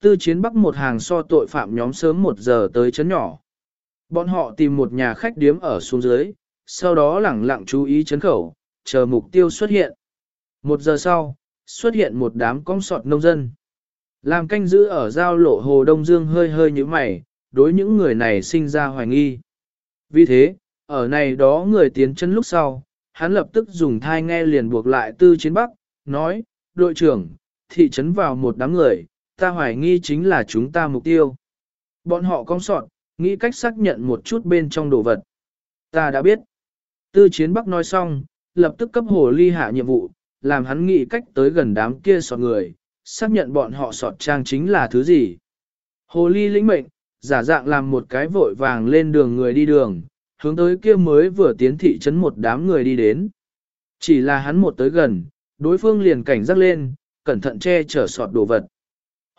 tư chiến bắc một hàng so tội phạm nhóm sớm một giờ tới chấn nhỏ. Bọn họ tìm một nhà khách điếm ở xuống dưới, sau đó lẳng lặng chú ý chấn khẩu, chờ mục tiêu xuất hiện. Một giờ sau, xuất hiện một đám cong sọt nông dân. Làm canh giữ ở giao lộ Hồ Đông Dương hơi hơi như mày, đối những người này sinh ra hoài nghi. Vì thế, ở này đó người tiến chân lúc sau, hắn lập tức dùng thai nghe liền buộc lại tư chiến bắc, nói, đội trưởng, thị trấn vào một đám người, ta hoài nghi chính là chúng ta mục tiêu. Bọn họ cong sọt, nghĩ cách xác nhận một chút bên trong đồ vật. Ta đã biết. Tư chiến bắc nói xong, lập tức cấp hồ ly hạ nhiệm vụ, làm hắn nghĩ cách tới gần đám kia sọt người, xác nhận bọn họ sọt trang chính là thứ gì. Hồ ly lĩnh mệnh, giả dạng làm một cái vội vàng lên đường người đi đường, hướng tới kia mới vừa tiến thị trấn một đám người đi đến. Chỉ là hắn một tới gần, đối phương liền cảnh giác lên, cẩn thận che chở sọt đồ vật.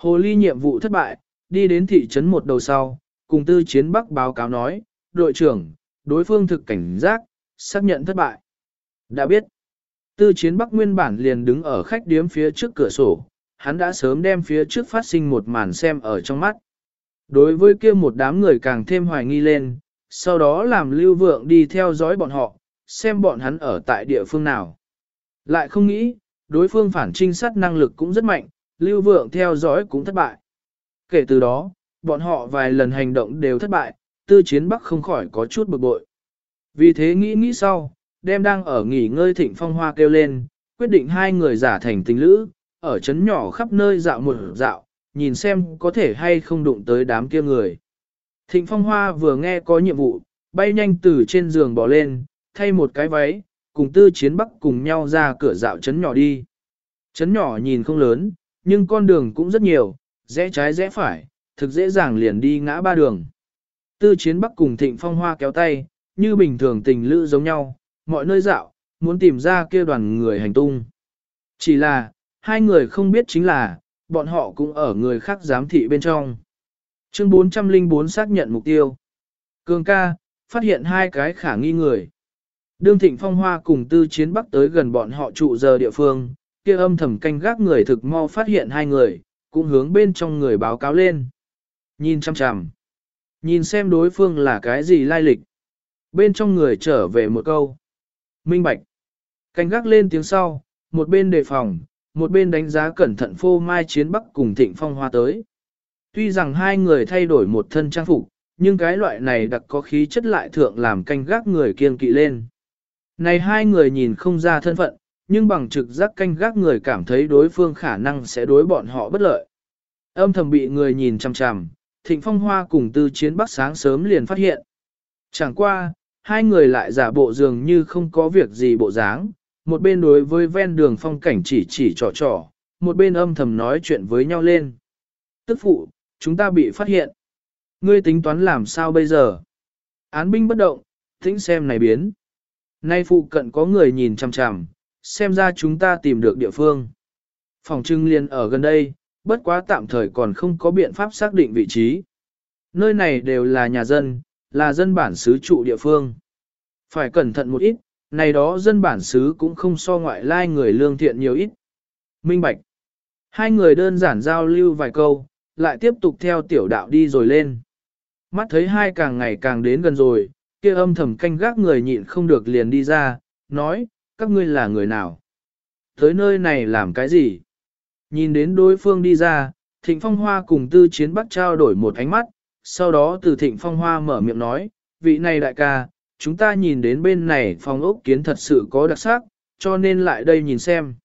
Hồ ly nhiệm vụ thất bại, đi đến thị trấn một đầu sau, cùng tư chiến bắc báo cáo nói, đội trưởng, đối phương thực cảnh giác, xác nhận thất bại. Đã biết, tư chiến bắc nguyên bản liền đứng ở khách điếm phía trước cửa sổ, hắn đã sớm đem phía trước phát sinh một màn xem ở trong mắt. Đối với kia một đám người càng thêm hoài nghi lên, sau đó làm lưu vượng đi theo dõi bọn họ, xem bọn hắn ở tại địa phương nào. Lại không nghĩ, đối phương phản trinh sát năng lực cũng rất mạnh, lưu vượng theo dõi cũng thất bại. Kể từ đó, bọn họ vài lần hành động đều thất bại, tư chiến bắc không khỏi có chút bực bội. Vì thế nghĩ nghĩ sau, đem đang ở nghỉ ngơi thịnh phong hoa kêu lên, quyết định hai người giả thành tình lữ, ở chấn nhỏ khắp nơi dạo một dạo, nhìn xem có thể hay không đụng tới đám kia người. Thịnh phong hoa vừa nghe có nhiệm vụ, bay nhanh từ trên giường bỏ lên, thay một cái váy, cùng tư chiến bắc cùng nhau ra cửa dạo chấn nhỏ đi. Chấn nhỏ nhìn không lớn, nhưng con đường cũng rất nhiều, rẽ trái rẽ phải, thực dễ dàng liền đi ngã ba đường. Tư chiến bắc cùng thịnh phong hoa kéo tay, như bình thường tình lữ giống nhau, mọi nơi dạo, muốn tìm ra kia đoàn người hành tung. Chỉ là, hai người không biết chính là, bọn họ cũng ở người khác giám thị bên trong. Chương 404 xác nhận mục tiêu. Cường ca, phát hiện hai cái khả nghi người. Đương Thịnh Phong Hoa cùng Tư Chiến Bắc tới gần bọn họ trụ giờ địa phương, kia âm thầm canh gác người thực mau phát hiện hai người, cũng hướng bên trong người báo cáo lên. Nhìn chăm chằm. Nhìn xem đối phương là cái gì lai lịch. Bên trong người trở về một câu. Minh Bạch. Canh gác lên tiếng sau, một bên đề phòng, một bên đánh giá cẩn thận phô mai chiến bắc cùng thịnh phong hoa tới. Tuy rằng hai người thay đổi một thân trang phục, nhưng cái loại này đặc có khí chất lại thượng làm canh gác người kiên kỵ lên. Này hai người nhìn không ra thân phận, nhưng bằng trực giác canh gác người cảm thấy đối phương khả năng sẽ đối bọn họ bất lợi. Âm thầm bị người nhìn chằm chằm, thịnh phong hoa cùng tư chiến bắc sáng sớm liền phát hiện. Chẳng qua, hai người lại giả bộ dường như không có việc gì bộ dáng, một bên đối với ven đường phong cảnh chỉ chỉ trò trò, một bên âm thầm nói chuyện với nhau lên. Tức phụ, chúng ta bị phát hiện. Ngươi tính toán làm sao bây giờ? Án binh bất động, tĩnh xem này biến. Nay phụ cận có người nhìn chằm chằm, xem ra chúng ta tìm được địa phương. Phòng trưng liền ở gần đây, bất quá tạm thời còn không có biện pháp xác định vị trí. Nơi này đều là nhà dân, là dân bản xứ trụ địa phương. Phải cẩn thận một ít, này đó dân bản xứ cũng không so ngoại lai người lương thiện nhiều ít. Minh Bạch. Hai người đơn giản giao lưu vài câu, lại tiếp tục theo tiểu đạo đi rồi lên. Mắt thấy hai càng ngày càng đến gần rồi, kia âm thầm canh gác người nhịn không được liền đi ra, nói, các ngươi là người nào? Tới nơi này làm cái gì? Nhìn đến đối phương đi ra, Thịnh Phong Hoa cùng Tư Chiến Bắc trao đổi một ánh mắt, sau đó từ Thịnh Phong Hoa mở miệng nói, vị này đại ca, chúng ta nhìn đến bên này phòng ốc kiến thật sự có đặc sắc, cho nên lại đây nhìn xem.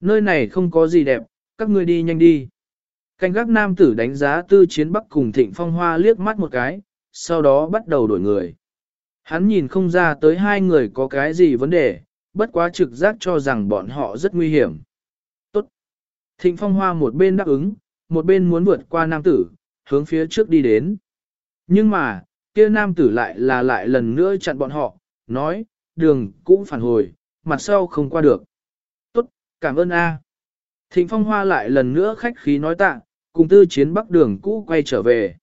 Nơi này không có gì đẹp, các ngươi đi nhanh đi. Canh gác nam tử đánh giá tư chiến bắc cùng thịnh phong hoa liếc mắt một cái, sau đó bắt đầu đổi người. Hắn nhìn không ra tới hai người có cái gì vấn đề, bất quá trực giác cho rằng bọn họ rất nguy hiểm. Tốt. Thịnh phong hoa một bên đáp ứng, một bên muốn vượt qua nam tử, hướng phía trước đi đến. Nhưng mà, kia nam tử lại là lại lần nữa chặn bọn họ, nói, đường cũng phản hồi, mặt sau không qua được. Tốt, cảm ơn A. Thịnh phong hoa lại lần nữa khách khí nói tạ, cùng tư chiến bắc đường cũ quay trở về.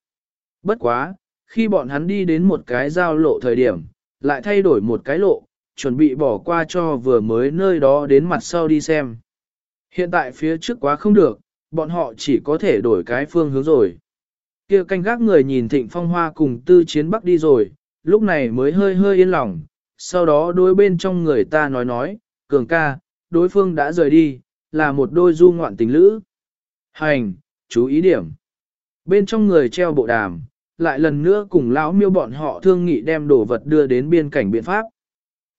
Bất quá, khi bọn hắn đi đến một cái giao lộ thời điểm, lại thay đổi một cái lộ, chuẩn bị bỏ qua cho vừa mới nơi đó đến mặt sau đi xem. Hiện tại phía trước quá không được, bọn họ chỉ có thể đổi cái phương hướng rồi. Kia canh gác người nhìn thịnh phong hoa cùng tư chiến bắc đi rồi, lúc này mới hơi hơi yên lòng, sau đó đối bên trong người ta nói nói, cường ca, đối phương đã rời đi, là một đôi du ngoạn tình lữ. Hành, chú ý điểm. Bên trong người treo bộ đàm, lại lần nữa cùng lão miêu bọn họ thương nghị đem đồ vật đưa đến biên cảnh biện pháp.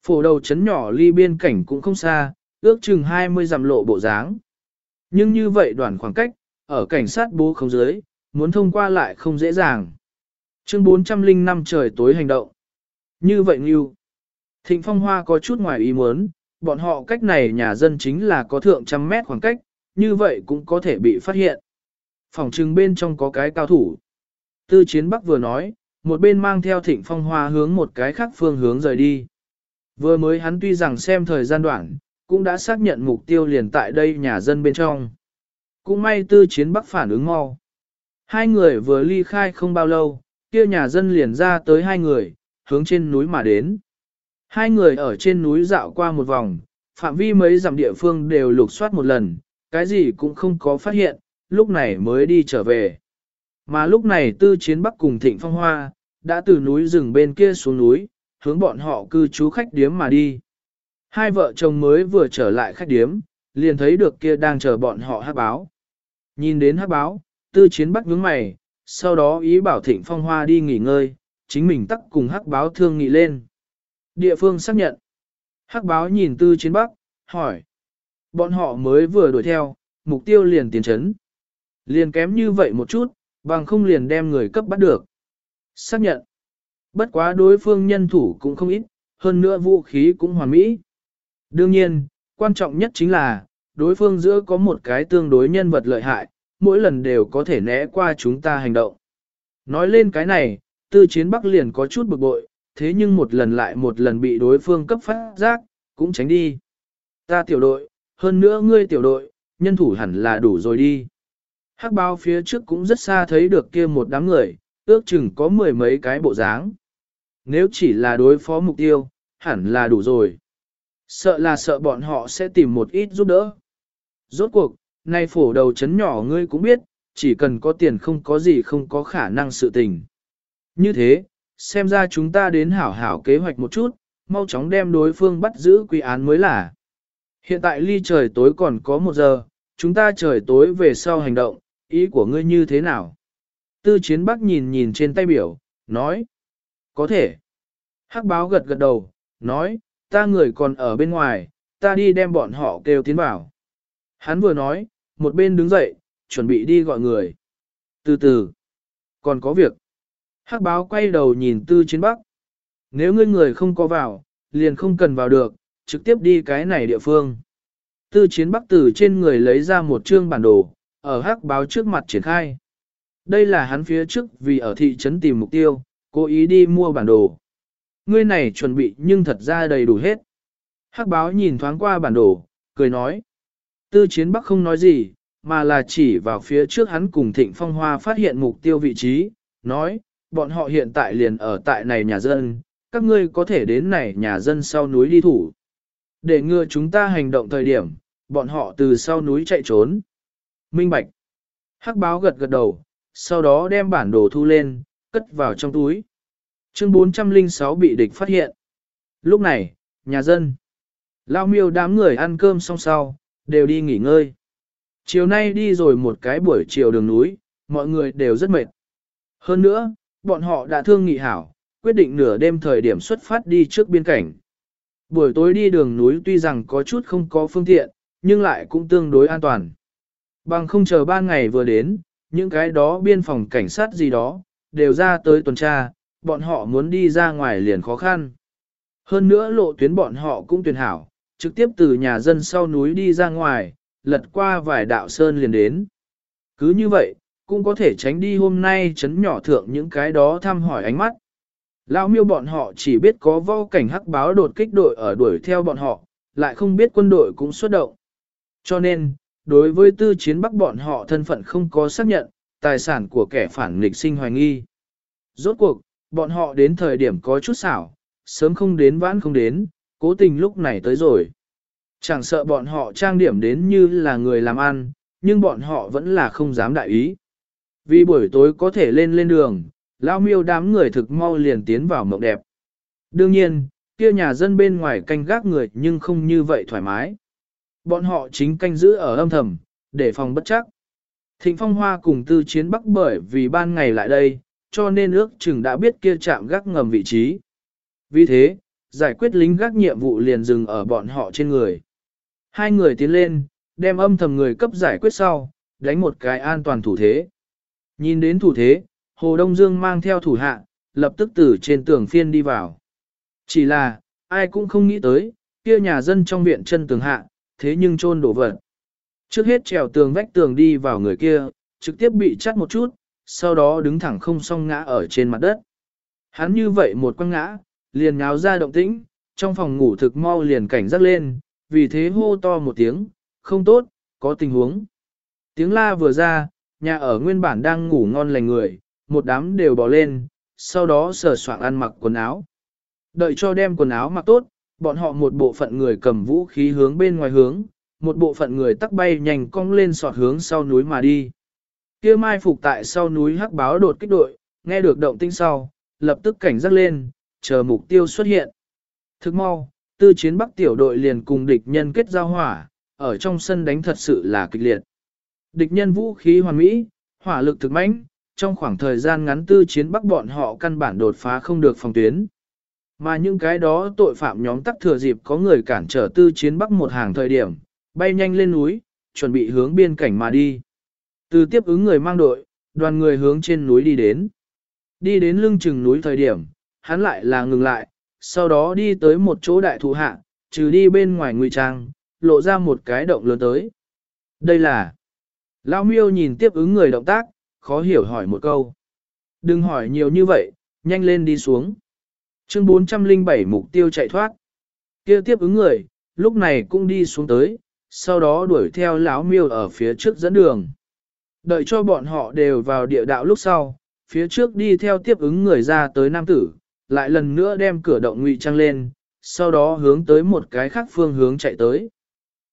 Phổ đầu chấn nhỏ ly biên cảnh cũng không xa, ước chừng 20 dặm lộ bộ dáng. Nhưng như vậy đoạn khoảng cách, ở cảnh sát bố không dưới, muốn thông qua lại không dễ dàng. Chương 405 trời tối hành động. Như vậy Ngưu. Thịnh Phong Hoa có chút ngoài ý muốn, bọn họ cách này nhà dân chính là có thượng trăm mét khoảng cách, như vậy cũng có thể bị phát hiện. Phòng trừng bên trong có cái cao thủ. Tư Chiến Bắc vừa nói, một bên mang theo Thịnh Phong Hoa hướng một cái khác phương hướng rời đi. Vừa mới hắn tuy rằng xem thời gian đoạn, cũng đã xác nhận mục tiêu liền tại đây nhà dân bên trong. Cũng may Tư Chiến Bắc phản ứng mau. Hai người vừa ly khai không bao lâu, kia nhà dân liền ra tới hai người, hướng trên núi mà đến. Hai người ở trên núi dạo qua một vòng, phạm vi mấy dặm địa phương đều lục soát một lần, cái gì cũng không có phát hiện, lúc này mới đi trở về. Mà lúc này tư chiến bắc cùng thịnh phong hoa, đã từ núi rừng bên kia xuống núi, hướng bọn họ cư trú khách điếm mà đi. Hai vợ chồng mới vừa trở lại khách điếm, liền thấy được kia đang chờ bọn họ hát báo. Nhìn đến hát báo, tư chiến bắc nhướng mày, sau đó ý bảo thịnh phong hoa đi nghỉ ngơi, chính mình tắc cùng hắc báo thương nghị lên. Địa phương xác nhận. Hắc báo nhìn tư chiến bắc, hỏi. Bọn họ mới vừa đuổi theo, mục tiêu liền tiến chấn. Liền kém như vậy một chút, bằng không liền đem người cấp bắt được. Xác nhận. Bất quá đối phương nhân thủ cũng không ít, hơn nữa vũ khí cũng hoàn mỹ. Đương nhiên, quan trọng nhất chính là, đối phương giữa có một cái tương đối nhân vật lợi hại, mỗi lần đều có thể né qua chúng ta hành động. Nói lên cái này, tư chiến bắc liền có chút bực bội, thế nhưng một lần lại một lần bị đối phương cấp phát giác, cũng tránh đi. Ta tiểu đội, hơn nữa ngươi tiểu đội, nhân thủ hẳn là đủ rồi đi. Hắc bao phía trước cũng rất xa thấy được kia một đám người, ước chừng có mười mấy cái bộ dáng. Nếu chỉ là đối phó mục tiêu, hẳn là đủ rồi. Sợ là sợ bọn họ sẽ tìm một ít giúp đỡ. Rốt cuộc, nay phổ đầu chấn nhỏ ngươi cũng biết, chỉ cần có tiền không có gì không có khả năng sự tình. Như thế, xem ra chúng ta đến hảo hảo kế hoạch một chút, mau chóng đem đối phương bắt giữ quy án mới là. Hiện tại ly trời tối còn có một giờ, chúng ta trời tối về sau hành động, ý của ngươi như thế nào? Tư chiến bắc nhìn nhìn trên tay biểu, nói. Có thể. Hắc báo gật gật đầu, nói, ta người còn ở bên ngoài, ta đi đem bọn họ kêu tiến vào. Hắn vừa nói, một bên đứng dậy, chuẩn bị đi gọi người. Từ từ, còn có việc. Hắc báo quay đầu nhìn tư chiến bắc. Nếu ngươi người không có vào, liền không cần vào được, trực tiếp đi cái này địa phương. Tư chiến bắc từ trên người lấy ra một chương bản đồ, ở hắc báo trước mặt triển khai. Đây là hắn phía trước vì ở thị trấn tìm mục tiêu, cố ý đi mua bản đồ. Ngươi này chuẩn bị nhưng thật ra đầy đủ hết. Hắc báo nhìn thoáng qua bản đồ, cười nói. Tư chiến bắc không nói gì, mà là chỉ vào phía trước hắn cùng thịnh phong hoa phát hiện mục tiêu vị trí, nói, bọn họ hiện tại liền ở tại này nhà dân, các ngươi có thể đến này nhà dân sau núi đi thủ. Để ngừa chúng ta hành động thời điểm, bọn họ từ sau núi chạy trốn. Minh Bạch. Hắc báo gật gật đầu, sau đó đem bản đồ thu lên, cất vào trong túi. Chương 406 bị địch phát hiện. Lúc này, nhà dân. Lao miêu đám người ăn cơm xong sau, đều đi nghỉ ngơi. Chiều nay đi rồi một cái buổi chiều đường núi, mọi người đều rất mệt. Hơn nữa, bọn họ đã thương nghị hảo, quyết định nửa đêm thời điểm xuất phát đi trước biên cảnh. Buổi tối đi đường núi tuy rằng có chút không có phương tiện, nhưng lại cũng tương đối an toàn. Bằng không chờ ba ngày vừa đến, những cái đó biên phòng cảnh sát gì đó, đều ra tới tuần tra, bọn họ muốn đi ra ngoài liền khó khăn. Hơn nữa lộ tuyến bọn họ cũng tuyển hảo, trực tiếp từ nhà dân sau núi đi ra ngoài, lật qua vài đạo sơn liền đến. Cứ như vậy, cũng có thể tránh đi hôm nay chấn nhỏ thượng những cái đó thăm hỏi ánh mắt. Lão miêu bọn họ chỉ biết có vô cảnh hắc báo đột kích đội ở đuổi theo bọn họ, lại không biết quân đội cũng xuất động. Cho nên, đối với tư chiến bắc bọn họ thân phận không có xác nhận, tài sản của kẻ phản nghịch sinh hoài nghi. Rốt cuộc, bọn họ đến thời điểm có chút xảo, sớm không đến vãn không đến, cố tình lúc này tới rồi. Chẳng sợ bọn họ trang điểm đến như là người làm ăn, nhưng bọn họ vẫn là không dám đại ý. Vì buổi tối có thể lên lên đường, lao miêu đám người thực mau liền tiến vào mộng đẹp. Đương nhiên, kia nhà dân bên ngoài canh gác người nhưng không như vậy thoải mái. Bọn họ chính canh giữ ở âm thầm, để phòng bất chắc. Thịnh Phong Hoa cùng tư chiến bắc bởi vì ban ngày lại đây, cho nên ước chừng đã biết kia chạm gác ngầm vị trí. Vì thế, giải quyết lính gác nhiệm vụ liền dừng ở bọn họ trên người. Hai người tiến lên, đem âm thầm người cấp giải quyết sau, đánh một cái an toàn thủ thế. Nhìn đến thủ thế, Hồ Đông Dương mang theo thủ hạ, lập tức từ trên tường phiên đi vào. Chỉ là, ai cũng không nghĩ tới, kia nhà dân trong viện chân tường hạ, thế nhưng trôn đổ vật. Trước hết trèo tường vách tường đi vào người kia, trực tiếp bị chắt một chút, sau đó đứng thẳng không song ngã ở trên mặt đất. Hắn như vậy một quăng ngã, liền nháo ra động tĩnh, trong phòng ngủ thực mau liền cảnh giác lên, vì thế hô to một tiếng, không tốt, có tình huống. Tiếng la vừa ra, nhà ở nguyên bản đang ngủ ngon lành người, một đám đều bỏ lên, sau đó sờ soạn ăn mặc quần áo. Đợi cho đem quần áo mặc tốt, bọn họ một bộ phận người cầm vũ khí hướng bên ngoài hướng, một bộ phận người tắc bay nhanh cong lên sọt hướng sau núi mà đi. Kia mai phục tại sau núi hắc báo đột kích đội, nghe được động tinh sau, lập tức cảnh giác lên, chờ mục tiêu xuất hiện. Thức mau, tư chiến bắc tiểu đội liền cùng địch nhân kết giao hỏa, ở trong sân đánh thật sự là kịch liệt. Địch nhân vũ khí hoàn mỹ, hỏa lực thực mãnh, trong khoảng thời gian ngắn tư chiến bắc bọn họ căn bản đột phá không được phòng tuyến. Mà những cái đó tội phạm nhóm tắc thừa dịp có người cản trở tư chiến bắc một hàng thời điểm, bay nhanh lên núi, chuẩn bị hướng biên cảnh mà đi. Từ tiếp ứng người mang đội, đoàn người hướng trên núi đi đến. Đi đến lưng chừng núi thời điểm, hắn lại là ngừng lại, sau đó đi tới một chỗ đại thụ hạ, trừ đi bên ngoài ngụy trang, lộ ra một cái động lớn tới. Đây là... Lao miêu nhìn tiếp ứng người động tác, khó hiểu hỏi một câu. Đừng hỏi nhiều như vậy, nhanh lên đi xuống. Chương 407 mục tiêu chạy thoát. kia tiếp ứng người, lúc này cũng đi xuống tới, sau đó đuổi theo lão miêu ở phía trước dẫn đường. Đợi cho bọn họ đều vào địa đạo lúc sau, phía trước đi theo tiếp ứng người ra tới nam tử, lại lần nữa đem cửa động ngụy trăng lên, sau đó hướng tới một cái khác phương hướng chạy tới.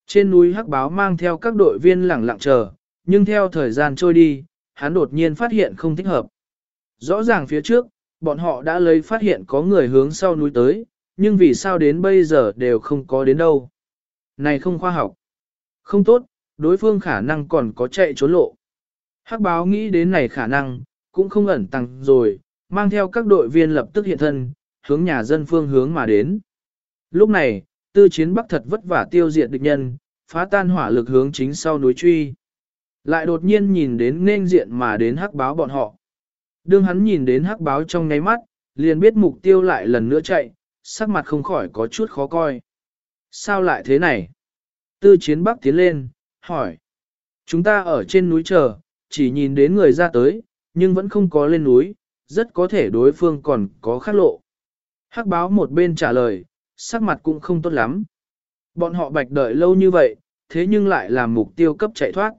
Trên núi hắc báo mang theo các đội viên lẳng lặng chờ, nhưng theo thời gian trôi đi, hắn đột nhiên phát hiện không thích hợp. Rõ ràng phía trước, bọn họ đã lấy phát hiện có người hướng sau núi tới, nhưng vì sao đến bây giờ đều không có đến đâu. Này không khoa học. Không tốt, đối phương khả năng còn có chạy trốn lộ. Hắc báo nghĩ đến này khả năng, cũng không ẩn tăng rồi, mang theo các đội viên lập tức hiện thân, hướng nhà dân phương hướng mà đến. Lúc này, tư chiến bắc thật vất vả tiêu diệt địch nhân, phá tan hỏa lực hướng chính sau núi truy. Lại đột nhiên nhìn đến nên diện mà đến hắc báo bọn họ. Đương hắn nhìn đến hắc báo trong ngáy mắt, liền biết mục tiêu lại lần nữa chạy, sắc mặt không khỏi có chút khó coi. Sao lại thế này? Tư chiến bắc tiến lên, hỏi. Chúng ta ở trên núi chờ, chỉ nhìn đến người ra tới, nhưng vẫn không có lên núi, rất có thể đối phương còn có khác lộ. Hắc báo một bên trả lời, sắc mặt cũng không tốt lắm. Bọn họ bạch đợi lâu như vậy, thế nhưng lại làm mục tiêu cấp chạy thoát.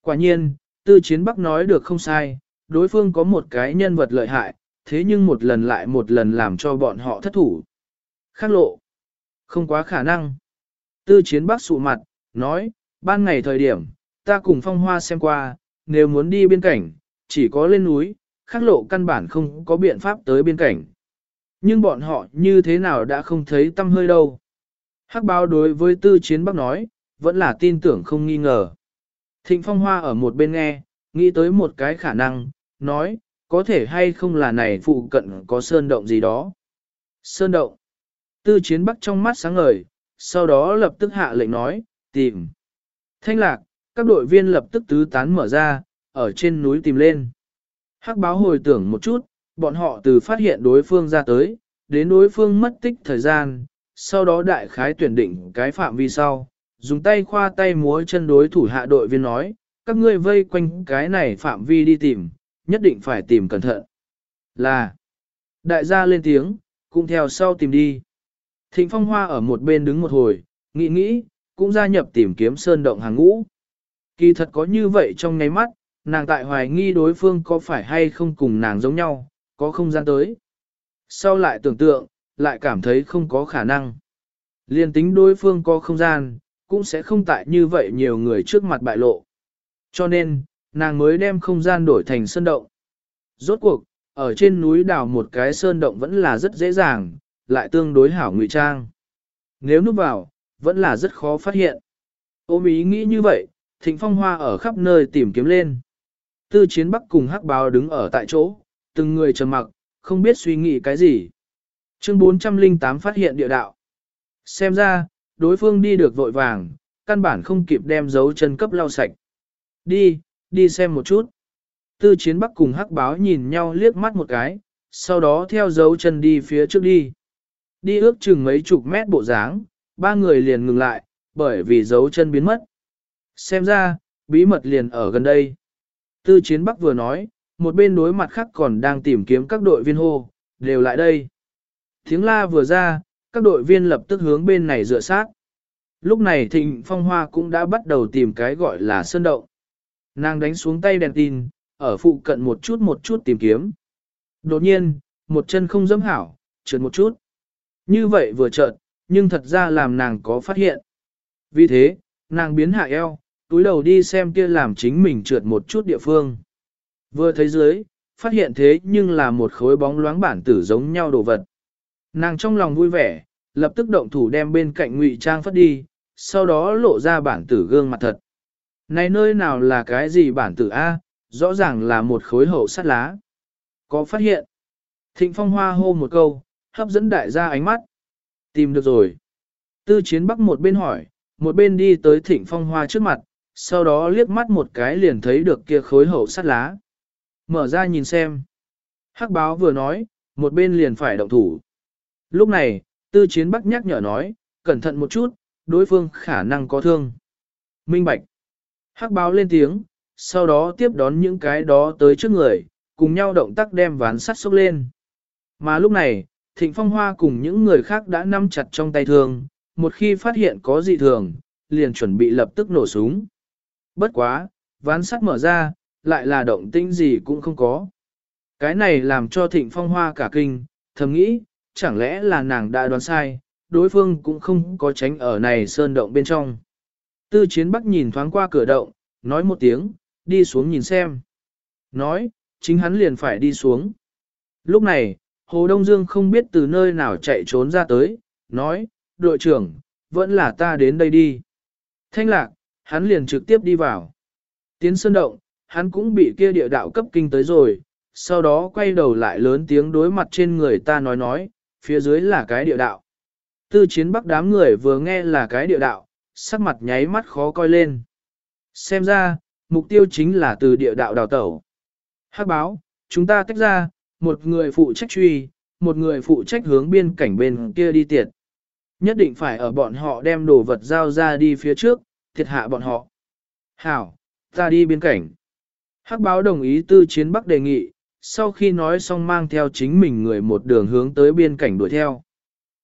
Quả nhiên, tư chiến bắc nói được không sai, đối phương có một cái nhân vật lợi hại, thế nhưng một lần lại một lần làm cho bọn họ thất thủ. Khác lộ. Không quá khả năng. Tư chiến bắc sụ mặt, nói, ban ngày thời điểm, ta cùng phong hoa xem qua, nếu muốn đi biên cảnh, chỉ có lên núi, khác lộ căn bản không có biện pháp tới biên cảnh. Nhưng bọn họ như thế nào đã không thấy tâm hơi đâu. Hắc báo đối với tư chiến bắc nói, vẫn là tin tưởng không nghi ngờ. Thịnh phong hoa ở một bên nghe, nghĩ tới một cái khả năng, nói, có thể hay không là này phụ cận có sơn động gì đó. Sơn động. Tư chiến bắc trong mắt sáng ngời, sau đó lập tức hạ lệnh nói, tìm. Thanh lạc, các đội viên lập tức tứ tán mở ra, ở trên núi tìm lên. Hắc báo hồi tưởng một chút, bọn họ từ phát hiện đối phương ra tới, đến đối phương mất tích thời gian, sau đó đại khái tuyển định cái phạm vi sau, dùng tay khoa tay múa chân đối thủ hạ đội viên nói, các ngươi vây quanh cái này phạm vi đi tìm, nhất định phải tìm cẩn thận. Là, đại gia lên tiếng, cũng theo sau tìm đi. Thịnh Phong Hoa ở một bên đứng một hồi, nghĩ nghĩ, cũng gia nhập tìm kiếm sơn động hàng ngũ. Kỳ thật có như vậy trong nháy mắt, nàng tại hoài nghi đối phương có phải hay không cùng nàng giống nhau, có không gian tới. Sau lại tưởng tượng, lại cảm thấy không có khả năng. Liên tính đối phương có không gian, cũng sẽ không tại như vậy nhiều người trước mặt bại lộ. Cho nên, nàng mới đem không gian đổi thành sơn động. Rốt cuộc, ở trên núi đào một cái sơn động vẫn là rất dễ dàng, lại tương đối hảo ngụy trang. Nếu núp vào, vẫn là rất khó phát hiện. Ôm ý nghĩ như vậy, Thịnh Phong Hoa ở khắp nơi tìm kiếm lên. Tư chiến bắc cùng hắc báo đứng ở tại chỗ, từng người trầm mặc, không biết suy nghĩ cái gì. Chương 408 phát hiện địa đạo. Xem ra, đối phương đi được vội vàng, căn bản không kịp đem dấu chân cấp lau sạch. Đi, đi xem một chút. Tư chiến bắc cùng hắc báo nhìn nhau liếc mắt một cái, sau đó theo dấu chân đi phía trước đi. Đi ước chừng mấy chục mét bộ dáng, ba người liền ngừng lại, bởi vì dấu chân biến mất. Xem ra, bí mật liền ở gần đây. Tư chiến bắc vừa nói, một bên đối mặt khác còn đang tìm kiếm các đội viên hô, đều lại đây. Tiếng la vừa ra, các đội viên lập tức hướng bên này dựa sát. Lúc này Thịnh Phong Hoa cũng đã bắt đầu tìm cái gọi là sơn động. Nàng đánh xuống tay đèn tin, ở phụ cận một chút một chút tìm kiếm. Đột nhiên, một chân không dẫm hảo, trượt một chút. Như vậy vừa chợt, nhưng thật ra làm nàng có phát hiện. Vì thế, nàng biến hạ eo, túi đầu đi xem kia làm chính mình trượt một chút địa phương. Vừa thấy dưới, phát hiện thế nhưng là một khối bóng loáng bản tử giống nhau đồ vật. Nàng trong lòng vui vẻ, lập tức động thủ đem bên cạnh ngụy trang phất đi, sau đó lộ ra bản tử gương mặt thật. Này nơi nào là cái gì bản tử A, rõ ràng là một khối hậu sắt lá. Có phát hiện. Thịnh phong hoa hô một câu, hấp dẫn đại gia ánh mắt. Tìm được rồi. Tư chiến bắc một bên hỏi, một bên đi tới thịnh phong hoa trước mặt, sau đó liếc mắt một cái liền thấy được kia khối hậu sắt lá. Mở ra nhìn xem. Hắc báo vừa nói, một bên liền phải động thủ. Lúc này, tư chiến bắc nhắc nhở nói, cẩn thận một chút, đối phương khả năng có thương. Minh bạch. Hắc báo lên tiếng, sau đó tiếp đón những cái đó tới trước người, cùng nhau động tác đem ván sắt xốc lên. Mà lúc này, Thịnh Phong Hoa cùng những người khác đã nắm chặt trong tay thương, một khi phát hiện có dị thường, liền chuẩn bị lập tức nổ súng. Bất quá, ván sắt mở ra, lại là động tĩnh gì cũng không có. Cái này làm cho Thịnh Phong Hoa cả kinh, thầm nghĩ, chẳng lẽ là nàng đã đoán sai, đối phương cũng không có tránh ở này sơn động bên trong. Tư chiến bắc nhìn thoáng qua cửa động, nói một tiếng, đi xuống nhìn xem. Nói, chính hắn liền phải đi xuống. Lúc này, Hồ Đông Dương không biết từ nơi nào chạy trốn ra tới, nói, đội trưởng, vẫn là ta đến đây đi. Thanh lạc, hắn liền trực tiếp đi vào. Tiến sơn động, hắn cũng bị kia địa đạo cấp kinh tới rồi, sau đó quay đầu lại lớn tiếng đối mặt trên người ta nói nói, phía dưới là cái địa đạo. Tư chiến bắc đám người vừa nghe là cái địa đạo, sắc mặt nháy mắt khó coi lên. Xem ra, mục tiêu chính là từ địa đạo đào tẩu. Hắc báo, chúng ta tách ra, một người phụ trách truy, một người phụ trách hướng biên cảnh bên kia đi tiệt. Nhất định phải ở bọn họ đem đồ vật giao ra đi phía trước, thiệt hạ bọn họ. Hảo, ta đi biên cảnh. Hắc báo đồng ý tư chiến bắc đề nghị, sau khi nói xong mang theo chính mình người một đường hướng tới biên cảnh đuổi theo.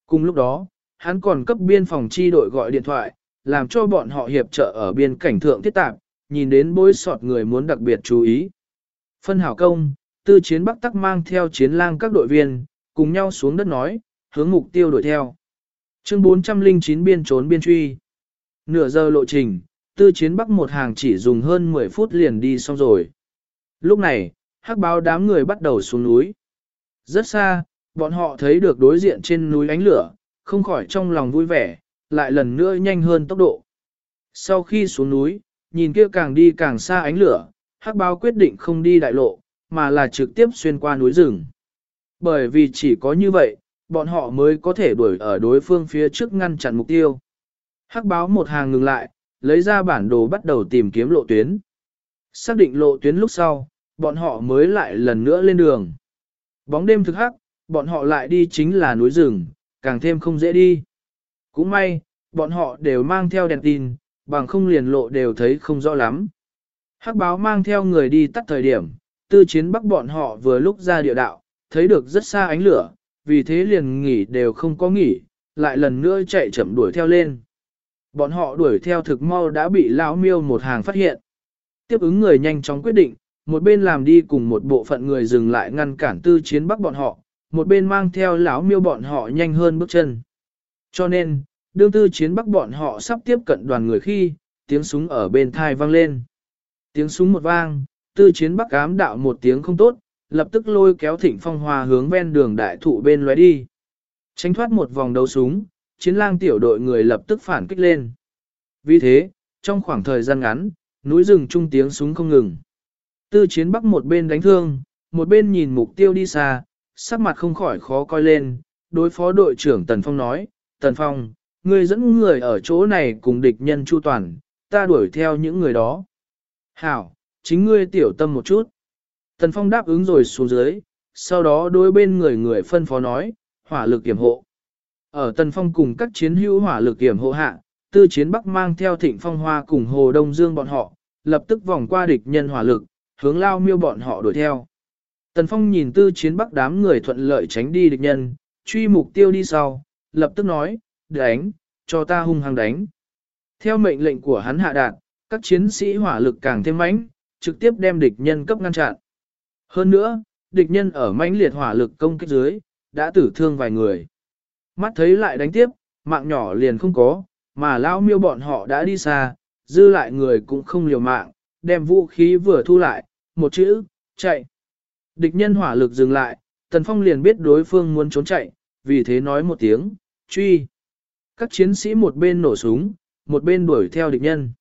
Cùng lúc đó, hắn còn cấp biên phòng chi đội gọi điện thoại, làm cho bọn họ hiệp trợ ở biên cảnh thượng thiết tạp, nhìn đến bối sọt người muốn đặc biệt chú ý. Phân hảo công, tư chiến bắc tắc mang theo chiến lang các đội viên, cùng nhau xuống đất nói, hướng mục tiêu đuổi theo. Chương 409 biên trốn biên truy. Nửa giờ lộ trình, tư chiến bắc một hàng chỉ dùng hơn 10 phút liền đi xong rồi. Lúc này, hắc báo đám người bắt đầu xuống núi. Rất xa, bọn họ thấy được đối diện trên núi ánh lửa, không khỏi trong lòng vui vẻ, lại lần nữa nhanh hơn tốc độ. Sau khi xuống núi, nhìn kia càng đi càng xa ánh lửa, hắc báo quyết định không đi đại lộ, mà là trực tiếp xuyên qua núi rừng. Bởi vì chỉ có như vậy, bọn họ mới có thể đuổi ở đối phương phía trước ngăn chặn mục tiêu. Hắc báo một hàng ngừng lại, lấy ra bản đồ bắt đầu tìm kiếm lộ tuyến. Xác định lộ tuyến lúc sau, bọn họ mới lại lần nữa lên đường. Bóng đêm thực hắc, bọn họ lại đi chính là núi rừng, càng thêm không dễ đi. Cũng may, bọn họ đều mang theo đèn tin, bằng không liền lộ đều thấy không rõ lắm. Hắc báo mang theo người đi tắt thời điểm, tư chiến bắc bọn họ vừa lúc ra địa đạo, thấy được rất xa ánh lửa, vì thế liền nghỉ đều không có nghỉ, lại lần nữa chạy chậm đuổi theo lên. Bọn họ đuổi theo thực mau đã bị lão miêu một hàng phát hiện. Tiếp ứng người nhanh chóng quyết định, một bên làm đi cùng một bộ phận người dừng lại ngăn cản tư chiến bắc bọn họ, một bên mang theo lão miêu bọn họ nhanh hơn bước chân. Cho nên, đương tư chiến bắc bọn họ sắp tiếp cận đoàn người khi, tiếng súng ở bên thai vang lên. Tiếng súng một vang, tư chiến bắc ám đạo một tiếng không tốt, lập tức lôi kéo thỉnh phong hoa hướng ven đường đại thụ bên lóe đi. Tránh thoát một vòng đấu súng, chiến lang tiểu đội người lập tức phản kích lên. Vì thế, trong khoảng thời gian ngắn, núi rừng trung tiếng súng không ngừng. Tư chiến bắc một bên đánh thương, một bên nhìn mục tiêu đi xa, sắc mặt không khỏi khó coi lên, đối phó đội trưởng Tần Phong nói, Tần Phong, ngươi dẫn người ở chỗ này cùng địch nhân chu toàn, ta đuổi theo những người đó. Hảo, chính ngươi tiểu tâm một chút. Tần Phong đáp ứng rồi xuống dưới, sau đó đối bên người người phân phó nói, hỏa lực kiểm hộ. Ở Tần Phong cùng các chiến hữu hỏa lực kiểm hộ hạ, tư chiến Bắc mang theo thịnh phong hoa cùng Hồ Đông Dương bọn họ, lập tức vòng qua địch nhân hỏa lực, hướng lao miêu bọn họ đuổi theo. Tần Phong nhìn tư chiến Bắc đám người thuận lợi tránh đi địch nhân, truy mục tiêu đi sau, lập tức nói, đánh, cho ta hung hăng đánh. Theo mệnh lệnh của hắn hạ đạt, các chiến sĩ hỏa lực càng thêm mãnh, trực tiếp đem địch nhân cấp ngăn chặn. Hơn nữa, địch nhân ở mãnh liệt hỏa lực công kích dưới, đã tử thương vài người. Mắt thấy lại đánh tiếp, mạng nhỏ liền không có, mà lão miêu bọn họ đã đi xa, dư lại người cũng không liều mạng, đem vũ khí vừa thu lại, một chữ, chạy. Địch nhân hỏa lực dừng lại, Tần Phong liền biết đối phương muốn trốn chạy, vì thế nói một tiếng, truy. Các chiến sĩ một bên nổ súng, một bên đuổi theo địch nhân.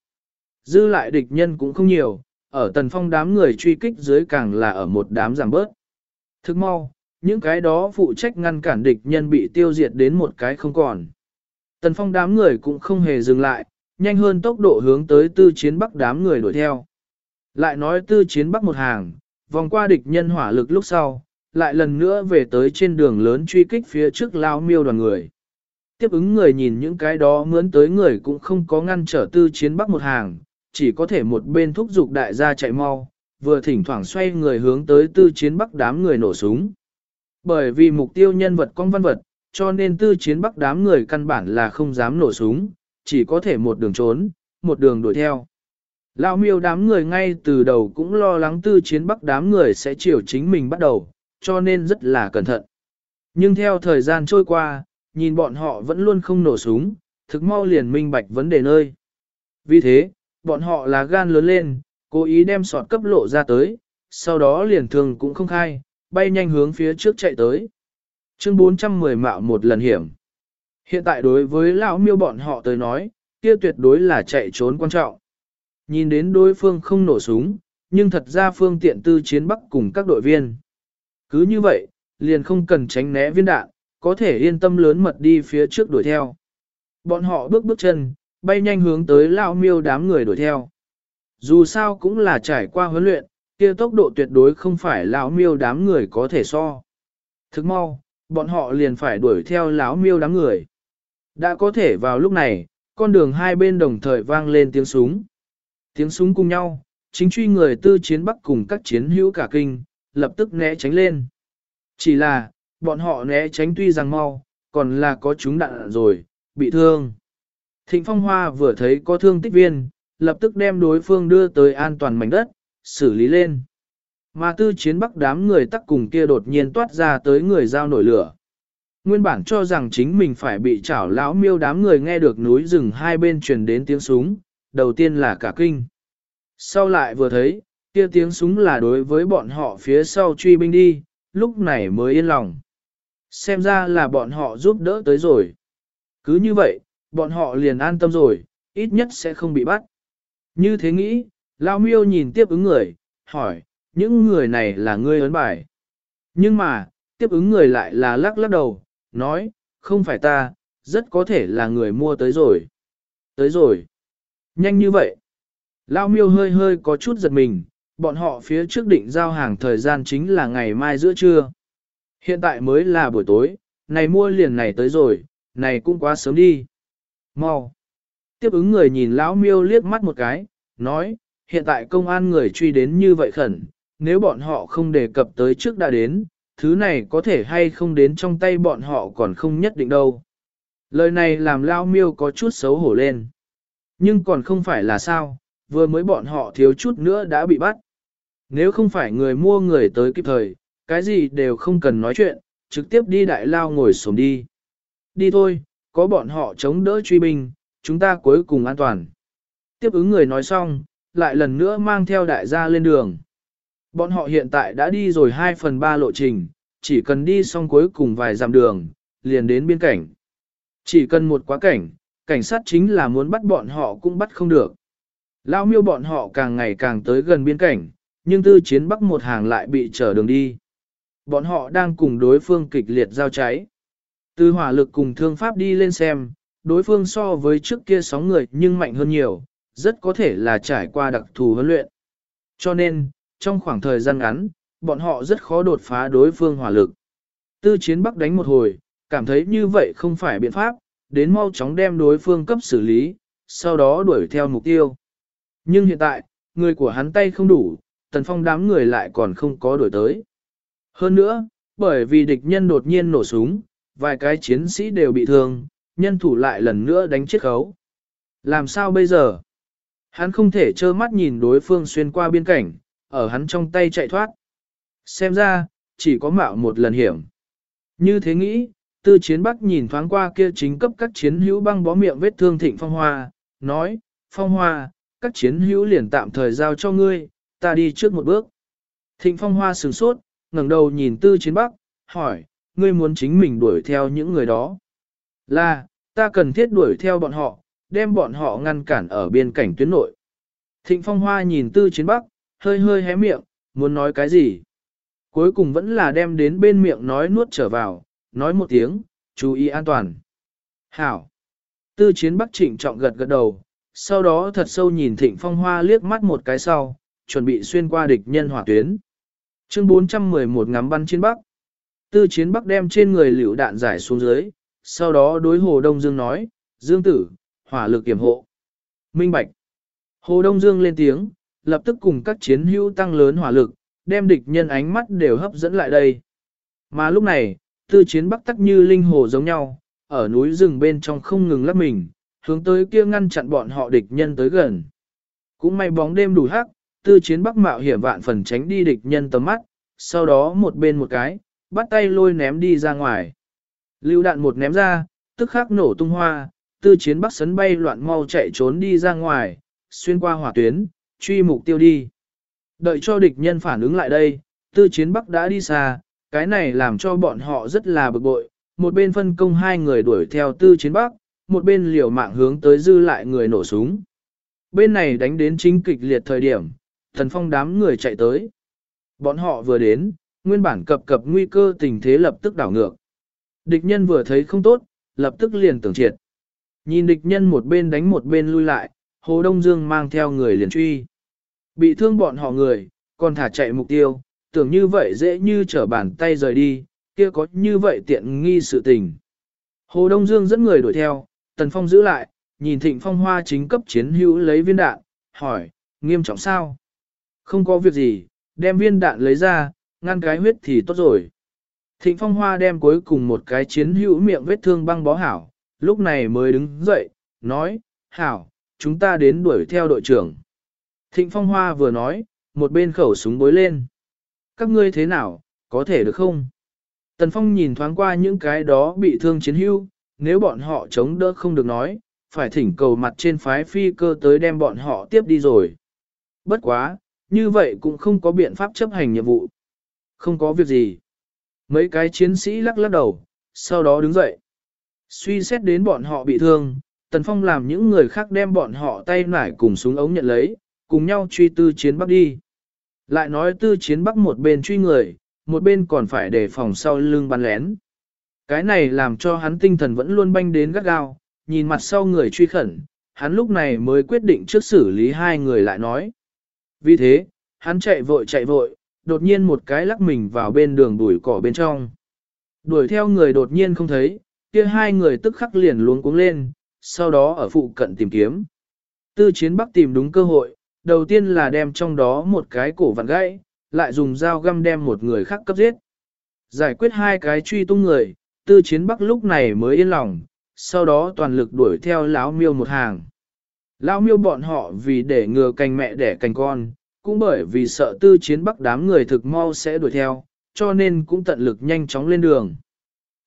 Dư lại địch nhân cũng không nhiều, ở Tần Phong đám người truy kích dưới càng là ở một đám giảm bớt. Thức mau, những cái đó phụ trách ngăn cản địch nhân bị tiêu diệt đến một cái không còn. Tần Phong đám người cũng không hề dừng lại, nhanh hơn tốc độ hướng tới tư chiến bắc đám người đuổi theo. Lại nói tư chiến bắc một hàng, vòng qua địch nhân hỏa lực lúc sau, lại lần nữa về tới trên đường lớn truy kích phía trước lao miêu đoàn người. Tiếp ứng người nhìn những cái đó mướn tới người cũng không có ngăn trở tư chiến bắc một hàng, chỉ có thể một bên thúc giục đại gia chạy mau, vừa thỉnh thoảng xoay người hướng tới tư chiến bắc đám người nổ súng. Bởi vì mục tiêu nhân vật con văn vật, cho nên tư chiến bắc đám người căn bản là không dám nổ súng, chỉ có thể một đường trốn, một đường đuổi theo. Lão miêu đám người ngay từ đầu cũng lo lắng tư chiến bắc đám người sẽ chiều chính mình bắt đầu, cho nên rất là cẩn thận. Nhưng theo thời gian trôi qua, nhìn bọn họ vẫn luôn không nổ súng, thực mau liền minh bạch vấn đề nơi. Vì thế, bọn họ là gan lớn lên, cố ý đem sọt cấp lộ ra tới, sau đó liền thường cũng không khai, bay nhanh hướng phía trước chạy tới. Chương 410 mạo một lần hiểm. Hiện tại đối với lão miêu bọn họ tới nói, kia tuyệt đối là chạy trốn quan trọng. Nhìn đến đối phương không nổ súng, nhưng thật ra phương tiện tư chiến bắc cùng các đội viên. Cứ như vậy, liền không cần tránh né viên đạn, có thể yên tâm lớn mật đi phía trước đuổi theo. Bọn họ bước bước chân, bay nhanh hướng tới lão miêu đám người đuổi theo. Dù sao cũng là trải qua huấn luyện, kia tốc độ tuyệt đối không phải lão miêu đám người có thể so. Thức mau, bọn họ liền phải đuổi theo lão miêu đám người. Đã có thể vào lúc này, con đường hai bên đồng thời vang lên tiếng súng. Tiếng súng cùng nhau, chính truy người tư chiến bắc cùng các chiến hữu cả kinh, lập tức né tránh lên. Chỉ là, bọn họ né tránh tuy rằng mau, còn là có chúng đạn rồi, bị thương. Thịnh Phong Hoa vừa thấy có thương tích viên, lập tức đem đối phương đưa tới an toàn mảnh đất, xử lý lên. Mà tư chiến bắc đám người tắc cùng kia đột nhiên toát ra tới người giao nổi lửa. Nguyên bản cho rằng chính mình phải bị chảo lão miêu đám người nghe được núi rừng hai bên truyền đến tiếng súng, đầu tiên là cả kinh. Sau lại vừa thấy, kia tiếng súng là đối với bọn họ phía sau truy binh đi, lúc này mới yên lòng. Xem ra là bọn họ giúp đỡ tới rồi. Cứ như vậy, bọn họ liền an tâm rồi, ít nhất sẽ không bị bắt. Như thế nghĩ, Lao Miêu nhìn tiếp ứng người, hỏi, những người này là ngươi ấn bài. Nhưng mà, tiếp ứng người lại là lắc lắc đầu, nói, không phải ta, rất có thể là người mua tới rồi. Tới rồi. Nhanh như vậy. Lao Miêu hơi hơi có chút giật mình, bọn họ phía trước định giao hàng thời gian chính là ngày mai giữa trưa. Hiện tại mới là buổi tối, này mua liền này tới rồi, này cũng quá sớm đi. Mau. Tiếp ứng người nhìn lão miêu liếc mắt một cái, nói, hiện tại công an người truy đến như vậy khẩn, nếu bọn họ không đề cập tới trước đã đến, thứ này có thể hay không đến trong tay bọn họ còn không nhất định đâu. Lời này làm Lao miêu có chút xấu hổ lên. Nhưng còn không phải là sao, vừa mới bọn họ thiếu chút nữa đã bị bắt. Nếu không phải người mua người tới kịp thời, cái gì đều không cần nói chuyện, trực tiếp đi đại lao ngồi xổm đi. Đi thôi, có bọn họ chống đỡ truy binh, chúng ta cuối cùng an toàn. Tiếp ứng người nói xong, lại lần nữa mang theo đại gia lên đường. Bọn họ hiện tại đã đi rồi 2 phần 3 lộ trình, chỉ cần đi xong cuối cùng vài dặm đường, liền đến biên cảnh. Chỉ cần một quá cảnh, cảnh sát chính là muốn bắt bọn họ cũng bắt không được. Lao miêu bọn họ càng ngày càng tới gần biên cảnh, nhưng tư chiến bắc một hàng lại bị trở đường đi. Bọn họ đang cùng đối phương kịch liệt giao cháy. Từ hỏa lực cùng thương pháp đi lên xem, đối phương so với trước kia sóng người nhưng mạnh hơn nhiều, rất có thể là trải qua đặc thù huấn luyện. Cho nên, trong khoảng thời gian ngắn, bọn họ rất khó đột phá đối phương hỏa lực. Tư chiến bắc đánh một hồi, cảm thấy như vậy không phải biện pháp, đến mau chóng đem đối phương cấp xử lý, sau đó đuổi theo mục tiêu. Nhưng hiện tại, người của hắn tay không đủ, tần phong đám người lại còn không có đuổi tới. Hơn nữa, bởi vì địch nhân đột nhiên nổ súng, vài cái chiến sĩ đều bị thương, nhân thủ lại lần nữa đánh chết khấu. Làm sao bây giờ? Hắn không thể trơ mắt nhìn đối phương xuyên qua biên cảnh, ở hắn trong tay chạy thoát. Xem ra, chỉ có mạo một lần hiểm. Như thế nghĩ, tư chiến bắc nhìn thoáng qua kia chính cấp các chiến hữu băng bó miệng vết thương thịnh phong hoa, nói, phong hoa, các chiến hữu liền tạm thời giao cho ngươi, ta đi trước một bước. Thịnh phong hoa sửng sốt, ngẩng đầu nhìn tư chiến bắc, hỏi, ngươi muốn chính mình đuổi theo những người đó. Là, ta cần thiết đuổi theo bọn họ, đem bọn họ ngăn cản ở biên cảnh tuyến nội. Thịnh phong hoa nhìn tư chiến bắc, hơi hơi hé miệng, muốn nói cái gì. Cuối cùng vẫn là đem đến bên miệng nói nuốt trở vào, nói một tiếng, chú ý an toàn. Hảo. Tư chiến bắc trịnh trọng gật gật đầu, sau đó thật sâu nhìn thịnh phong hoa liếc mắt một cái sau, chuẩn bị xuyên qua địch nhân hỏa tuyến. Chương 411 ngắm bắn chiến bắc. Tư chiến bắc đem trên người liều đạn giải xuống dưới, sau đó đối Hồ Đông Dương nói, Dương tử, hỏa lực kiểm hộ. Minh Bạch. Hồ Đông Dương lên tiếng, lập tức cùng các chiến hữu tăng lớn hỏa lực, đem địch nhân ánh mắt đều hấp dẫn lại đây. Mà lúc này, tư chiến bắc tắc như linh hồ giống nhau, ở núi rừng bên trong không ngừng lắp mình, hướng tới kia ngăn chặn bọn họ địch nhân tới gần. Cũng may bóng đêm đủ hắc, tư chiến bắc mạo hiểm vạn phần tránh đi địch nhân tầm mắt, sau đó một bên một cái, bắt tay lôi ném đi ra ngoài. Lưu đạn một ném ra, tức khắc nổ tung hoa, tư chiến bắc sấn bay loạn mau chạy trốn đi ra ngoài, xuyên qua hỏa tuyến, truy mục tiêu đi. Đợi cho địch nhân phản ứng lại đây, tư chiến bắc đã đi xa, cái này làm cho bọn họ rất là bực bội, một bên phân công hai người đuổi theo tư chiến bắc, một bên liều mạng hướng tới dư lại người nổ súng. Bên này đánh đến chính kịch liệt thời điểm, thần phong đám người chạy tới. Bọn họ vừa đến, nguyên bản cập cập nguy cơ tình thế lập tức đảo ngược. Địch nhân vừa thấy không tốt, lập tức liền tưởng triệt. Nhìn địch nhân một bên đánh một bên lui lại, Hồ Đông Dương mang theo người liền truy. Bị thương bọn họ người, còn thả chạy mục tiêu, tưởng như vậy dễ như trở bàn tay rời đi, kia có như vậy tiện nghi sự tình. Hồ Đông Dương dẫn người đuổi theo, Tần Phong giữ lại, nhìn Thịnh Phong Hoa chính cấp chiến hữu lấy viên đạn, hỏi, nghiêm trọng sao? Không có việc gì, đem viên đạn lấy ra, ngăn cái huyết thì tốt rồi. Thịnh Phong Hoa đem cuối cùng một cái chiến hữu miệng vết thương băng bó hảo, lúc này mới đứng dậy, nói, hảo, chúng ta đến đuổi theo đội trưởng. Thịnh Phong Hoa vừa nói, một bên khẩu súng bối lên. Các ngươi thế nào, có thể được không? Tần Phong nhìn thoáng qua những cái đó bị thương chiến hưu, nếu bọn họ chống đỡ không được nói, phải thỉnh cầu mặt trên phái phi cơ tới đem bọn họ tiếp đi rồi. Bất quá, như vậy cũng không có biện pháp chấp hành nhiệm vụ. Không có việc gì. Mấy cái chiến sĩ lắc lắc đầu, sau đó đứng dậy. Suy xét đến bọn họ bị thương, Tần Phong làm những người khác đem bọn họ tay nải cùng súng ống nhận lấy, cùng nhau truy tư chiến bắc đi. Lại nói tư chiến bắc một bên truy người, một bên còn phải đề phòng sau lưng bắn lén. Cái này làm cho hắn tinh thần vẫn luôn banh đến gắt gao, nhìn mặt sau người truy khẩn, hắn lúc này mới quyết định trước xử lý hai người lại nói. Vì thế, hắn chạy vội chạy vội, đột nhiên một cái lắc mình vào bên đường đuổi cỏ bên trong. Đuổi theo người đột nhiên không thấy, kia hai người tức khắc liền luống cuống lên, sau đó ở phụ cận tìm kiếm. Tư chiến bắc tìm đúng cơ hội, đầu tiên là đem trong đó một cái cổ vặn gãy, lại dùng dao găm đem một người khác cấp giết. Giải quyết hai cái truy tung người, tư chiến bắc lúc này mới yên lòng, sau đó toàn lực đuổi theo lão miêu một hàng. Lão miêu bọn họ vì để ngừa cành mẹ đẻ cành con, cũng bởi vì sợ tư chiến bắc đám người thực mau sẽ đuổi theo, cho nên cũng tận lực nhanh chóng lên đường.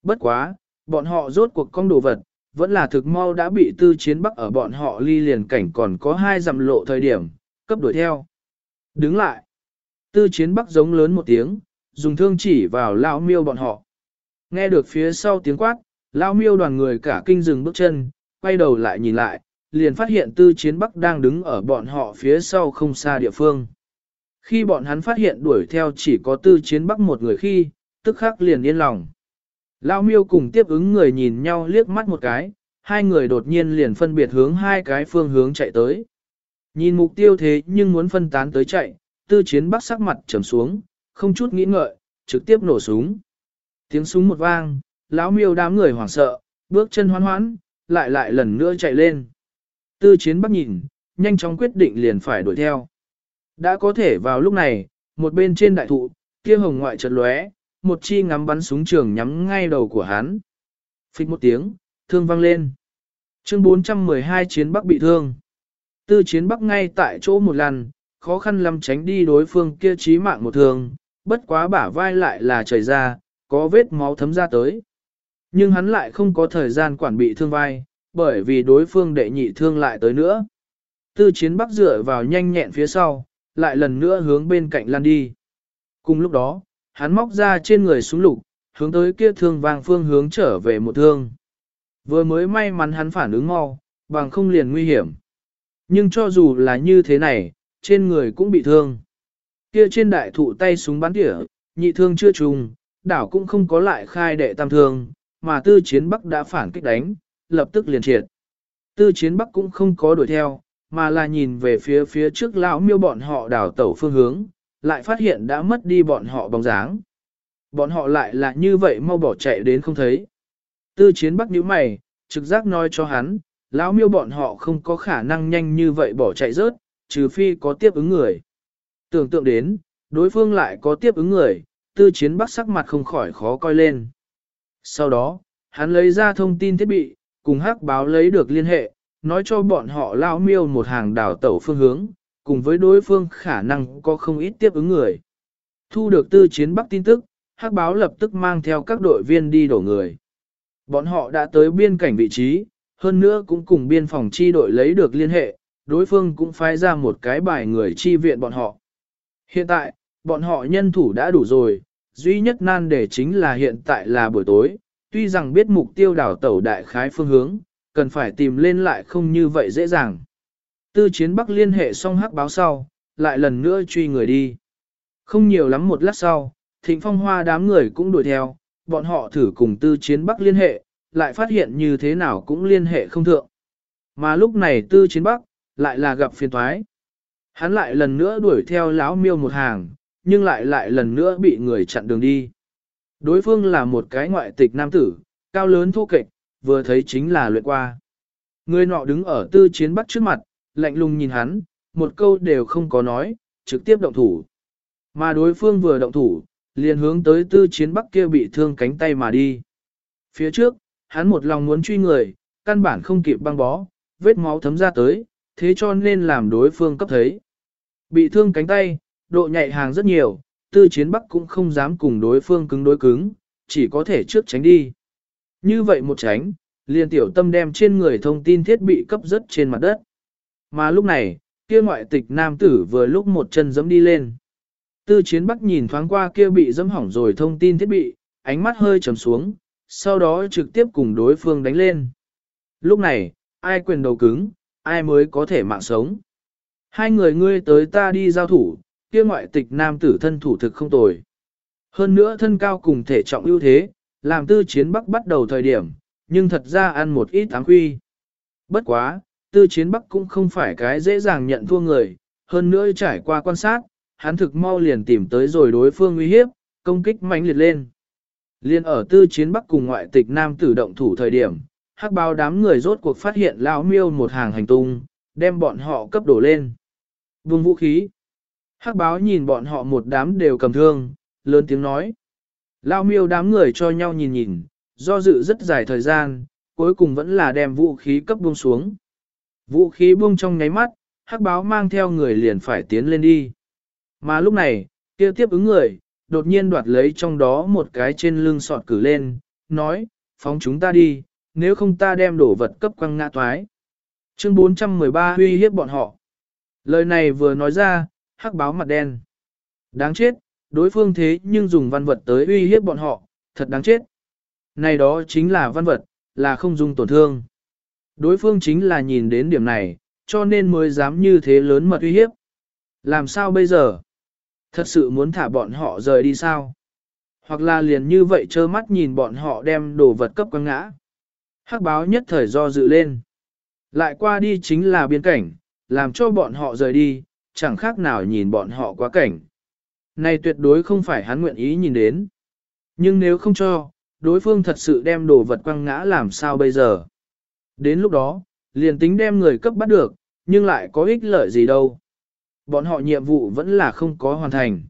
Bất quá, bọn họ rốt cuộc con đồ vật, vẫn là thực mau đã bị tư chiến bắc ở bọn họ ly liền cảnh còn có hai dặm lộ thời điểm, cấp đuổi theo. Đứng lại. Tư chiến bắc giống lớn một tiếng, dùng thương chỉ vào lão miêu bọn họ. Nghe được phía sau tiếng quát, lão miêu đoàn người cả kinh dừng bước chân, quay đầu lại nhìn lại, liền phát hiện tư chiến bắc đang đứng ở bọn họ phía sau không xa địa phương. Khi bọn hắn phát hiện đuổi theo chỉ có tư chiến bắc một người khi, tức khắc liền yên lòng. Lão miêu cùng tiếp ứng người nhìn nhau liếc mắt một cái, hai người đột nhiên liền phân biệt hướng hai cái phương hướng chạy tới. Nhìn mục tiêu thế nhưng muốn phân tán tới chạy, tư chiến bắc sắc mặt trầm xuống, không chút nghĩ ngợi, trực tiếp nổ súng. Tiếng súng một vang, lão miêu đám người hoảng sợ, bước chân hoan hoãn, lại lại lần nữa chạy lên. Tư chiến bắc nhìn, nhanh chóng quyết định liền phải đuổi theo. Đã có thể vào lúc này, một bên trên đại thụ, kia hồng ngoại chợt lóe, một chi ngắm bắn súng trường nhắm ngay đầu của hắn. Phích một tiếng, thương vang lên. Chương 412 chiến bắc bị thương. Tư chiến bắc ngay tại chỗ một lần, khó khăn lắm tránh đi đối phương kia chí mạng một thương, bất quá bả vai lại là chảy ra, có vết máu thấm ra tới. Nhưng hắn lại không có thời gian quản bị thương vai, bởi vì đối phương đệ nhị thương lại tới nữa. Tư chiến bắc dựa vào nhanh nhẹn phía sau, lại lần nữa hướng bên cạnh lăn đi. Cùng lúc đó, hắn móc ra trên người súng lục, hướng tới kia thương vang phương hướng trở về một thương. Vừa mới may mắn hắn phản ứng mau, bằng không liền nguy hiểm. Nhưng cho dù là như thế này, trên người cũng bị thương. Kia trên đại thụ tay súng bắn tỉa, nhị thương chưa trùng, đảo cũng không có lại khai đệ tam thương, mà tư chiến bắc đã phản kích đánh, lập tức liền triệt. Tư chiến bắc cũng không có đuổi theo, mà là nhìn về phía phía trước lão miêu bọn họ đảo tẩu phương hướng, lại phát hiện đã mất đi bọn họ bóng dáng. Bọn họ lại là như vậy mau bỏ chạy đến không thấy. Tư chiến bắc nhíu mày, trực giác nói cho hắn, lão miêu bọn họ không có khả năng nhanh như vậy bỏ chạy rớt, trừ phi có tiếp ứng người. Tưởng tượng đến, đối phương lại có tiếp ứng người, tư chiến bắc sắc mặt không khỏi khó coi lên. Sau đó, hắn lấy ra thông tin thiết bị, cùng hắc báo lấy được liên hệ, nói cho bọn họ lão miêu một hàng đảo tẩu phương hướng, cùng với đối phương khả năng có không ít tiếp ứng người. Thu được tư chiến bắc tin tức, hắc báo lập tức mang theo các đội viên đi đổ người. Bọn họ đã tới biên cảnh vị trí, hơn nữa cũng cùng biên phòng chi đội lấy được liên hệ, đối phương cũng phái ra một cái bài người chi viện bọn họ. Hiện tại, bọn họ nhân thủ đã đủ rồi, duy nhất nan đề chính là hiện tại là buổi tối, tuy rằng biết mục tiêu đảo tẩu đại khái phương hướng, cần phải tìm lên lại không như vậy dễ dàng. Tư chiến bắc liên hệ xong hắc báo sau, lại lần nữa truy người đi. Không nhiều lắm một lát sau, thịnh phong hoa đám người cũng đuổi theo, bọn họ thử cùng tư chiến bắc liên hệ, lại phát hiện như thế nào cũng liên hệ không thượng. Mà lúc này tư chiến bắc, lại là gặp phiền thoái. Hắn lại lần nữa đuổi theo lão miêu một hàng, nhưng lại lại lần nữa bị người chặn đường đi. Đối phương là một cái ngoại tịch nam tử, cao lớn thô kệch, vừa thấy chính là luyện qua. Người nọ đứng ở tư chiến bắc trước mặt, lạnh lùng nhìn hắn, một câu đều không có nói, trực tiếp động thủ. Mà đối phương vừa động thủ, liền hướng tới tư chiến bắc kia bị thương cánh tay mà đi. Phía trước, hắn một lòng muốn truy người, căn bản không kịp băng bó, vết máu thấm ra tới, thế cho nên làm đối phương cấp thấy. Bị thương cánh tay, độ nhạy hàng rất nhiều, tư chiến bắc cũng không dám cùng đối phương cứng đối cứng, chỉ có thể trước tránh đi. Như vậy một tránh, liền tiểu tâm đem trên người thông tin thiết bị cấp rất trên mặt đất. Mà lúc này, kia ngoại tịch nam tử vừa lúc một chân giẫm đi lên. Tư chiến bắc nhìn thoáng qua kia bị dẫm hỏng rồi thông tin thiết bị, ánh mắt hơi trầm xuống, sau đó trực tiếp cùng đối phương đánh lên. Lúc này, ai quyền đầu cứng, ai mới có thể mạng sống. Hai người ngươi tới ta đi giao thủ, kia ngoại tịch nam tử thân thủ thực không tồi. Hơn nữa thân cao cùng thể trọng ưu thế, làm tư chiến bắc bắt đầu thời điểm, nhưng thật ra ăn một ít áng quy. Bất quá, tư chiến bắc cũng không phải cái dễ dàng nhận thua người, hơn nữa trải qua quan sát, hắn thực mau liền tìm tới rồi đối phương uy hiếp, công kích mãnh liệt lên. Liên ở tư chiến bắc cùng ngoại tịch nam tử động thủ thời điểm, hắc Báo đám người rốt cuộc phát hiện lão miêu một hàng hành tung, đem bọn họ cấp đổ lên. Vùng vũ khí. Hắc báo nhìn bọn họ một đám đều cầm thương, lớn tiếng nói. Lao miêu đám người cho nhau nhìn nhìn, do dự rất dài thời gian, cuối cùng vẫn là đem vũ khí cấp buông xuống. Vũ khí buông trong nháy mắt, hắc báo mang theo người liền phải tiến lên đi. Mà lúc này, kia tiếp ứng người, đột nhiên đoạt lấy trong đó một cái trên lưng sọt cử lên, nói, phóng chúng ta đi, nếu không ta đem đổ vật cấp quăng ngã toái. Chương 413 huy hiếp bọn họ. Lời này vừa nói ra, hắc báo mặt đen. Đáng chết, đối phương thế nhưng dùng văn vật tới uy hiếp bọn họ, thật đáng chết. Này đó chính là văn vật, là không dùng tổn thương. Đối phương chính là nhìn đến điểm này, cho nên mới dám như thế lớn mật uy hiếp. Làm sao bây giờ? Thật sự muốn thả bọn họ rời đi sao? Hoặc là liền như vậy trơ mắt nhìn bọn họ đem đồ vật cấp quăng ngã. Hắc báo nhất thời do dự lên. Lại qua đi chính là biên cảnh, làm cho bọn họ rời đi, chẳng khác nào nhìn bọn họ quá cảnh. Này tuyệt đối không phải hắn nguyện ý nhìn đến. Nhưng nếu không cho, đối phương thật sự đem đồ vật quăng ngã làm sao bây giờ? Đến lúc đó, liền tính đem người cấp bắt được, nhưng lại có ích lợi gì đâu. Bọn họ nhiệm vụ vẫn là không có hoàn thành.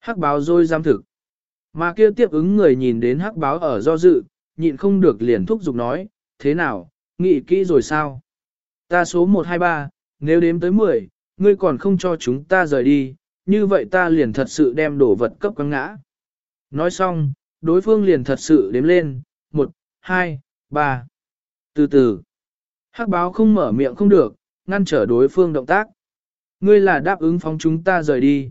Hắc báo rồi giam thực. Mà kia tiếp ứng người nhìn đến hắc báo ở do dự, nhịn không được liền thúc giục nói, thế nào, nghĩ kỹ rồi sao? Ta số 123, nếu đếm tới 10, ngươi còn không cho chúng ta rời đi, như vậy ta liền thật sự đem đổ vật cấp quăng ngã. Nói xong, đối phương liền thật sự đếm lên, 1, 2, 3. Từ từ, hắc báo không mở miệng không được, ngăn trở đối phương động tác. Ngươi là đáp ứng phóng chúng ta rời đi.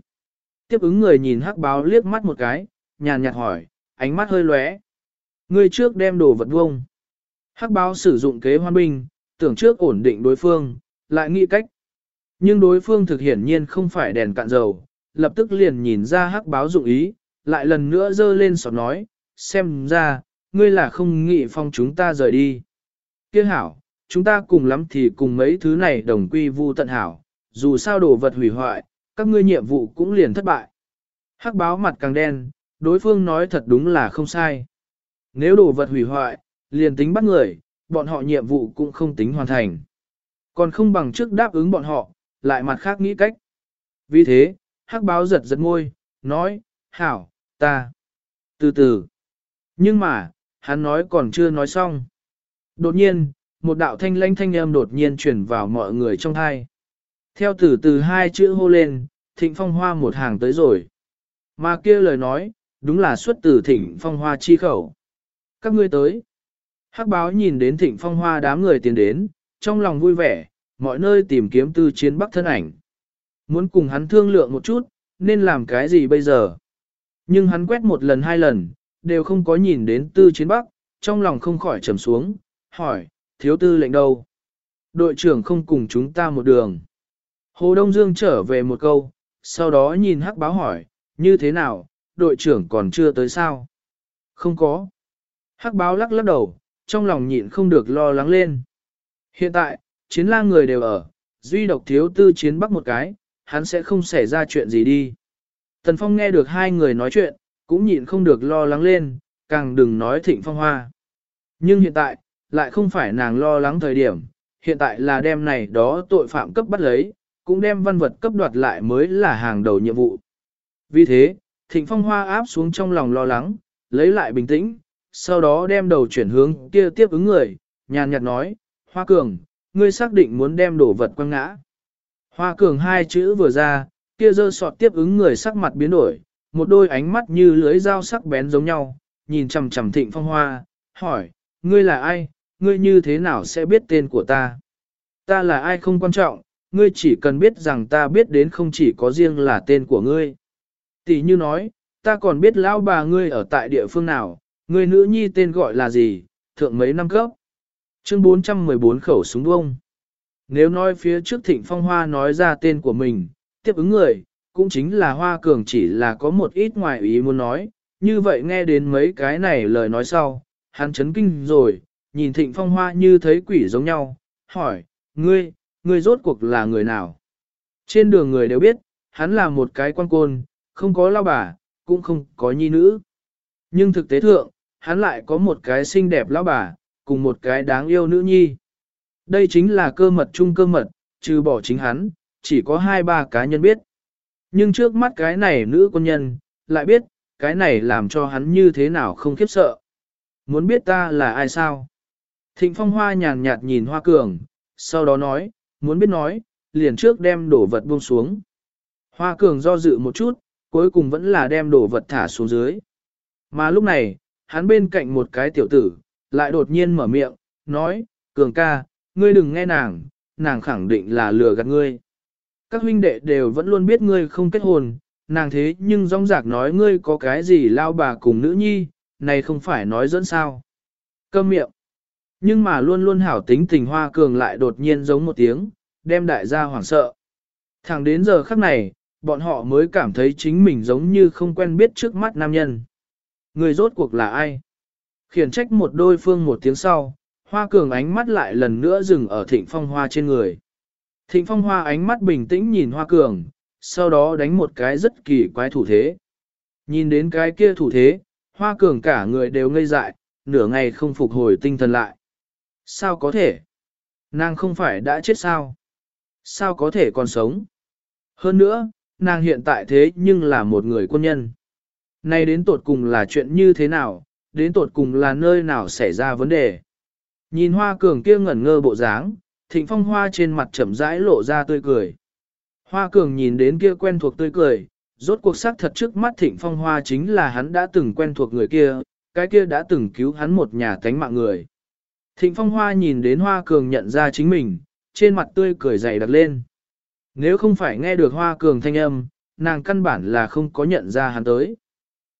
Tiếp ứng người nhìn hắc báo liếc mắt một cái, nhàn nhạt hỏi, ánh mắt hơi lóe. Ngươi trước đem đồ vật vông. Hắc báo sử dụng kế hoan binh, tưởng trước ổn định đối phương, lại nghĩ cách. Nhưng đối phương thực hiển nhiên không phải đèn cạn dầu, lập tức liền nhìn ra hắc báo dụng ý, lại lần nữa dơ lên sọt nói, xem ra, ngươi là không nghĩ phong chúng ta rời đi. Kia hảo, chúng ta cùng lắm thì cùng mấy thứ này đồng quy vu tận hảo, dù sao đồ vật hủy hoại, các ngươi nhiệm vụ cũng liền thất bại. Hắc báo mặt càng đen, đối phương nói thật đúng là không sai. Nếu đồ vật hủy hoại, liền tính bắt người, bọn họ nhiệm vụ cũng không tính hoàn thành. Còn không bằng trước đáp ứng bọn họ, lại mặt khác nghĩ cách. Vì thế, hắc báo giật giật ngôi, nói, hảo, ta, từ từ. Nhưng mà, hắn nói còn chưa nói xong. Đột nhiên, một đạo thanh lãnh thanh âm đột nhiên truyền vào mọi người trong thai. Theo từ từ hai chữ hô lên, thịnh phong hoa một hàng tới rồi. Mà kia lời nói, đúng là xuất từ thịnh phong hoa chi khẩu. Các ngươi tới. Hắc báo nhìn đến thịnh phong hoa đám người tiến đến, trong lòng vui vẻ, mọi nơi tìm kiếm tư chiến bắc thân ảnh. Muốn cùng hắn thương lượng một chút, nên làm cái gì bây giờ? Nhưng hắn quét một lần hai lần, đều không có nhìn đến tư chiến bắc, trong lòng không khỏi trầm xuống, hỏi, thiếu tư lệnh đâu? Đội trưởng không cùng chúng ta một đường. Hồ Đông Dương trở về một câu, sau đó nhìn hắc báo hỏi, như thế nào, đội trưởng còn chưa tới sao? Không có. Hắc báo lắc lắc đầu, trong lòng nhịn không được lo lắng lên. Hiện tại, chiến lang người đều ở, duy độc thiếu tư chiến bắc một cái, hắn sẽ không xảy ra chuyện gì đi. Tần Phong nghe được hai người nói chuyện, cũng nhịn không được lo lắng lên, càng đừng nói thịnh phong hoa. Nhưng hiện tại, lại không phải nàng lo lắng thời điểm, hiện tại là đem này đó tội phạm cấp bắt lấy, cũng đem văn vật cấp đoạt lại mới là hàng đầu nhiệm vụ. Vì thế, thịnh phong hoa áp xuống trong lòng lo lắng, lấy lại bình tĩnh, sau đó đem đầu chuyển hướng kia tiếp ứng người, nhàn nhạt nói, Hoa Cường, ngươi xác định muốn đem đổ vật quăng ngã. Hoa Cường hai chữ vừa ra, kia dơ sọt tiếp ứng người sắc mặt biến đổi, một đôi ánh mắt như lưới dao sắc bén giống nhau, nhìn chằm chằm thịnh phong hoa, hỏi, ngươi là ai, ngươi như thế nào sẽ biết tên của ta? Ta là ai không quan trọng, ngươi chỉ cần biết rằng ta biết đến không chỉ có riêng là tên của ngươi. Tỷ như nói, ta còn biết lão bà ngươi ở tại địa phương nào, ngươi nữ nhi tên gọi là gì, thượng mấy năm cấp. Chương 414 khẩu súng bông. Nếu nói phía trước thịnh phong hoa nói ra tên của mình, tiếp ứng người, cũng chính là hoa cường chỉ là có một ít ngoài ý muốn nói, như vậy nghe đến mấy cái này lời nói sau, hắn chấn kinh rồi, nhìn thịnh phong hoa như thấy quỷ giống nhau, hỏi, ngươi, ngươi rốt cuộc là người nào? Trên đường người đều biết, hắn là một cái quan côn, không có lao bà, cũng không có nhi nữ. Nhưng thực tế thượng, hắn lại có một cái xinh đẹp lão bà, cùng một cái đáng yêu nữ nhi. Đây chính là cơ mật chung cơ mật, trừ bỏ chính hắn, chỉ có hai ba cá nhân biết. Nhưng trước mắt cái này nữ quân nhân, lại biết, cái này làm cho hắn như thế nào không khiếp sợ. Muốn biết ta là ai sao? Thịnh phong hoa nhàn nhạt nhìn hoa cường, sau đó nói, muốn biết nói, liền trước đem đổ vật buông xuống. Hoa cường do dự một chút, cuối cùng vẫn là đem đổ vật thả xuống dưới. Mà lúc này, hắn bên cạnh một cái tiểu tử, lại đột nhiên mở miệng, nói, cường ca, ngươi đừng nghe nàng, nàng khẳng định là lừa gạt ngươi. Các huynh đệ đều vẫn luôn biết ngươi không kết hôn, nàng thế nhưng rong rạc nói ngươi có cái gì lao bà cùng nữ nhi, này không phải nói dẫn sao. Câm miệng. Nhưng mà luôn luôn hảo tính tình hoa cường lại đột nhiên giống một tiếng, đem đại gia hoảng sợ. Thẳng đến giờ khắc này, bọn họ mới cảm thấy chính mình giống như không quen biết trước mắt nam nhân. Người rốt cuộc là ai? Khiển trách một đôi phương một tiếng sau, hoa cường ánh mắt lại lần nữa dừng ở thịnh phong hoa trên người. Thịnh phong hoa ánh mắt bình tĩnh nhìn hoa cường, sau đó đánh một cái rất kỳ quái thủ thế. Nhìn đến cái kia thủ thế, hoa cường cả người đều ngây dại, nửa ngày không phục hồi tinh thần lại. Sao có thể? Nàng không phải đã chết sao? Sao có thể còn sống? Hơn nữa, nàng hiện tại thế nhưng là một người quân nhân. nay đến tột cùng là chuyện như thế nào, đến tột cùng là nơi nào xảy ra vấn đề. Nhìn hoa cường kia ngẩn ngơ bộ dáng, thịnh phong hoa trên mặt chậm rãi lộ ra tươi cười. Hoa cường nhìn đến kia quen thuộc tươi cười, rốt cuộc sắc thật trước mắt thịnh phong hoa chính là hắn đã từng quen thuộc người kia, cái kia đã từng cứu hắn một nhà tánh mạng người. Thịnh phong hoa nhìn đến hoa cường nhận ra chính mình, trên mặt tươi cười dày đặc lên. Nếu không phải nghe được hoa cường thanh âm, nàng căn bản là không có nhận ra hắn tới.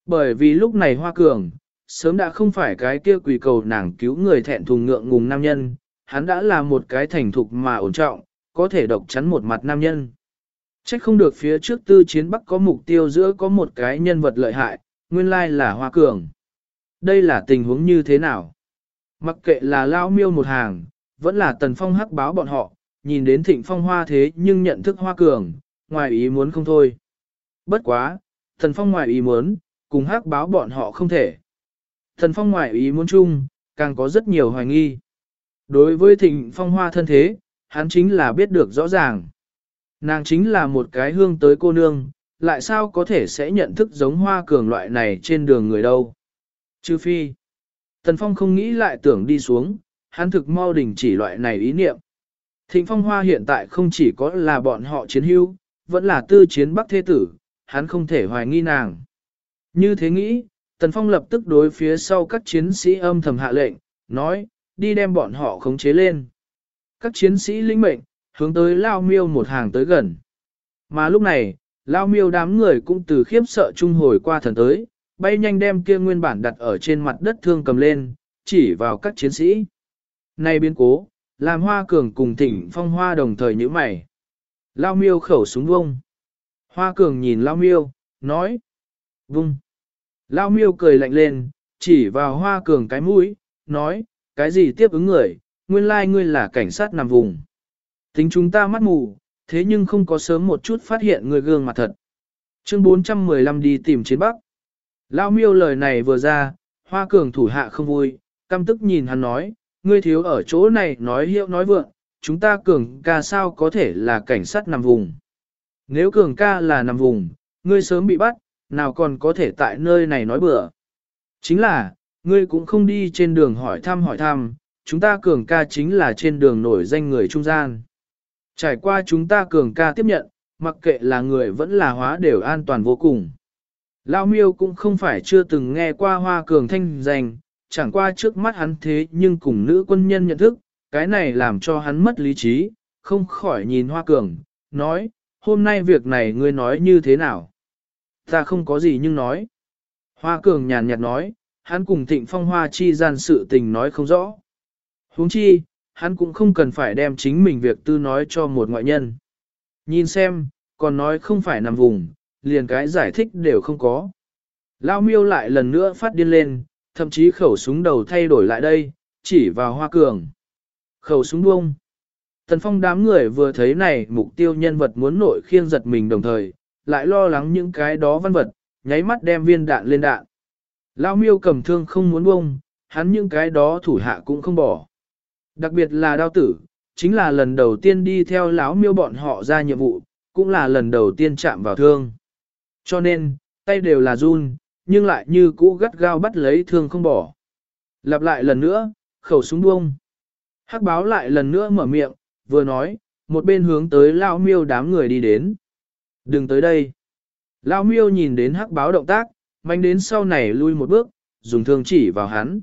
Bởi vì lúc này hoa cường, sớm đã không phải cái kia quỳ cầu nàng cứu người thẹn thùng ngượng ngùng nam nhân, hắn đã là một cái thành thục mà ổn trọng, có thể độc chắn một mặt nam nhân. Trách không được phía trước tư chiến bắc có mục tiêu giữa có một cái nhân vật lợi hại, nguyên lai là hoa cường. Đây là tình huống như thế nào? Mặc kệ là lao miêu một hàng, vẫn là tần phong hắc báo bọn họ, nhìn đến thịnh phong hoa thế nhưng nhận thức hoa cường, ngoài ý muốn không thôi. Bất quá, tần phong ngoài ý muốn, cùng hắc báo bọn họ không thể. Tần phong ngoài ý muốn chung, càng có rất nhiều hoài nghi. Đối với thịnh phong hoa thân thế, hắn chính là biết được rõ ràng. Nàng chính là một cái hương tới cô nương, lại sao có thể sẽ nhận thức giống hoa cường loại này trên đường người đâu. Chư phi. Tần Phong không nghĩ lại tưởng đi xuống, hắn thực mau đình chỉ loại này ý niệm. Thịnh Phong Hoa hiện tại không chỉ có là bọn họ chiến hữu, vẫn là tư chiến bắc thế tử, hắn không thể hoài nghi nàng. Như thế nghĩ, Tần Phong lập tức đối phía sau các chiến sĩ âm thầm hạ lệnh, nói, đi đem bọn họ khống chế lên. Các chiến sĩ linh mệnh, hướng tới Lao Miêu một hàng tới gần. Mà lúc này, Lao Miêu đám người cũng từ khiếp sợ trung hồi qua thần tới, bay nhanh đem kia nguyên bản đặt ở trên mặt đất thương cầm lên, chỉ vào các chiến sĩ. Này biến cố, làm hoa cường cùng thỉnh phong hoa đồng thời như mày. Lao miêu khẩu súng vung Hoa cường nhìn Lao miêu, nói. Vung. Lao miêu cười lạnh lên, chỉ vào hoa cường cái mũi, nói, cái gì tiếp ứng người, nguyên lai ngươi là cảnh sát nằm vùng. Tính chúng ta mắt mù, thế nhưng không có sớm một chút phát hiện người gương mặt thật. Chương 415 đi tìm chiến bắc. Lao miêu lời này vừa ra, hoa cường thủ hạ không vui, căm tức nhìn hắn nói, ngươi thiếu ở chỗ này nói hiệu nói vượng, chúng ta cường ca sao có thể là cảnh sát nằm vùng. Nếu cường ca là nằm vùng, ngươi sớm bị bắt, nào còn có thể tại nơi này nói bừa. Chính là, ngươi cũng không đi trên đường hỏi thăm hỏi thăm, chúng ta cường ca chính là trên đường nổi danh người trung gian. Trải qua chúng ta cường ca tiếp nhận, mặc kệ là người vẫn là hóa đều an toàn vô cùng. Lao miêu cũng không phải chưa từng nghe qua hoa cường thanh danh, chẳng qua trước mắt hắn thế nhưng cùng nữ quân nhân nhận thức, cái này làm cho hắn mất lý trí, không khỏi nhìn hoa cường, nói, hôm nay việc này ngươi nói như thế nào? Ta không có gì nhưng nói. Hoa cường nhàn nhạt nói, hắn cùng thịnh phong hoa chi gian sự tình nói không rõ. huống chi, hắn cũng không cần phải đem chính mình việc tư nói cho một ngoại nhân. Nhìn xem, còn nói không phải nằm vùng, liền cái giải thích đều không có. Lao miêu lại lần nữa phát điên lên, thậm chí khẩu súng đầu thay đổi lại đây, chỉ vào hoa cường. Khẩu súng buông. Tần phong đám người vừa thấy này mục tiêu nhân vật muốn nội khiêng giật mình đồng thời, lại lo lắng những cái đó văn vật, nháy mắt đem viên đạn lên đạn. Lao miêu cầm thương không muốn bông, hắn những cái đó thủ hạ cũng không bỏ. Đặc biệt là đao tử, chính là lần đầu tiên đi theo lão miêu bọn họ ra nhiệm vụ, cũng là lần đầu tiên chạm vào thương. Cho nên, tay đều là run, nhưng lại như cũ gắt gao bắt lấy thương không bỏ. Lặp lại lần nữa, khẩu súng buông. Hắc báo lại lần nữa mở miệng, vừa nói, một bên hướng tới lao miêu đám người đi đến. Đừng tới đây. Lao miêu nhìn đến hắc báo động tác, mạnh đến sau này lui một bước, dùng thương chỉ vào hắn.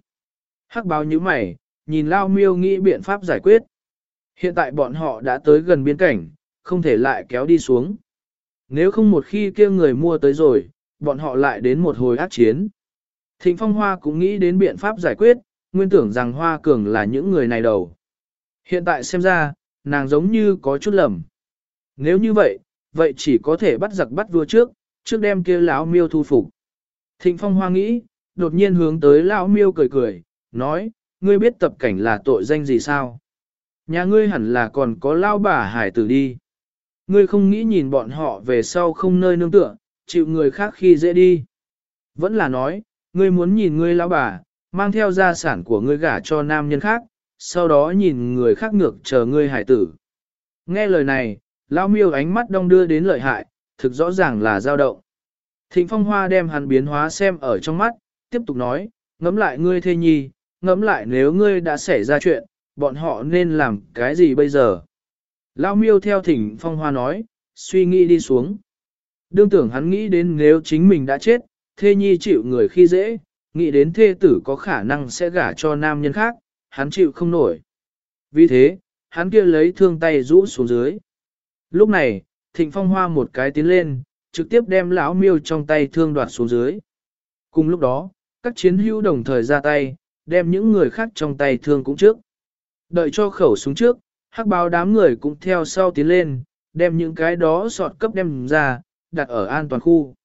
Hắc báo như mày, nhìn lao miêu nghĩ biện pháp giải quyết. Hiện tại bọn họ đã tới gần biên cảnh, không thể lại kéo đi xuống. Nếu không một khi kia người mua tới rồi, bọn họ lại đến một hồi ác chiến. Thịnh Phong Hoa cũng nghĩ đến biện pháp giải quyết, nguyên tưởng rằng Hoa Cường là những người này đầu. Hiện tại xem ra, nàng giống như có chút lầm. Nếu như vậy, vậy chỉ có thể bắt giặc bắt vua trước, trước đem kia lão miêu thu phục. Thịnh Phong Hoa nghĩ, đột nhiên hướng tới lão miêu cười cười, nói, ngươi biết tập cảnh là tội danh gì sao? Nhà ngươi hẳn là còn có lao bà hải tử đi. Ngươi không nghĩ nhìn bọn họ về sau không nơi nương tựa, chịu người khác khi dễ đi. Vẫn là nói, ngươi muốn nhìn ngươi lão bà, mang theo gia sản của ngươi gả cho nam nhân khác, sau đó nhìn người khác ngược chờ ngươi hải tử. Nghe lời này, lão miêu ánh mắt đông đưa đến lợi hại, thực rõ ràng là dao động. Thịnh phong hoa đem hắn biến hóa xem ở trong mắt, tiếp tục nói, ngẫm lại ngươi thê nhi, ngẫm lại nếu ngươi đã xảy ra chuyện, bọn họ nên làm cái gì bây giờ? Lao miêu theo thỉnh phong hoa nói, suy nghĩ đi xuống. Đương tưởng hắn nghĩ đến nếu chính mình đã chết, thê nhi chịu người khi dễ, nghĩ đến thê tử có khả năng sẽ gả cho nam nhân khác, hắn chịu không nổi. Vì thế, hắn kia lấy thương tay rũ xuống dưới. Lúc này, thịnh phong hoa một cái tiến lên, trực tiếp đem lão miêu trong tay thương đoạt xuống dưới. Cùng lúc đó, các chiến hữu đồng thời ra tay, đem những người khác trong tay thương cũng trước. Đợi cho khẩu súng trước, hắc báo đám người cũng theo sau tiến lên, đem những cái đó sọt cấp đem ra, đặt ở an toàn khu.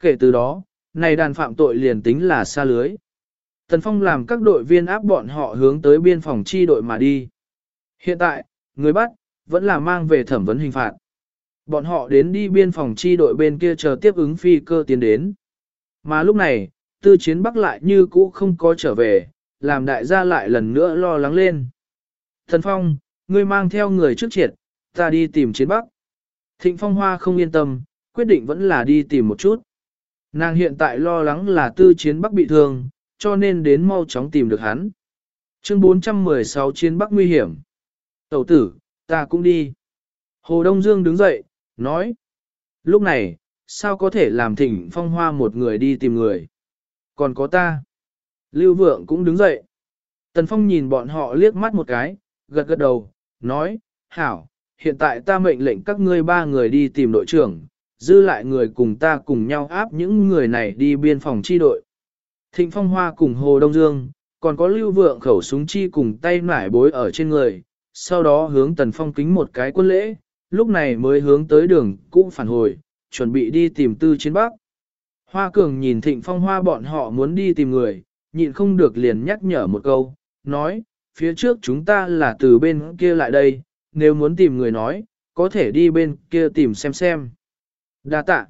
Kể từ đó, này đàn phạm tội liền tính là xa lưới. Tần Phong làm các đội viên áp bọn họ hướng tới biên phòng chi đội mà đi. Hiện tại, người bắt, vẫn là mang về thẩm vấn hình phạt. Bọn họ đến đi biên phòng chi đội bên kia chờ tiếp ứng phi cơ tiến đến. Mà lúc này, tư chiến bắc lại như cũ không có trở về, làm đại gia lại lần nữa lo lắng lên. Thần Phong, ngươi mang theo người trước triệt, ta đi tìm chiến bắc. Thịnh Phong Hoa không yên tâm, quyết định vẫn là đi tìm một chút. Nàng hiện tại lo lắng là tư chiến bắc bị thương, cho nên đến mau chóng tìm được hắn. Chương 416 chiến bắc nguy hiểm. Tẩu tử, ta cũng đi. Hồ Đông Dương đứng dậy, nói. Lúc này, sao có thể làm thịnh phong hoa một người đi tìm người? Còn có ta. Lưu Vượng cũng đứng dậy. Tần Phong nhìn bọn họ liếc mắt một cái, gật gật đầu, nói, hảo, hiện tại ta mệnh lệnh các ngươi ba người đi tìm đội trưởng, dư lại người cùng ta cùng nhau áp những người này đi biên phòng chi đội. Thịnh Phong Hoa cùng Hồ Đông Dương, còn có lưu vượng khẩu súng chi cùng tay nải bối ở trên người, sau đó hướng Tần Phong kính một cái quân lễ, lúc này mới hướng tới đường cũng phản hồi, chuẩn bị đi tìm tư chiến bắc. Hoa Cường nhìn Thịnh Phong Hoa bọn họ muốn đi tìm người, nhịn không được liền nhắc nhở một câu, nói, phía trước chúng ta là từ bên kia lại đây, nếu muốn tìm người nói, có thể đi bên kia tìm xem xem. Đa tạ.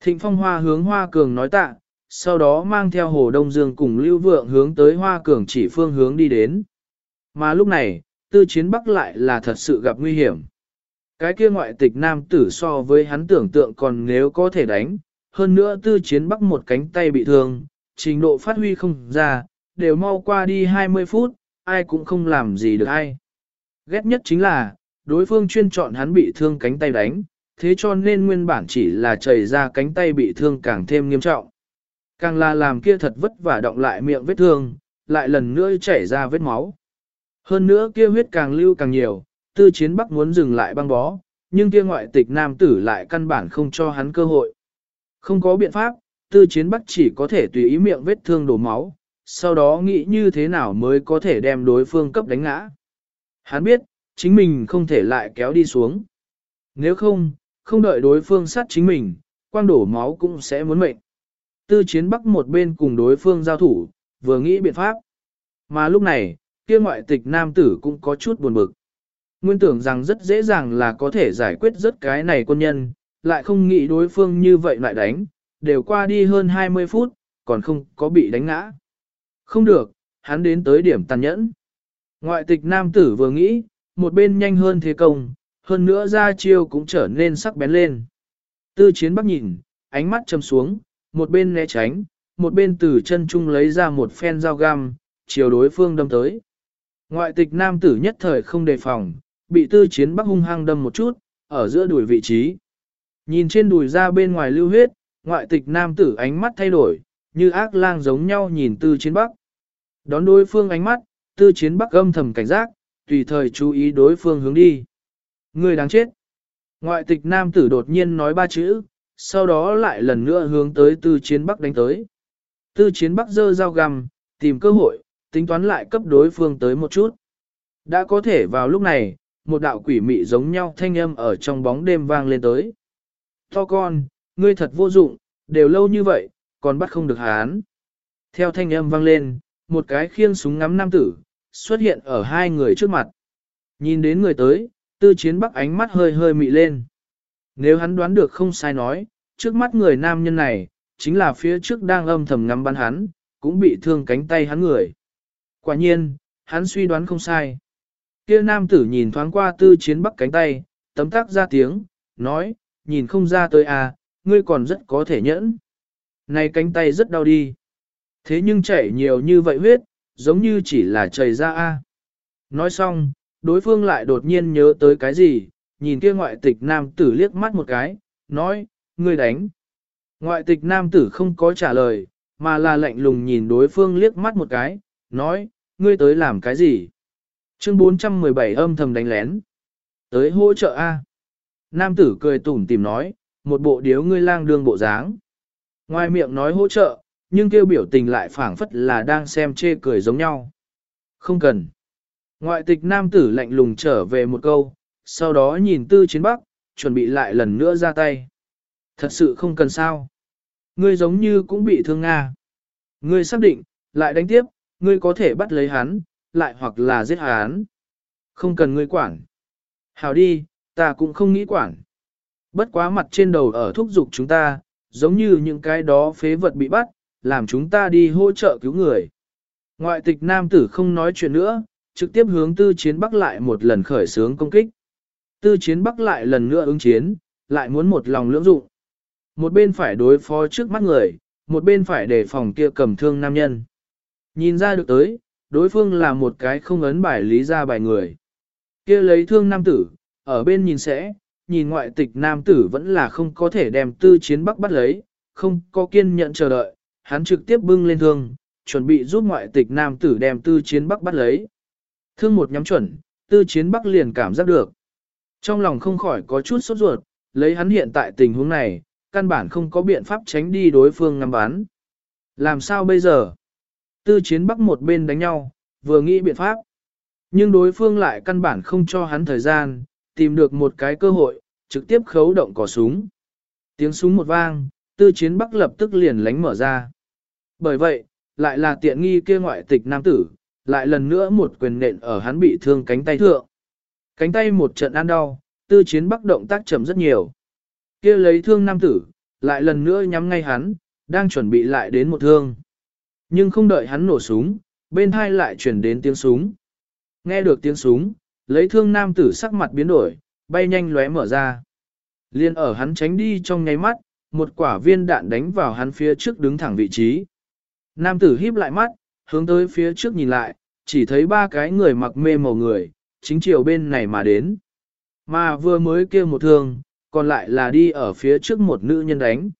Thịnh Phong Hoa hướng Hoa Cường nói tạ, sau đó mang theo Hồ Đông Dương cùng Lưu Vượng hướng tới Hoa Cường chỉ phương hướng đi đến. Mà lúc này, tư chiến bắc lại là thật sự gặp nguy hiểm. Cái kia ngoại tịch nam tử so với hắn tưởng tượng còn nếu có thể đánh, hơn nữa tư chiến bắc một cánh tay bị thương, trình độ phát huy không ra, đều mau qua đi 20 phút, ai cũng không làm gì được ai. Ghét nhất chính là, đối phương chuyên chọn hắn bị thương cánh tay đánh, thế cho nên nguyên bản chỉ là chảy ra cánh tay bị thương càng thêm nghiêm trọng. Càng là làm kia thật vất vả động lại miệng vết thương, lại lần nữa chảy ra vết máu. Hơn nữa kia huyết càng lưu càng nhiều, tư chiến bắc muốn dừng lại băng bó, nhưng kia ngoại tịch nam tử lại căn bản không cho hắn cơ hội. Không có biện pháp, tư chiến bắc chỉ có thể tùy ý miệng vết thương đổ máu, sau đó nghĩ như thế nào mới có thể đem đối phương cấp đánh ngã. Hắn biết, chính mình không thể lại kéo đi xuống. Nếu không, không đợi đối phương sát chính mình, quang đổ máu cũng sẽ muốn mệnh. Tư chiến bắc một bên cùng đối phương giao thủ, vừa nghĩ biện pháp. Mà lúc này, kia ngoại tịch nam tử cũng có chút buồn bực. Nguyên tưởng rằng rất dễ dàng là có thể giải quyết rất cái này quân nhân, lại không nghĩ đối phương như vậy lại đánh, đều qua đi hơn 20 phút, còn không có bị đánh ngã. Không được, hắn đến tới điểm tàn nhẫn. Ngoại tịch nam tử vừa nghĩ, một bên nhanh hơn thế công, hơn nữa ra chiêu cũng trở nên sắc bén lên. Tư chiến bắc nhìn, ánh mắt châm xuống, một bên né tránh, một bên từ chân trung lấy ra một phen dao găm, chiều đối phương đâm tới. Ngoại tịch nam tử nhất thời không đề phòng, bị tư chiến bắc hung hăng đâm một chút, ở giữa đùi vị trí. Nhìn trên đùi ra bên ngoài lưu huyết, ngoại tịch nam tử ánh mắt thay đổi, như ác lang giống nhau nhìn tư chiến bắc. Đón đối phương ánh mắt, tư chiến bắc âm thầm cảnh giác, tùy thời chú ý đối phương hướng đi. Người đáng chết. Ngoại tịch nam tử đột nhiên nói ba chữ, sau đó lại lần nữa hướng tới tư chiến bắc đánh tới. Tư chiến bắc dơ dao găm, tìm cơ hội, tính toán lại cấp đối phương tới một chút. Đã có thể vào lúc này, một đạo quỷ mị giống nhau thanh âm ở trong bóng đêm vang lên tới. To con, ngươi thật vô dụng, đều lâu như vậy, còn bắt không được hán. Theo thanh âm vang lên, một cái khiêng súng ngắm nam tử, xuất hiện ở hai người trước mặt. Nhìn đến người tới, tư chiến bắc ánh mắt hơi hơi mị lên. Nếu hắn đoán được không sai nói, trước mắt người nam nhân này, chính là phía trước đang âm thầm ngắm bắn hắn, cũng bị thương cánh tay hắn người. Quả nhiên, hắn suy đoán không sai. Kia nam tử nhìn thoáng qua tư chiến bắc cánh tay, tấm tắc ra tiếng, nói, nhìn không ra tới à, ngươi còn rất có thể nhẫn. Này cánh tay rất đau đi. Thế nhưng chảy nhiều như vậy huyết, giống như chỉ là chảy ra a. Nói xong, đối phương lại đột nhiên nhớ tới cái gì, nhìn kia ngoại tịch nam tử liếc mắt một cái, nói, ngươi đánh. Ngoại tịch nam tử không có trả lời, mà là lạnh lùng nhìn đối phương liếc mắt một cái, nói, ngươi tới làm cái gì? Chương 417 âm thầm đánh lén. Tới hỗ trợ A. Nam tử cười tủm tìm nói, một bộ điếu ngươi lang đương bộ dáng. Ngoài miệng nói hỗ trợ, nhưng kêu biểu tình lại phảng phất là đang xem chê cười giống nhau. Không cần. Ngoại tịch nam tử lạnh lùng trở về một câu, sau đó nhìn tư chiến bắc, chuẩn bị lại lần nữa ra tay. Thật sự không cần sao. Ngươi giống như cũng bị thương Nga. Ngươi xác định, lại đánh tiếp, ngươi có thể bắt lấy hắn, lại hoặc là giết hắn. Không cần ngươi quản. Hào đi, ta cũng không nghĩ quản. Bất quá mặt trên đầu ở thúc giục chúng ta, giống như những cái đó phế vật bị bắt, làm chúng ta đi hỗ trợ cứu người. Ngoại tịch nam tử không nói chuyện nữa, trực tiếp hướng tư chiến bắc lại một lần khởi sướng công kích. Tư chiến bắc lại lần nữa ứng chiến, lại muốn một lòng lưỡng dụng. Một bên phải đối phó trước mắt người, một bên phải đề phòng kia cầm thương nam nhân. Nhìn ra được tới, đối phương là một cái không ấn bài lý ra bài người. kia lấy thương nam tử, ở bên nhìn sẽ, nhìn ngoại tịch nam tử vẫn là không có thể đem tư chiến bắc bắt lấy, không có kiên nhẫn chờ đợi, hắn trực tiếp bưng lên thương, chuẩn bị giúp ngoại tịch nam tử đem tư chiến bắc bắt lấy. Thương một nhắm chuẩn, tư chiến bắc liền cảm giác được. Trong lòng không khỏi có chút sốt ruột, lấy hắn hiện tại tình huống này, căn bản không có biện pháp tránh đi đối phương ngắm bán. Làm sao bây giờ? Tư chiến bắc một bên đánh nhau, vừa nghĩ biện pháp. Nhưng đối phương lại căn bản không cho hắn thời gian, tìm được một cái cơ hội, trực tiếp khấu động cò súng. Tiếng súng một vang, tư chiến bắc lập tức liền lánh mở ra. Bởi vậy, lại là tiện nghi kia ngoại tịch nam tử, lại lần nữa một quyền nện ở hắn bị thương cánh tay thượng. Cánh tay một trận ăn đau, tư chiến bắc động tác chậm rất nhiều. kia lấy thương nam tử, lại lần nữa nhắm ngay hắn, đang chuẩn bị lại đến một thương. Nhưng không đợi hắn nổ súng, bên hai lại chuyển đến tiếng súng. Nghe được tiếng súng, lấy thương nam tử sắc mặt biến đổi, bay nhanh lóe mở ra. Liên ở hắn tránh đi trong nháy mắt, một quả viên đạn đánh vào hắn phía trước đứng thẳng vị trí. Nam tử híp lại mắt, hướng tới phía trước nhìn lại, chỉ thấy ba cái người mặc mê màu người, chính chiều bên này mà đến. Mà vừa mới kêu một thương, còn lại là đi ở phía trước một nữ nhân đánh.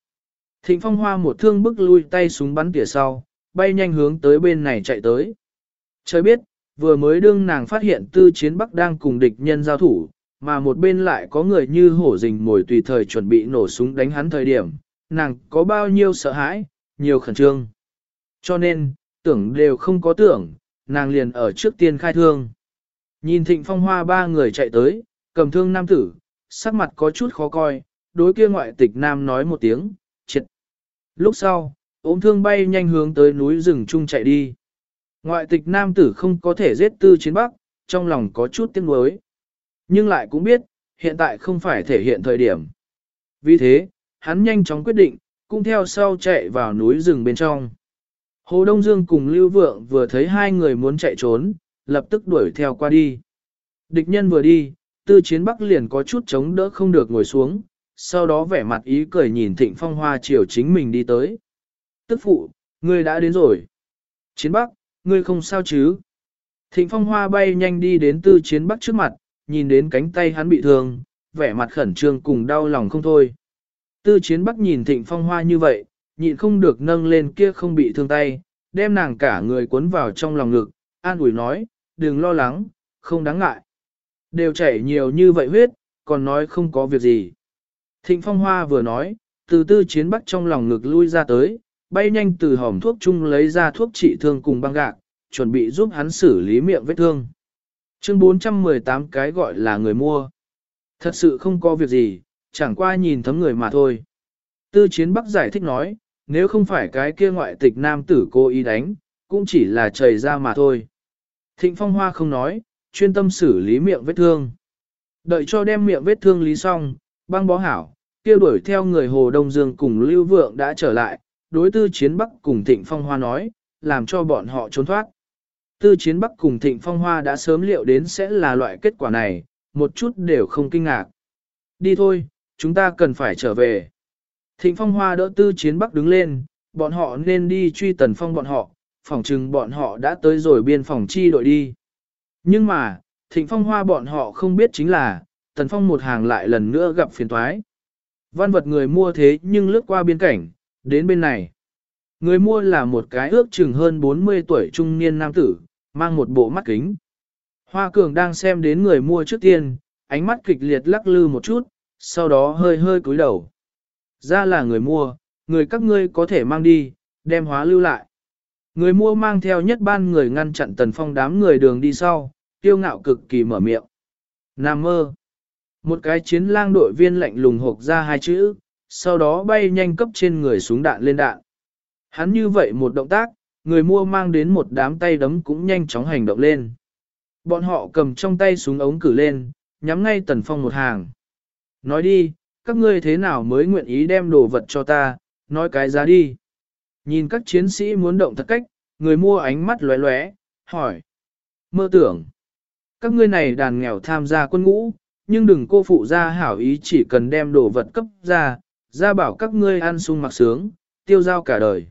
Thịnh phong hoa một thương bức lui tay súng bắn tỉa sau, bay nhanh hướng tới bên này chạy tới. Trời biết, vừa mới đương nàng phát hiện tư chiến bắc đang cùng địch nhân giao thủ, mà một bên lại có người như hổ rình mồi tùy thời chuẩn bị nổ súng đánh hắn thời điểm, nàng có bao nhiêu sợ hãi, nhiều khẩn trương. Cho nên, tưởng đều không có tưởng, nàng liền ở trước tiên khai thương. Nhìn thịnh phong hoa ba người chạy tới, cầm thương nam tử, sắc mặt có chút khó coi, đối kia ngoại tịch nam nói một tiếng, triệt. Lúc sau, ốm thương bay nhanh hướng tới núi rừng chung chạy đi. Ngoại tịch nam tử không có thể giết tư chiến bắc, trong lòng có chút tiếc nuối. Nhưng lại cũng biết, hiện tại không phải thể hiện thời điểm. Vì thế, hắn nhanh chóng quyết định, cũng theo sau chạy vào núi rừng bên trong. Hồ Đông Dương cùng Lưu Vượng vừa thấy hai người muốn chạy trốn, lập tức đuổi theo qua đi. Địch nhân vừa đi, tư chiến bắc liền có chút chống đỡ không được ngồi xuống, sau đó vẻ mặt ý cười nhìn thịnh phong hoa chiều chính mình đi tới. Tức phụ, ngươi đã đến rồi. Chiến bắc, ngươi không sao chứ? Thịnh phong hoa bay nhanh đi đến tư chiến bắc trước mặt, nhìn đến cánh tay hắn bị thương, vẻ mặt khẩn trương cùng đau lòng không thôi. Tư chiến bắc nhìn thịnh phong hoa như vậy, nhịn không được nâng lên kia không bị thương tay, đem nàng cả người cuốn vào trong lòng ngực, an ủi nói, đừng lo lắng, không đáng ngại. Đều chảy nhiều như vậy huyết, còn nói không có việc gì. Thịnh Phong Hoa vừa nói, từ tư chiến bắc trong lòng ngực lui ra tới, bay nhanh từ hòm thuốc chung lấy ra thuốc trị thương cùng băng gạc, chuẩn bị giúp hắn xử lý miệng vết thương. Chương 418 cái gọi là người mua. Thật sự không có việc gì, chẳng qua nhìn thấm người mà thôi. Tư chiến bắc giải thích nói, nếu không phải cái kia ngoại tịch nam tử cô ý đánh, cũng chỉ là chảy ra mà thôi. Thịnh phong hoa không nói, chuyên tâm xử lý miệng vết thương. Đợi cho đem miệng vết thương lý xong, băng bó hảo, kia đuổi theo người Hồ Đông Dương cùng Lưu Vượng đã trở lại, đối tư chiến bắc cùng Thịnh Phong Hoa nói, làm cho bọn họ trốn thoát. Tư chiến bắc cùng Thịnh Phong Hoa đã sớm liệu đến sẽ là loại kết quả này, một chút đều không kinh ngạc. Đi thôi, chúng ta cần phải trở về. Thịnh Phong Hoa đỡ tư chiến bắc đứng lên, bọn họ nên đi truy tần phong bọn họ, phỏng chừng bọn họ đã tới rồi biên phòng chi đội đi. Nhưng mà, Thịnh Phong Hoa bọn họ không biết chính là, tần phong một hàng lại lần nữa gặp phiền toái. Văn vật người mua thế nhưng lướt qua biên cảnh, đến bên này. Người mua là một cái ước chừng hơn 40 tuổi trung niên nam tử, mang một bộ mắt kính. Hoa cường đang xem đến người mua trước tiên, ánh mắt kịch liệt lắc lư một chút, sau đó hơi hơi cúi đầu. Ra là người mua, người các ngươi có thể mang đi, đem hóa lưu lại. Người mua mang theo nhất ban người ngăn chặn tần phong đám người đường đi sau, tiêu ngạo cực kỳ mở miệng. Nam mơ. Một cái chiến lang đội viên lạnh lùng hộp ra hai chữ, sau đó bay nhanh cấp trên người xuống đạn lên đạn. Hắn như vậy một động tác, người mua mang đến một đám tay đấm cũng nhanh chóng hành động lên. Bọn họ cầm trong tay súng ống cử lên, nhắm ngay tần phong một hàng. Nói đi, các ngươi thế nào mới nguyện ý đem đồ vật cho ta, nói cái giá đi. Nhìn các chiến sĩ muốn động thật cách, người mua ánh mắt lóe lóe, hỏi. Mơ tưởng, các ngươi này đàn nghèo tham gia quân ngũ, nhưng đừng cô phụ ra hảo ý chỉ cần đem đồ vật cấp ra, ra bảo các ngươi ăn sung mặc sướng, tiêu giao cả đời.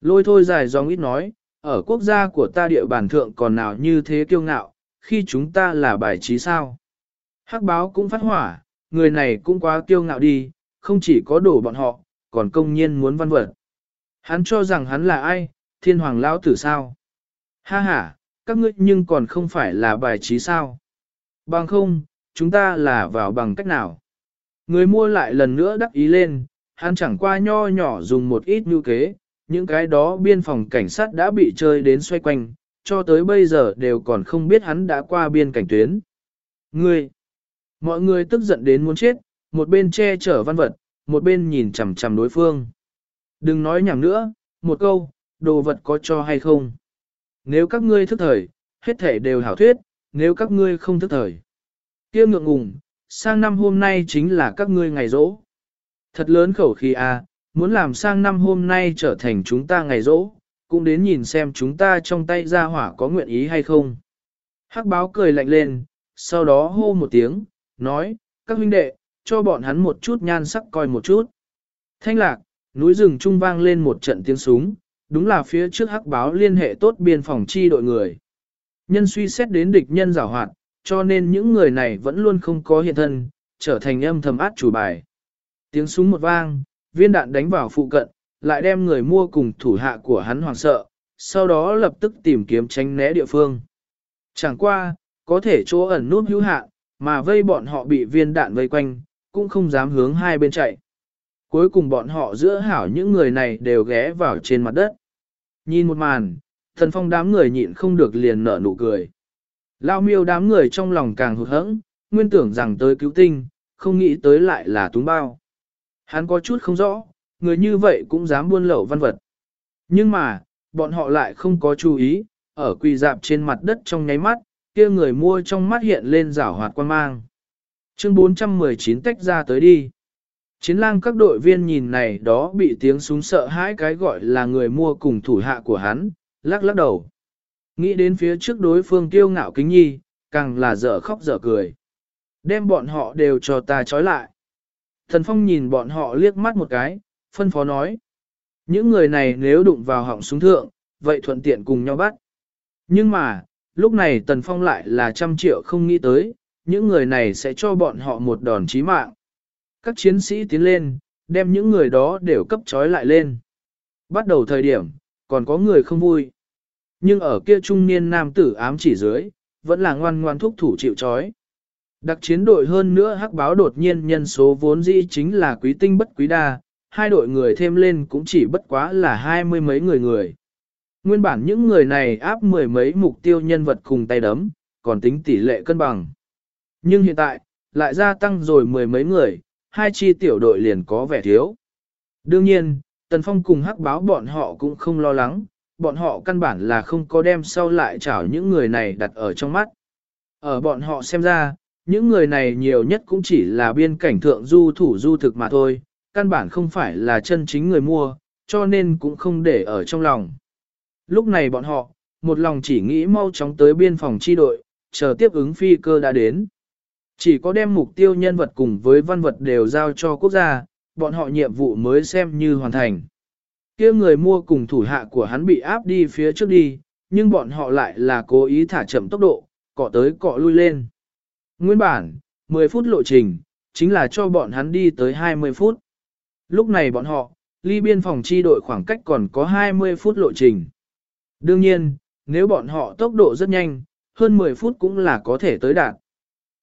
Lôi thôi dài dòng ít nói, ở quốc gia của ta địa bàn thượng còn nào như thế kiêu ngạo, khi chúng ta là bài trí sao. Hắc báo cũng phát hỏa, người này cũng quá kiêu ngạo đi, không chỉ có đổ bọn họ, còn công nhiên muốn văn vật. Hắn cho rằng hắn là ai, thiên hoàng lão tử sao? Ha ha, các ngươi nhưng còn không phải là bài trí sao? Bằng không, chúng ta là vào bằng cách nào? Người mua lại lần nữa đắc ý lên, hắn chẳng qua nho nhỏ dùng một ít như kế, những cái đó biên phòng cảnh sát đã bị chơi đến xoay quanh, cho tới bây giờ đều còn không biết hắn đã qua biên cảnh tuyến. Ngươi, mọi người tức giận đến muốn chết, một bên che chở văn vật, một bên nhìn chằm chằm đối phương. Đừng nói nhảm nữa, một câu, đồ vật có cho hay không. Nếu các ngươi thức thời, hết thể đều hảo thuyết, nếu các ngươi không thức thời. kia ngượng ngùng, sang năm hôm nay chính là các ngươi ngày rỗ. Thật lớn khẩu khí à, muốn làm sang năm hôm nay trở thành chúng ta ngày rỗ, cũng đến nhìn xem chúng ta trong tay ra hỏa có nguyện ý hay không. Hắc báo cười lạnh lên, sau đó hô một tiếng, nói, các huynh đệ, cho bọn hắn một chút nhan sắc coi một chút. Thanh lạc, núi rừng trung vang lên một trận tiếng súng, đúng là phía trước hắc báo liên hệ tốt biên phòng chi đội người. Nhân suy xét đến địch nhân giảo hoạt, cho nên những người này vẫn luôn không có hiện thân, trở thành âm thầm át chủ bài. Tiếng súng một vang, viên đạn đánh vào phụ cận, lại đem người mua cùng thủ hạ của hắn hoảng sợ, sau đó lập tức tìm kiếm tránh né địa phương. Chẳng qua, có thể chỗ ẩn nút hữu hạ, mà vây bọn họ bị viên đạn vây quanh, cũng không dám hướng hai bên chạy. Cuối cùng bọn họ giữa hảo những người này đều ghé vào trên mặt đất. Nhìn một màn, thần phong đám người nhịn không được liền nở nụ cười. Lao miêu đám người trong lòng càng hụt hẫng, nguyên tưởng rằng tới cứu tinh, không nghĩ tới lại là túng bao. Hắn có chút không rõ, người như vậy cũng dám buôn lậu văn vật. Nhưng mà, bọn họ lại không có chú ý, ở quỳ dạp trên mặt đất trong nháy mắt, kia người mua trong mắt hiện lên rảo hoạt quan mang. Chương 419 tách ra tới đi. Chiến lang các đội viên nhìn này đó bị tiếng súng sợ hãi cái gọi là người mua cùng thủ hạ của hắn, lắc lắc đầu. Nghĩ đến phía trước đối phương kiêu ngạo kính nhi, càng là dở khóc dở cười. Đem bọn họ đều cho ta trói lại. Thần Phong nhìn bọn họ liếc mắt một cái, phân phó nói. Những người này nếu đụng vào họng súng thượng, vậy thuận tiện cùng nhau bắt. Nhưng mà, lúc này Tần Phong lại là trăm triệu không nghĩ tới, những người này sẽ cho bọn họ một đòn chí mạng. Các chiến sĩ tiến lên, đem những người đó đều cấp trói lại lên. Bắt đầu thời điểm, còn có người không vui. Nhưng ở kia trung niên nam tử ám chỉ dưới, vẫn là ngoan ngoan thúc thủ chịu trói. Đặc chiến đội hơn nữa hắc báo đột nhiên nhân số vốn dĩ chính là quý tinh bất quý đa, hai đội người thêm lên cũng chỉ bất quá là hai mươi mấy người người. Nguyên bản những người này áp mười mấy mục tiêu nhân vật cùng tay đấm, còn tính tỷ lệ cân bằng. Nhưng hiện tại, lại gia tăng rồi mười mấy người, hai chi tiểu đội liền có vẻ thiếu. Đương nhiên, Tần Phong cùng hắc báo bọn họ cũng không lo lắng, bọn họ căn bản là không có đem sau lại chảo những người này đặt ở trong mắt. Ở bọn họ xem ra, những người này nhiều nhất cũng chỉ là biên cảnh thượng du thủ du thực mà thôi, căn bản không phải là chân chính người mua, cho nên cũng không để ở trong lòng. Lúc này bọn họ, một lòng chỉ nghĩ mau chóng tới biên phòng chi đội, chờ tiếp ứng phi cơ đã đến. Chỉ có đem mục tiêu nhân vật cùng với văn vật đều giao cho quốc gia, bọn họ nhiệm vụ mới xem như hoàn thành kia người mua cùng thủ hạ của hắn bị áp đi phía trước đi, nhưng bọn họ lại là cố ý thả chậm tốc độ, cọ tới cọ lui lên. Nguyên bản, 10 phút lộ trình, chính là cho bọn hắn đi tới 20 phút. Lúc này bọn họ, ly biên phòng chi đội khoảng cách còn có 20 phút lộ trình. Đương nhiên, nếu bọn họ tốc độ rất nhanh, hơn 10 phút cũng là có thể tới đạt.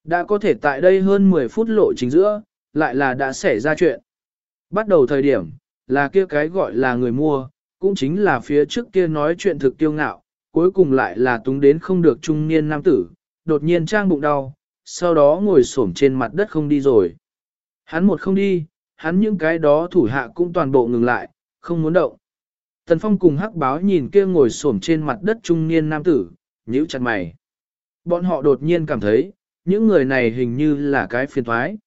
Đã có thể tại đây hơn 10 phút lộ trình giữa, lại là đã xảy ra chuyện. Bắt đầu thời điểm, là kia cái gọi là người mua, cũng chính là phía trước kia nói chuyện thực tiêu ngạo, cuối cùng lại là túng đến không được trung niên nam tử, đột nhiên trang bụng đau, sau đó ngồi xổm trên mặt đất không đi rồi. Hắn một không đi, hắn những cái đó thủ hạ cũng toàn bộ ngừng lại, không muốn động. Tần Phong cùng hắc báo nhìn kia ngồi xổm trên mặt đất trung niên nam tử, nhíu chặt mày. Bọn họ đột nhiên cảm thấy, những người này hình như là cái phiền thoái.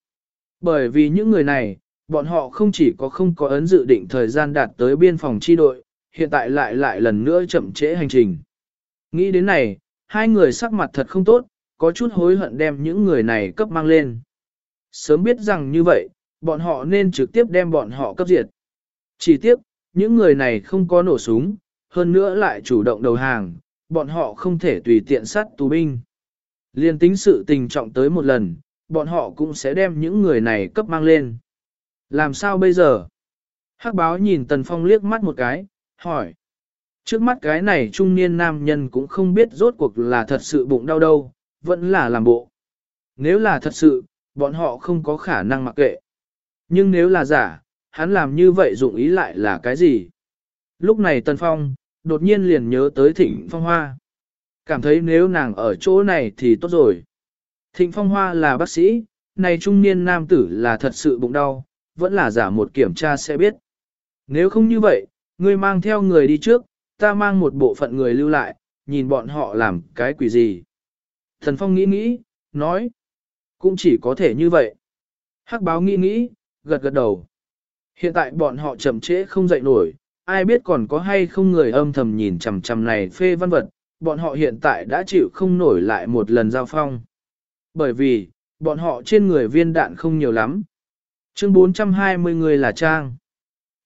Bởi vì những người này, bọn họ không chỉ có không có ấn dự định thời gian đạt tới biên phòng chi đội, hiện tại lại lại lần nữa chậm trễ hành trình. Nghĩ đến này, hai người sắc mặt thật không tốt, có chút hối hận đem những người này cấp mang lên. Sớm biết rằng như vậy, bọn họ nên trực tiếp đem bọn họ cấp diệt. Chỉ tiếp, những người này không có nổ súng, hơn nữa lại chủ động đầu hàng, bọn họ không thể tùy tiện sát tù binh. Liên tính sự tình trọng tới một lần, bọn họ cũng sẽ đem những người này cấp mang lên. Làm sao bây giờ? Hắc báo nhìn Tần Phong liếc mắt một cái, hỏi. Trước mắt cái này trung niên nam nhân cũng không biết rốt cuộc là thật sự bụng đau đâu, vẫn là làm bộ. Nếu là thật sự, bọn họ không có khả năng mặc kệ. Nhưng nếu là giả, hắn làm như vậy dụng ý lại là cái gì? Lúc này Tần Phong, đột nhiên liền nhớ tới Thịnh Phong Hoa. Cảm thấy nếu nàng ở chỗ này thì tốt rồi. Thịnh Phong Hoa là bác sĩ, này trung niên nam tử là thật sự bụng đau, vẫn là giả một kiểm tra sẽ biết. Nếu không như vậy, ngươi mang theo người đi trước, ta mang một bộ phận người lưu lại, nhìn bọn họ làm cái quỷ gì. Thần Phong nghĩ nghĩ, nói, cũng chỉ có thể như vậy. Hắc báo nghĩ nghĩ, gật gật đầu. Hiện tại bọn họ chậm trễ không dậy nổi, ai biết còn có hay không người âm thầm nhìn chằm chằm này phê văn vật, bọn họ hiện tại đã chịu không nổi lại một lần giao phong. Bởi vì, bọn họ trên người viên đạn không nhiều lắm. Chương 420 người là Trang.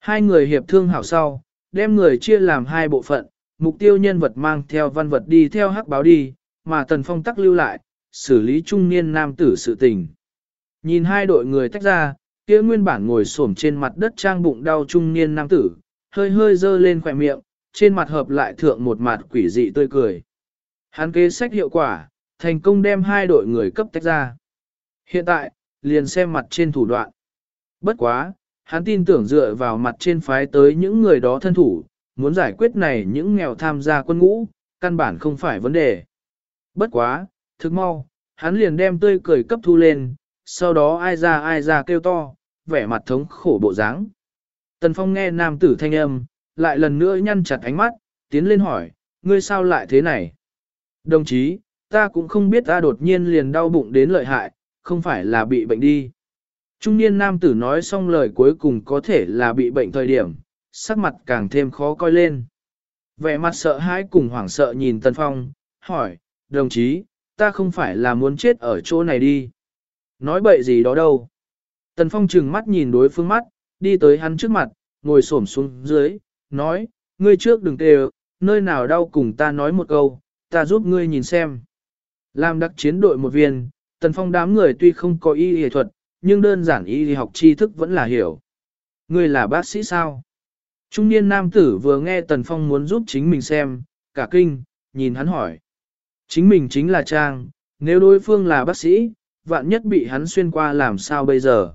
Hai người hiệp thương hảo sau, đem người chia làm hai bộ phận, mục tiêu nhân vật mang theo văn vật đi theo hắc báo đi, mà Tần Phong tắc lưu lại, xử lý trung niên nam tử sự tình. Nhìn hai đội người tách ra, kia nguyên bản ngồi xổm trên mặt đất trang bụng đau trung niên nam tử, hơi hơi dơ lên khỏe miệng, trên mặt hợp lại thượng một mặt quỷ dị tươi cười. Hắn kế sách hiệu quả, thành công đem hai đội người cấp tách ra. Hiện tại, liền xem mặt trên thủ đoạn. Bất quá, hắn tin tưởng dựa vào mặt trên phái tới những người đó thân thủ, muốn giải quyết này những nghèo tham gia quân ngũ, căn bản không phải vấn đề. Bất quá, thực mau, hắn liền đem tươi cười cấp thu lên, sau đó ai ra ai ra kêu to, vẻ mặt thống khổ bộ dáng. Tần Phong nghe nam tử thanh âm, lại lần nữa nhăn chặt ánh mắt, tiến lên hỏi, ngươi sao lại thế này? Đồng chí, ta cũng không biết ta đột nhiên liền đau bụng đến lợi hại, không phải là bị bệnh đi. Trung niên nam tử nói xong lời cuối cùng có thể là bị bệnh thời điểm, sắc mặt càng thêm khó coi lên. Vẻ mặt sợ hãi cùng hoảng sợ nhìn Tần Phong, hỏi, đồng chí, ta không phải là muốn chết ở chỗ này đi. Nói bậy gì đó đâu. Tần Phong trừng mắt nhìn đối phương mắt, đi tới hắn trước mặt, ngồi xổm xuống dưới, nói, ngươi trước đừng tê nơi nào đau cùng ta nói một câu, ta giúp ngươi nhìn xem. Làm đặc chiến đội một viên, Tần Phong đám người tuy không có y y thuật, nhưng đơn giản y học tri thức vẫn là hiểu. Ngươi là bác sĩ sao? Trung niên nam tử vừa nghe Tần Phong muốn giúp chính mình xem, cả kinh, nhìn hắn hỏi. Chính mình chính là Trang, nếu đối phương là bác sĩ, vạn nhất bị hắn xuyên qua làm sao bây giờ.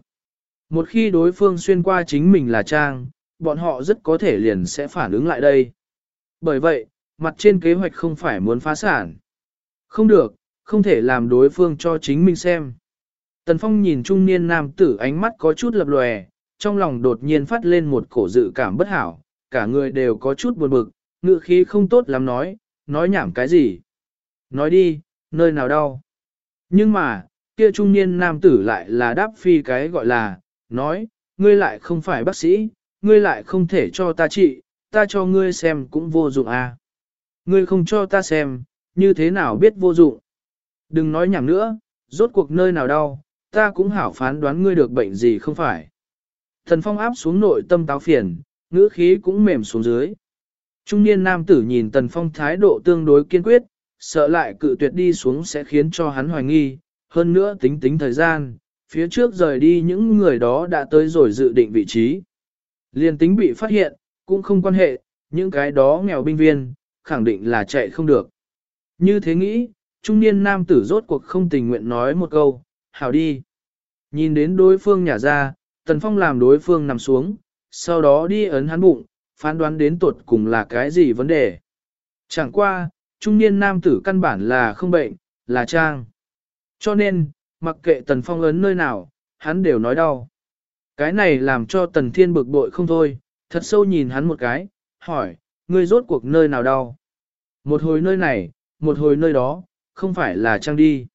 Một khi đối phương xuyên qua chính mình là Trang, bọn họ rất có thể liền sẽ phản ứng lại đây. Bởi vậy, mặt trên kế hoạch không phải muốn phá sản. Không được, không thể làm đối phương cho chính mình xem. Tần Phong nhìn trung niên nam tử ánh mắt có chút lập lòe, trong lòng đột nhiên phát lên một cổ dự cảm bất hảo, cả người đều có chút buồn bực, ngựa khí không tốt lắm nói, nói nhảm cái gì. Nói đi, nơi nào đau. Nhưng mà, kia trung niên nam tử lại là đáp phi cái gọi là, nói, ngươi lại không phải bác sĩ, ngươi lại không thể cho ta trị, ta cho ngươi xem cũng vô dụng à. Ngươi không cho ta xem, như thế nào biết vô dụng. Đừng nói nhảm nữa, rốt cuộc nơi nào đau, ta cũng hảo phán đoán ngươi được bệnh gì không phải. Thần phong áp xuống nội tâm táo phiền, ngữ khí cũng mềm xuống dưới. Trung niên nam tử nhìn tần phong thái độ tương đối kiên quyết, sợ lại cự tuyệt đi xuống sẽ khiến cho hắn hoài nghi, hơn nữa tính tính thời gian, phía trước rời đi những người đó đã tới rồi dự định vị trí. Liên tính bị phát hiện, cũng không quan hệ, những cái đó nghèo binh viên, khẳng định là chạy không được. Như thế nghĩ, trung niên nam tử rốt cuộc không tình nguyện nói một câu, hảo đi. Nhìn đến đối phương nhả ra, tần phong làm đối phương nằm xuống, sau đó đi ấn hắn bụng, phán đoán đến tuột cùng là cái gì vấn đề. Chẳng qua, trung niên nam tử căn bản là không bệnh, là trang. Cho nên, mặc kệ tần phong ấn nơi nào, hắn đều nói đau. Cái này làm cho tần thiên bực bội không thôi, thật sâu nhìn hắn một cái, hỏi, ngươi rốt cuộc nơi nào đau? Một hồi nơi này, một hồi nơi đó, không phải là trang đi.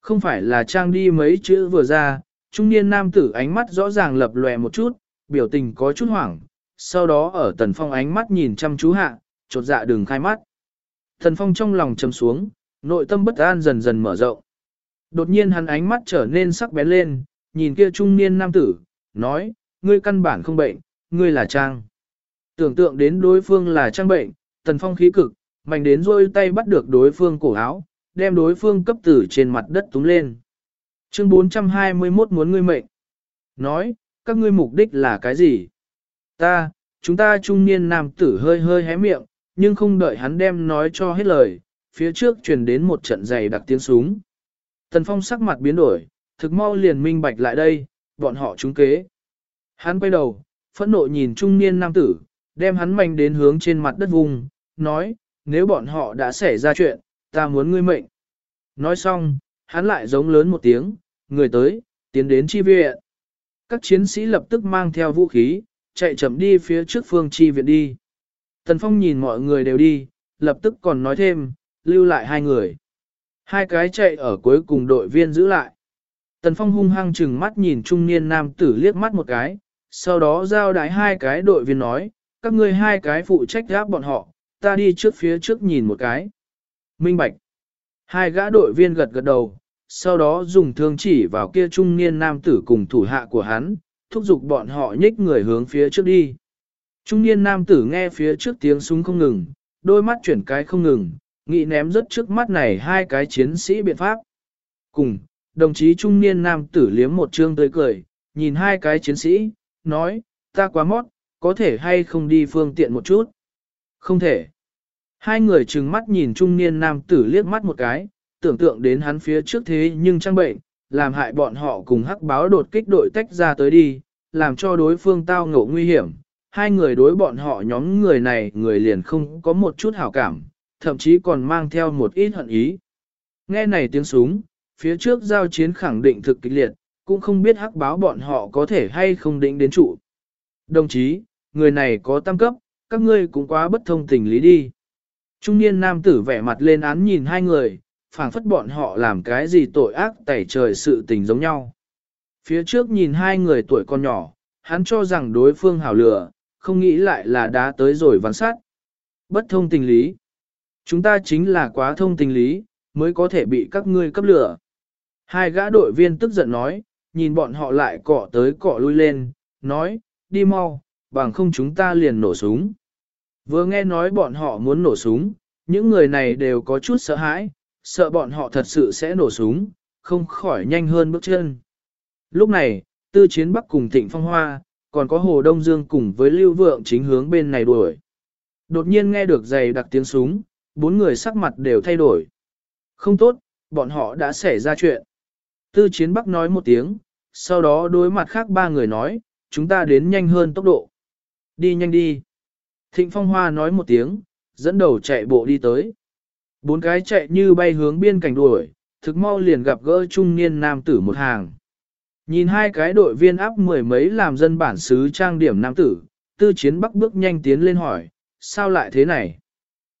Không phải là trang đi mấy chữ vừa ra, trung niên nam tử ánh mắt rõ ràng lập lòe một chút, biểu tình có chút hoảng, sau đó ở tần phong ánh mắt nhìn chăm chú hạ, chột dạ đừng khai mắt. Tần phong trong lòng trầm xuống, nội tâm bất an dần dần mở rộng. Đột nhiên hắn ánh mắt trở nên sắc bén lên, nhìn kia trung niên nam tử, nói, ngươi căn bản không bệnh, ngươi là trang. Tưởng tượng đến đối phương là trang bệnh, tần phong khí cực, mạnh đến rôi tay bắt được đối phương cổ áo, đem đối phương cấp tử trên mặt đất túng lên. Chương 421 muốn ngươi mệnh. Nói, các ngươi mục đích là cái gì? Ta, chúng ta trung niên nam tử hơi hơi hé miệng, nhưng không đợi hắn đem nói cho hết lời, phía trước truyền đến một trận dày đặc tiếng súng. Tần Phong sắc mặt biến đổi, thực mau liền minh bạch lại đây, bọn họ trúng kế. Hắn quay đầu, phẫn nộ nhìn trung niên nam tử, đem hắn mạnh đến hướng trên mặt đất vùng, nói, nếu bọn họ đã xảy ra chuyện, ta muốn ngươi mệnh. Nói xong, hắn lại giống lớn một tiếng, người tới, tiến đến chi viện. Các chiến sĩ lập tức mang theo vũ khí, chạy chậm đi phía trước phương chi viện đi. Tần Phong nhìn mọi người đều đi, lập tức còn nói thêm, lưu lại hai người. Hai cái chạy ở cuối cùng đội viên giữ lại. Tần Phong hung hăng chừng mắt nhìn trung niên nam tử liếc mắt một cái, sau đó giao đái hai cái đội viên nói, các ngươi hai cái phụ trách gáp bọn họ, ta đi trước phía trước nhìn một cái. Minh Bạch. Hai gã đội viên gật gật đầu, sau đó dùng thương chỉ vào kia trung niên nam tử cùng thủ hạ của hắn, thúc giục bọn họ nhích người hướng phía trước đi. Trung niên nam tử nghe phía trước tiếng súng không ngừng, đôi mắt chuyển cái không ngừng, nghĩ ném rất trước mắt này hai cái chiến sĩ biện pháp. Cùng, đồng chí trung niên nam tử liếm một trương tươi cười, nhìn hai cái chiến sĩ, nói, ta quá mót, có thể hay không đi phương tiện một chút? Không thể. Hai người trừng mắt nhìn trung niên nam tử liếc mắt một cái, tưởng tượng đến hắn phía trước thế nhưng trang bệnh, làm hại bọn họ cùng hắc báo đột kích đội tách ra tới đi, làm cho đối phương tao ngộ nguy hiểm. Hai người đối bọn họ nhóm người này người liền không có một chút hảo cảm, thậm chí còn mang theo một ít hận ý. Nghe này tiếng súng, phía trước giao chiến khẳng định thực kịch liệt, cũng không biết hắc báo bọn họ có thể hay không định đến trụ. Đồng chí, người này có tam cấp, các ngươi cũng quá bất thông tình lý đi. Trung niên nam tử vẻ mặt lên án nhìn hai người, phảng phất bọn họ làm cái gì tội ác tẩy trời sự tình giống nhau. Phía trước nhìn hai người tuổi còn nhỏ, hắn cho rằng đối phương hảo lửa, không nghĩ lại là đã tới rồi văn sát. Bất thông tình lý. Chúng ta chính là quá thông tình lý, mới có thể bị các ngươi cấp lửa. Hai gã đội viên tức giận nói, nhìn bọn họ lại cọ tới cọ lui lên, nói, đi mau, bằng không chúng ta liền nổ súng. Vừa nghe nói bọn họ muốn nổ súng, những người này đều có chút sợ hãi, sợ bọn họ thật sự sẽ nổ súng, không khỏi nhanh hơn bước chân. Lúc này, tư chiến bắc cùng thịnh phong hoa, còn có hồ đông dương cùng với lưu vượng chính hướng bên này đuổi. Đột nhiên nghe được giày đặc tiếng súng, bốn người sắc mặt đều thay đổi. Không tốt, bọn họ đã xảy ra chuyện. Tư chiến bắc nói một tiếng, sau đó đối mặt khác ba người nói, chúng ta đến nhanh hơn tốc độ. Đi nhanh đi. Thịnh phong hoa nói một tiếng, dẫn đầu chạy bộ đi tới. Bốn cái chạy như bay hướng biên cảnh đuổi, thực mau liền gặp gỡ trung niên nam tử một hàng. Nhìn hai cái đội viên áp mười mấy làm dân bản xứ trang điểm nam tử, tư chiến bắc bước nhanh tiến lên hỏi, sao lại thế này?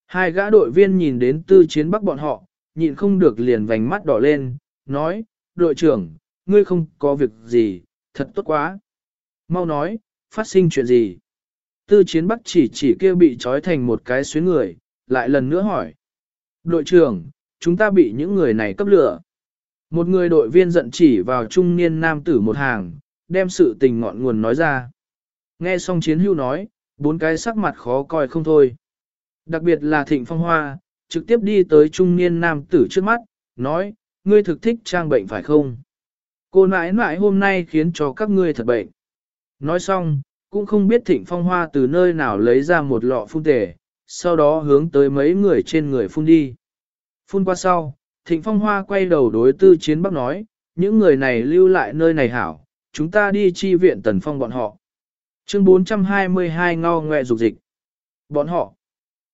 Hai gã đội viên nhìn đến tư chiến bắc bọn họ, nhịn không được liền vành mắt đỏ lên, nói, đội trưởng, ngươi không có việc gì, thật tốt quá. Mau nói, phát sinh chuyện gì? Tư chiến bắc chỉ chỉ kia bị trói thành một cái xuyến người, lại lần nữa hỏi. Đội trưởng, chúng ta bị những người này cấp lửa. Một người đội viên giận chỉ vào trung niên nam tử một hàng, đem sự tình ngọn nguồn nói ra. Nghe xong chiến hưu nói, bốn cái sắc mặt khó coi không thôi. Đặc biệt là thịnh phong hoa, trực tiếp đi tới trung niên nam tử trước mắt, nói, ngươi thực thích trang bệnh phải không? Cô nãi nãi hôm nay khiến cho các ngươi thật bệnh. Nói xong, cũng không biết thịnh phong hoa từ nơi nào lấy ra một lọ phun tề, sau đó hướng tới mấy người trên người phun đi. Phun qua sau, thịnh phong hoa quay đầu đối tư chiến bắc nói, những người này lưu lại nơi này hảo, chúng ta đi chi viện tần phong bọn họ. Chương 422 ngao ngoẹ dục dịch. Bọn họ.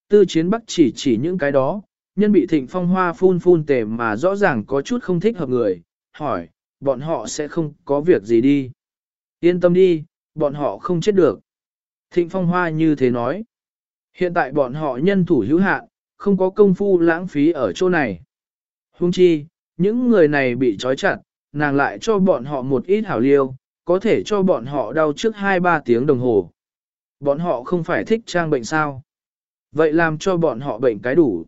Tư chiến bắc chỉ chỉ những cái đó, nhân bị thịnh phong hoa phun phun tề mà rõ ràng có chút không thích hợp người, hỏi, bọn họ sẽ không có việc gì đi. Yên tâm đi, bọn họ không chết được. Thịnh phong hoa như thế nói. Hiện tại bọn họ nhân thủ hữu hạn, không có công phu lãng phí ở chỗ này. Hung chi, những người này bị trói chặt, nàng lại cho bọn họ một ít hảo liêu, có thể cho bọn họ đau trước 2-3 tiếng đồng hồ. Bọn họ không phải thích trang bệnh sao. Vậy làm cho bọn họ bệnh cái đủ.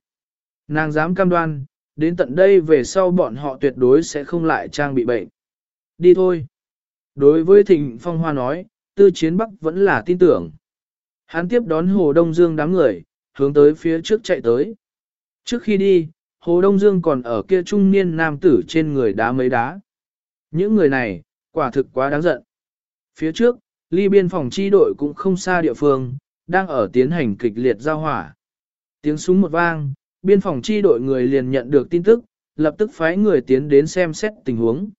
Nàng dám cam đoan, đến tận đây về sau bọn họ tuyệt đối sẽ không lại trang bị bệnh. Đi thôi. Đối với Thịnh Phong Hoa nói, Tư Chiến Bắc vẫn là tin tưởng. Hắn tiếp đón Hồ Đông Dương đám người, hướng tới phía trước chạy tới. Trước khi đi, Hồ Đông Dương còn ở kia trung niên nam tử trên người đá mấy đá. Những người này, quả thực quá đáng giận. Phía trước, ly biên phòng chi đội cũng không xa địa phương, đang ở tiến hành kịch liệt giao hỏa. Tiếng súng một vang, biên phòng chi đội người liền nhận được tin tức, lập tức phái người tiến đến xem xét tình huống.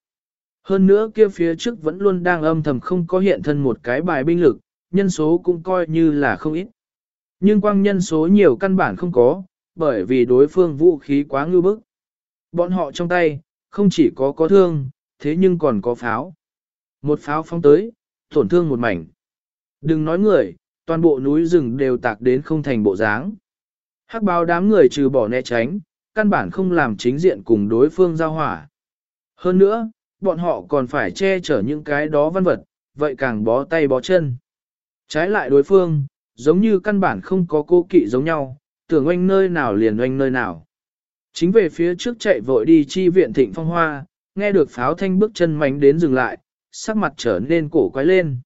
Hơn nữa kia phía trước vẫn luôn đang âm thầm không có hiện thân một cái bài binh lực, nhân số cũng coi như là không ít. Nhưng quang nhân số nhiều căn bản không có, bởi vì đối phương vũ khí quá ngưu bức. Bọn họ trong tay, không chỉ có có thương, thế nhưng còn có pháo. Một pháo phóng tới, tổn thương một mảnh. Đừng nói người, toàn bộ núi rừng đều tạc đến không thành bộ dáng. Hắc báo đám người trừ bỏ né tránh, căn bản không làm chính diện cùng đối phương giao hỏa. Hơn nữa, bọn họ còn phải che chở những cái đó văn vật, vậy càng bó tay bó chân. Trái lại đối phương, giống như căn bản không có cô kỵ giống nhau, tưởng oanh nơi nào liền oanh nơi nào. Chính về phía trước chạy vội đi chi viện thịnh phong hoa, nghe được pháo thanh bước chân mánh đến dừng lại, sắc mặt trở nên cổ quái lên.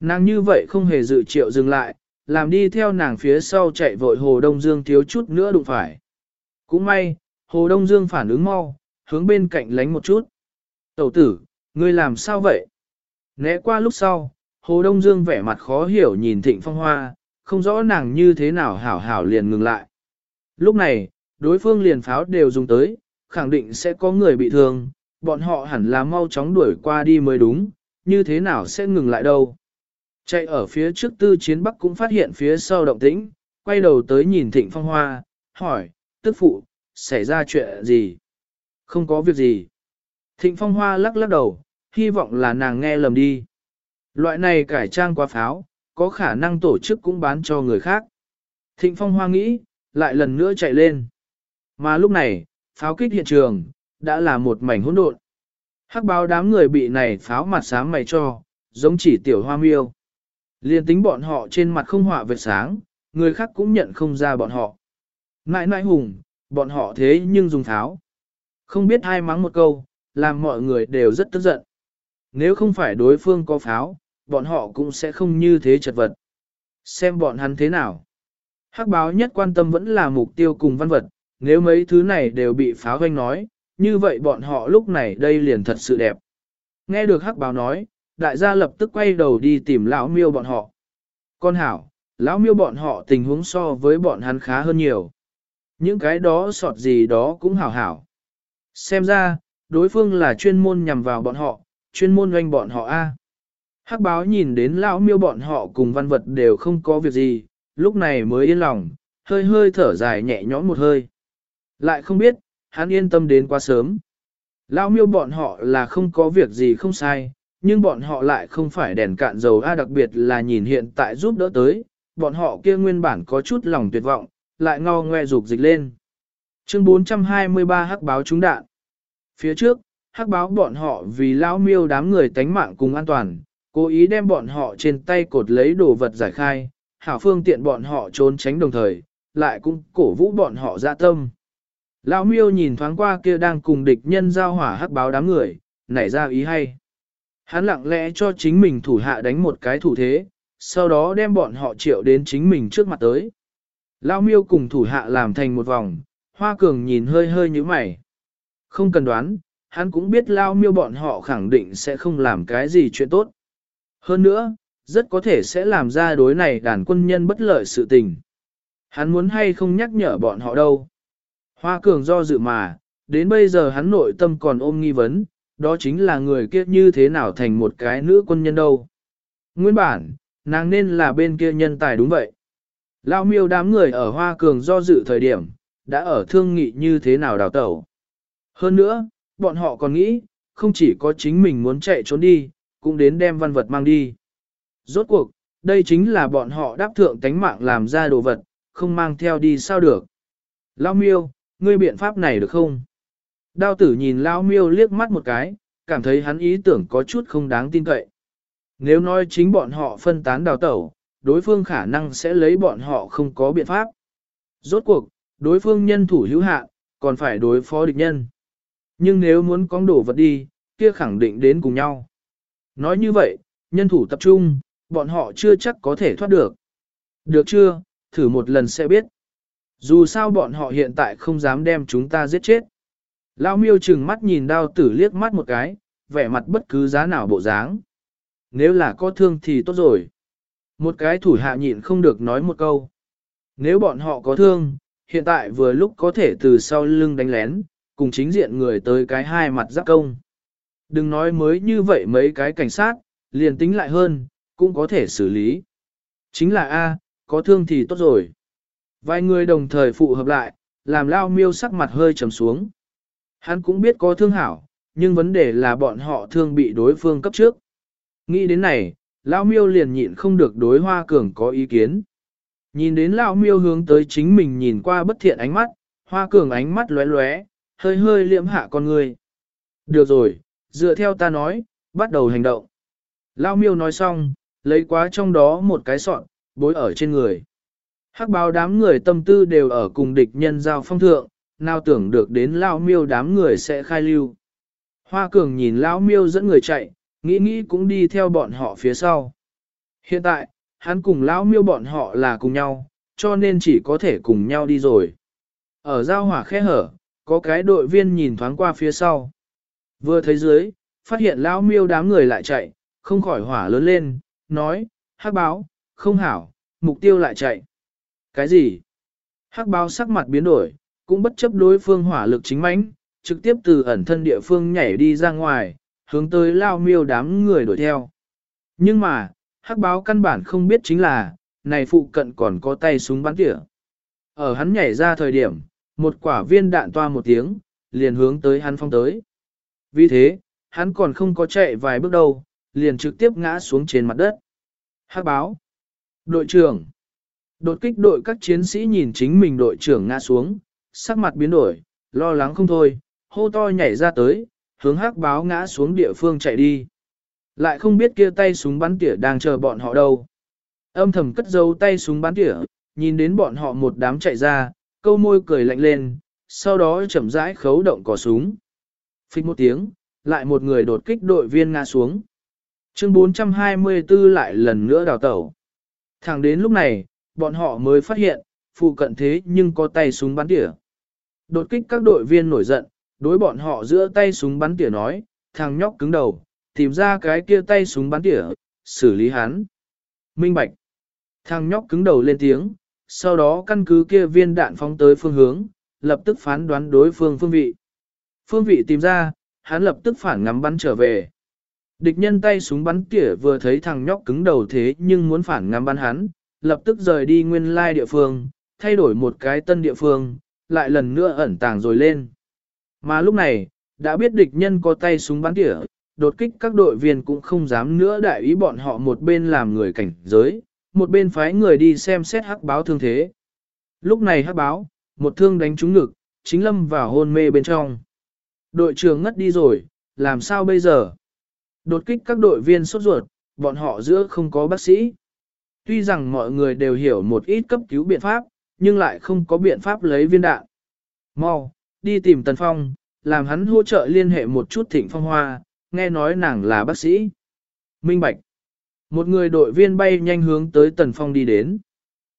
Nàng như vậy không hề dự triệu dừng lại, làm đi theo nàng phía sau chạy vội Hồ Đông Dương thiếu chút nữa đụng phải. Cũng may, Hồ Đông Dương phản ứng mau, hướng bên cạnh lánh một chút. Tẩu tử, ngươi làm sao vậy? Né qua lúc sau, Hồ Đông Dương vẻ mặt khó hiểu nhìn Thịnh Phong Hoa, không rõ nàng như thế nào hảo hảo liền ngừng lại. Lúc này, đối phương liền pháo đều dùng tới, khẳng định sẽ có người bị thương, bọn họ hẳn là mau chóng đuổi qua đi mới đúng, như thế nào sẽ ngừng lại đâu. Chạy ở phía trước tư chiến bắc cũng phát hiện phía sau động tĩnh, quay đầu tới nhìn thịnh phong hoa, hỏi, tức phụ, xảy ra chuyện gì? Không có việc gì. Thịnh phong hoa lắc lắc đầu, hy vọng là nàng nghe lầm đi. Loại này cải trang quá pháo, có khả năng tổ chức cũng bán cho người khác. Thịnh phong hoa nghĩ, lại lần nữa chạy lên. Mà lúc này, pháo kích hiện trường, đã là một mảnh hỗn độn. Hắc báo đám người bị này pháo mặt sáng mày cho, giống chỉ tiểu hoa miêu. Liên tính bọn họ trên mặt không họa vệt sáng, người khác cũng nhận không ra bọn họ. Nãi nãi hùng, bọn họ thế nhưng dùng pháo. Không biết ai mắng một câu, làm mọi người đều rất tức giận. Nếu không phải đối phương có pháo, bọn họ cũng sẽ không như thế chật vật. Xem bọn hắn thế nào. Hắc báo nhất quan tâm vẫn là mục tiêu cùng văn vật, nếu mấy thứ này đều bị pháo hoanh nói, như vậy bọn họ lúc này đây liền thật sự đẹp. Nghe được hắc báo nói, đại gia lập tức quay đầu đi tìm lão miêu bọn họ. Con hảo, lão miêu bọn họ tình huống so với bọn hắn khá hơn nhiều. Những cái đó sọt gì đó cũng hảo hảo. Xem ra, đối phương là chuyên môn nhằm vào bọn họ, chuyên môn doanh bọn họ A. Hắc báo nhìn đến lão miêu bọn họ cùng văn vật đều không có việc gì, lúc này mới yên lòng, hơi hơi thở dài nhẹ nhõm một hơi. Lại không biết, hắn yên tâm đến quá sớm. Lão miêu bọn họ là không có việc gì không sai, nhưng bọn họ lại không phải đèn cạn dầu A đặc biệt là nhìn hiện tại giúp đỡ tới, bọn họ kia nguyên bản có chút lòng tuyệt vọng, lại ngao ngoe dục dịch lên. Chương 423 hắc báo trúng đạn. Phía trước, hắc báo bọn họ vì lão miêu đám người tánh mạng cùng an toàn, cố ý đem bọn họ trên tay cột lấy đồ vật giải khai, hảo phương tiện bọn họ trốn tránh đồng thời, lại cũng cổ vũ bọn họ ra tâm. Lão miêu nhìn thoáng qua kia đang cùng địch nhân giao hỏa hắc báo đám người, nảy ra ý hay. Hắn lặng lẽ cho chính mình thủ hạ đánh một cái thủ thế, sau đó đem bọn họ triệu đến chính mình trước mặt tới. Lão miêu cùng thủ hạ làm thành một vòng, hoa cường nhìn hơi hơi như mày. Không cần đoán, hắn cũng biết Lão miêu bọn họ khẳng định sẽ không làm cái gì chuyện tốt. Hơn nữa, rất có thể sẽ làm ra đối này đàn quân nhân bất lợi sự tình. Hắn muốn hay không nhắc nhở bọn họ đâu. Hoa cường do dự mà, đến bây giờ hắn nội tâm còn ôm nghi vấn, đó chính là người kia như thế nào thành một cái nữ quân nhân đâu. Nguyên bản, nàng nên là bên kia nhân tài đúng vậy. Lao miêu đám người ở Hoa Cường do dự thời điểm, đã ở thương nghị như thế nào đào tẩu. Hơn nữa, bọn họ còn nghĩ, không chỉ có chính mình muốn chạy trốn đi, cũng đến đem văn vật mang đi. Rốt cuộc, đây chính là bọn họ đáp thượng tánh mạng làm ra đồ vật, không mang theo đi sao được. Lao miêu, ngươi biện pháp này được không? Đao tử nhìn Lao miêu liếc mắt một cái, cảm thấy hắn ý tưởng có chút không đáng tin cậy. Nếu nói chính bọn họ phân tán đào tẩu, đối phương khả năng sẽ lấy bọn họ không có biện pháp. Rốt cuộc, đối phương nhân thủ hữu hạn, còn phải đối phó địch nhân. Nhưng nếu muốn con đổ vật đi, kia khẳng định đến cùng nhau. Nói như vậy, nhân thủ tập trung, bọn họ chưa chắc có thể thoát được. Được chưa, thử một lần sẽ biết. Dù sao bọn họ hiện tại không dám đem chúng ta giết chết. Lao miêu chừng mắt nhìn đao tử liếc mắt một cái, vẻ mặt bất cứ giá nào bộ dáng. Nếu là có thương thì tốt rồi. Một cái thủ hạ nhịn không được nói một câu. Nếu bọn họ có thương, hiện tại vừa lúc có thể từ sau lưng đánh lén, cùng chính diện người tới cái hai mặt giáp công. Đừng nói mới như vậy mấy cái cảnh sát, liền tính lại hơn, cũng có thể xử lý. Chính là A, có thương thì tốt rồi. Vài người đồng thời phụ hợp lại, làm lao miêu sắc mặt hơi trầm xuống. Hắn cũng biết có thương hảo, nhưng vấn đề là bọn họ thương bị đối phương cấp trước. Nghĩ đến này, lao miêu liền nhịn không được đối hoa cường có ý kiến. Nhìn đến lao miêu hướng tới chính mình nhìn qua bất thiện ánh mắt, hoa cường ánh mắt lóe lóe, hơi hơi liễm hạ con người. Được rồi, dựa theo ta nói, bắt đầu hành động. Lao miêu nói xong, lấy quá trong đó một cái sọn, bối ở trên người. Hắc báo đám người tâm tư đều ở cùng địch nhân giao phong thượng, nào tưởng được đến Lao miêu đám người sẽ khai lưu. Hoa cường nhìn Lao miêu dẫn người chạy, nghĩ nghĩ cũng đi theo bọn họ phía sau. Hiện tại, hắn cùng Lao miêu bọn họ là cùng nhau, cho nên chỉ có thể cùng nhau đi rồi. Ở giao hỏa khe hở, có cái đội viên nhìn thoáng qua phía sau. Vừa thấy dưới, phát hiện Lao miêu đám người lại chạy, không khỏi hỏa lớn lên, nói, hắc báo, không hảo, mục tiêu lại chạy. Cái gì? Hắc báo sắc mặt biến đổi, cũng bất chấp đối phương hỏa lực chính mãnh, trực tiếp từ ẩn thân địa phương nhảy đi ra ngoài, hướng tới lao miêu đám người đuổi theo. Nhưng mà, hắc báo căn bản không biết chính là, này phụ cận còn có tay súng bắn tỉa. Ở hắn nhảy ra thời điểm, một quả viên đạn toa một tiếng, liền hướng tới hắn phong tới. Vì thế, hắn còn không có chạy vài bước đâu, liền trực tiếp ngã xuống trên mặt đất. Hắc báo. Đội trưởng. Đột kích đội các chiến sĩ nhìn chính mình đội trưởng ngã xuống, sắc mặt biến đổi, lo lắng không thôi, hô to nhảy ra tới, hướng hắc báo ngã xuống địa phương chạy đi. Lại không biết kia tay súng bắn tỉa đang chờ bọn họ đâu. Âm thầm cất dấu tay súng bắn tỉa, nhìn đến bọn họ một đám chạy ra, câu môi cười lạnh lên, sau đó chậm rãi khấu động cò súng. Phích một tiếng, lại một người đột kích đội viên ngã xuống. Chương 424 lại lần nữa đào tẩu. Thẳng đến lúc này, bọn họ mới phát hiện, phụ cận thế nhưng có tay súng bắn tỉa. Đột kích các đội viên nổi giận, đối bọn họ giữa tay súng bắn tỉa nói, thằng nhóc cứng đầu, tìm ra cái kia tay súng bắn tỉa, xử lý hắn. Minh Bạch. Thằng nhóc cứng đầu lên tiếng, sau đó căn cứ kia viên đạn phóng tới phương hướng, lập tức phán đoán đối phương phương vị. Phương vị tìm ra, hắn lập tức phản ngắm bắn trở về. Địch nhân tay súng bắn tỉa vừa thấy thằng nhóc cứng đầu thế nhưng muốn phản ngắm bắn hắn, lập tức rời đi nguyên lai địa phương, thay đổi một cái tân địa phương, lại lần nữa ẩn tàng rồi lên. Mà lúc này, đã biết địch nhân có tay súng bắn tỉa, đột kích các đội viên cũng không dám nữa đại ý bọn họ một bên làm người cảnh giới, một bên phái người đi xem xét hắc báo thương thế. Lúc này hắc báo, một thương đánh trúng ngực, chính lâm vào hôn mê bên trong. Đội trưởng ngất đi rồi, làm sao bây giờ? Đột kích các đội viên sốt ruột, bọn họ giữa không có bác sĩ. Tuy rằng mọi người đều hiểu một ít cấp cứu biện pháp, nhưng lại không có biện pháp lấy viên đạn. Mau, đi tìm Tần Phong, làm hắn hỗ trợ liên hệ một chút thịnh phong hoa, nghe nói nàng là bác sĩ. Minh Bạch. Một người đội viên bay nhanh hướng tới Tần Phong đi đến.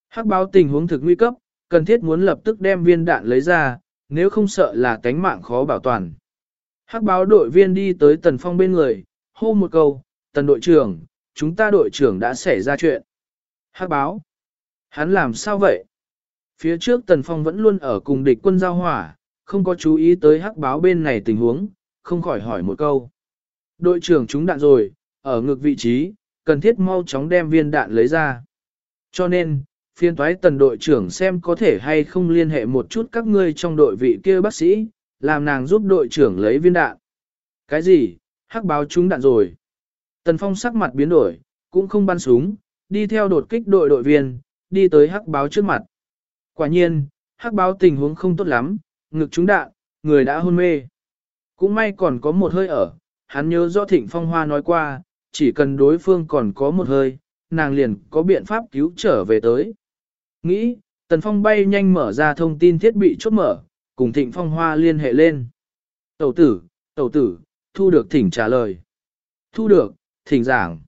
Hắc báo tình huống thực nguy cấp, cần thiết muốn lập tức đem viên đạn lấy ra, nếu không sợ là cánh mạng khó bảo toàn. Hắc báo đội viên đi tới Tần Phong bên người, hô một câu, Tần đội trưởng, chúng ta đội trưởng đã xảy ra chuyện. Hắc báo. Hắn làm sao vậy? Phía trước Tần Phong vẫn luôn ở cùng địch quân giao hỏa, không có chú ý tới hắc báo bên này tình huống, không khỏi hỏi một câu. Đội trưởng chúng đạn rồi, ở ngược vị trí, cần thiết mau chóng đem viên đạn lấy ra. Cho nên, phiên toái tần đội trưởng xem có thể hay không liên hệ một chút các ngươi trong đội vị kia bác sĩ, làm nàng giúp đội trưởng lấy viên đạn. Cái gì, hắc báo chúng đạn rồi. Tần Phong sắc mặt biến đổi, cũng không bắn súng, đi theo đột kích đội đội viên, đi tới hắc báo trước mặt. Quả nhiên, hắc báo tình huống không tốt lắm, ngực trúng đạn, người đã hôn mê. Cũng may còn có một hơi ở, hắn nhớ do thịnh phong hoa nói qua, chỉ cần đối phương còn có một hơi, nàng liền có biện pháp cứu trở về tới. Nghĩ, tần phong bay nhanh mở ra thông tin thiết bị chốt mở, cùng thịnh phong hoa liên hệ lên. Tẩu tử, tẩu tử, thu được thỉnh trả lời. Thu được, thỉnh giảng.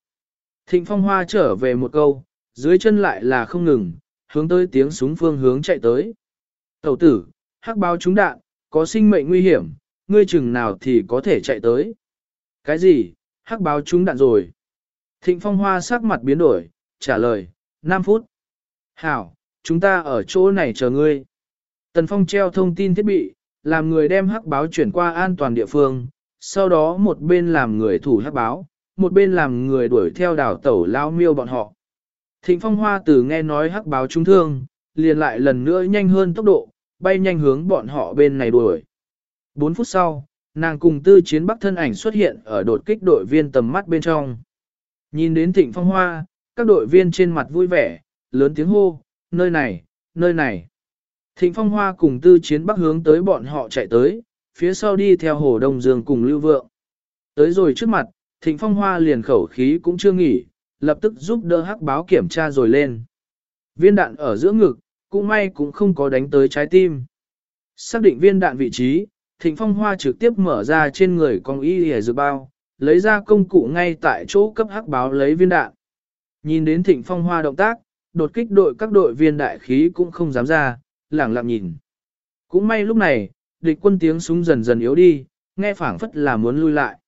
Thịnh phong hoa trở về một câu, dưới chân lại là không ngừng, hướng tới tiếng súng phương hướng chạy tới. Tẩu tử, hắc báo trúng đạn, có sinh mệnh nguy hiểm, ngươi chừng nào thì có thể chạy tới. Cái gì, hắc báo trúng đạn rồi. Thịnh phong hoa sắc mặt biến đổi, trả lời, 5 phút. Hảo, chúng ta ở chỗ này chờ ngươi. Tần phong treo thông tin thiết bị, làm người đem hắc báo chuyển qua an toàn địa phương, sau đó một bên làm người thủ hắc báo, một bên làm người đuổi theo đảo tẩu lao miêu bọn họ. Thịnh phong hoa từ nghe nói hắc báo trúng thương, liền lại lần nữa nhanh hơn tốc độ, bay nhanh hướng bọn họ bên này đuổi. 4 phút sau, nàng cùng tư chiến bắc thân ảnh xuất hiện ở đột kích đội viên tầm mắt bên trong. Nhìn đến thịnh phong hoa, các đội viên trên mặt vui vẻ, lớn tiếng hô, nơi này, nơi này. Thịnh phong hoa cùng tư chiến bắc hướng tới bọn họ chạy tới, phía sau đi theo hồ đông dương cùng lưu vượng. Tới rồi trước mặt, thịnh phong hoa liền khẩu khí cũng chưa nghỉ, lập tức giúp đỡ hắc báo kiểm tra rồi lên. Viên đạn ở giữa ngực, cũng may cũng không có đánh tới trái tim. Xác định viên đạn vị trí, Thịnh Phong Hoa trực tiếp mở ra trên người con y hề dược bao, lấy ra công cụ ngay tại chỗ cấp hắc báo lấy viên đạn. Nhìn đến Thịnh Phong Hoa động tác, đột kích đội các đội viên đại khí cũng không dám ra, lẳng lặng nhìn. Cũng may lúc này, địch quân tiếng súng dần dần yếu đi, nghe phảng phất là muốn lui lại.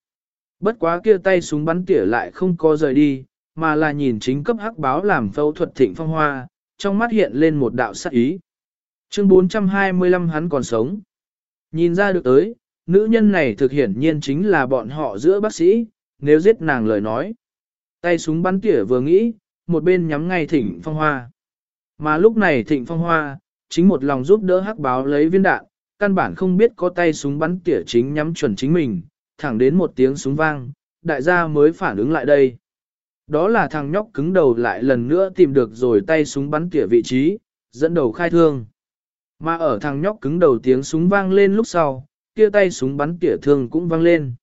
Bất quá kia tay súng bắn tỉa lại không có rời đi, mà là nhìn chính cấp hắc báo làm phẫu thuật Thịnh Phong Hoa, trong mắt hiện lên một đạo sắc ý. Chương 425 hắn còn sống. Nhìn ra được tới, nữ nhân này thực hiển nhiên chính là bọn họ giữa bác sĩ, nếu giết nàng lời nói. Tay súng bắn tỉa vừa nghĩ, một bên nhắm ngay thịnh phong hoa. Mà lúc này thịnh phong hoa, chính một lòng giúp đỡ hắc báo lấy viên đạn, căn bản không biết có tay súng bắn tỉa chính nhắm chuẩn chính mình, thẳng đến một tiếng súng vang, đại gia mới phản ứng lại đây. Đó là thằng nhóc cứng đầu lại lần nữa tìm được rồi tay súng bắn tỉa vị trí, dẫn đầu khai thương. Mà ở thằng nhóc cứng đầu tiếng súng vang lên lúc sau, kia tay súng bắn tỉa thương cũng vang lên.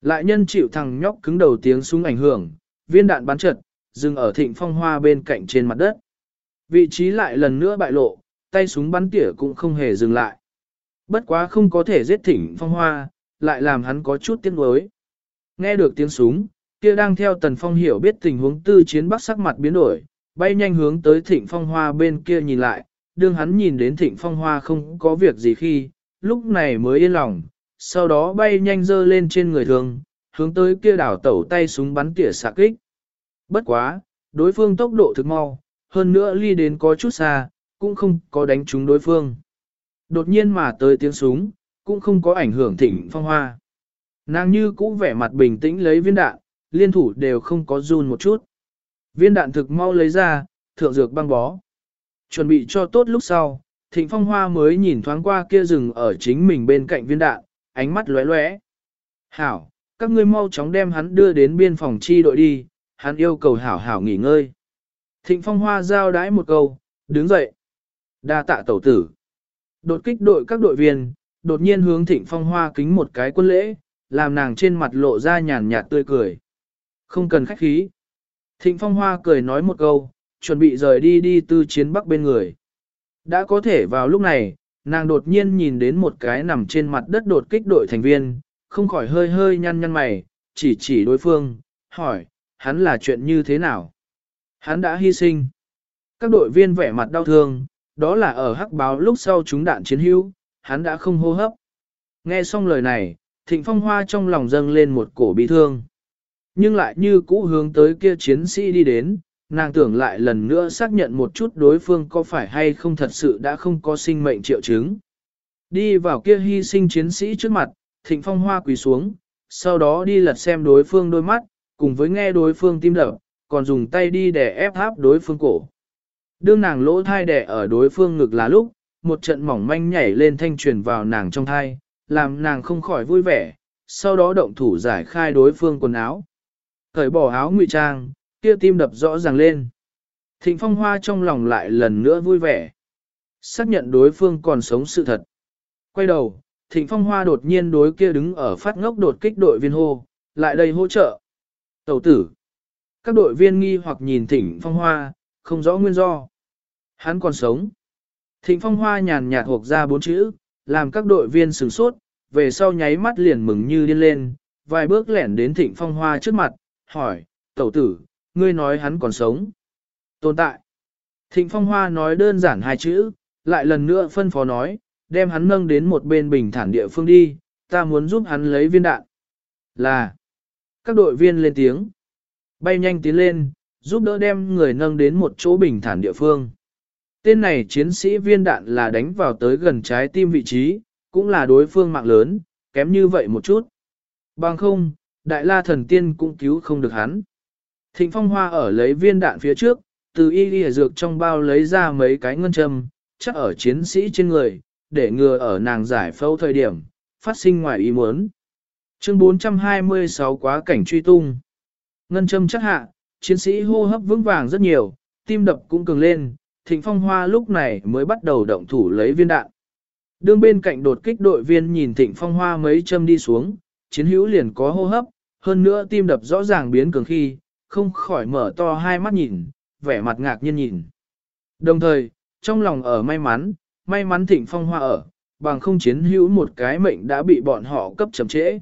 Lại nhân chịu thằng nhóc cứng đầu tiếng súng ảnh hưởng, viên đạn bắn trật, dừng ở thịnh phong hoa bên cạnh trên mặt đất. Vị trí lại lần nữa bại lộ, tay súng bắn tỉa cũng không hề dừng lại. Bất quá không có thể giết thịnh phong hoa, lại làm hắn có chút tiếc nuối. Nghe được tiếng súng, kia đang theo tần phong hiểu biết tình huống tư chiến bắc sắc mặt biến đổi, bay nhanh hướng tới thịnh phong hoa bên kia nhìn lại, đương hắn nhìn đến thịnh phong hoa không có việc gì khi, lúc này mới yên lòng, sau đó bay nhanh dơ lên trên người thường, hướng tới kia đảo tẩu tay súng bắn tỉa xạ kích. Bất quá, đối phương tốc độ thực mau, hơn nữa ly đến có chút xa, cũng không có đánh trúng đối phương. Đột nhiên mà tới tiếng súng, cũng không có ảnh hưởng thịnh phong hoa. Nàng như cũ vẻ mặt bình tĩnh lấy viên đạn, liên thủ đều không có run một chút. Viên đạn thực mau lấy ra, thượng dược băng bó. Chuẩn bị cho tốt lúc sau, thịnh phong hoa mới nhìn thoáng qua kia rừng ở chính mình bên cạnh viên đạn, ánh mắt lóe lóe. Hảo, các ngươi mau chóng đem hắn đưa đến biên phòng chi đội đi, hắn yêu cầu hảo hảo nghỉ ngơi. Thịnh phong hoa giao đái một câu, đứng dậy. đa tạ tẩu tử. Đột kích đội các đội viên, đột nhiên hướng thịnh phong hoa kính một cái quân lễ, làm nàng trên mặt lộ ra nhàn nhạt tươi cười. Không cần khách khí. Thịnh phong hoa cười nói một câu, chuẩn bị rời đi đi tư chiến bắc bên người. Đã có thể vào lúc này, nàng đột nhiên nhìn đến một cái nằm trên mặt đất đột kích đội thành viên, không khỏi hơi hơi nhăn nhăn mày, chỉ chỉ đối phương, hỏi, hắn là chuyện như thế nào? Hắn đã hy sinh. Các đội viên vẻ mặt đau thương, đó là ở hắc báo lúc sau chúng đạn chiến hữu, hắn đã không hô hấp. Nghe xong lời này, thịnh phong hoa trong lòng dâng lên một cổ bị thương. Nhưng lại như cũ hướng tới kia chiến sĩ đi đến, nàng tưởng lại lần nữa xác nhận một chút đối phương có phải hay không thật sự đã không có sinh mệnh triệu chứng. Đi vào kia hy sinh chiến sĩ trước mặt, thịnh phong hoa quỳ xuống, sau đó đi lật xem đối phương đôi mắt, cùng với nghe đối phương tim đập, còn dùng tay đi để ép áp đối phương cổ. Đương nàng lỗ thai đẻ ở đối phương ngực là lúc, một trận mỏng manh nhảy lên thanh truyền vào nàng trong thai, làm nàng không khỏi vui vẻ, sau đó động thủ giải khai đối phương quần áo. Cởi bỏ áo ngụy trang, kia tim đập rõ ràng lên. Thịnh phong hoa trong lòng lại lần nữa vui vẻ. Xác nhận đối phương còn sống sự thật. Quay đầu, thịnh phong hoa đột nhiên đối kia đứng ở phát ngốc đột kích đội viên hô, lại đây hỗ trợ. Tẩu tử. Các đội viên nghi hoặc nhìn thịnh phong hoa, không rõ nguyên do. Hắn còn sống. Thịnh phong hoa nhàn nhạt hộp ra bốn chữ, làm các đội viên sửng sốt, về sau nháy mắt liền mừng như điên lên, vài bước lẻn đến thịnh phong hoa trước mặt, hỏi, tẩu tử, ngươi nói hắn còn sống. Tồn tại. Thịnh phong hoa nói đơn giản hai chữ, lại lần nữa phân phó nói, đem hắn nâng đến một bên bình thản địa phương đi, ta muốn giúp hắn lấy viên đạn. Là. Các đội viên lên tiếng. Bay nhanh tiến lên, giúp đỡ đem người nâng đến một chỗ bình thản địa phương. Tên này chiến sĩ viên đạn là đánh vào tới gần trái tim vị trí, cũng là đối phương mạng lớn, kém như vậy một chút. Bằng không, đại la thần tiên cũng cứu không được hắn. Thịnh phong hoa ở lấy viên đạn phía trước, từ y y dược trong bao lấy ra mấy cái ngân châm, chắc ở chiến sĩ trên người, để ngừa ở nàng giải phẫu thời điểm, phát sinh ngoài ý muốn. Chương 426 quá cảnh truy tung. Ngân châm chắc hạ, chiến sĩ hô hấp vững vàng rất nhiều, tim đập cũng cường lên, thịnh phong hoa lúc này mới bắt đầu động thủ lấy viên đạn. Đương bên cạnh đột kích đội viên nhìn thịnh phong hoa mấy châm đi xuống, chiến hữu liền có hô hấp, hơn nữa tim đập rõ ràng biến cường khi, không khỏi mở to hai mắt nhìn, vẻ mặt ngạc nhiên nhìn. Đồng thời, trong lòng ở may mắn, may mắn thịnh phong hoa ở, bằng không chiến hữu một cái mệnh đã bị bọn họ cấp chậm trễ.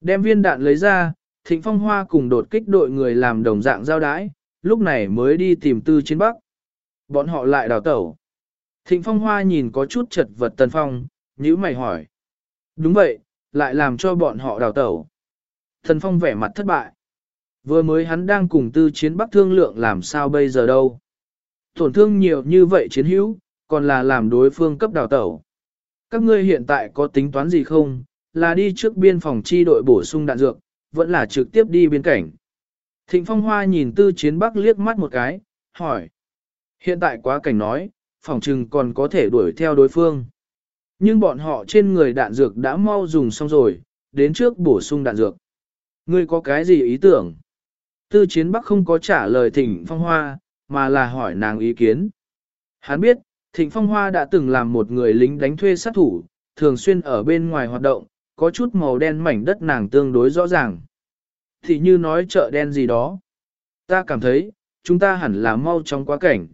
Đem viên đạn lấy ra, thịnh phong hoa cùng đột kích đội người làm đồng dạng giao đái, lúc này mới đi tìm tư chiến bắc. Bọn họ lại đào tẩu. Thịnh phong hoa nhìn có chút chật vật tần phong, nhữ mày hỏi. Đúng vậy, lại làm cho bọn họ đào tẩu. Thần phong vẻ mặt thất bại. Vừa mới hắn đang cùng tư chiến bắc thương lượng làm sao bây giờ đâu. Tổn thương nhiều như vậy chiến hữu, còn là làm đối phương cấp đào tẩu. Các ngươi hiện tại có tính toán gì không, là đi trước biên phòng chi đội bổ sung đạn dược, vẫn là trực tiếp đi biên cảnh. Thịnh Phong Hoa nhìn tư chiến bắc liếc mắt một cái, hỏi. Hiện tại quá cảnh nói, phòng trừng còn có thể đuổi theo đối phương. Nhưng bọn họ trên người đạn dược đã mau dùng xong rồi, đến trước bổ sung đạn dược. Ngươi có cái gì ý tưởng? Tư chiến bắc không có trả lời thịnh phong hoa, mà là hỏi nàng ý kiến. Hắn biết, thịnh phong hoa đã từng làm một người lính đánh thuê sát thủ, thường xuyên ở bên ngoài hoạt động, có chút màu đen mảnh đất nàng tương đối rõ ràng. Thì như nói chợ đen gì đó. Ta cảm thấy, chúng ta hẳn là mau trong quá cảnh.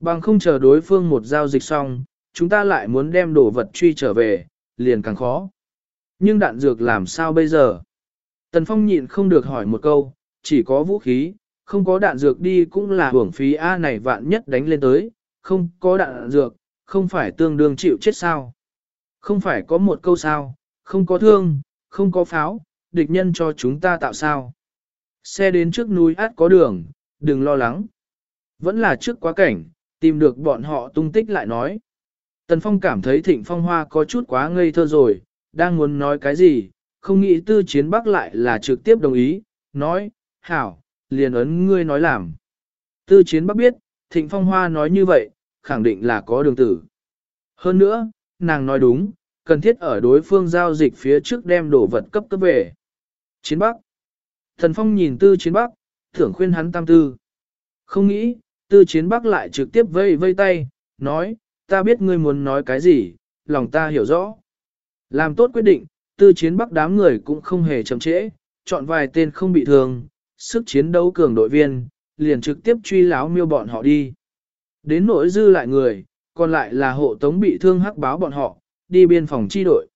Bằng không chờ đối phương một giao dịch xong, chúng ta lại muốn đem đồ vật truy trở về, liền càng khó. Nhưng đạn dược làm sao bây giờ? Tần Phong nhịn không được hỏi một câu, chỉ có vũ khí, không có đạn dược đi cũng là hưởng phí A này vạn nhất đánh lên tới, không có đạn dược, không phải tương đương chịu chết sao. Không phải có một câu sao, không có thương, không có pháo, địch nhân cho chúng ta tạo sao. Xe đến trước núi át có đường, đừng lo lắng. Vẫn là trước quá cảnh, tìm được bọn họ tung tích lại nói. Tần Phong cảm thấy thịnh phong hoa có chút quá ngây thơ rồi, đang muốn nói cái gì, không nghĩ tư chiến bắc lại là trực tiếp đồng ý, nói, hảo, liền ấn ngươi nói làm. Tư chiến bắc biết, thịnh phong hoa nói như vậy, khẳng định là có đường tử. Hơn nữa, nàng nói đúng, cần thiết ở đối phương giao dịch phía trước đem đồ vật cấp cấp về. Chiến bắc. Thần phong nhìn tư chiến bắc, thưởng khuyên hắn tam tư. Không nghĩ, tư chiến bắc lại trực tiếp vây vây tay, nói, ta biết ngươi muốn nói cái gì, lòng ta hiểu rõ. Làm tốt quyết định, tư chiến bắc đám người cũng không hề chậm trễ, chọn vài tên không bị thương, sức chiến đấu cường đội viên, liền trực tiếp truy láo miêu bọn họ đi. Đến nỗi dư lại người, còn lại là hộ tống bị thương hắc báo bọn họ, đi biên phòng chi đội.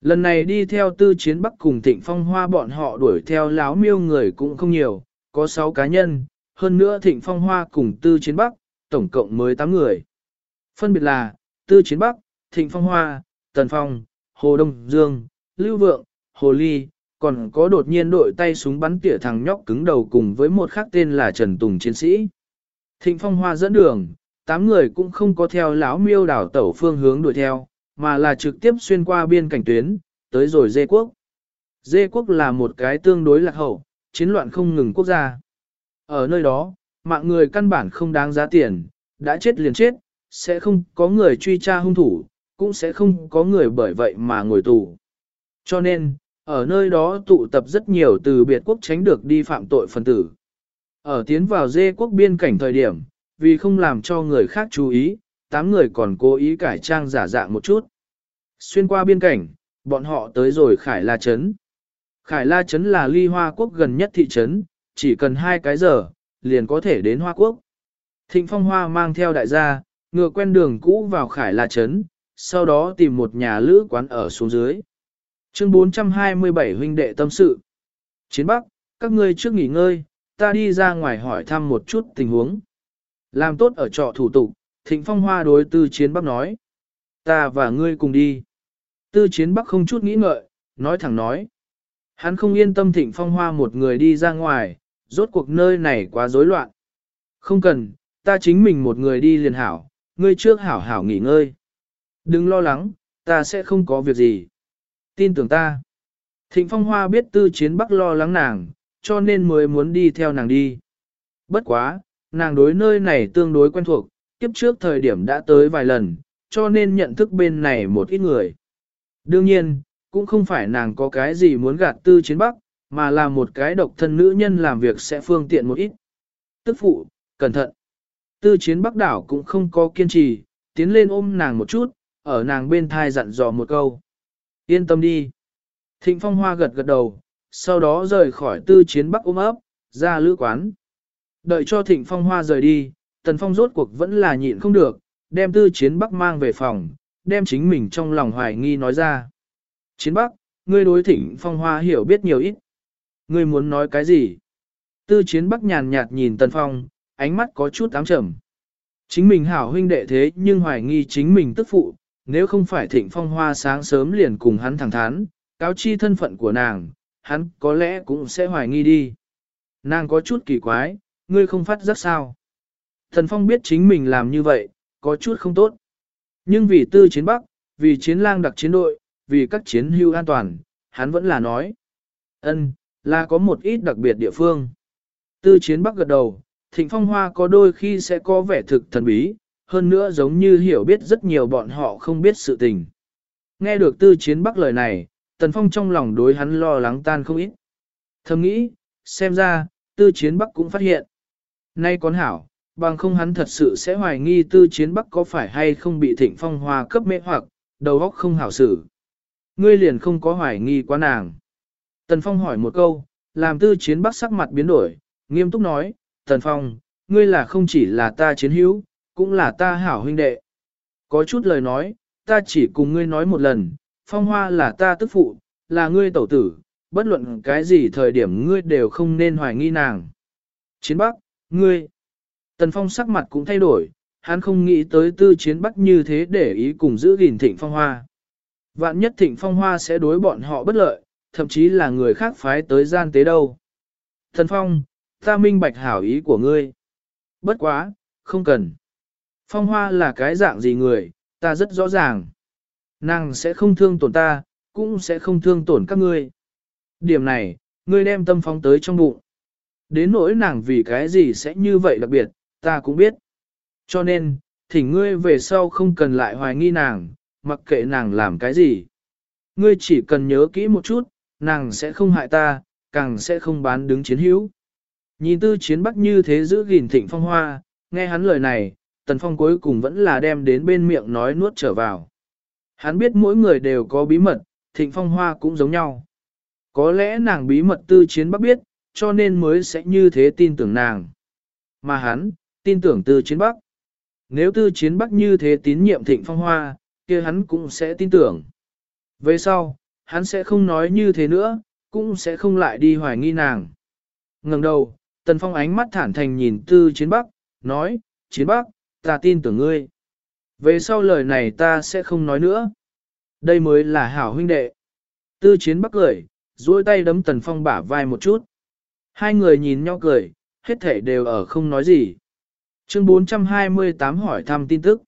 Lần này đi theo tư chiến bắc cùng thịnh phong hoa bọn họ đuổi theo láo miêu người cũng không nhiều, có 6 cá nhân, hơn nữa thịnh phong hoa cùng tư chiến bắc, tổng cộng mới 8 người. Phân biệt là, tư chiến bắc, thịnh phong hoa, tần phong, hồ đông dương, lưu vượng, hồ ly, còn có đột nhiên đội tay súng bắn tỉa thằng nhóc cứng đầu cùng với một khác tên là Trần Tùng chiến sĩ. Thịnh phong hoa dẫn đường, tám người cũng không có theo lão miêu đảo tẩu phương hướng đuổi theo, mà là trực tiếp xuyên qua biên cảnh tuyến, tới rồi dê quốc. Dê quốc là một cái tương đối lạc hậu, chiến loạn không ngừng quốc gia. Ở nơi đó, mạng người căn bản không đáng giá tiền, đã chết liền chết, sẽ không có người truy tra hung thủ, cũng sẽ không có người bởi vậy mà ngồi tù. Cho nên, ở nơi đó tụ tập rất nhiều từ biệt quốc tránh được đi phạm tội phần tử. Ở tiến vào dê quốc biên cảnh thời điểm, vì không làm cho người khác chú ý, tám người còn cố ý cải trang giả dạng một chút. Xuyên qua biên cảnh, bọn họ tới rồi Khải La Trấn. Khải La Trấn là ly Hoa Quốc gần nhất thị trấn, chỉ cần hai cái giờ, liền có thể đến Hoa Quốc. Thịnh Phong Hoa mang theo đại gia, ngựa quen đường cũ vào Khải La Trấn, sau đó tìm một nhà lữ quán ở xuống dưới. Chương 427 huynh đệ tâm sự. Chiến Bắc, các ngươi trước nghỉ ngơi, ta đi ra ngoài hỏi thăm một chút tình huống. Làm tốt ở trọ thủ tục, Thịnh Phong Hoa đối Tư Chiến Bắc nói. Ta và ngươi cùng đi. Tư Chiến Bắc không chút nghĩ ngợi, nói thẳng nói. Hắn không yên tâm Thịnh Phong Hoa một người đi ra ngoài, rốt cuộc nơi này quá rối loạn. Không cần, ta chính mình một người đi liền hảo, ngươi trước hảo hảo nghỉ ngơi. Đừng lo lắng, ta sẽ không có việc gì. Tin tưởng ta. Thịnh Phong Hoa biết tư chiến bắc lo lắng nàng, cho nên mới muốn đi theo nàng đi. Bất quá, nàng đối nơi này tương đối quen thuộc, kiếp trước thời điểm đã tới vài lần, cho nên nhận thức bên này một ít người. Đương nhiên, cũng không phải nàng có cái gì muốn gạt tư chiến bắc, mà là một cái độc thân nữ nhân làm việc sẽ phương tiện một ít. Tức phụ, cẩn thận. Tư chiến bắc đảo cũng không có kiên trì, tiến lên ôm nàng một chút, ở nàng bên thai dặn dò một câu. Yên tâm đi. Thịnh phong hoa gật gật đầu, sau đó rời khỏi tư chiến bắc ôm ấp, ra lữ quán. Đợi cho thịnh phong hoa rời đi, tần phong rốt cuộc vẫn là nhịn không được, đem tư chiến bắc mang về phòng, đem chính mình trong lòng hoài nghi nói ra. Chiến bắc, ngươi đối thịnh phong hoa hiểu biết nhiều ít. Ngươi muốn nói cái gì? Tư chiến bắc nhàn nhạt nhìn tần phong, ánh mắt có chút ám trầm. Chính mình hảo huynh đệ thế nhưng hoài nghi chính mình tức phụ, nếu không phải thịnh phong hoa sáng sớm liền cùng hắn thẳng thắn, cáo chi thân phận của nàng, hắn có lẽ cũng sẽ hoài nghi đi. Nàng có chút kỳ quái, ngươi không phát giác sao. Thần phong biết chính mình làm như vậy, có chút không tốt. Nhưng vì tư chiến bắc, vì chiến lang đặc chiến đội, vì các chiến hưu an toàn, hắn vẫn là nói. ân là có một ít đặc biệt địa phương. Tư chiến bắc gật đầu, thịnh phong hoa có đôi khi sẽ có vẻ thực thần bí, hơn nữa giống như hiểu biết rất nhiều bọn họ không biết sự tình. Nghe được tư chiến bắc lời này, tần phong trong lòng đối hắn lo lắng tan không ít. Thầm nghĩ, xem ra, tư chiến bắc cũng phát hiện. Nay con hảo, bằng không hắn thật sự sẽ hoài nghi tư chiến bắc có phải hay không bị thịnh phong hoa cấp mê hoặc, đầu óc không hảo xử. Ngươi liền không có hoài nghi quá nàng. Tần phong hỏi một câu, làm tư chiến bắc sắc mặt biến đổi, nghiêm túc nói, Tần phong, ngươi là không chỉ là ta chiến hữu, cũng là ta hảo huynh đệ. Có chút lời nói, ta chỉ cùng ngươi nói một lần, phong hoa là ta tức phụ, là ngươi tẩu tử, bất luận cái gì thời điểm ngươi đều không nên hoài nghi nàng. Chiến Bắc, ngươi. Tần Phong sắc mặt cũng thay đổi, hắn không nghĩ tới tư chiến Bắc như thế để ý cùng giữ gìn thịnh phong hoa. Vạn nhất thịnh phong hoa sẽ đối bọn họ bất lợi, thậm chí là người khác phái tới gian tế đâu. Thần Phong, ta minh bạch hảo ý của ngươi. Bất quá, không cần. Phong hoa là cái dạng gì người, ta rất rõ ràng. Nàng sẽ không thương tổn ta, cũng sẽ không thương tổn các ngươi. Điểm này, ngươi đem tâm phóng tới trong bụng. Đến nỗi nàng vì cái gì sẽ như vậy đặc biệt, ta cũng biết. Cho nên, thỉnh ngươi về sau không cần lại hoài nghi nàng, mặc kệ nàng làm cái gì. Ngươi chỉ cần nhớ kỹ một chút, nàng sẽ không hại ta, càng sẽ không bán đứng chiến hữu. Nhìn tư chiến bắc như thế giữ gìn thịnh phong hoa, nghe hắn lời này, tần phong cuối cùng vẫn là đem đến bên miệng nói nuốt trở vào. Hắn biết mỗi người đều có bí mật, thịnh phong hoa cũng giống nhau. Có lẽ nàng bí mật tư chiến bắc biết, cho nên mới sẽ như thế tin tưởng nàng. Mà hắn, tin tưởng tư chiến bắc. Nếu tư chiến bắc như thế tín nhiệm thịnh phong hoa, kia hắn cũng sẽ tin tưởng. Về sau, hắn sẽ không nói như thế nữa, cũng sẽ không lại đi hoài nghi nàng. ngẩng đầu, tần phong ánh mắt thản thành nhìn tư chiến bắc, nói, chiến bắc, ta tin tưởng ngươi. Về sau lời này ta sẽ không nói nữa. Đây mới là hảo huynh đệ. Tư chiến bắc cười, duỗi tay đấm tần phong bả vai một chút. Hai người nhìn nhau cười, hết thể đều ở không nói gì. Chương 428 hỏi thăm tin tức.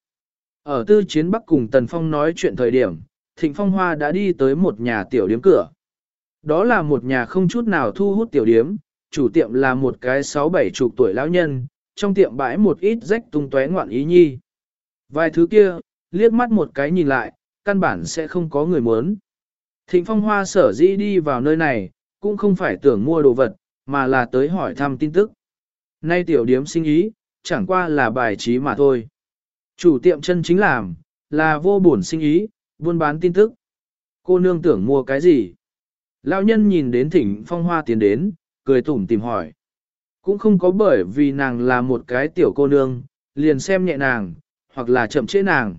Ở tư chiến bắc cùng tần phong nói chuyện thời điểm, thịnh phong hoa đã đi tới một nhà tiểu điếm cửa. Đó là một nhà không chút nào thu hút tiểu điếm, chủ tiệm là một cái sáu bảy chục tuổi lão nhân, trong tiệm bãi một ít rách tung tóe ngoạn ý nhi. Vài thứ kia, liếc mắt một cái nhìn lại, căn bản sẽ không có người muốn. Thịnh phong hoa sở dĩ đi vào nơi này, cũng không phải tưởng mua đồ vật, mà là tới hỏi thăm tin tức. Nay tiểu điếm sinh ý, chẳng qua là bài trí mà thôi. Chủ tiệm chân chính làm, là vô bổn sinh ý, buôn bán tin tức. Cô nương tưởng mua cái gì? Lão nhân nhìn đến thỉnh phong hoa tiến đến, cười tủm tìm hỏi. Cũng không có bởi vì nàng là một cái tiểu cô nương, liền xem nhẹ nàng, hoặc là chậm chế nàng.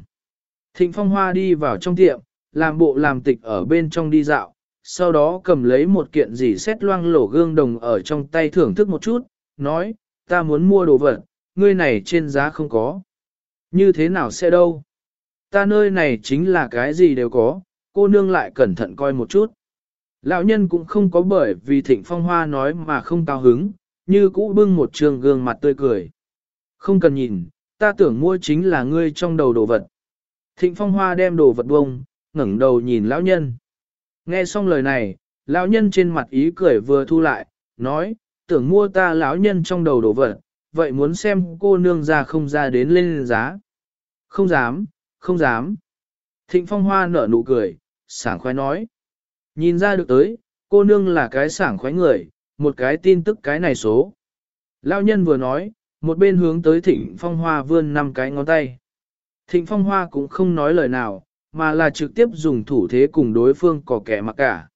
Thịnh phong hoa đi vào trong tiệm, làm bộ làm tịch ở bên trong đi dạo, sau đó cầm lấy một kiện gì xét loang lổ gương đồng ở trong tay thưởng thức một chút, nói, ta muốn mua đồ vật, ngươi này trên giá không có. Như thế nào sẽ đâu? Ta nơi này chính là cái gì đều có, cô nương lại cẩn thận coi một chút. Lão nhân cũng không có bởi vì thịnh phong hoa nói mà không cao hứng, như cũ bưng một trường gương mặt tươi cười. Không cần nhìn, ta tưởng mua chính là ngươi trong đầu đồ vật. Thịnh phong hoa đem đồ vật bông, ngẩng đầu nhìn lão nhân. Nghe xong lời này, lão nhân trên mặt ý cười vừa thu lại, nói, tưởng mua ta lão nhân trong đầu đồ vật, vậy muốn xem cô nương ra không ra đến lên giá. Không dám, không dám. Thịnh phong hoa nở nụ cười, sảng khoái nói. Nhìn ra được tới, cô nương là cái sảng khoái người, một cái tin tức cái này số. lao nhân vừa nói, một bên hướng tới thịnh phong hoa vươn năm cái ngón tay. Thịnh phong hoa cũng không nói lời nào, mà là trực tiếp dùng thủ thế cùng đối phương có kẻ mặc cả.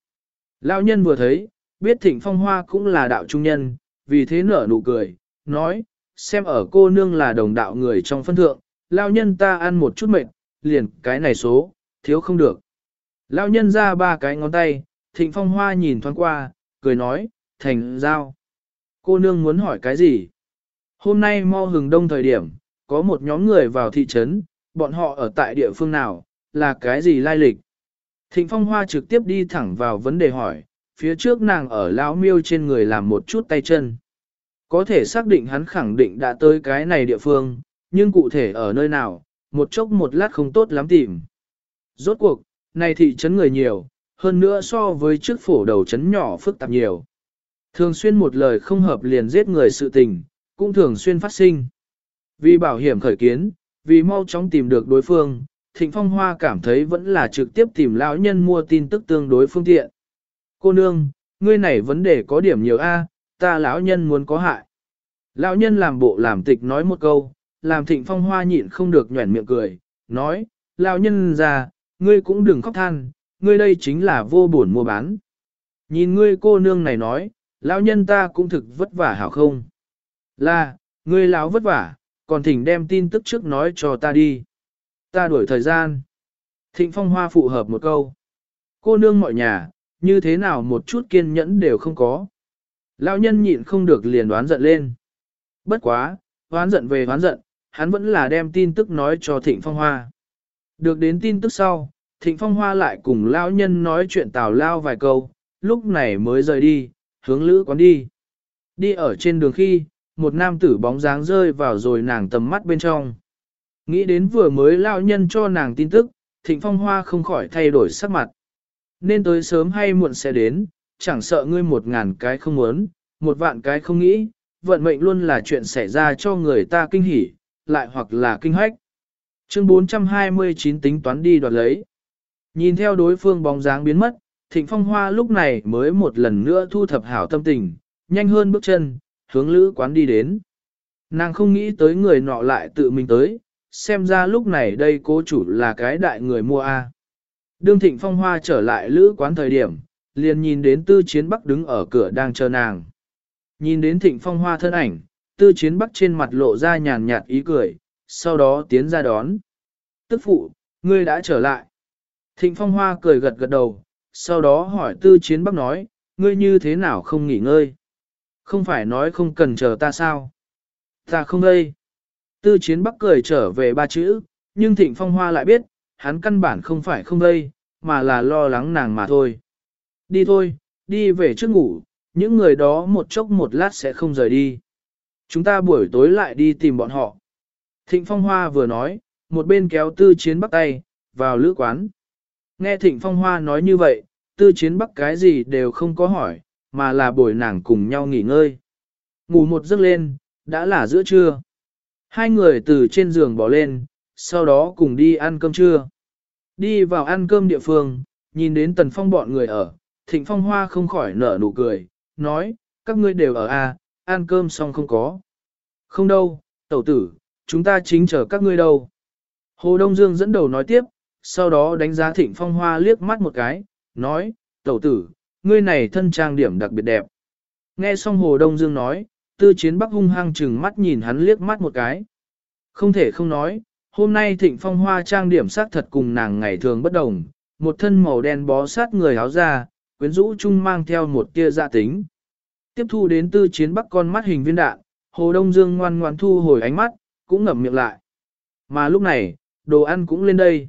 lao nhân vừa thấy, biết thịnh phong hoa cũng là đạo trung nhân, vì thế nở nụ cười, nói, xem ở cô nương là đồng đạo người trong phân thượng, lao nhân ta ăn một chút mệt, liền cái này số, thiếu không được. lao nhân ra ba cái ngón tay, thịnh phong hoa nhìn thoáng qua, cười nói, thành giao. Cô nương muốn hỏi cái gì? Hôm nay mo hừng đông thời điểm, có một nhóm người vào thị trấn, bọn họ ở tại địa phương nào, là cái gì lai lịch? Thịnh phong hoa trực tiếp đi thẳng vào vấn đề hỏi, phía trước nàng ở lão miêu trên người làm một chút tay chân. Có thể xác định hắn khẳng định đã tới cái này địa phương, nhưng cụ thể ở nơi nào, một chốc một lát không tốt lắm tìm. Rốt cuộc, này thị trấn người nhiều, hơn nữa so với trước phổ đầu trấn nhỏ phức tạp nhiều. Thường xuyên một lời không hợp liền giết người sự tình, cũng thường xuyên phát sinh. Vì bảo hiểm khởi kiến, vì mau chóng tìm được đối phương, Thịnh Phong Hoa cảm thấy vẫn là trực tiếp tìm lão nhân mua tin tức tương đối phương tiện. Cô nương, ngươi này vấn đề có điểm nhiều a, ta lão nhân muốn có hại. Lão nhân làm bộ làm tịch nói một câu, làm Thịnh Phong Hoa nhịn không được nhuẩn miệng cười, nói, lão nhân già, ngươi cũng đừng khóc than, ngươi đây chính là vô buồn mua bán. Nhìn ngươi cô nương này nói, lão nhân ta cũng thực vất vả hảo không? Là, ngươi lão vất vả, còn thỉnh đem tin tức trước nói cho ta đi. Ta đuổi thời gian. Thịnh phong hoa phụ hợp một câu. Cô nương mọi nhà, như thế nào một chút kiên nhẫn đều không có. Lão nhân nhịn không được liền đoán giận lên. Bất quá, đoán giận về đoán giận, hắn vẫn là đem tin tức nói cho thịnh phong hoa. Được đến tin tức sau, thịnh phong hoa lại cùng lão nhân nói chuyện tào lao vài câu, lúc này mới rời đi, hướng lữ quán đi. Đi ở trên đường khi, một nam tử bóng dáng rơi vào rồi nàng tầm mắt bên trong. Nghĩ đến vừa mới lao nhân cho nàng tin tức, thịnh phong hoa không khỏi thay đổi sắc mặt. Nên tới sớm hay muộn sẽ đến, chẳng sợ ngươi một ngàn cái không muốn, một vạn cái không nghĩ, vận mệnh luôn là chuyện xảy ra cho người ta kinh hỉ, lại hoặc là kinh hách. Chương 429 tính toán đi đoạt lấy. Nhìn theo đối phương bóng dáng biến mất, Thịnh Phong Hoa lúc này mới một lần nữa thu thập hảo tâm tình, nhanh hơn bước chân, hướng lữ quán đi đến. Nàng không nghĩ tới người nọ lại tự mình tới, xem ra lúc này đây cố chủ là cái đại người mua A. Đương Thịnh Phong Hoa trở lại lữ quán thời điểm, liền nhìn đến Tư Chiến Bắc đứng ở cửa đang chờ nàng. Nhìn đến Thịnh Phong Hoa thân ảnh, Tư Chiến Bắc trên mặt lộ ra nhàn nhạt ý cười, sau đó tiến ra đón. Tức phụ, ngươi đã trở lại. Thịnh Phong Hoa cười gật gật đầu, sau đó hỏi Tư Chiến Bắc nói, ngươi như thế nào không nghỉ ngơi? Không phải nói không cần chờ ta sao? Ta không đây. Tư Chiến Bắc cười trở về ba chữ, nhưng Thịnh Phong Hoa lại biết, hắn căn bản không phải không đây, mà là lo lắng nàng mà thôi. Đi thôi, đi về trước ngủ, những người đó một chốc một lát sẽ không rời đi. Chúng ta buổi tối lại đi tìm bọn họ. Thịnh Phong Hoa vừa nói, một bên kéo tư chiến bắc tay, vào lữ quán. Nghe Thịnh Phong Hoa nói như vậy, tư chiến bắc cái gì đều không có hỏi, mà là bồi nàng cùng nhau nghỉ ngơi. Ngủ một giấc lên, đã là giữa trưa. Hai người từ trên giường bỏ lên, sau đó cùng đi ăn cơm trưa. Đi vào ăn cơm địa phương, nhìn đến tần phong bọn người ở, thịnh phong hoa không khỏi nở nụ cười, nói, các ngươi đều ở a, à, ăn cơm xong không có. Không đâu, tẩu tử, chúng ta chính chờ các ngươi đâu. Hồ Đông Dương dẫn đầu nói tiếp, sau đó đánh giá thịnh phong hoa liếc mắt một cái, nói, tẩu tử, ngươi này thân trang điểm đặc biệt đẹp. Nghe xong Hồ Đông Dương nói, tư chiến bắc hung hăng chừng mắt nhìn hắn liếc mắt một cái. Không thể không nói, hôm nay thịnh phong hoa trang điểm sắc thật cùng nàng ngày thường bất đồng, một thân màu đen bó sát người áo ra, quyến rũ chung mang theo một tia dạ tính. Tiếp thu đến tư chiến bắc con mắt hình viên đạn, Hồ Đông Dương ngoan ngoan thu hồi ánh mắt, cũng ngậm miệng lại. Mà lúc này, đồ ăn cũng lên đây.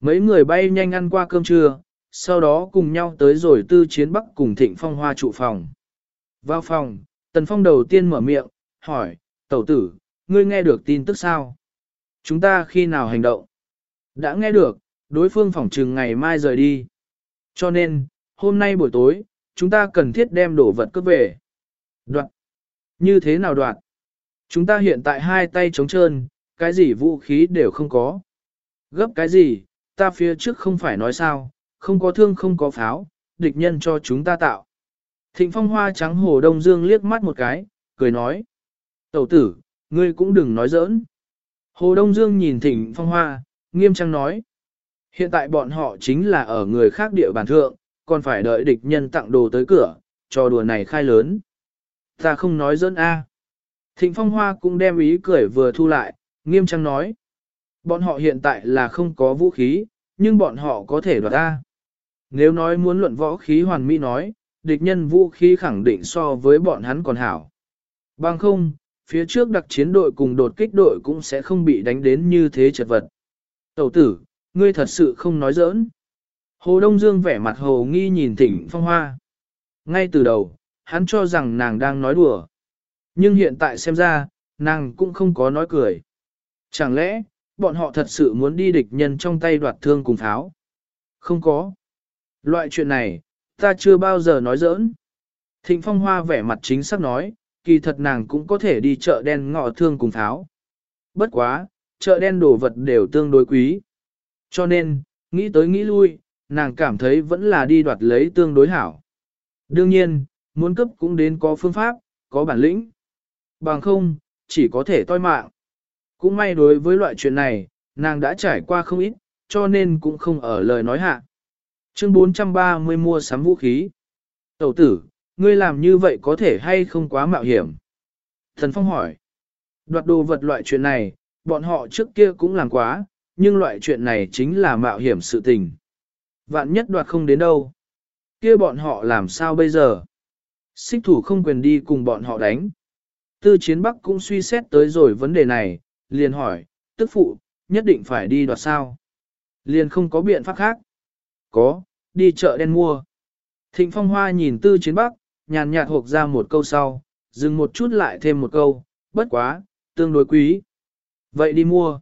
Mấy người bay nhanh ăn qua cơm trưa, sau đó cùng nhau tới rồi tư chiến bắc cùng thịnh phong hoa trụ phòng. Vào phòng, tần phong đầu tiên mở miệng, hỏi, tẩu tử, ngươi nghe được tin tức sao? Chúng ta khi nào hành động? Đã nghe được, đối phương phỏng trừng ngày mai rời đi. Cho nên, hôm nay buổi tối, chúng ta cần thiết đem đồ vật cướp về. Đoạn. Như thế nào đoạn? Chúng ta hiện tại hai tay trống trơn, cái gì vũ khí đều không có. Gấp cái gì, ta phía trước không phải nói sao, không có thương không có pháo, địch nhân cho chúng ta tạo. Thịnh phong hoa trắng hồ đông dương liếc mắt một cái, cười nói. Tẩu tử, ngươi cũng đừng nói giỡn. Hồ Đông Dương nhìn thịnh phong hoa, nghiêm trang nói. Hiện tại bọn họ chính là ở người khác địa bàn thượng, còn phải đợi địch nhân tặng đồ tới cửa, cho đùa này khai lớn. Ta không nói giỡn a. Thịnh Phong Hoa cũng đem ý cười vừa thu lại, nghiêm trang nói. Bọn họ hiện tại là không có vũ khí, nhưng bọn họ có thể đoạt A. Nếu nói muốn luận võ khí hoàn mỹ nói, địch nhân vũ khí khẳng định so với bọn hắn còn hảo. Bằng không, phía trước đặc chiến đội cùng đột kích đội cũng sẽ không bị đánh đến như thế chật vật. Tẩu tử, ngươi thật sự không nói giỡn. Hồ Đông Dương vẻ mặt hồ nghi nhìn thỉnh phong hoa. Ngay từ đầu, hắn cho rằng nàng đang nói đùa. Nhưng hiện tại xem ra, nàng cũng không có nói cười. Chẳng lẽ, bọn họ thật sự muốn đi địch nhân trong tay đoạt thương cùng pháo? Không có. Loại chuyện này, ta chưa bao giờ nói giỡn. Thịnh Phong Hoa vẻ mặt chính xác nói, kỳ thật nàng cũng có thể đi chợ đen ngọ thương cùng pháo. Bất quá, chợ đen đồ vật đều tương đối quý. Cho nên, nghĩ tới nghĩ lui, nàng cảm thấy vẫn là đi đoạt lấy tương đối hảo. Đương nhiên, muốn cấp cũng đến có phương pháp, có bản lĩnh. Bằng không, chỉ có thể toi mạng. Cũng may đối với loại chuyện này, nàng đã trải qua không ít, cho nên cũng không ở lời nói hạ. Chương 430 mua sắm vũ khí. Tẩu tử, ngươi làm như vậy có thể hay không quá mạo hiểm? Thần Phong hỏi. Đoạt đồ vật loại chuyện này, bọn họ trước kia cũng làm quá, nhưng loại chuyện này chính là mạo hiểm sự tình. Vạn nhất đoạt không đến đâu. kia bọn họ làm sao bây giờ? Xích thủ không quyền đi cùng bọn họ đánh. Tư chiến Bắc cũng suy xét tới rồi vấn đề này, liền hỏi, tức phụ, nhất định phải đi đoạt sao? Liền không có biện pháp khác. Có, đi chợ đen mua. Thịnh Phong Hoa nhìn Tư Chiến Bắc, nhàn nhạt hộp ra một câu sau, dừng một chút lại thêm một câu, bất quá, tương đối quý. Vậy đi mua.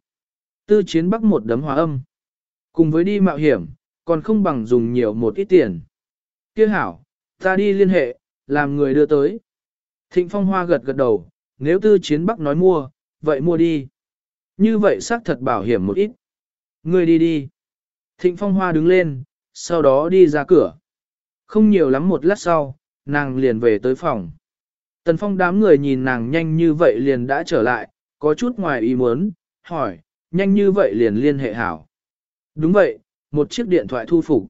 Tư Chiến Bắc một đấm hòa âm. Cùng với đi mạo hiểm, còn không bằng dùng nhiều một ít tiền. Kia hảo, Ta đi liên hệ, làm người đưa tới. Thịnh Phong Hoa gật gật đầu, nếu tư chiến bắc nói mua, vậy mua đi. Như vậy xác thật bảo hiểm một ít. Ngươi đi đi. Thịnh Phong Hoa đứng lên, sau đó đi ra cửa. Không nhiều lắm một lát sau, nàng liền về tới phòng. Tần Phong đám người nhìn nàng nhanh như vậy liền đã trở lại, có chút ngoài ý muốn, hỏi, nhanh như vậy liền liên hệ hảo. Đúng vậy, một chiếc điện thoại thu phục.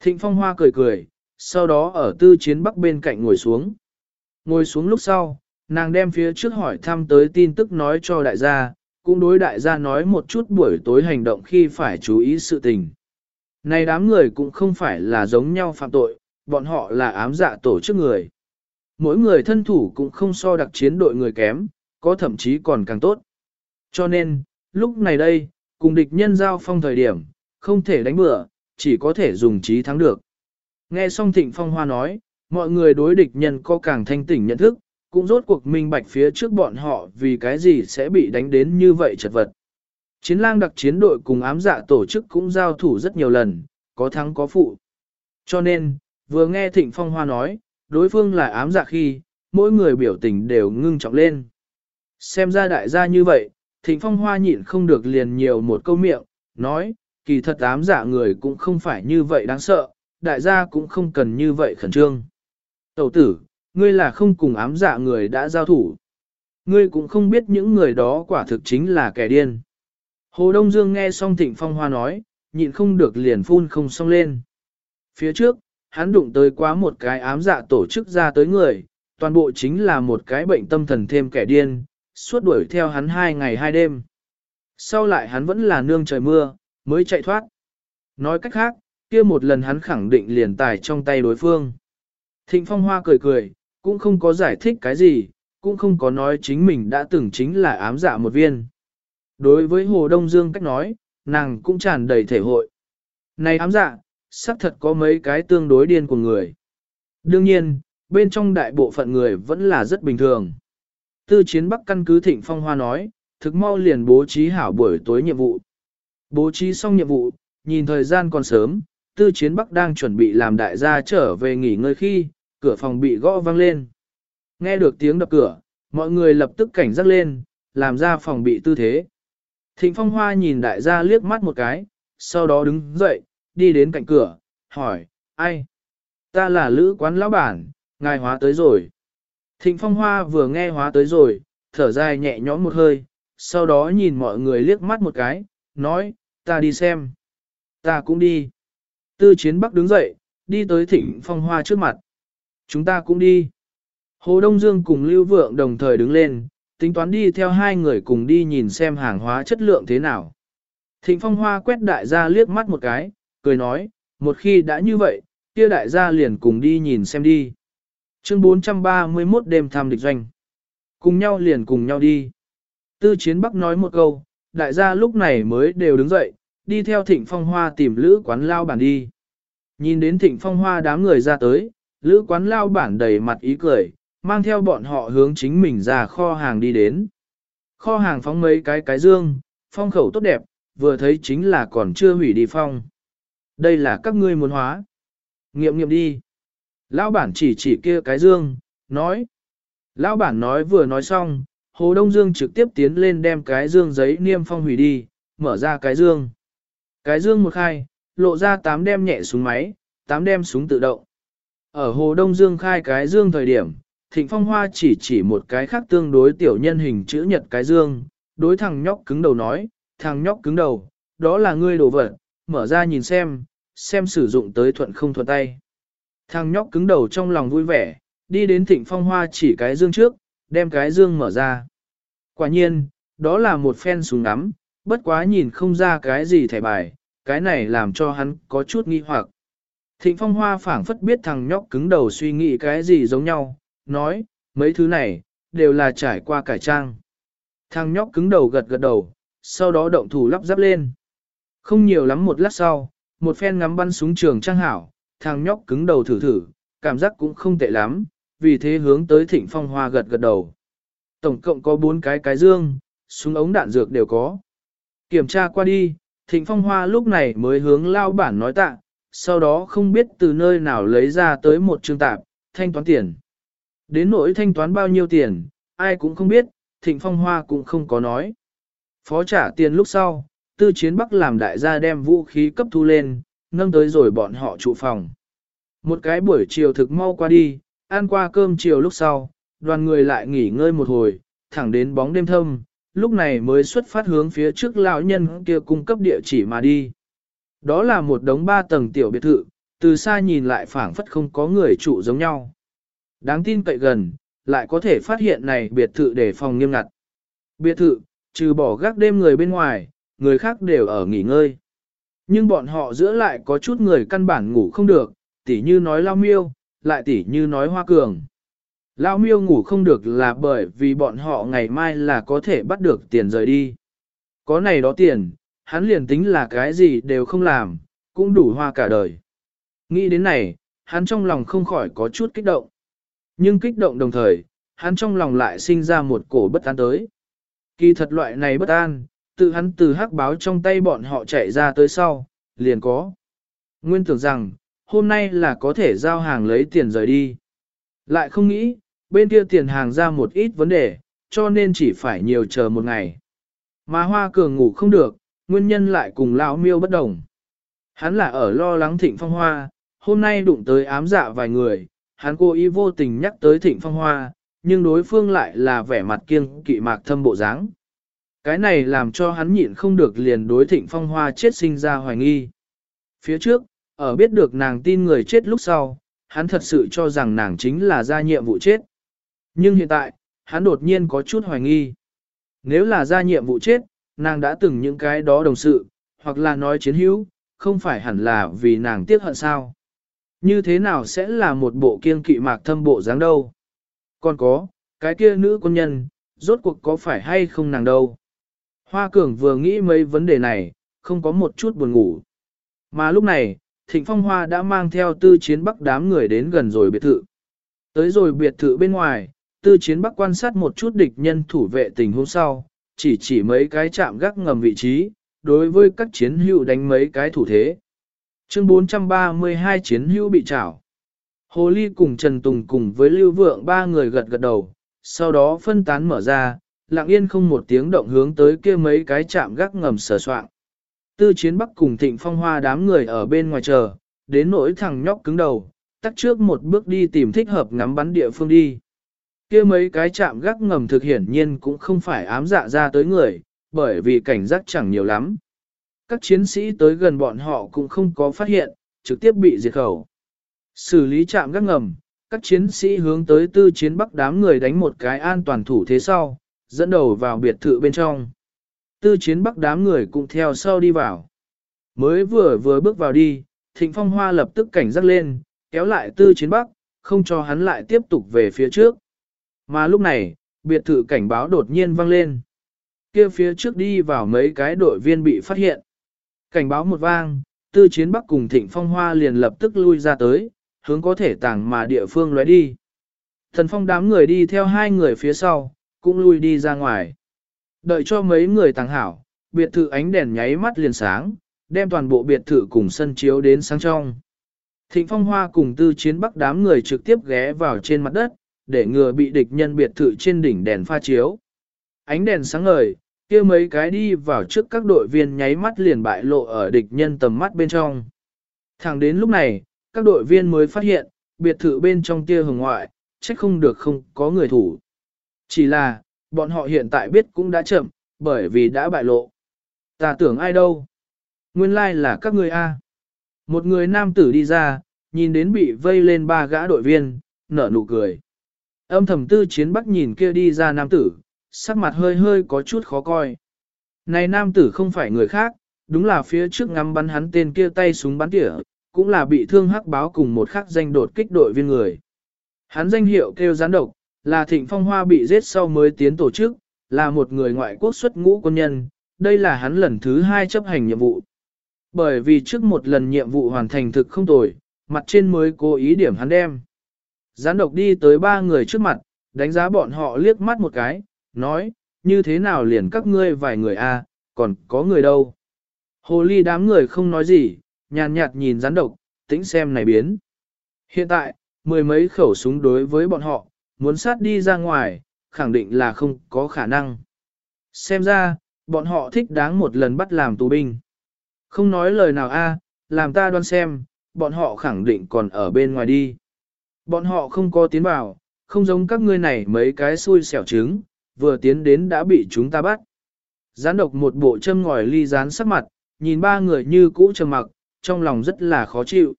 Thịnh Phong Hoa cười cười, sau đó ở tư chiến bắc bên cạnh ngồi xuống. Ngồi xuống lúc sau, nàng đem phía trước hỏi thăm tới tin tức nói cho đại gia, cũng đối đại gia nói một chút buổi tối hành động khi phải chú ý sự tình. Này đám người cũng không phải là giống nhau phạm tội, bọn họ là ám dạ tổ chức người. Mỗi người thân thủ cũng không so đặc chiến đội người kém, có thậm chí còn càng tốt. Cho nên, lúc này đây, cùng địch nhân giao phong thời điểm, không thể đánh bừa, chỉ có thể dùng trí thắng được. Nghe xong thịnh phong hoa nói, mọi người đối địch nhân có càng thanh tỉnh nhận thức, cũng rốt cuộc minh bạch phía trước bọn họ vì cái gì sẽ bị đánh đến như vậy chật vật. Chiến lang đặc chiến đội cùng ám dạ tổ chức cũng giao thủ rất nhiều lần, có thắng có phụ. Cho nên, vừa nghe Thịnh Phong Hoa nói, đối phương là ám dạ khi, mỗi người biểu tình đều ngưng trọng lên. Xem ra đại gia như vậy, Thịnh Phong Hoa nhịn không được liền nhiều một câu miệng, nói, kỳ thật ám dạ người cũng không phải như vậy đáng sợ, đại gia cũng không cần như vậy khẩn trương. Tẩu tử, ngươi là không cùng ám dạ người đã giao thủ. Ngươi cũng không biết những người đó quả thực chính là kẻ điên. Hồ Đông Dương nghe xong Thịnh Phong Hoa nói, nhịn không được liền phun không xong lên. Phía trước, hắn đụng tới quá một cái ám dạ tổ chức ra tới người, toàn bộ chính là một cái bệnh tâm thần thêm kẻ điên, suốt đuổi theo hắn hai ngày hai đêm. Sau lại hắn vẫn là nương trời mưa, mới chạy thoát. Nói cách khác, kia một lần hắn khẳng định liền tài trong tay đối phương. Thịnh Phong Hoa cười cười, cũng không có giải thích cái gì, cũng không có nói chính mình đã từng chính là ám dạ một viên. Đối với Hồ Đông Dương cách nói, nàng cũng tràn đầy thể hội. Này ám dạ, xác thật có mấy cái tương đối điên của người. Đương nhiên, bên trong đại bộ phận người vẫn là rất bình thường. Tư chiến Bắc căn cứ Thịnh Phong Hoa nói, thực mau liền bố trí hảo buổi tối nhiệm vụ. Bố trí xong nhiệm vụ, nhìn thời gian còn sớm, tư chiến Bắc đang chuẩn bị làm đại gia trở về nghỉ ngơi khi, cửa phòng bị gõ vang lên. Nghe được tiếng đập cửa, mọi người lập tức cảnh giác lên, làm ra phòng bị tư thế. Thịnh Phong Hoa nhìn đại gia liếc mắt một cái, sau đó đứng dậy, đi đến cạnh cửa, hỏi, ai? Ta là lữ quán lão bản, ngài hóa tới rồi. Thịnh Phong Hoa vừa nghe hóa tới rồi, thở dài nhẹ nhõm một hơi, sau đó nhìn mọi người liếc mắt một cái, nói, ta đi xem. Ta cũng đi. Tư chiến bắc đứng dậy, đi tới thịnh Phong Hoa trước mặt. Chúng ta cũng đi. Hồ Đông Dương cùng Lưu Vượng đồng thời đứng lên, tính toán đi theo hai người cùng đi nhìn xem hàng hóa chất lượng thế nào. Thịnh Phong Hoa quét đại gia liếc mắt một cái, cười nói, một khi đã như vậy, kia đại gia liền cùng đi nhìn xem đi. Chương 431 đêm thăm địch doanh. Cùng nhau liền cùng nhau đi. Tư Chiến Bắc nói một câu, đại gia lúc này mới đều đứng dậy, đi theo Thịnh Phong Hoa tìm lữ quán lao bản đi. Nhìn đến Thịnh Phong Hoa đám người ra tới, lữ quán lao bản đầy mặt ý cười, mang theo bọn họ hướng chính mình ra kho hàng đi đến. Kho hàng phóng mấy cái cái dương, phong khẩu tốt đẹp, vừa thấy chính là còn chưa hủy đi phong. Đây là các ngươi muốn hóa. Nghiệm nghiệm đi. Lão bản chỉ chỉ kia cái dương, nói. Lão bản nói vừa nói xong, Hồ Đông Dương trực tiếp tiến lên đem cái dương giấy niêm phong hủy đi, mở ra cái dương. Cái dương một khai, lộ ra tám đem nhẹ súng máy, tám đem súng tự động. Ở Hồ Đông Dương khai cái dương thời điểm, Thịnh Phong Hoa chỉ chỉ một cái khác tương đối tiểu nhân hình chữ nhật cái dương, đối thằng nhóc cứng đầu nói, thằng nhóc cứng đầu, đó là ngươi đồ vật, mở ra nhìn xem, xem sử dụng tới thuận không thuận tay. Thằng nhóc cứng đầu trong lòng vui vẻ, đi đến Thịnh Phong Hoa chỉ cái dương trước, đem cái dương mở ra. Quả nhiên, đó là một phen súng ngắm, bất quá nhìn không ra cái gì thẻ bài, cái này làm cho hắn có chút nghi hoặc. Thịnh Phong Hoa phảng phất biết thằng nhóc cứng đầu suy nghĩ cái gì giống nhau, nói, mấy thứ này, đều là trải qua cải trang. Thằng nhóc cứng đầu gật gật đầu, sau đó động thủ lắp ráp lên. Không nhiều lắm một lát sau, một phen ngắm bắn súng trường trang hảo, thằng nhóc cứng đầu thử thử, cảm giác cũng không tệ lắm, vì thế hướng tới thịnh phong hoa gật gật đầu. Tổng cộng có bốn cái cái dương, súng ống đạn dược đều có. Kiểm tra qua đi, thịnh phong hoa lúc này mới hướng lao bản nói tạ, sau đó không biết từ nơi nào lấy ra tới một trương tạp, thanh toán tiền. Đến nỗi thanh toán bao nhiêu tiền, ai cũng không biết, Thịnh Phong Hoa cũng không có nói. Phó trả tiền lúc sau, tư chiến bắc làm đại gia đem vũ khí cấp thu lên, nâng tới rồi bọn họ trụ phòng. Một cái buổi chiều thực mau qua đi, ăn qua cơm chiều lúc sau, đoàn người lại nghỉ ngơi một hồi, thẳng đến bóng đêm thâm, lúc này mới xuất phát hướng phía trước lão nhân kia cung cấp địa chỉ mà đi. Đó là một đống ba tầng tiểu biệt thự, từ xa nhìn lại phảng phất không có người trụ giống nhau. Đáng tin cậy gần, lại có thể phát hiện này biệt thự để phòng nghiêm ngặt. Biệt thự, trừ bỏ gác đêm người bên ngoài, người khác đều ở nghỉ ngơi. Nhưng bọn họ giữa lại có chút người căn bản ngủ không được, tỉ như nói lao miêu, lại tỉ như nói hoa cường. Lao miêu ngủ không được là bởi vì bọn họ ngày mai là có thể bắt được tiền rời đi. Có này đó tiền, hắn liền tính là cái gì đều không làm, cũng đủ hoa cả đời. Nghĩ đến này, hắn trong lòng không khỏi có chút kích động. Nhưng kích động đồng thời, hắn trong lòng lại sinh ra một cổ bất an tới. Kỳ thật loại này bất an, tự hắn từ hắc báo trong tay bọn họ chạy ra tới sau, liền có. Nguyên tưởng rằng, hôm nay là có thể giao hàng lấy tiền rời đi. Lại không nghĩ, bên kia tiền hàng ra một ít vấn đề, cho nên chỉ phải nhiều chờ một ngày. Mà hoa cường ngủ không được, nguyên nhân lại cùng lão miêu bất đồng. Hắn là ở lo lắng thịnh phong hoa, hôm nay đụng tới ám dạ vài người, hắn cố ý vô tình nhắc tới thịnh phong hoa, nhưng đối phương lại là vẻ mặt kiêng kỵ mạc thâm bộ dáng. Cái này làm cho hắn nhịn không được liền đối thịnh phong hoa chết sinh ra hoài nghi. Phía trước, ở biết được nàng tin người chết lúc sau, hắn thật sự cho rằng nàng chính là ra nhiệm vụ chết. Nhưng hiện tại, hắn đột nhiên có chút hoài nghi. Nếu là ra nhiệm vụ chết, nàng đã từng những cái đó đồng sự, hoặc là nói chiến hữu, không phải hẳn là vì nàng tiếc hận sao. Như thế nào sẽ là một bộ kiên kỵ mạc thâm bộ dáng đâu? Còn có, cái kia nữ quân nhân, rốt cuộc có phải hay không nàng đâu? Hoa Cường vừa nghĩ mấy vấn đề này, không có một chút buồn ngủ. Mà lúc này, Thịnh Phong Hoa đã mang theo tư chiến bắc đám người đến gần rồi biệt thự. Tới rồi biệt thự bên ngoài, tư chiến bắc quan sát một chút địch nhân thủ vệ tình huống sau, chỉ chỉ mấy cái chạm gác ngầm vị trí, đối với các chiến hữu đánh mấy cái thủ thế. Chương 432 chiến hữu bị trảo. Hồ Ly cùng Trần Tùng cùng với Lưu Vượng ba người gật gật đầu, sau đó phân tán mở ra, lặng yên không một tiếng động hướng tới kia mấy cái chạm gác ngầm sở soạn. Tư chiến bắc cùng thịnh phong hoa đám người ở bên ngoài chờ, đến nỗi thằng nhóc cứng đầu, tắt trước một bước đi tìm thích hợp ngắm bắn địa phương đi kia mấy cái chạm gác ngầm thực hiển nhiên cũng không phải ám dạ ra tới người, bởi vì cảnh giác chẳng nhiều lắm. Các chiến sĩ tới gần bọn họ cũng không có phát hiện, trực tiếp bị diệt khẩu. Xử lý chạm gác ngầm, các chiến sĩ hướng tới tư chiến bắc đám người đánh một cái an toàn thủ thế sau, dẫn đầu vào biệt thự bên trong. Tư chiến bắc đám người cũng theo sau đi vào. Mới vừa vừa bước vào đi, thịnh phong hoa lập tức cảnh giác lên, kéo lại tư chiến bắc, không cho hắn lại tiếp tục về phía trước. Mà lúc này, biệt thự cảnh báo đột nhiên vang lên. kia phía trước đi vào mấy cái đội viên bị phát hiện. Cảnh báo một vang, tư chiến bắc cùng thịnh phong hoa liền lập tức lui ra tới, hướng có thể tàng mà địa phương lóe đi. Thần phong đám người đi theo hai người phía sau, cũng lui đi ra ngoài. Đợi cho mấy người tàng hảo, biệt thự ánh đèn nháy mắt liền sáng, đem toàn bộ biệt thự cùng sân chiếu đến sáng trong. Thịnh phong hoa cùng tư chiến bắc đám người trực tiếp ghé vào trên mặt đất, để ngừa bị địch nhân biệt thự trên đỉnh đèn pha chiếu. Ánh đèn sáng ngời, kia mấy cái đi vào trước các đội viên nháy mắt liền bại lộ ở địch nhân tầm mắt bên trong. Thẳng đến lúc này, các đội viên mới phát hiện, biệt thự bên trong kia hồng ngoại, trách không được không có người thủ. Chỉ là, bọn họ hiện tại biết cũng đã chậm, bởi vì đã bại lộ. Ta tưởng ai đâu? Nguyên lai like là các người A. Một người nam tử đi ra, nhìn đến bị vây lên ba gã đội viên, nở nụ cười. Âm thầm tư chiến bắc nhìn kia đi ra nam tử, sắc mặt hơi hơi có chút khó coi. Này nam tử không phải người khác, đúng là phía trước ngắm bắn hắn tên kia tay súng bắn tỉa, cũng là bị thương hắc báo cùng một khắc danh đột kích đội viên người. Hắn danh hiệu kêu gián độc, là thịnh phong hoa bị giết sau mới tiến tổ chức, là một người ngoại quốc xuất ngũ quân nhân, đây là hắn lần thứ hai chấp hành nhiệm vụ. Bởi vì trước một lần nhiệm vụ hoàn thành thực không tồi, mặt trên mới cố ý điểm hắn đem. Gián độc đi tới ba người trước mặt, đánh giá bọn họ liếc mắt một cái, nói, như thế nào liền các ngươi vài người a, còn có người đâu. Hồ ly đám người không nói gì, nhàn nhạt nhìn gián độc, tĩnh xem này biến. Hiện tại, mười mấy khẩu súng đối với bọn họ, muốn sát đi ra ngoài, khẳng định là không có khả năng. Xem ra, bọn họ thích đáng một lần bắt làm tù binh. Không nói lời nào a, làm ta đoán xem, bọn họ khẳng định còn ở bên ngoài đi. Bọn họ không có tiến vào, không giống các ngươi này mấy cái xui xẻo trứng, vừa tiến đến đã bị chúng ta bắt. Gián độc một bộ châm ngòi ly rán sắc mặt, nhìn ba người như cũ trầm mặc, trong lòng rất là khó chịu.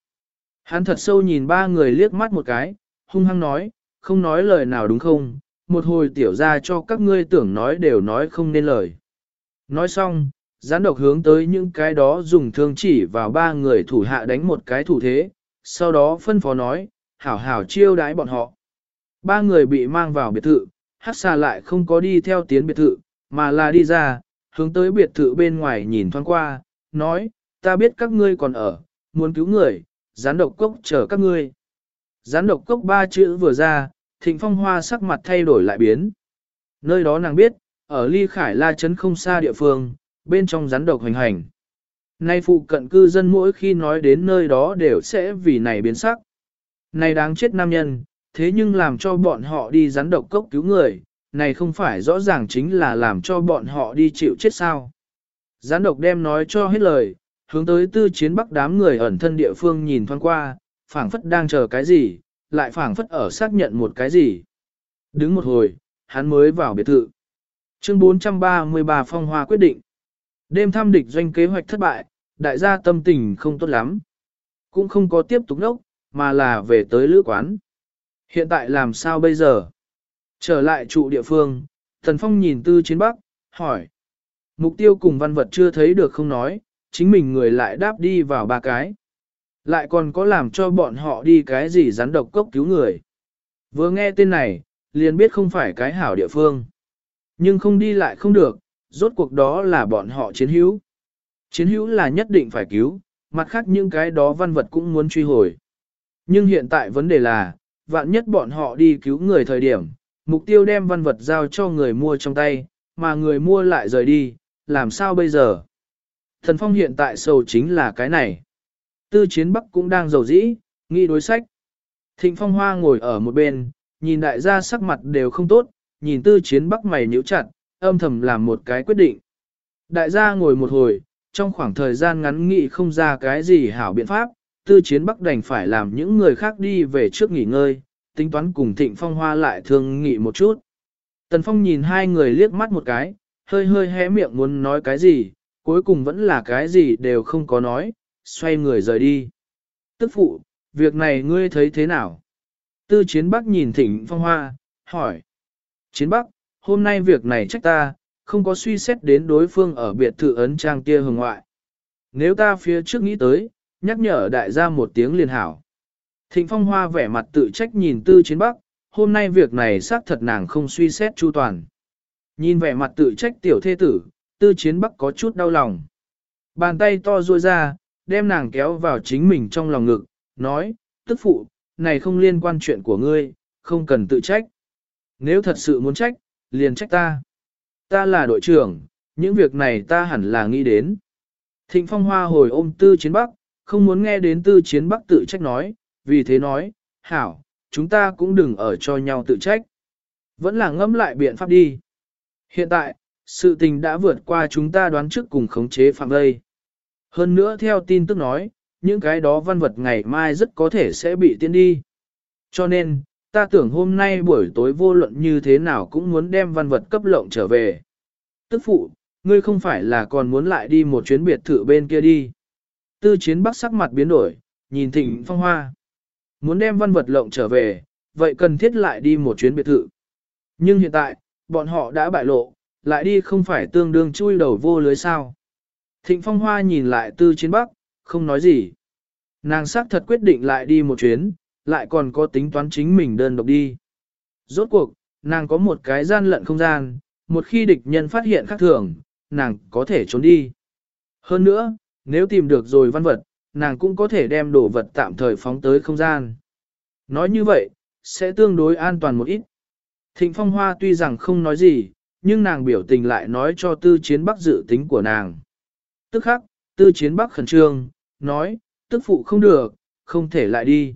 Hắn thật sâu nhìn ba người liếc mắt một cái, hung hăng nói, không nói lời nào đúng không, một hồi tiểu ra cho các ngươi tưởng nói đều nói không nên lời. Nói xong, gián độc hướng tới những cái đó dùng thương chỉ vào ba người thủ hạ đánh một cái thủ thế, sau đó phân phó nói, hảo hảo chiêu đái bọn họ. Ba người bị mang vào biệt thự, hát xa lại không có đi theo tiến biệt thự, mà là đi ra, hướng tới biệt thự bên ngoài nhìn thoáng qua, nói, ta biết các ngươi còn ở, muốn cứu người, gián độc cốc chờ các ngươi. Gián độc cốc ba chữ vừa ra, thịnh phong hoa sắc mặt thay đổi lại biến. Nơi đó nàng biết, ở ly khải la chấn không xa địa phương, bên trong rắn độc hành hành. Nay phụ cận cư dân mỗi khi nói đến nơi đó đều sẽ vì này biến sắc. Này đáng chết nam nhân, thế nhưng làm cho bọn họ đi rắn độc cốc cứu người, này không phải rõ ràng chính là làm cho bọn họ đi chịu chết sao. Gián độc đem nói cho hết lời, hướng tới tư chiến bắc đám người ẩn thân địa phương nhìn thoáng qua, phảng phất đang chờ cái gì, lại phảng phất ở xác nhận một cái gì. Đứng một hồi, hắn mới vào biệt thự. Chương 433 phong hoa quyết định. Đêm thăm địch doanh kế hoạch thất bại, đại gia tâm tình không tốt lắm. Cũng không có tiếp tục nốc, mà là về tới lữ quán. Hiện tại làm sao bây giờ? Trở lại trụ địa phương, Thần Phong nhìn tư chiến bắc, hỏi. Mục tiêu cùng văn vật chưa thấy được không nói, chính mình người lại đáp đi vào ba cái. Lại còn có làm cho bọn họ đi cái gì rắn độc cốc cứu người. Vừa nghe tên này, liền biết không phải cái hảo địa phương. Nhưng không đi lại không được, rốt cuộc đó là bọn họ chiến hữu. Chiến hữu là nhất định phải cứu, mặt khác những cái đó văn vật cũng muốn truy hồi. Nhưng hiện tại vấn đề là, vạn nhất bọn họ đi cứu người thời điểm, mục tiêu đem văn vật giao cho người mua trong tay, mà người mua lại rời đi, làm sao bây giờ? Thần Phong hiện tại sầu chính là cái này. Tư chiến Bắc cũng đang giàu dĩ, nghĩ đối sách. Thịnh Phong Hoa ngồi ở một bên, nhìn đại gia sắc mặt đều không tốt, nhìn tư chiến Bắc mày nhíu chặt, âm thầm làm một cái quyết định. Đại gia ngồi một hồi, trong khoảng thời gian ngắn nghị không ra cái gì hảo biện pháp, tư chiến Bắc đành phải làm những người khác đi về trước nghỉ ngơi, tính toán cùng Thịnh Phong Hoa lại thương nghị một chút. Tần Phong nhìn hai người liếc mắt một cái, hơi hơi hé miệng muốn nói cái gì, cuối cùng vẫn là cái gì đều không có nói, xoay người rời đi. Tức phụ, việc này ngươi thấy thế nào? Tư chiến bắc nhìn Thịnh phong hoa, hỏi. Chiến bắc, hôm nay việc này trách ta, không có suy xét đến đối phương ở biệt thự ấn trang kia hồng ngoại. Nếu ta phía trước nghĩ tới, nhắc nhở đại gia một tiếng liền hảo. Thịnh phong hoa vẻ mặt tự trách nhìn tư chiến bắc, hôm nay việc này xác thật nàng không suy xét chu toàn. Nhìn vẻ mặt tự trách tiểu thê tử, tư chiến bắc có chút đau lòng. Bàn tay to ruôi ra, đem nàng kéo vào chính mình trong lòng ngực, nói, tức phụ, này không liên quan chuyện của ngươi, không cần tự trách. Nếu thật sự muốn trách, liền trách ta. Ta là đội trưởng, những việc này ta hẳn là nghĩ đến. Thịnh phong hoa hồi ôm tư chiến bắc, không muốn nghe đến tư chiến bắc tự trách nói, vì thế nói, hảo, chúng ta cũng đừng ở cho nhau tự trách. Vẫn là ngẫm lại biện pháp đi. Hiện tại, sự tình đã vượt qua chúng ta đoán trước cùng khống chế phạm vây. Hơn nữa theo tin tức nói, những cái đó văn vật ngày mai rất có thể sẽ bị tiến đi. Cho nên, ta tưởng hôm nay buổi tối vô luận như thế nào cũng muốn đem văn vật cấp lộng trở về. Tức phụ, ngươi không phải là còn muốn lại đi một chuyến biệt thự bên kia đi. Tư chiến bắc sắc mặt biến đổi, nhìn thịnh phong hoa. Muốn đem văn vật lộng trở về, vậy cần thiết lại đi một chuyến biệt thự. Nhưng hiện tại, bọn họ đã bại lộ, lại đi không phải tương đương chui đầu vô lưới sao. Thịnh Phong Hoa nhìn lại tư chiến bắc, không nói gì. Nàng xác thật quyết định lại đi một chuyến, lại còn có tính toán chính mình đơn độc đi. Rốt cuộc, nàng có một cái gian lận không gian, một khi địch nhân phát hiện khác thường, nàng có thể trốn đi. Hơn nữa, nếu tìm được rồi văn vật, nàng cũng có thể đem đồ vật tạm thời phóng tới không gian. Nói như vậy, sẽ tương đối an toàn một ít. Thịnh Phong Hoa tuy rằng không nói gì, nhưng nàng biểu tình lại nói cho tư chiến bắc dự tính của nàng. Tức khắc, tư chiến bắc khẩn trương, nói, tức phụ không được, không thể lại đi.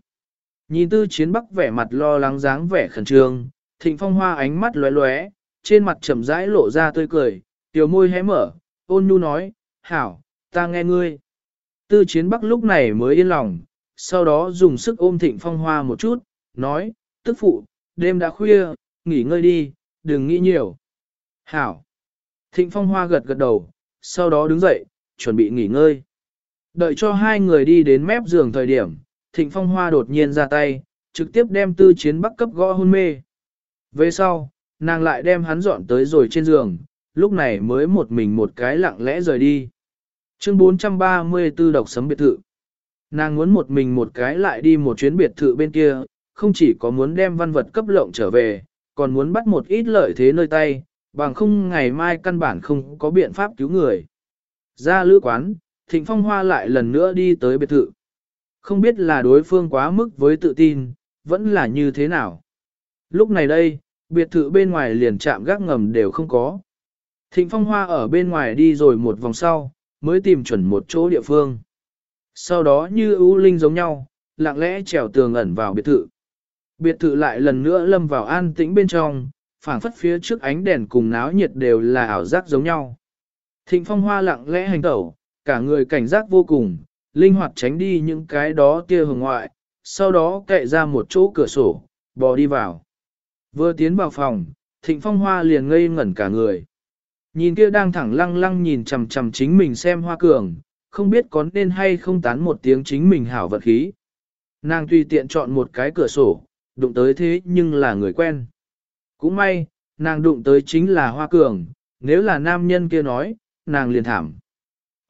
Nhìn tư chiến bắc vẻ mặt lo lắng dáng vẻ khẩn trương, thịnh phong hoa ánh mắt lóe lóe, trên mặt chậm rãi lộ ra tươi cười, tiểu môi hé mở, ôn nhu nói, hảo, ta nghe ngươi. Tư chiến bắc lúc này mới yên lòng, sau đó dùng sức ôm thịnh phong hoa một chút, nói, tức phụ, đêm đã khuya, nghỉ ngơi đi, đừng nghĩ nhiều. Hảo. Thịnh phong hoa gật gật đầu, sau đó đứng dậy, chuẩn bị nghỉ ngơi. Đợi cho hai người đi đến mép giường thời điểm, thịnh phong hoa đột nhiên ra tay, trực tiếp đem tư chiến bắc cấp gõ hôn mê. Về sau, nàng lại đem hắn dọn tới rồi trên giường, lúc này mới một mình một cái lặng lẽ rời đi. Chương 434 độc sấm biệt thự. Nàng muốn một mình một cái lại đi một chuyến biệt thự bên kia, không chỉ có muốn đem văn vật cấp lộng trở về, còn muốn bắt một ít lợi thế nơi tay, bằng không ngày mai căn bản không có biện pháp cứu người. Ra lữ quán, Thịnh Phong Hoa lại lần nữa đi tới biệt thự. Không biết là đối phương quá mức với tự tin, vẫn là như thế nào. Lúc này đây, biệt thự bên ngoài liền chạm gác ngầm đều không có. Thịnh Phong Hoa ở bên ngoài đi rồi một vòng sau, mới tìm chuẩn một chỗ địa phương. Sau đó như ưu linh giống nhau, lặng lẽ trèo tường ẩn vào biệt thự. Biệt thự lại lần nữa lâm vào an tĩnh bên trong, phảng phất phía trước ánh đèn cùng náo nhiệt đều là ảo giác giống nhau. Thịnh Phong Hoa lặng lẽ hành tẩu, cả người cảnh giác vô cùng, linh hoạt tránh đi những cái đó tia hồng ngoại, sau đó cậy ra một chỗ cửa sổ, bò đi vào. Vừa tiến vào phòng, Thịnh Phong Hoa liền ngây ngẩn cả người. Nhìn kia đang thẳng lăng lăng nhìn chằm chằm chính mình xem hoa cường, không biết có nên hay không tán một tiếng chính mình hảo vật khí. Nàng tùy tiện chọn một cái cửa sổ, đụng tới thế nhưng là người quen. Cũng may, nàng đụng tới chính là hoa cường, nếu là nam nhân kia nói, nàng liền thảm.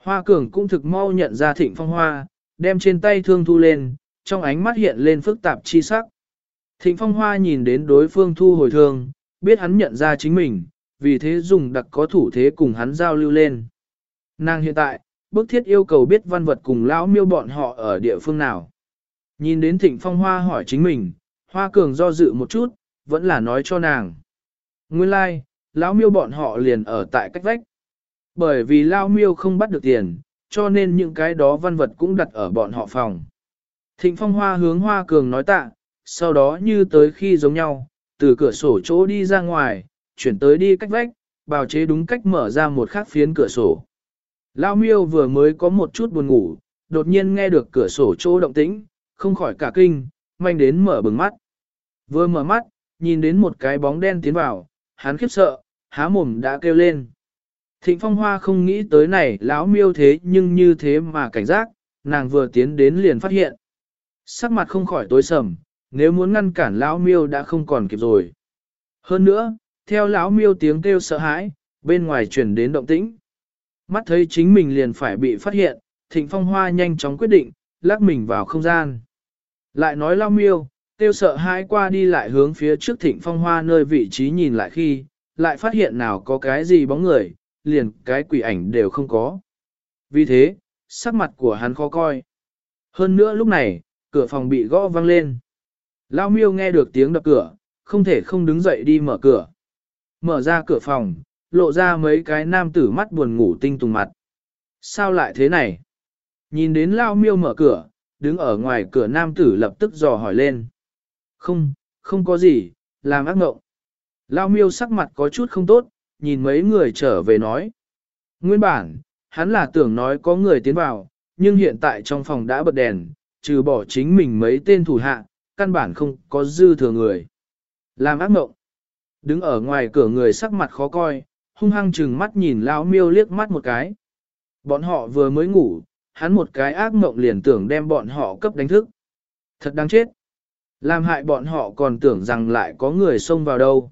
Hoa cường cũng thực mau nhận ra thịnh phong hoa, đem trên tay thương thu lên, trong ánh mắt hiện lên phức tạp chi sắc. Thịnh phong hoa nhìn đến đối phương thu hồi thương, biết hắn nhận ra chính mình, vì thế dùng đặc có thủ thế cùng hắn giao lưu lên. Nàng hiện tại, bức thiết yêu cầu biết văn vật cùng lão miêu bọn họ ở địa phương nào. Nhìn đến thịnh phong hoa hỏi chính mình, hoa cường do dự một chút, vẫn là nói cho nàng. Nguyên lai, like, lão miêu bọn họ liền ở tại cách vách. Bởi vì lão miêu không bắt được tiền, cho nên những cái đó văn vật cũng đặt ở bọn họ phòng. Thịnh phong hoa hướng hoa cường nói tạ, sau đó như tới khi giống nhau, từ cửa sổ chỗ đi ra ngoài, chuyển tới đi cách vách, bào chế đúng cách mở ra một khắc phiến cửa sổ. Lao miêu vừa mới có một chút buồn ngủ, đột nhiên nghe được cửa sổ chỗ động tĩnh, không khỏi cả kinh, manh đến mở bừng mắt. Vừa mở mắt, nhìn đến một cái bóng đen tiến vào, hắn khiếp sợ, há mồm đã kêu lên. Thịnh phong hoa không nghĩ tới này lão miêu thế nhưng như thế mà cảnh giác, nàng vừa tiến đến liền phát hiện. Sắc mặt không khỏi tối sầm, nếu muốn ngăn cản lão miêu đã không còn kịp rồi. Hơn nữa, theo lão miêu tiếng kêu sợ hãi, bên ngoài truyền đến động tĩnh. Mắt thấy chính mình liền phải bị phát hiện, thịnh phong hoa nhanh chóng quyết định, lắc mình vào không gian. Lại nói lao miêu, tiêu sợ hãi qua đi lại hướng phía trước thịnh phong hoa nơi vị trí nhìn lại khi, lại phát hiện nào có cái gì bóng người, liền cái quỷ ảnh đều không có. Vì thế, sắc mặt của hắn khó coi. Hơn nữa lúc này, cửa phòng bị gõ vang lên. Lao miêu nghe được tiếng đập cửa, không thể không đứng dậy đi mở cửa. Mở ra cửa phòng, lộ ra mấy cái nam tử mắt buồn ngủ tinh tùng mặt. Sao lại thế này? Nhìn đến Lao miêu mở cửa, đứng ở ngoài cửa nam tử lập tức dò hỏi lên. Không, không có gì, làm ác ngộng. Lao miêu sắc mặt có chút không tốt, nhìn mấy người trở về nói. Nguyên bản, hắn là tưởng nói có người tiến vào, nhưng hiện tại trong phòng đã bật đèn, trừ bỏ chính mình mấy tên thủ hạ, căn bản không có dư thừa người. Làm ác mộng. Đứng ở ngoài cửa người sắc mặt khó coi, hung hăng chừng mắt nhìn lão miêu liếc mắt một cái. Bọn họ vừa mới ngủ, hắn một cái ác mộng liền tưởng đem bọn họ cấp đánh thức. Thật đáng chết. Làm hại bọn họ còn tưởng rằng lại có người xông vào đâu.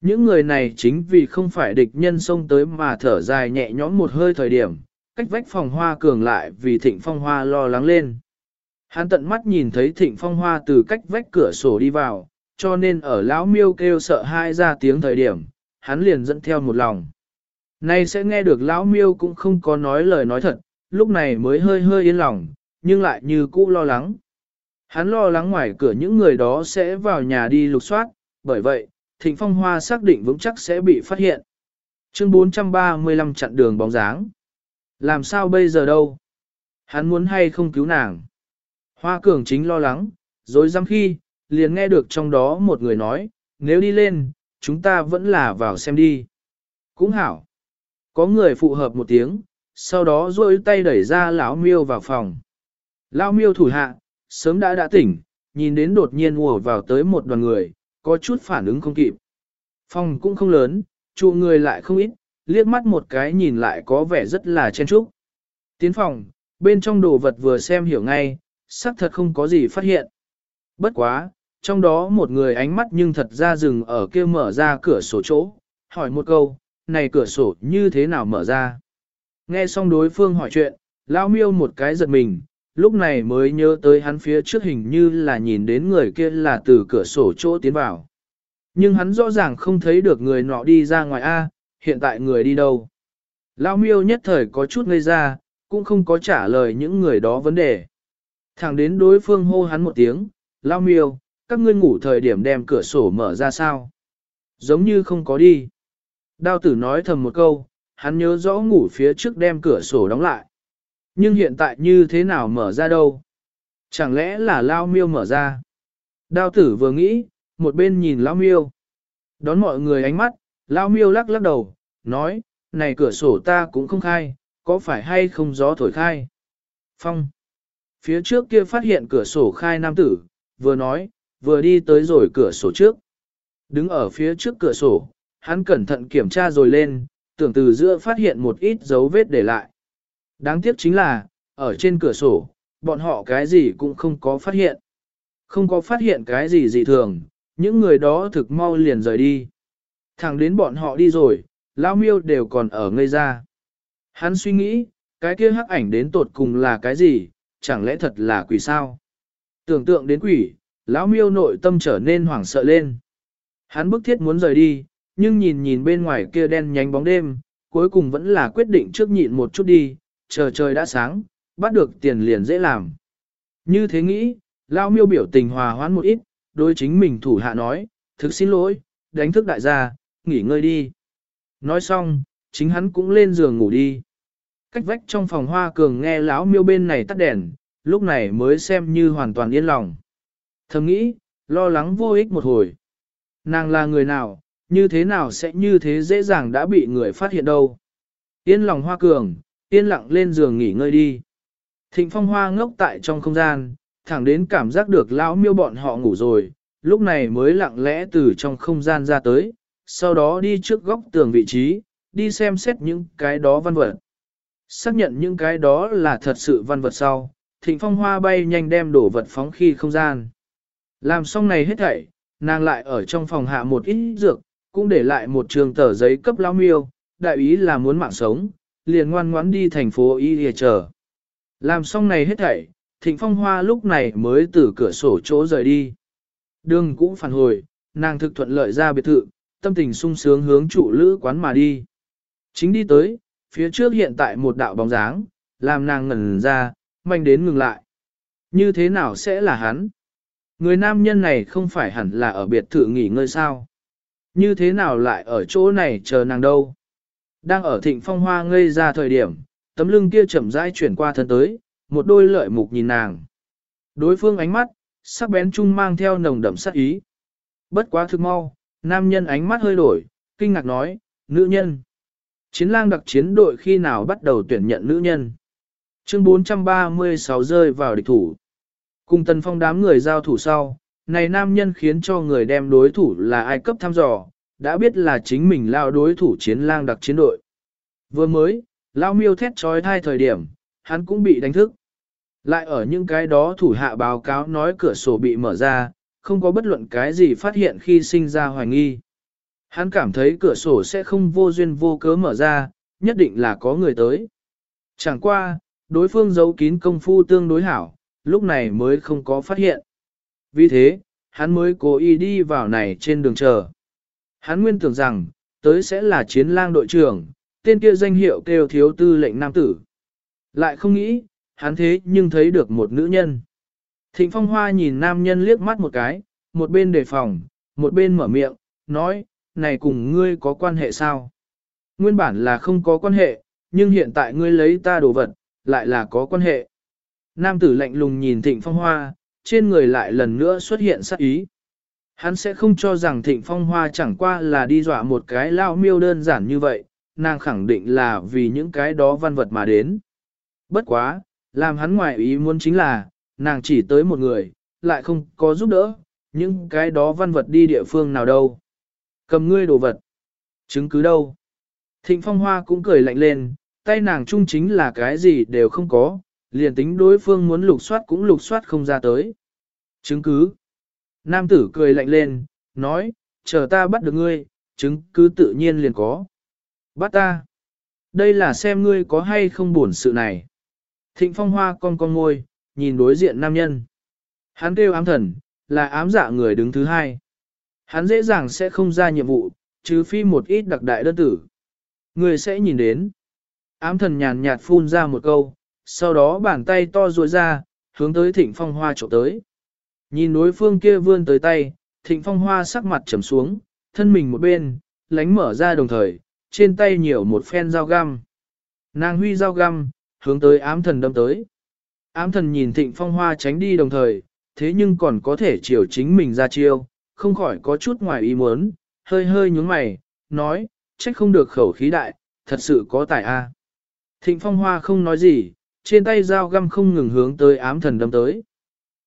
Những người này chính vì không phải địch nhân xông tới mà thở dài nhẹ nhõm một hơi thời điểm, cách vách phòng hoa cường lại vì thịnh phong hoa lo lắng lên. Hắn tận mắt nhìn thấy thịnh phong hoa từ cách vách cửa sổ đi vào, cho nên ở lão miêu kêu sợ hai ra tiếng thời điểm, hắn liền dẫn theo một lòng. Nay sẽ nghe được lão miêu cũng không có nói lời nói thật, lúc này mới hơi hơi yên lòng, nhưng lại như cũ lo lắng. Hắn lo lắng ngoài cửa những người đó sẽ vào nhà đi lục soát, bởi vậy, Thịnh Phong Hoa xác định vững chắc sẽ bị phát hiện. Chương 435 chặn đường bóng dáng. Làm sao bây giờ đâu? Hắn muốn hay không cứu nàng? Hoa cường chính lo lắng, rồi dám khi, liền nghe được trong đó một người nói, nếu đi lên, chúng ta vẫn là vào xem đi. Cũng hảo. Có người phụ hợp một tiếng, sau đó rôi tay đẩy ra lão miêu vào phòng. Lão miêu thủ hạ, sớm đã đã tỉnh, nhìn đến đột nhiên ùa vào tới một đoàn người, có chút phản ứng không kịp. Phòng cũng không lớn, trụ người lại không ít, liếc mắt một cái nhìn lại có vẻ rất là chen chúc. Tiến phòng, bên trong đồ vật vừa xem hiểu ngay, xác thật không có gì phát hiện. Bất quá, trong đó một người ánh mắt nhưng thật ra dừng ở kia mở ra cửa sổ chỗ, hỏi một câu, này cửa sổ như thế nào mở ra? Nghe xong đối phương hỏi chuyện, lão miêu một cái giật mình, lúc này mới nhớ tới hắn phía trước hình như là nhìn đến người kia là từ cửa sổ chỗ tiến vào. Nhưng hắn rõ ràng không thấy được người nọ đi ra ngoài A, hiện tại người đi đâu. Lão miêu nhất thời có chút ngây ra, cũng không có trả lời những người đó vấn đề. Thẳng đến đối phương hô hắn một tiếng, Lão miêu, các ngươi ngủ thời điểm đem cửa sổ mở ra sao? Giống như không có đi. Đao tử nói thầm một câu, hắn nhớ rõ ngủ phía trước đem cửa sổ đóng lại. Nhưng hiện tại như thế nào mở ra đâu? Chẳng lẽ là Lao Miêu mở ra? Đao tử vừa nghĩ, một bên nhìn Lao Miêu. Đón mọi người ánh mắt, Lao Miêu lắc lắc đầu, nói, này cửa sổ ta cũng không khai, có phải hay không gió thổi khai? Phong. Phía trước kia phát hiện cửa sổ khai nam tử, vừa nói, vừa đi tới rồi cửa sổ trước. Đứng ở phía trước cửa sổ, hắn cẩn thận kiểm tra rồi lên, tưởng từ giữa phát hiện một ít dấu vết để lại. Đáng tiếc chính là, ở trên cửa sổ, bọn họ cái gì cũng không có phát hiện. Không có phát hiện cái gì dị thường, những người đó thực mau liền rời đi. Thẳng đến bọn họ đi rồi, lao miêu đều còn ở ngây ra. Hắn suy nghĩ, cái kia hắc ảnh đến tột cùng là cái gì, chẳng lẽ thật là quỷ sao? Tưởng tượng đến quỷ, lão miêu nội tâm trở nên hoảng sợ lên. Hắn bức thiết muốn rời đi, nhưng nhìn nhìn bên ngoài kia đen nhánh bóng đêm, cuối cùng vẫn là quyết định trước nhịn một chút đi, chờ trời đã sáng, bắt được tiền liền dễ làm. Như thế nghĩ, Lão miêu biểu tình hòa hoãn một ít, đối chính mình thủ hạ nói, thực xin lỗi, đánh thức đại gia, nghỉ ngơi đi. Nói xong, chính hắn cũng lên giường ngủ đi. Cách vách trong phòng hoa cường nghe lão miêu bên này tắt đèn, lúc này mới xem như hoàn toàn yên lòng. Thầm nghĩ, lo lắng vô ích một hồi. Nàng là người nào, như thế nào sẽ như thế dễ dàng đã bị người phát hiện đâu. Yên lòng hoa cường, yên lặng lên giường nghỉ ngơi đi. Thịnh phong hoa ngốc tại trong không gian, thẳng đến cảm giác được lão miêu bọn họ ngủ rồi, lúc này mới lặng lẽ từ trong không gian ra tới, sau đó đi trước góc tường vị trí, đi xem xét những cái đó văn vật. Xác nhận những cái đó là thật sự văn vật sau, thịnh phong hoa bay nhanh đem đổ vật phóng khi không gian. Làm xong này hết thảy, nàng lại ở trong phòng hạ một ít dược, cũng để lại một trường tờ giấy cấp lao miêu, đại ý là muốn mạng sống, liền ngoan ngoãn đi thành phố Y lìa chờ. Làm xong này hết thảy, Thịnh Phong Hoa lúc này mới từ cửa sổ chỗ rời đi. Đường cũng phản hồi, nàng thực thuận lợi ra biệt thự, tâm tình sung sướng hướng trụ lữ quán mà đi. Chính đi tới, phía trước hiện tại một đạo bóng dáng, làm nàng ngẩn ra, manh đến ngừng lại. Như thế nào sẽ là hắn? Người nam nhân này không phải hẳn là ở biệt thự nghỉ ngơi sao? Như thế nào lại ở chỗ này chờ nàng đâu? Đang ở thịnh phong hoa ngây ra thời điểm, tấm lưng kia chậm rãi chuyển qua thân tới, một đôi lợi mục nhìn nàng. Đối phương ánh mắt, sắc bén chung mang theo nồng đậm sát ý. Bất quá thực mau, nam nhân ánh mắt hơi đổi, kinh ngạc nói, nữ nhân. Chiến lang đặc chiến đội khi nào bắt đầu tuyển nhận nữ nhân. Chương 436 rơi vào địch thủ. Cùng tần phong đám người giao thủ sau, này nam nhân khiến cho người đem đối thủ là ai cấp thăm dò, đã biết là chính mình lao đối thủ chiến lang đặc chiến đội. Vừa mới, lao miêu thét trói thai thời điểm, hắn cũng bị đánh thức. Lại ở những cái đó thủ hạ báo cáo nói cửa sổ bị mở ra, không có bất luận cái gì phát hiện khi sinh ra hoài nghi. Hắn cảm thấy cửa sổ sẽ không vô duyên vô cớ mở ra, nhất định là có người tới. Chẳng qua, đối phương giấu kín công phu tương đối hảo, lúc này mới không có phát hiện. Vì thế, hắn mới cố ý đi vào này trên đường chờ. Hắn nguyên tưởng rằng, tới sẽ là chiến lang đội trưởng, tên kia danh hiệu kêu thiếu tư lệnh nam tử. Lại không nghĩ, hắn thế nhưng thấy được một nữ nhân. Thịnh Phong Hoa nhìn nam nhân liếc mắt một cái, một bên đề phòng, một bên mở miệng, nói, này cùng ngươi có quan hệ sao? Nguyên bản là không có quan hệ, nhưng hiện tại ngươi lấy ta đồ vật, lại là có quan hệ. Nam tử lạnh lùng nhìn thịnh phong hoa, trên người lại lần nữa xuất hiện sát ý. Hắn sẽ không cho rằng thịnh phong hoa chẳng qua là đi dọa một cái lao miêu đơn giản như vậy, nàng khẳng định là vì những cái đó văn vật mà đến. Bất quá, làm hắn ngoại ý muốn chính là, nàng chỉ tới một người, lại không có giúp đỡ, những cái đó văn vật đi địa phương nào đâu. Cầm ngươi đồ vật. Chứng cứ đâu. Thịnh phong hoa cũng cười lạnh lên, tay nàng chung chính là cái gì đều không có, liền tính đối phương muốn lục soát cũng lục soát không ra tới. Chứng cứ. Nam tử cười lạnh lên, nói, chờ ta bắt được ngươi, chứng cứ tự nhiên liền có. Bắt ta. Đây là xem ngươi có hay không buồn sự này. Thịnh phong hoa con con ngôi, nhìn đối diện nam nhân. Hắn kêu ám thần, là ám dạ người đứng thứ hai. Hắn dễ dàng sẽ không ra nhiệm vụ, trừ phi một ít đặc đại đơn tử. Người sẽ nhìn đến. Ám thần nhàn nhạt phun ra một câu, sau đó bàn tay to ruồi ra, hướng tới thịnh phong hoa trộm tới. Nhìn đối phương kia vươn tới tay, thịnh phong hoa sắc mặt trầm xuống, thân mình một bên, lánh mở ra đồng thời, trên tay nhiều một phen dao găm. Nàng huy dao găm, hướng tới ám thần đâm tới. Ám thần nhìn thịnh phong hoa tránh đi đồng thời, thế nhưng còn có thể chiều chính mình ra chiêu, không khỏi có chút ngoài ý muốn, hơi hơi nhúng mày, nói, trách không được khẩu khí đại, thật sự có tài a. Thịnh phong hoa không nói gì, trên tay dao găm không ngừng hướng tới ám thần đâm tới.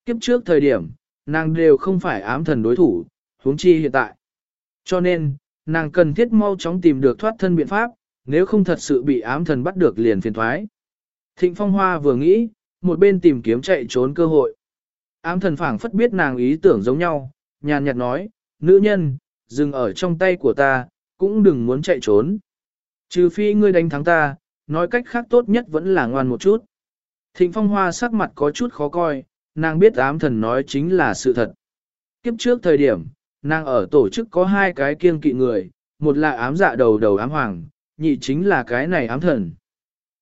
Kiếp trước thời điểm, nàng đều không phải ám thần đối thủ, huống chi hiện tại. Cho nên, nàng cần thiết mau chóng tìm được thoát thân biện pháp, nếu không thật sự bị ám thần bắt được liền phiền thoái. Thịnh phong hoa vừa nghĩ, một bên tìm kiếm chạy trốn cơ hội. Ám thần phảng phất biết nàng ý tưởng giống nhau, nhàn nhạt nói, nữ nhân, dừng ở trong tay của ta, cũng đừng muốn chạy trốn. Trừ phi ngươi đánh thắng ta, nói cách khác tốt nhất vẫn là ngoan một chút. Thịnh phong hoa sắc mặt có chút khó coi, nàng biết ám thần nói chính là sự thật. Kiếp trước thời điểm, nàng ở tổ chức có hai cái kiêng kỵ người, một là ám dạ đầu đầu ám hoàng, nhị chính là cái này ám thần.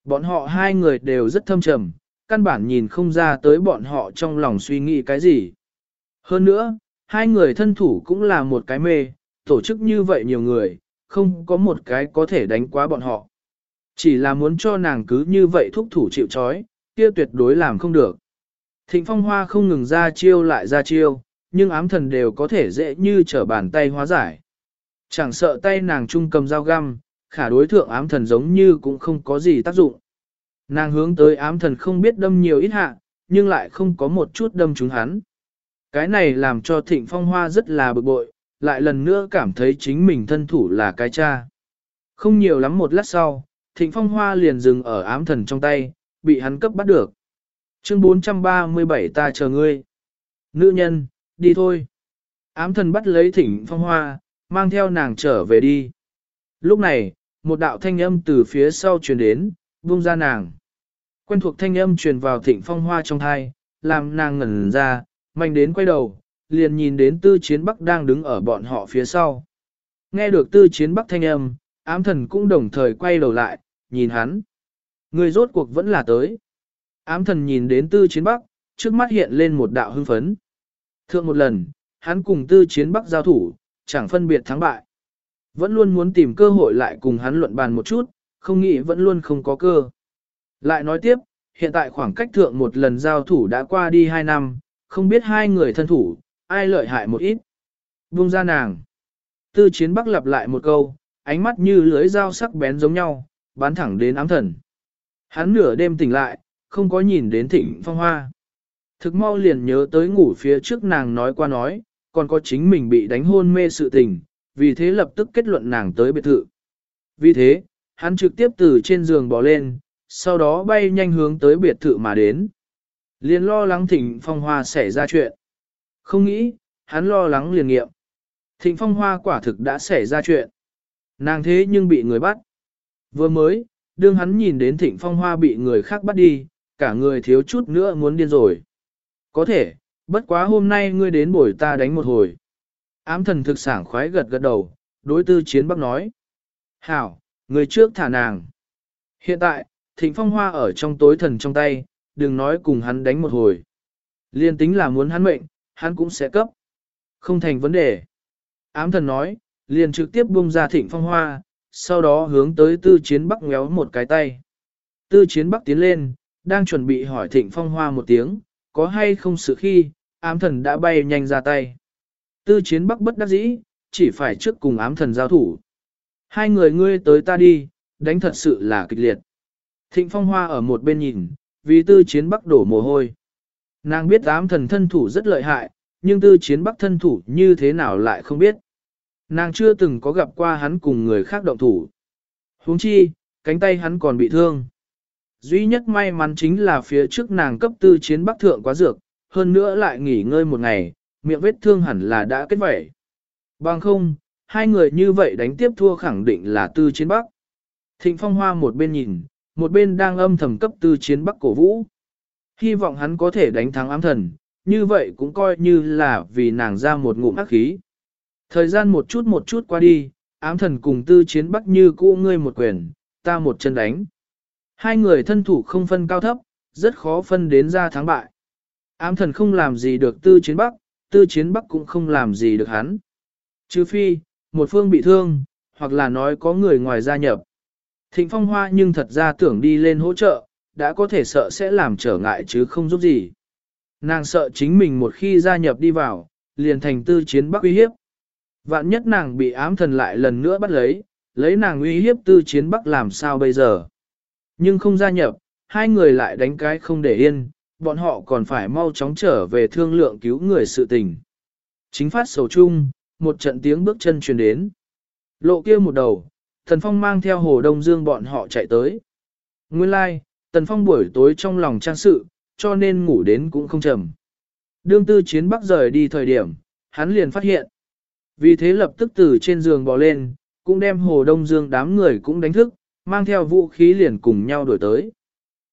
Bọn họ hai người đều rất thâm trầm, căn bản nhìn không ra tới bọn họ trong lòng suy nghĩ cái gì. Hơn nữa, hai người thân thủ cũng là một cái mê, tổ chức như vậy nhiều người, không có một cái có thể đánh quá bọn họ. Chỉ là muốn cho nàng cứ như vậy thúc thủ chịu chói, kia tuyệt đối làm không được. Thịnh phong hoa không ngừng ra chiêu lại ra chiêu, nhưng ám thần đều có thể dễ như trở bàn tay hóa giải. Chẳng sợ tay nàng trung cầm dao găm, khả đối thượng ám thần giống như cũng không có gì tác dụng. Nàng hướng tới ám thần không biết đâm nhiều ít hạ, nhưng lại không có một chút đâm trúng hắn. Cái này làm cho thịnh phong hoa rất là bực bội, lại lần nữa cảm thấy chính mình thân thủ là cái cha. Không nhiều lắm một lát sau, thịnh phong hoa liền dừng ở ám thần trong tay, bị hắn cấp bắt được. Chương 437 ta chờ ngươi. Nữ nhân, đi thôi. Ám thần bắt lấy thịnh phong hoa, mang theo nàng trở về đi. Lúc này, một đạo thanh âm từ phía sau truyền đến, buông ra nàng. Quen thuộc thanh âm truyền vào thịnh phong hoa trong thai, làm nàng ngẩn ra, mạnh đến quay đầu, liền nhìn đến tư chiến bắc đang đứng ở bọn họ phía sau. Nghe được tư chiến bắc thanh âm, ám thần cũng đồng thời quay đầu lại, nhìn hắn. Người rốt cuộc vẫn là tới. Ám thần nhìn đến tư chiến bắc, trước mắt hiện lên một đạo hưng phấn. Thượng một lần, hắn cùng tư chiến bắc giao thủ, chẳng phân biệt thắng bại. Vẫn luôn muốn tìm cơ hội lại cùng hắn luận bàn một chút, không nghĩ vẫn luôn không có cơ. Lại nói tiếp, hiện tại khoảng cách thượng một lần giao thủ đã qua đi hai năm, không biết hai người thân thủ, ai lợi hại một ít. Vung ra nàng. Tư chiến bắc lặp lại một câu, ánh mắt như lưới dao sắc bén giống nhau, bắn thẳng đến ám thần. Hắn nửa đêm tỉnh lại, không có nhìn đến thịnh phong hoa. Thực mau liền nhớ tới ngủ phía trước nàng nói qua nói, còn có chính mình bị đánh hôn mê sự tình, vì thế lập tức kết luận nàng tới biệt thự. Vì thế, hắn trực tiếp từ trên giường bò lên, sau đó bay nhanh hướng tới biệt thự mà đến. Liền lo lắng thịnh phong hoa xảy ra chuyện. Không nghĩ, hắn lo lắng liền nghiệm. Thịnh phong hoa quả thực đã xảy ra chuyện. Nàng thế nhưng bị người bắt. Vừa mới, đương hắn nhìn đến thịnh phong hoa bị người khác bắt đi, cả người thiếu chút nữa muốn điên rồi. Có thể, bất quá hôm nay ngươi đến buổi ta đánh một hồi. Ám thần thực sảng khoái gật gật đầu, đối tư chiến bắc nói. Hảo, người trước thả nàng. Hiện tại, thịnh phong hoa ở trong tối thần trong tay, đừng nói cùng hắn đánh một hồi. Liên tính là muốn hắn mệnh, hắn cũng sẽ cấp. Không thành vấn đề. Ám thần nói, liền trực tiếp buông ra thịnh phong hoa, sau đó hướng tới tư chiến bắc ngéo một cái tay. Tư chiến bắc tiến lên, đang chuẩn bị hỏi thịnh phong hoa một tiếng, có hay không sự khi, ám thần đã bay nhanh ra tay. Tư chiến bắc bất đắc dĩ, chỉ phải trước cùng ám thần giao thủ. Hai người ngươi tới ta đi, đánh thật sự là kịch liệt. Thịnh phong hoa ở một bên nhìn, vì tư chiến bắc đổ mồ hôi. Nàng biết ám thần thân thủ rất lợi hại, nhưng tư chiến bắc thân thủ như thế nào lại không biết. Nàng chưa từng có gặp qua hắn cùng người khác động thủ. huống chi, cánh tay hắn còn bị thương. Duy nhất may mắn chính là phía trước nàng cấp tư chiến bắc thượng quá dược, hơn nữa lại nghỉ ngơi một ngày, miệng vết thương hẳn là đã kết vẩy. Bằng không, hai người như vậy đánh tiếp thua khẳng định là tư chiến bắc. Thịnh phong hoa một bên nhìn, một bên đang âm thầm cấp tư chiến bắc cổ vũ. Hy vọng hắn có thể đánh thắng ám thần, như vậy cũng coi như là vì nàng ra một ngụm ác khí. Thời gian một chút một chút qua đi, ám thần cùng tư chiến bắc như cũ ngươi một quyền, ta một chân đánh. Hai người thân thủ không phân cao thấp, rất khó phân đến ra thắng bại. Ám thần không làm gì được tư chiến bắc, tư chiến bắc cũng không làm gì được hắn. Trừ phi, một phương bị thương, hoặc là nói có người ngoài gia nhập. Thịnh phong hoa nhưng thật ra tưởng đi lên hỗ trợ, đã có thể sợ sẽ làm trở ngại chứ không giúp gì. Nàng sợ chính mình một khi gia nhập đi vào, liền thành tư chiến bắc uy hiếp. Vạn nhất nàng bị ám thần lại lần nữa bắt lấy, lấy nàng uy hiếp tư chiến bắc làm sao bây giờ. Nhưng không gia nhập, hai người lại đánh cái không để yên, bọn họ còn phải mau chóng trở về thương lượng cứu người sự tình. Chính phát sầu chung, một trận tiếng bước chân truyền đến. Lộ kia một đầu, Thần Phong mang theo Hồ Đông Dương bọn họ chạy tới. Nguyên lai, like, Tần Phong buổi tối trong lòng trang sự, cho nên ngủ đến cũng không chầm. Đương tư chiến bắc rời đi thời điểm, hắn liền phát hiện. Vì thế lập tức từ trên giường bò lên, cũng đem Hồ Đông Dương đám người cũng đánh thức, mang theo vũ khí liền cùng nhau đuổi tới.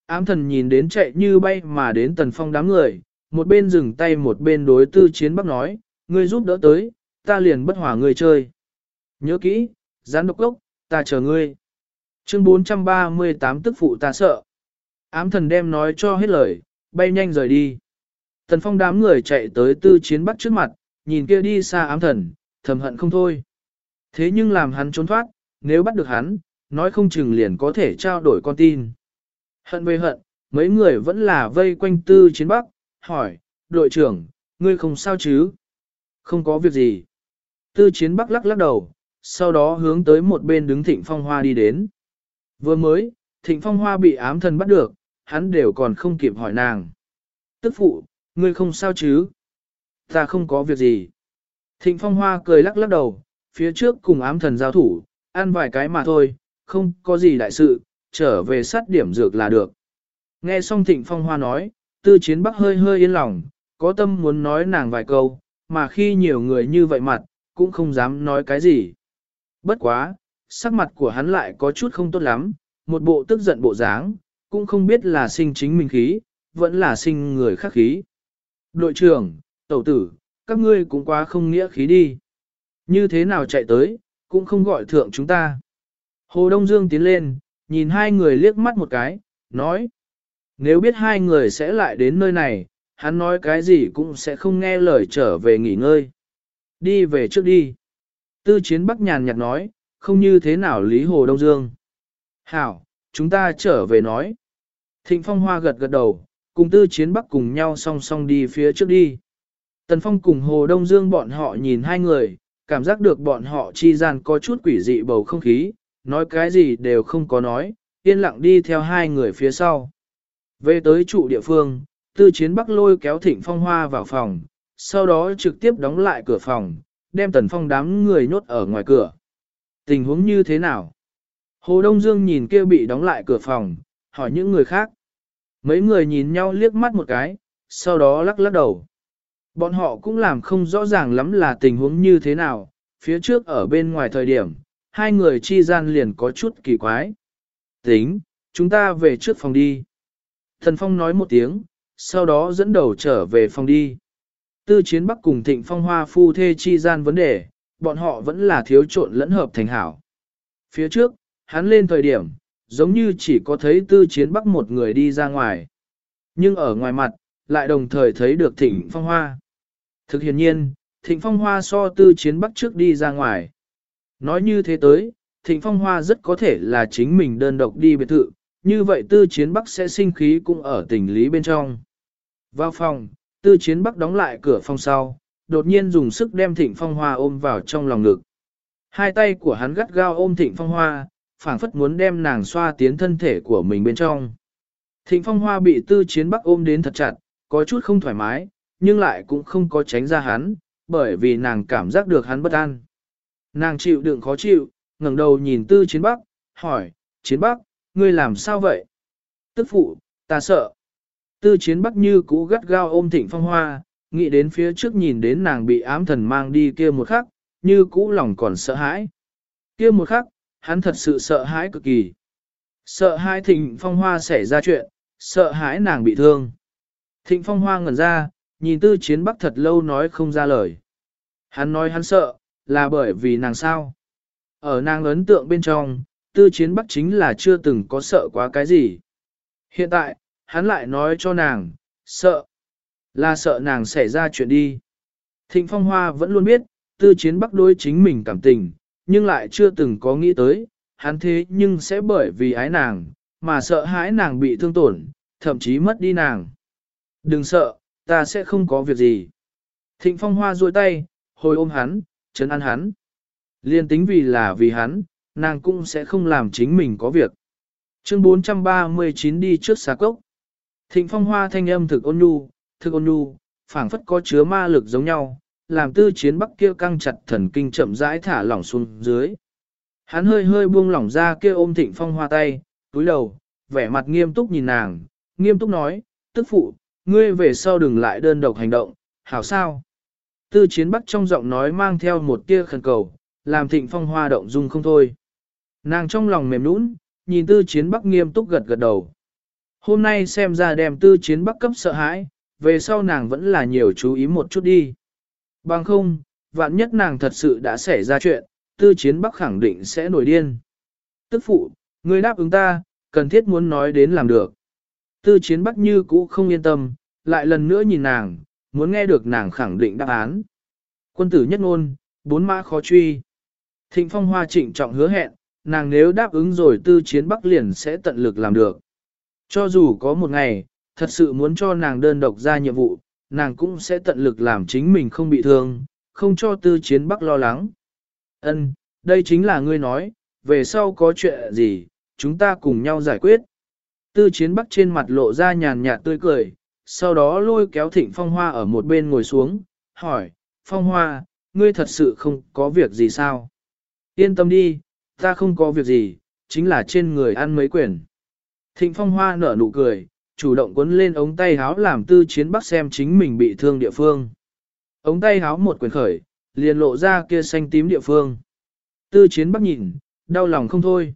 Ám thần nhìn đến chạy như bay mà đến tần phong đám người, một bên dừng tay một bên đối tư chiến bắc nói, ngươi giúp đỡ tới, ta liền bất hỏa ngươi chơi. Nhớ kỹ, gián độc lốc, ta chờ ngươi. Chương 438 tức phụ ta sợ. Ám thần đem nói cho hết lời, bay nhanh rời đi. Tần phong đám người chạy tới tư chiến bắc trước mặt, nhìn kia đi xa ám thần, thầm hận không thôi. Thế nhưng làm hắn trốn thoát, nếu bắt được hắn, nói không chừng liền có thể trao đổi con tin. Hận về hận, mấy người vẫn là vây quanh tư chiến bắc, hỏi, đội trưởng, ngươi không sao chứ? Không có việc gì. Tư chiến bắc lắc lắc đầu, sau đó hướng tới một bên đứng thịnh phong hoa đi đến. Vừa mới, thịnh phong hoa bị ám thần bắt được, hắn đều còn không kịp hỏi nàng. Tức phụ, ngươi không sao chứ? Ta không có việc gì. Thịnh phong hoa cười lắc lắc đầu, phía trước cùng ám thần giao thủ, ăn vài cái mà thôi, không có gì đại sự, trở về sát điểm dược là được. Nghe xong thịnh phong hoa nói, tư chiến bắc hơi hơi yên lòng, có tâm muốn nói nàng vài câu, mà khi nhiều người như vậy mặt, cũng không dám nói cái gì. Bất quá, sắc mặt của hắn lại có chút không tốt lắm, một bộ tức giận bộ dáng, cũng không biết là sinh chính mình khí, vẫn là sinh người khác khí. Đội trưởng, tẩu tử, các ngươi cũng quá không nghĩa khí đi. Như thế nào chạy tới, cũng không gọi thượng chúng ta. Hồ Đông Dương tiến lên, nhìn hai người liếc mắt một cái, nói. Nếu biết hai người sẽ lại đến nơi này, hắn nói cái gì cũng sẽ không nghe lời trở về nghỉ ngơi. Đi về trước đi. Tư chiến bắc nhàn nhạt nói, không như thế nào Lý Hồ Đông Dương. Hảo, chúng ta trở về nói. Thịnh Phong Hoa gật gật đầu, cùng tư chiến bắc cùng nhau song song đi phía trước đi. Tần Phong cùng Hồ Đông Dương bọn họ nhìn hai người, cảm giác được bọn họ chi gian có chút quỷ dị bầu không khí, nói cái gì đều không có nói, yên lặng đi theo hai người phía sau. Về tới trụ địa phương, tư chiến bắc lôi kéo thịnh phong hoa vào phòng, sau đó trực tiếp đóng lại cửa phòng, đem tần phong đám người nhốt ở ngoài cửa. Tình huống như thế nào? Hồ Đông Dương nhìn kia bị đóng lại cửa phòng, hỏi những người khác. Mấy người nhìn nhau liếc mắt một cái, sau đó lắc lắc đầu. Bọn họ cũng làm không rõ ràng lắm là tình huống như thế nào, phía trước ở bên ngoài thời điểm, hai người chi gian liền có chút kỳ quái. Tính, chúng ta về trước phòng đi. Thần Phong nói một tiếng, sau đó dẫn đầu trở về phòng đi. Tư chiến bắc cùng thịnh phong hoa phu thê chi gian vấn đề, bọn họ vẫn là thiếu trộn lẫn hợp thành hảo. Phía trước, hắn lên thời điểm, giống như chỉ có thấy tư chiến bắc một người đi ra ngoài. Nhưng ở ngoài mặt, lại đồng thời thấy được thịnh phong hoa. Thực hiện nhiên, thịnh phong hoa so tư chiến bắc trước đi ra ngoài. Nói như thế tới, thịnh phong hoa rất có thể là chính mình đơn độc đi biệt thự, như vậy tư chiến bắc sẽ sinh khí cũng ở tình lý bên trong. Vào phòng, tư chiến bắc đóng lại cửa phòng sau, đột nhiên dùng sức đem thịnh phong hoa ôm vào trong lòng ngực. Hai tay của hắn gắt gao ôm thịnh phong hoa, phảng phất muốn đem nàng xoa tiến thân thể của mình bên trong. Thịnh phong hoa bị tư chiến bắc ôm đến thật chặt, có chút không thoải mái, nhưng lại cũng không có tránh ra hắn, bởi vì nàng cảm giác được hắn bất an. Nàng chịu đựng khó chịu, ngẩng đầu nhìn tư chiến bắc, hỏi, chiến bắc, ngươi làm sao vậy? Tức phụ, ta sợ. Tư chiến bắc như cũ gắt gao ôm thịnh phong hoa, nghĩ đến phía trước nhìn đến nàng bị ám thần mang đi kia một khắc, như cũ lòng còn sợ hãi. Kia một khắc, hắn thật sự sợ hãi cực kỳ. Sợ hãi thịnh phong hoa xảy ra chuyện, sợ hãi nàng bị thương. Thịnh phong hoa ngẩn ra, nhìn tư chiến bắc thật lâu nói không ra lời. Hắn nói hắn sợ, là bởi vì nàng sao. Ở nàng ấn tượng bên trong, tư chiến bắc chính là chưa từng có sợ quá cái gì. Hiện tại, hắn lại nói cho nàng, sợ, là sợ nàng xảy ra chuyện đi. Thịnh Phong Hoa vẫn luôn biết, tư chiến bắc đối chính mình cảm tình, nhưng lại chưa từng có nghĩ tới, hắn thế nhưng sẽ bởi vì ái nàng, mà sợ hãi nàng bị thương tổn, thậm chí mất đi nàng. Đừng sợ, ta sẽ không có việc gì. Thịnh Phong Hoa duỗi tay, hồi ôm hắn, chấn an hắn. Liên tính vì là vì hắn, nàng cũng sẽ không làm chính mình có việc. Chương 439 đi trước xà cốc. Thịnh phong hoa thanh âm thực ôn nhu, thực ôn nhu, phảng phất có chứa ma lực giống nhau, làm tư chiến bắc kia căng chặt thần kinh chậm rãi thả lỏng xuống dưới. Hắn hơi hơi buông lỏng ra kia ôm thịnh phong hoa tay, túi đầu, vẻ mặt nghiêm túc nhìn nàng, nghiêm túc nói, tức phụ, ngươi về sau đừng lại đơn độc hành động, hảo sao? Tư chiến bắc trong giọng nói mang theo một tia khẩn cầu, làm thịnh phong hoa động dung không thôi. Nàng trong lòng mềm nũng, nhìn tư chiến bắc nghiêm túc gật gật đầu. Hôm nay xem ra đem tư chiến bắc cấp sợ hãi, về sau nàng vẫn là nhiều chú ý một chút đi. Bằng không, vạn nhất nàng thật sự đã xảy ra chuyện, tư chiến bắc khẳng định sẽ nổi điên. Tức phụ, người đáp ứng ta, cần thiết muốn nói đến làm được. Tư chiến bắc như cũ không yên tâm, lại lần nữa nhìn nàng, muốn nghe được nàng khẳng định đáp án. Quân tử nhất ngôn, bốn mã khó truy. Thịnh phong hoa trịnh trọng hứa hẹn, nàng nếu đáp ứng rồi tư chiến bắc liền sẽ tận lực làm được. Cho dù có một ngày, thật sự muốn cho nàng đơn độc ra nhiệm vụ, nàng cũng sẽ tận lực làm chính mình không bị thương, không cho tư chiến bắc lo lắng. Ân, đây chính là ngươi nói, về sau có chuyện gì, chúng ta cùng nhau giải quyết. Tư chiến bắc trên mặt lộ ra nhàn nhạt tươi cười, sau đó lôi kéo thịnh phong hoa ở một bên ngồi xuống, hỏi, phong hoa, ngươi thật sự không có việc gì sao? Yên tâm đi, ta không có việc gì, chính là trên người ăn mấy quyển. Thịnh phong hoa nở nụ cười, chủ động cuốn lên ống tay háo làm tư chiến bắc xem chính mình bị thương địa phương. Ống tay háo một quyển khởi, liền lộ ra kia xanh tím địa phương. Tư chiến bắc nhìn, đau lòng không thôi.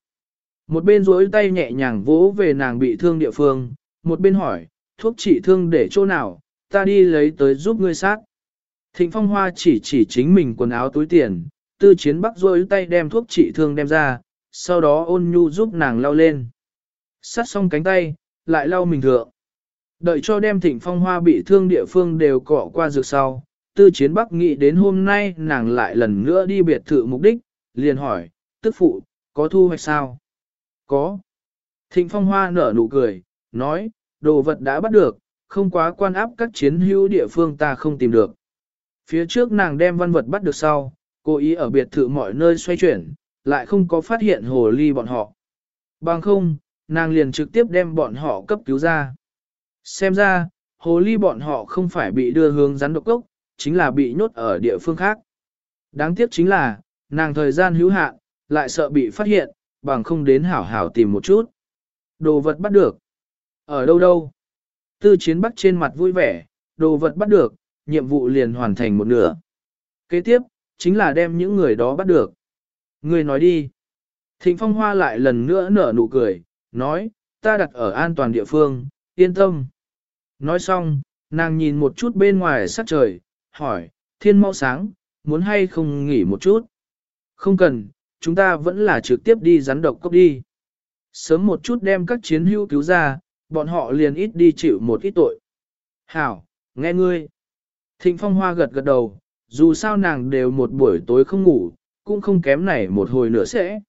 Một bên duỗi tay nhẹ nhàng vỗ về nàng bị thương địa phương, một bên hỏi, thuốc trị thương để chỗ nào, ta đi lấy tới giúp ngươi sát. Thịnh phong hoa chỉ chỉ chính mình quần áo túi tiền, tư chiến bắc rôi tay đem thuốc trị thương đem ra, sau đó ôn nhu giúp nàng lau lên. Sát xong cánh tay, lại lau mình thượng. Đợi cho đem thịnh phong hoa bị thương địa phương đều cọ qua dược sau, tư chiến bắc nghĩ đến hôm nay nàng lại lần nữa đi biệt thự mục đích, liền hỏi, tức phụ, có thu hoạch sao? Có. Thịnh phong hoa nở nụ cười, nói, đồ vật đã bắt được, không quá quan áp các chiến hữu địa phương ta không tìm được. Phía trước nàng đem văn vật bắt được sau, cố ý ở biệt thự mọi nơi xoay chuyển, lại không có phát hiện hồ ly bọn họ. Bằng không, nàng liền trực tiếp đem bọn họ cấp cứu ra. Xem ra, hồ ly bọn họ không phải bị đưa hướng rắn độc cốc, chính là bị nhốt ở địa phương khác. Đáng tiếc chính là, nàng thời gian hữu hạn, lại sợ bị phát hiện, bằng không đến hảo hảo tìm một chút. Đồ vật bắt được. Ở đâu đâu? Tư chiến bắc trên mặt vui vẻ, đồ vật bắt được, nhiệm vụ liền hoàn thành một nửa. Kế tiếp, chính là đem những người đó bắt được. Người nói đi. Thịnh Phong Hoa lại lần nữa nở nụ cười, nói, ta đặt ở an toàn địa phương, yên tâm. Nói xong, nàng nhìn một chút bên ngoài sắc trời, hỏi, thiên mau sáng, muốn hay không nghỉ một chút? Không cần, chúng ta vẫn là trực tiếp đi rắn độc cốc đi. Sớm một chút đem các chiến hữu cứu ra, bọn họ liền ít đi chịu một ít tội. Hảo, nghe ngươi. Thịnh Phong Hoa gật gật đầu, dù sao nàng đều một buổi tối không ngủ, cũng không kém này một hồi nữa sẽ.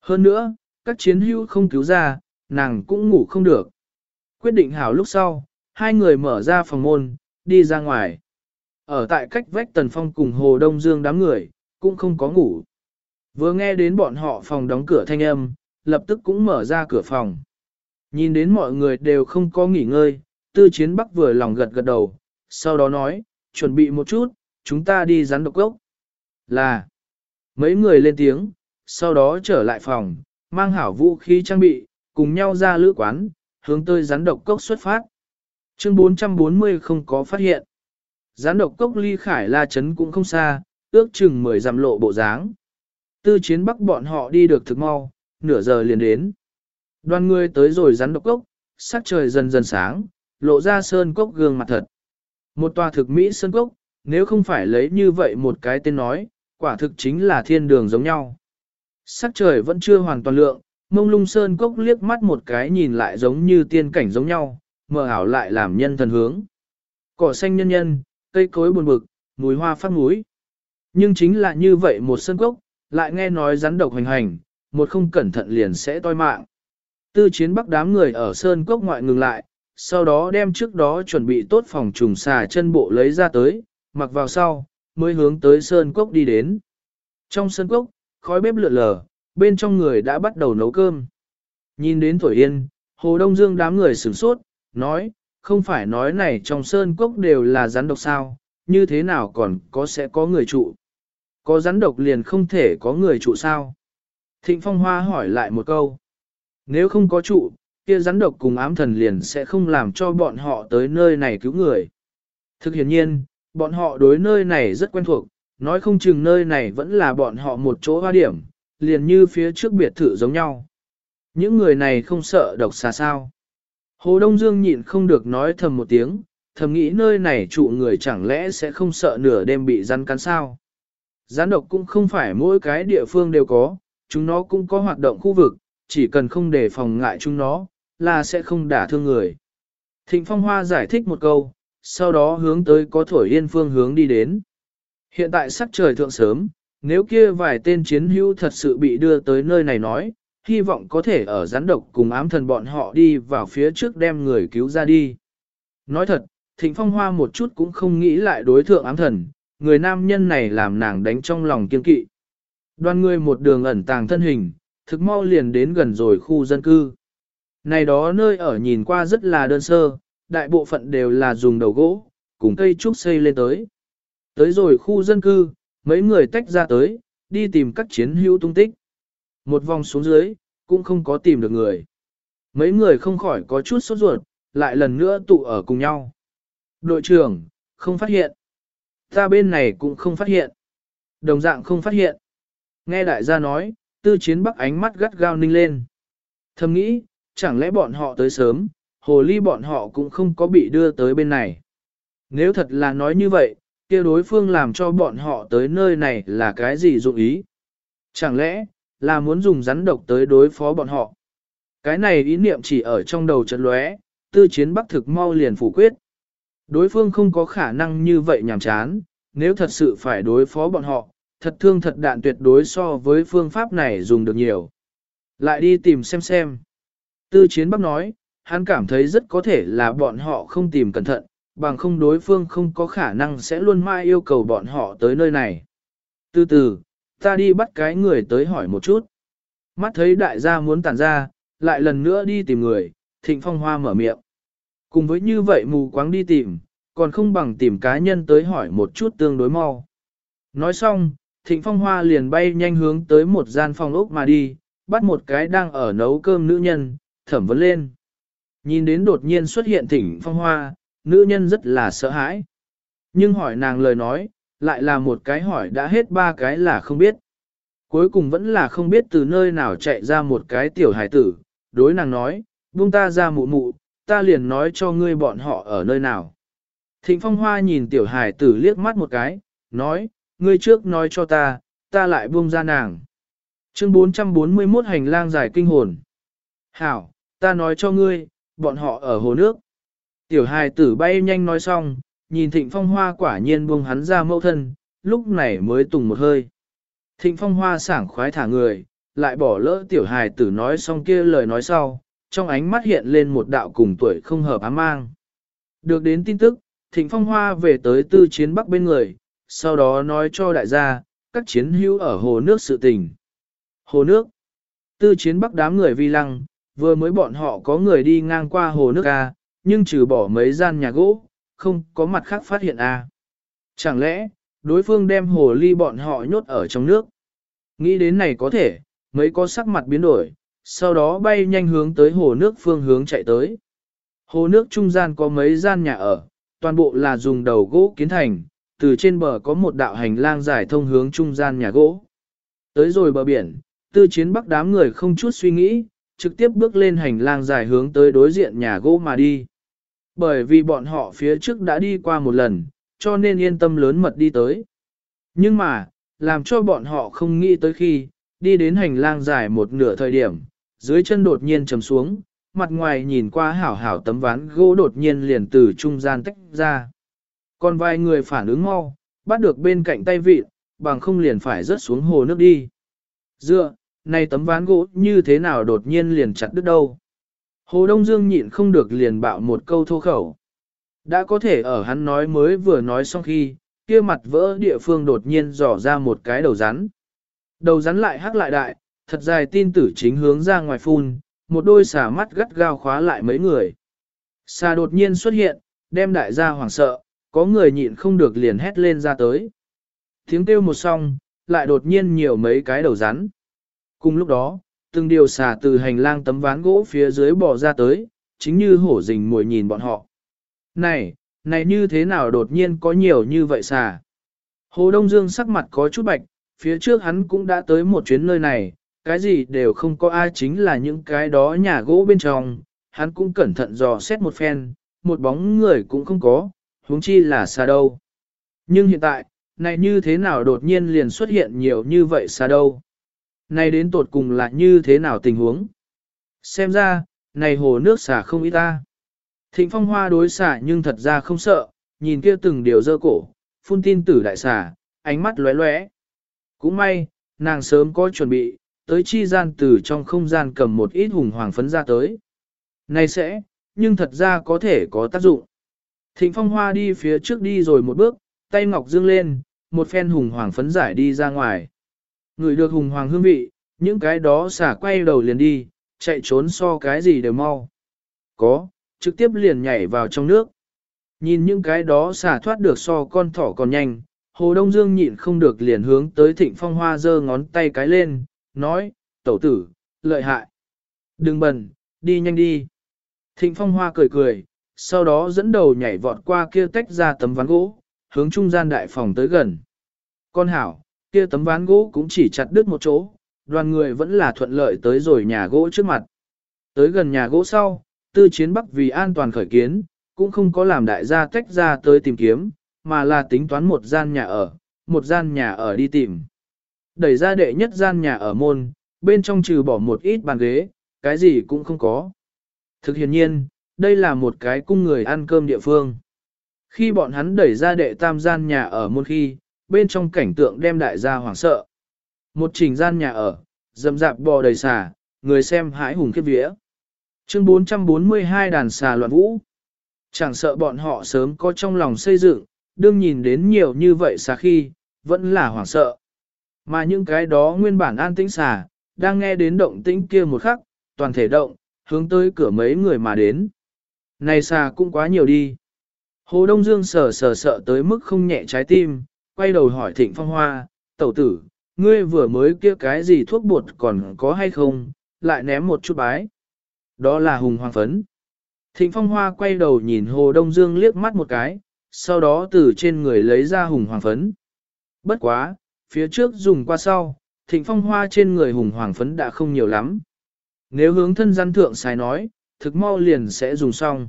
Hơn nữa, các chiến hữu không cứu ra, nàng cũng ngủ không được. Quyết định hảo lúc sau, hai người mở ra phòng môn, đi ra ngoài. Ở tại cách vách Tần Phong cùng Hồ Đông Dương đám người, cũng không có ngủ. Vừa nghe đến bọn họ phòng đóng cửa thanh âm, lập tức cũng mở ra cửa phòng. Nhìn đến mọi người đều không có nghỉ ngơi, tư chiến bắc vừa lòng gật gật đầu, sau đó nói, chuẩn bị một chút, chúng ta đi rắn độc gốc. Là, mấy người lên tiếng, sau đó trở lại phòng, mang hảo vũ khí trang bị, cùng nhau ra lữ quán, hướng tới rắn độc cốc xuất phát. Chương 440 không có phát hiện. Rắn độc cốc ly khải la chấn cũng không xa, ước chừng 10 dặm lộ bộ dáng. Tư chiến bắc bọn họ đi được thực mau, nửa giờ liền đến. Đoàn người tới rồi rắn độc cốc, sắc trời dần dần sáng, lộ ra sơn cốc gương mặt thật. Một tòa thực mỹ sơn cốc, nếu không phải lấy như vậy một cái tên nói, quả thực chính là thiên đường giống nhau. Sắc trời vẫn chưa hoàn toàn lượng, mông lung sơn cốc liếc mắt một cái nhìn lại giống như tiên cảnh giống nhau, mờ ảo lại làm nhân thần hướng. Cỏ xanh nhân nhân, cây cối buồn bực, mùi hoa phát mũi. Nhưng chính là như vậy một sơn cốc, lại nghe nói rắn độc hành hành, một không cẩn thận liền sẽ toi mạng. Tư chiến bắc đám người ở sơn cốc ngoại ngừng lại, sau đó đem trước đó chuẩn bị tốt phòng trùng xà chân bộ lấy ra tới, mặc vào sau, mới hướng tới sơn cốc đi đến. Trong sơn cốc, khói bếp lượn lờ, bên trong người đã bắt đầu nấu cơm. Nhìn đến thổi yên, Hồ Đông Dương đám người sửng sốt, nói, không phải nói này trong sơn cốc đều là rắn độc sao, như thế nào còn có sẽ có người trụ. Có rắn độc liền không thể có người trụ sao. Thịnh Phong Hoa hỏi lại một câu. Nếu không có trụ, kia rắn độc cùng ám thần liền sẽ không làm cho bọn họ tới nơi này cứu người. Thực hiện nhiên, bọn họ đối nơi này rất quen thuộc, nói không chừng nơi này vẫn là bọn họ một chỗ hoa điểm, liền như phía trước biệt thự giống nhau. Những người này không sợ độc xà sao. Hồ Đông Dương nhịn không được nói thầm một tiếng, thầm nghĩ nơi này trụ người chẳng lẽ sẽ không sợ nửa đêm bị rắn cắn sao. Gián độc cũng không phải mỗi cái địa phương đều có, chúng nó cũng có hoạt động khu vực, chỉ cần không để phòng ngại chúng nó, là sẽ không đả thương người. Thịnh Phong Hoa giải thích một câu, sau đó hướng tới có thổi yên phương hướng đi đến. Hiện tại sắc trời thượng sớm, nếu kia vài tên chiến hữu thật sự bị đưa tới nơi này nói, hy vọng có thể ở gián độc cùng ám thần bọn họ đi vào phía trước đem người cứu ra đi. Nói thật, Thịnh Phong Hoa một chút cũng không nghĩ lại đối thượng ám thần, người nam nhân này làm nàng đánh trong lòng kiên kỵ. Đoàn người một đường ẩn tàng thân hình, thực mau liền đến gần rồi khu dân cư. Này đó nơi ở nhìn qua rất là đơn sơ, đại bộ phận đều là dùng đầu gỗ, cùng cây trúc xây lên tới. Tới rồi khu dân cư, mấy người tách ra tới, đi tìm các chiến hữu tung tích. Một vòng xuống dưới, cũng không có tìm được người. Mấy người không khỏi có chút sốt ruột, lại lần nữa tụ ở cùng nhau. Đội trưởng, không phát hiện. Ta bên này cũng không phát hiện. Đồng dạng không phát hiện. Nghe đại gia nói, tư chiến bắc ánh mắt gắt gao ninh lên. Thầm nghĩ, chẳng lẽ bọn họ tới sớm, hồ ly bọn họ cũng không có bị đưa tới bên này. Nếu thật là nói như vậy, kia đối phương làm cho bọn họ tới nơi này là cái gì dụng ý? Chẳng lẽ, là muốn dùng rắn độc tới đối phó bọn họ? Cái này ý niệm chỉ ở trong đầu chợt lóe, tư chiến bắc thực mau liền phủ quyết. Đối phương không có khả năng như vậy nhàm chán, nếu thật sự phải đối phó bọn họ, thật thương thật đạn tuyệt đối so với phương pháp này dùng được nhiều. Lại đi tìm xem xem. Tư chiến bắc nói, hắn cảm thấy rất có thể là bọn họ không tìm cẩn thận, bằng không đối phương không có khả năng sẽ luôn mãi yêu cầu bọn họ tới nơi này. Từ từ, ta đi bắt cái người tới hỏi một chút. Mắt thấy đại gia muốn tản ra, lại lần nữa đi tìm người, thịnh phong hoa mở miệng. Cùng với như vậy mù quáng đi tìm, còn không bằng tìm cá nhân tới hỏi một chút tương đối mau. Nói xong, thịnh phong hoa liền bay nhanh hướng tới một gian phòng ốc mà đi, bắt một cái đang ở nấu cơm nữ nhân, thẩm vấn lên. Nhìn đến đột nhiên xuất hiện thịnh phong hoa, nữ nhân rất là sợ hãi. Nhưng hỏi nàng lời nói, lại là một cái hỏi đã hết ba cái là không biết. Cuối cùng vẫn là không biết từ nơi nào chạy ra một cái tiểu hải tử, đối nàng nói, buông ta ra mụ mụ, ta liền nói cho ngươi bọn họ ở nơi nào. Thịnh phong hoa nhìn tiểu hải tử liếc mắt một cái, nói, ngươi trước nói cho ta, ta lại buông ra nàng. Chương 441 hành lang dài kinh hồn. Hảo, ta nói cho ngươi, bọn họ ở hồ nước. Tiểu hài tử bay nhanh nói xong, nhìn thịnh phong hoa quả nhiên buông hắn ra mẫu thân, lúc này mới tùng một hơi. Thịnh phong hoa sảng khoái thả người, lại bỏ lỡ tiểu hài tử nói xong kia lời nói sau, trong ánh mắt hiện lên một đạo cùng tuổi không hợp ám mang. Được đến tin tức, Thịnh Phong Hoa về tới tư chiến bắc bên người, sau đó nói cho đại gia, các chiến hữu ở hồ nước sự tình. Hồ nước. Tư chiến bắc đám người vi lăng, vừa mới bọn họ có người đi ngang qua hồ nước A, nhưng trừ bỏ mấy gian nhà gỗ, không có mặt khác phát hiện A. Chẳng lẽ, đối phương đem hồ ly bọn họ nhốt ở trong nước? Nghĩ đến này có thể, mấy có sắc mặt biến đổi, sau đó bay nhanh hướng tới hồ nước phương hướng chạy tới. Hồ nước trung gian có mấy gian nhà ở, toàn bộ là dùng đầu gỗ kiến thành, từ trên bờ có một đạo hành lang dài thông hướng trung gian nhà gỗ. Tới rồi bờ biển, tư chiến bắc đám người không chút suy nghĩ, trực tiếp bước lên hành lang dài hướng tới đối diện nhà gỗ mà đi. Bởi vì bọn họ phía trước đã đi qua một lần, cho nên yên tâm lớn mật đi tới. Nhưng mà, làm cho bọn họ không nghĩ tới khi, đi đến hành lang dài một nửa thời điểm, dưới chân đột nhiên trầm xuống, mặt ngoài nhìn qua hảo hảo tấm ván gỗ đột nhiên liền từ trung gian tách ra. Còn vài người phản ứng mau, bắt được bên cạnh tay vịt, bằng không liền phải rớt xuống hồ nước đi. Dựa, này tấm ván gỗ như thế nào đột nhiên liền chặt đứt đâu. Hồ Đông Dương nhịn không được liền bạo một câu thô khẩu. Đã có thể ở hắn nói mới vừa nói xong khi, kia mặt vỡ địa phương đột nhiên dò ra một cái đầu rắn. Đầu rắn lại hắc lại đại, thật dài tin tử chính hướng ra ngoài phun, một đôi xà mắt gắt gao khóa lại mấy người. Xà đột nhiên xuất hiện, đem đại gia hoảng sợ, có người nhịn không được liền hét lên ra tới. Tiếng kêu một song, lại đột nhiên nhiều mấy cái đầu rắn. Cùng lúc đó, từng điều xà từ hành lang tấm ván gỗ phía dưới bò ra tới, chính như hổ rình mồi nhìn bọn họ. Này, này như thế nào đột nhiên có nhiều như vậy xà? Hồ Đông Dương sắc mặt có chút bạch, phía trước hắn cũng đã tới một chuyến nơi này, cái gì đều không có ai chính là những cái đó nhà gỗ bên trong, hắn cũng cẩn thận dò xét một phen, một bóng người cũng không có, huống chi là xa đâu. Nhưng hiện tại, này như thế nào đột nhiên liền xuất hiện nhiều như vậy xa đâu? Này đến tột cùng là như thế nào tình huống? Xem ra, này hồ nước xả không ít ta. Thịnh phong hoa đối xả nhưng thật ra không sợ, nhìn kia từng điều dơ cổ, phun tin tử đại xả, ánh mắt lóe lóe. Cũng may, nàng sớm có chuẩn bị, tới chi gian từ trong không gian cầm một ít hùng hoàng phấn ra tới. Này sẽ, nhưng thật ra có thể có tác dụng. Thịnh phong hoa đi phía trước đi rồi một bước, tay ngọc dương lên, một phen hùng hoàng phấn giải đi ra ngoài. Người được hùng hoàng hương vị, những cái đó xả quay đầu liền đi, chạy trốn so cái gì đều mau. Có, trực tiếp liền nhảy vào trong nước. Nhìn những cái đó xả thoát được so con thỏ còn nhanh, Hồ Đông Dương nhịn không được liền hướng tới thịnh phong hoa giơ ngón tay cái lên, nói, tẩu tử, lợi hại. Đừng bần, đi nhanh đi. Thịnh phong hoa cười cười, sau đó dẫn đầu nhảy vọt qua kia tách ra tấm ván gỗ, hướng trung gian đại phòng tới gần. Con hảo, kia tấm ván gỗ cũng chỉ chặt đứt một chỗ, đoàn người vẫn là thuận lợi tới rồi nhà gỗ trước mặt. Tới gần nhà gỗ sau, tư chiến bắc vì an toàn khởi kiến, cũng không có làm đại gia tách ra tới tìm kiếm, mà là tính toán một gian nhà ở, một gian nhà ở đi tìm. Đẩy ra đệ nhất gian nhà ở môn, bên trong trừ bỏ một ít bàn ghế, cái gì cũng không có. Thực hiện nhiên, đây là một cái cung người ăn cơm địa phương. Khi bọn hắn đẩy ra đệ tam gian nhà ở môn khi, bên trong cảnh tượng đem đại gia hoảng sợ. Một trình gian nhà ở, dầm dạp bò đầy xà, người xem hãi hùng khiếp vía. Chương 442 đàn xà loạn vũ. Chẳng sợ bọn họ sớm có trong lòng xây dựng, đương nhìn đến nhiều như vậy xà khi, vẫn là hoảng sợ. Mà những cái đó nguyên bản an tĩnh xà, đang nghe đến động tĩnh kia một khắc, toàn thể động, hướng tới cửa mấy người mà đến. Này xà cũng quá nhiều đi. Hồ Đông Dương sờ sờ sợ tới mức không nhẹ trái tim, quay đầu hỏi Thịnh Phong Hoa, tẩu tử, ngươi vừa mới kia cái gì thuốc bột còn có hay không, lại ném một chút bái. Đó là hùng hoàng phấn. Thịnh Phong Hoa quay đầu nhìn Hồ Đông Dương liếc mắt một cái, sau đó từ trên người lấy ra hùng hoàng phấn. Bất quá, phía trước dùng qua sau, Thịnh Phong Hoa trên người hùng hoàng phấn đã không nhiều lắm. Nếu hướng thân gian thượng xài nói, thực mau liền sẽ dùng xong.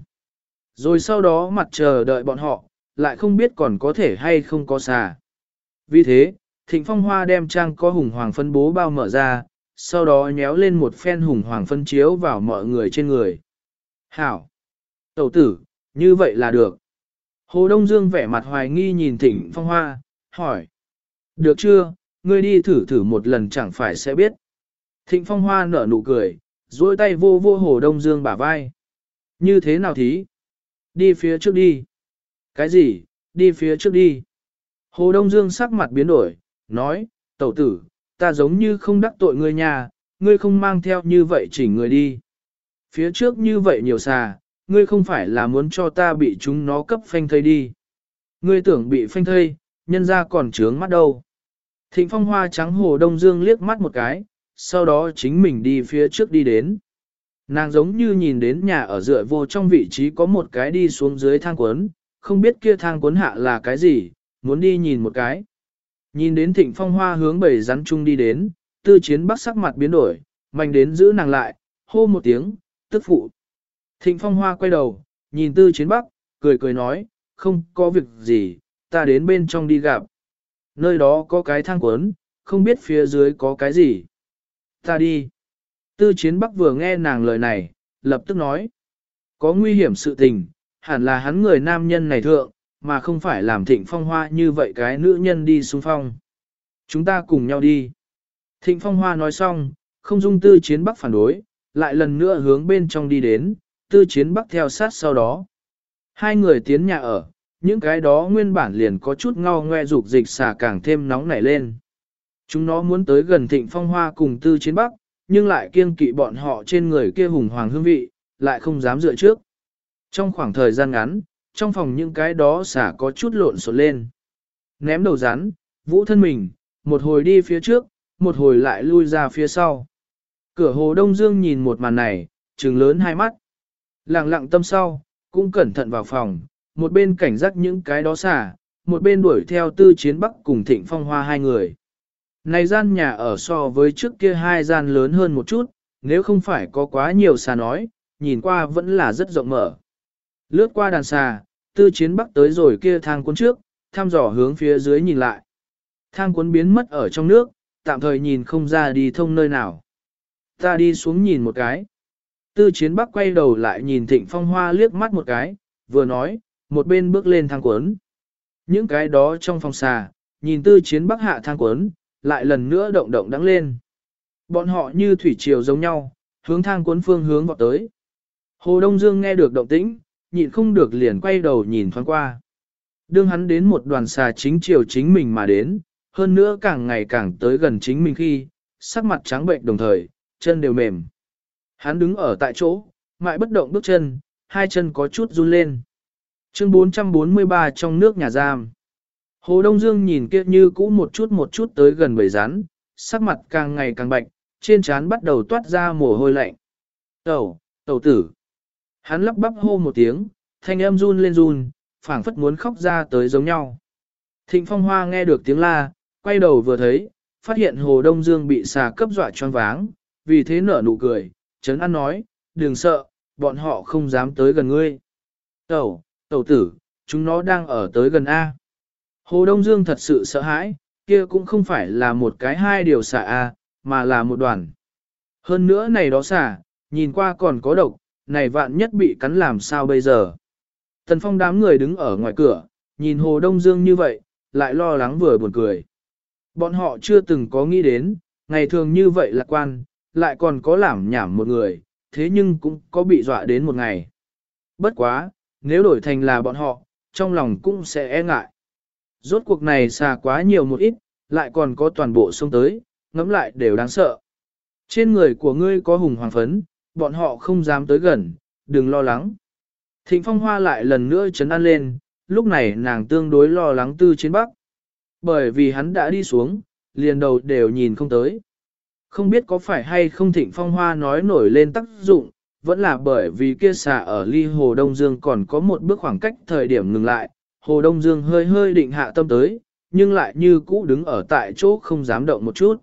Rồi sau đó mặt chờ đợi bọn họ, lại không biết còn có thể hay không có xà. Vì thế, Thịnh Phong Hoa đem trang có hùng hoàng phân bố bao mở ra, sau đó nhéo lên một phen hùng hoàng phân chiếu vào mọi người trên người. Hảo! Tẩu tử, như vậy là được. Hồ Đông Dương vẻ mặt hoài nghi nhìn Thịnh Phong Hoa, hỏi. Được chưa, ngươi đi thử thử một lần chẳng phải sẽ biết. Thịnh Phong Hoa nở nụ cười, duỗi tay vô vô hồ đông dương bả vai. Như thế nào thí? Đi phía trước đi. Cái gì? Đi phía trước đi. Hồ Đông Dương sắc mặt biến đổi, nói, tẩu tử, ta giống như không đắc tội ngươi nhà, ngươi không mang theo như vậy chỉnh người đi. Phía trước như vậy nhiều xà, ngươi không phải là muốn cho ta bị chúng nó cấp phanh thây đi. Ngươi tưởng bị phanh thây, nhân ra còn trướng mắt đâu. Thịnh phong hoa trắng hồ đông dương liếc mắt một cái, sau đó chính mình đi phía trước đi đến. Nàng giống như nhìn đến nhà ở dựa vô trong vị trí có một cái đi xuống dưới thang cuốn, không biết kia thang cuốn hạ là cái gì, muốn đi nhìn một cái. Nhìn đến thịnh phong hoa hướng bầy rắn chung đi đến, tư chiến bắc sắc mặt biến đổi, mạnh đến giữ nàng lại, hô một tiếng, tức phụ. Thịnh phong hoa quay đầu, nhìn tư chiến bắc, cười cười nói, không có việc gì, ta đến bên trong đi gặp. Nơi đó có cái thang cuốn, không biết phía dưới có cái gì. Ta đi. Tư chiến bắc vừa nghe nàng lời này, lập tức nói. Có nguy hiểm sự tình, hẳn là hắn người nam nhân này thượng, mà không phải làm thịnh phong hoa như vậy cái nữ nhân đi xuống phong. Chúng ta cùng nhau đi. Thịnh phong hoa nói xong, không dung tư chiến bắc phản đối, lại lần nữa hướng bên trong đi đến, tư chiến bắc theo sát sau đó. Hai người tiến nhà ở, những cái đó nguyên bản liền có chút ngao ngoe dục dịch xả càng thêm nóng nảy lên. Chúng nó muốn tới gần thịnh phong hoa cùng tư chiến bắc, nhưng lại kiêng kỵ bọn họ trên người kia hùng hoàng hương vị, lại không dám dựa trước. Trong khoảng thời gian ngắn, trong phòng những cái đó xả có chút lộn xộn lên. Ném đầu rắn, vũ thân mình, một hồi đi phía trước, một hồi lại lui ra phía sau. Cửa hồ Đông Dương nhìn một màn này, trừng lớn hai mắt. Lặng lặng tâm sau, cũng cẩn thận vào phòng, một bên cảnh giác những cái đó xả, một bên đuổi theo tư chiến bắc cùng thịnh phong hoa hai người. Này gian nhà ở so với trước kia hai gian lớn hơn một chút, nếu không phải có quá nhiều xà nói, nhìn qua vẫn là rất rộng mở. Lướt qua đàn xà, tư chiến bắc tới rồi kia thang cuốn trước, thăm dò hướng phía dưới nhìn lại. Thang cuốn biến mất ở trong nước, tạm thời nhìn không ra đi thông nơi nào. Ta đi xuống nhìn một cái. Tư chiến bắc quay đầu lại nhìn thịnh phong hoa liếc mắt một cái, vừa nói, một bên bước lên thang cuốn. Những cái đó trong phòng xà, nhìn tư chiến bắc hạ thang cuốn, lại lần nữa động động đắng lên. Bọn họ như thủy triều giống nhau, hướng thang cuốn phương hướng vọt tới. Hồ Đông Dương nghe được động tĩnh, nhịn không được liền quay đầu nhìn thoáng qua. Đương hắn đến một đoàn xà chính triều chính mình mà đến, hơn nữa càng ngày càng tới gần chính mình khi, sắc mặt trắng bệnh đồng thời, chân đều mềm. Hắn đứng ở tại chỗ, mại bất động bước chân, hai chân có chút run lên. Chương 443 trong nước nhà giam. Hồ Đông Dương nhìn kia như cũ một chút một chút tới gần bầy rắn, sắc mặt càng ngày càng bạch, trên trán bắt đầu toát ra mồ hôi lạnh. Tẩu, tẩu tử. Hắn lắp bắp hô một tiếng, thanh âm run lên run, phảng phất muốn khóc ra tới giống nhau. Thịnh Phong Hoa nghe được tiếng la, quay đầu vừa thấy, phát hiện Hồ Đông Dương bị xà cấp dọa choáng váng, vì thế nở nụ cười, chấn an nói, đừng sợ, bọn họ không dám tới gần ngươi. Tẩu, tẩu tử, chúng nó đang ở tới gần A. Hồ Đông Dương thật sự sợ hãi, kia cũng không phải là một cái hai điều xả A, mà là một đoàn. Hơn nữa này đó xả, nhìn qua còn có độc, này vạn nhất bị cắn làm sao bây giờ. Tần Phong đám người đứng ở ngoài cửa, nhìn Hồ Đông Dương như vậy, lại lo lắng vừa buồn cười. Bọn họ chưa từng có nghĩ đến, ngày thường như vậy lạc quan, lại còn có làm nhảm một người, thế nhưng cũng có bị dọa đến một ngày. Bất quá, nếu đổi thành là bọn họ, trong lòng cũng sẽ e ngại. Rốt cuộc này xa quá nhiều một ít, lại còn có toàn bộ sông tới, ngẫm lại đều đáng sợ. Trên người của ngươi có hùng hoàng phấn, bọn họ không dám tới gần, đừng lo lắng. Thịnh phong hoa lại lần nữa chấn an lên, lúc này nàng tương đối lo lắng tư chiến bắc. Bởi vì hắn đã đi xuống, liền đầu đều nhìn không tới. Không biết có phải hay không thịnh phong hoa nói nổi lên tác dụng, vẫn là bởi vì kia xà ở ly Hồ Đông Dương còn có một bước khoảng cách thời điểm ngừng lại, Hồ Đông Dương hơi hơi định hạ tâm tới, nhưng lại như cũ đứng ở tại chỗ không dám động một chút.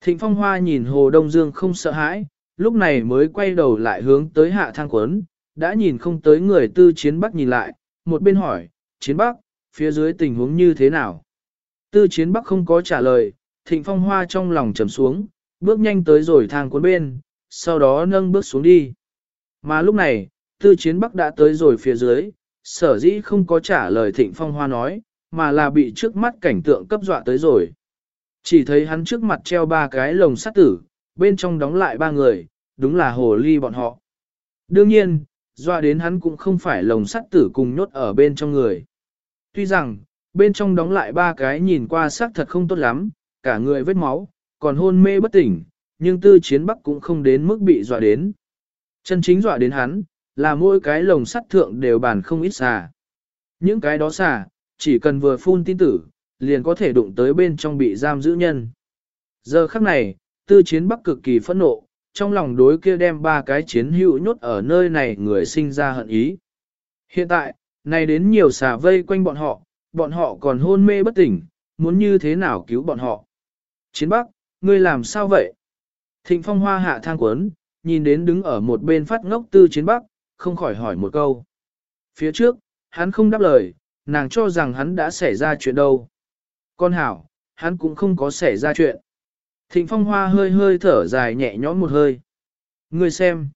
Thịnh Phong Hoa nhìn Hồ Đông Dương không sợ hãi, lúc này mới quay đầu lại hướng tới hạ thang quấn, đã nhìn không tới người tư chiến bắc nhìn lại, một bên hỏi, chiến bắc, phía dưới tình huống như thế nào? Tư chiến bắc không có trả lời, Thịnh Phong Hoa trong lòng trầm xuống, bước nhanh tới rồi thang cuốn bên, sau đó nâng bước xuống đi. Mà lúc này, tư chiến bắc đã tới rồi phía dưới, sở dĩ không có trả lời thịnh phong hoa nói, mà là bị trước mắt cảnh tượng cấp dọa tới rồi. Chỉ thấy hắn trước mặt treo ba cái lồng sắt tử, bên trong đóng lại ba người, đúng là hồ ly bọn họ. Đương nhiên, dọa đến hắn cũng không phải lồng sắt tử cùng nhốt ở bên trong người. Tuy rằng, bên trong đóng lại ba cái nhìn qua xác thật không tốt lắm, cả người vết máu, còn hôn mê bất tỉnh, nhưng tư chiến bắc cũng không đến mức bị dọa đến. Chân chính dọa đến hắn, là mỗi cái lồng sắt thượng đều bàn không ít xà. Những cái đó xà, chỉ cần vừa phun tin tử, liền có thể đụng tới bên trong bị giam giữ nhân. Giờ khắc này, tư chiến bắc cực kỳ phẫn nộ, trong lòng đối kia đem ba cái chiến hữu nhốt ở nơi này người sinh ra hận ý. Hiện tại, này đến nhiều xà vây quanh bọn họ, bọn họ còn hôn mê bất tỉnh, muốn như thế nào cứu bọn họ. Chiến bắc, ngươi làm sao vậy? Thịnh phong hoa hạ thang quấn, nhìn đến đứng ở một bên phát ngốc tư chiến bắc, không khỏi hỏi một câu. Phía trước, hắn không đáp lời, nàng cho rằng hắn đã xảy ra chuyện đâu. Con hảo, hắn cũng không có xảy ra chuyện. Thịnh phong hoa hơi hơi thở dài nhẹ nhõm một hơi. người xem.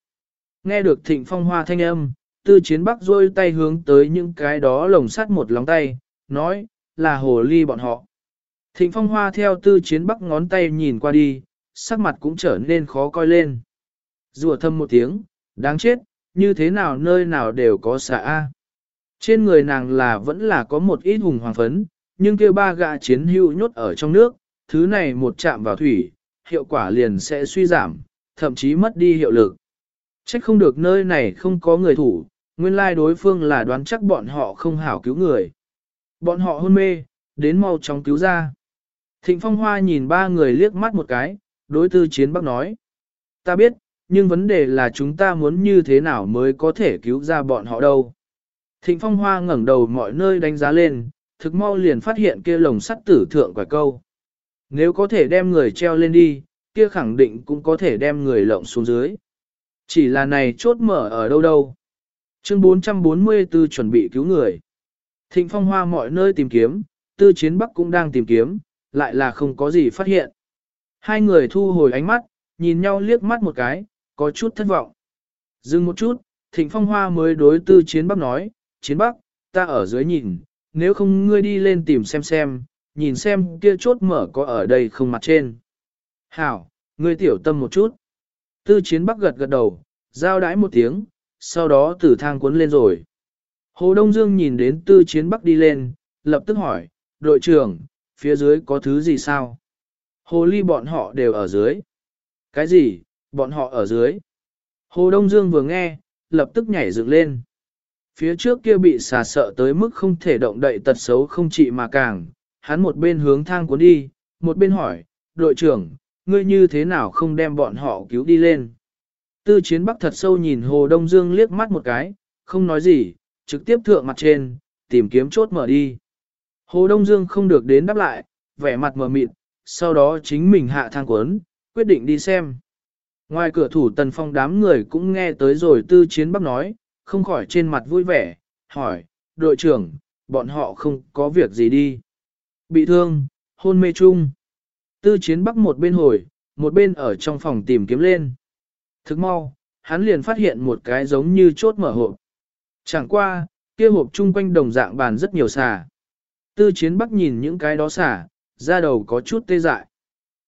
Nghe được thịnh phong hoa thanh âm, tư chiến bắc rôi tay hướng tới những cái đó lồng sắt một lóng tay, nói, là hồ ly bọn họ. Thịnh phong hoa theo tư chiến bắc ngón tay nhìn qua đi, sắc mặt cũng trở nên khó coi lên. Rùa thâm một tiếng, đáng chết, như thế nào nơi nào đều có xạ A. Trên người nàng là vẫn là có một ít hùng hoàng phấn, nhưng kia ba gạ chiến hữu nhốt ở trong nước, thứ này một chạm vào thủy, hiệu quả liền sẽ suy giảm, thậm chí mất đi hiệu lực. Trách không được nơi này không có người thủ, nguyên lai đối phương là đoán chắc bọn họ không hảo cứu người. Bọn họ hôn mê, đến mau chóng cứu ra. Thịnh Phong Hoa nhìn ba người liếc mắt một cái, đối tư chiến bắc nói. Ta biết, nhưng vấn đề là chúng ta muốn như thế nào mới có thể cứu ra bọn họ đâu. Thịnh Phong Hoa ngẩng đầu mọi nơi đánh giá lên, thực mau liền phát hiện kia lồng sắt tử thượng quả câu. Nếu có thể đem người treo lên đi, kia khẳng định cũng có thể đem người lộng xuống dưới. Chỉ là này chốt mở ở đâu đâu. Chương 444 chuẩn bị cứu người. Thịnh phong hoa mọi nơi tìm kiếm, tư chiến bắc cũng đang tìm kiếm, lại là không có gì phát hiện. Hai người thu hồi ánh mắt, nhìn nhau liếc mắt một cái, có chút thất vọng. Dừng một chút, thịnh phong hoa mới đối tư chiến bắc nói, chiến bắc, ta ở dưới nhìn, nếu không ngươi đi lên tìm xem xem, nhìn xem kia chốt mở có ở đây không mặt trên. Hảo, ngươi tiểu tâm một chút. Tư chiến bắc gật gật đầu, giao đái một tiếng, sau đó từ thang cuốn lên rồi. Hồ Đông Dương nhìn đến tư chiến bắc đi lên, lập tức hỏi, đội trưởng, phía dưới có thứ gì sao? Hồ ly bọn họ đều ở dưới. Cái gì, bọn họ ở dưới? Hồ Đông Dương vừa nghe, lập tức nhảy dựng lên. Phía trước kia bị xà sợ tới mức không thể động đậy tật xấu không trị mà càng, hắn một bên hướng thang cuốn đi, một bên hỏi, đội trưởng, ngươi như thế nào không đem bọn họ cứu đi lên? Tư chiến bắc thật sâu nhìn Hồ Đông Dương liếc mắt một cái, không nói gì, trực tiếp thượng mặt trên, tìm kiếm chốt mở đi. Hồ Đông Dương không được đến đáp lại, vẻ mặt mờ mịt, sau đó chính mình hạ thang cuốn, quyết định đi xem. Ngoài cửa thủ tần phong đám người cũng nghe tới rồi tư chiến bắc nói, không khỏi trên mặt vui vẻ, hỏi, đội trưởng, bọn họ không có việc gì đi. Bị thương, hôn mê chung. Tư chiến bắc một bên hồi, một bên ở trong phòng tìm kiếm lên. Thức mau, hắn liền phát hiện một cái giống như chốt mở hộp. Chẳng qua, kia hộp chung quanh đồng dạng bàn rất nhiều xà. Tư chiến bắc nhìn những cái đó xà, ra đầu có chút tê dại.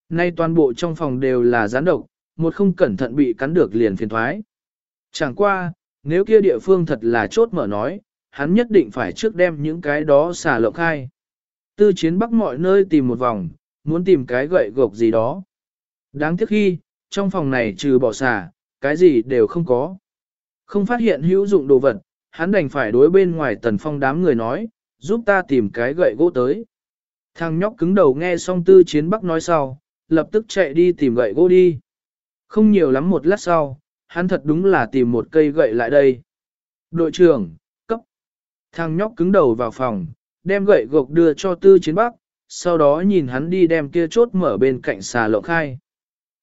Nay toàn bộ trong phòng đều là gián độc, một không cẩn thận bị cắn được liền phiền thoái. Chẳng qua, nếu kia địa phương thật là chốt mở nói, hắn nhất định phải trước đem những cái đó xả lộng khai. Tư chiến bắc mọi nơi tìm một vòng, muốn tìm cái gậy gộc gì đó. Đáng tiếc khi, trong phòng này trừ bỏ xả, cái gì đều không có. Không phát hiện hữu dụng đồ vật, hắn đành phải đối bên ngoài tần phong đám người nói, giúp ta tìm cái gậy gỗ tới. Thằng nhóc cứng đầu nghe xong tư chiến bắc nói sau, lập tức chạy đi tìm gậy gỗ đi. Không nhiều lắm một lát sau, hắn thật đúng là tìm một cây gậy lại đây. Đội trưởng, cấp. Thằng nhóc cứng đầu vào phòng, đem gậy gộc đưa cho tư chiến bắc, sau đó nhìn hắn đi đem kia chốt mở bên cạnh xà lộng khai.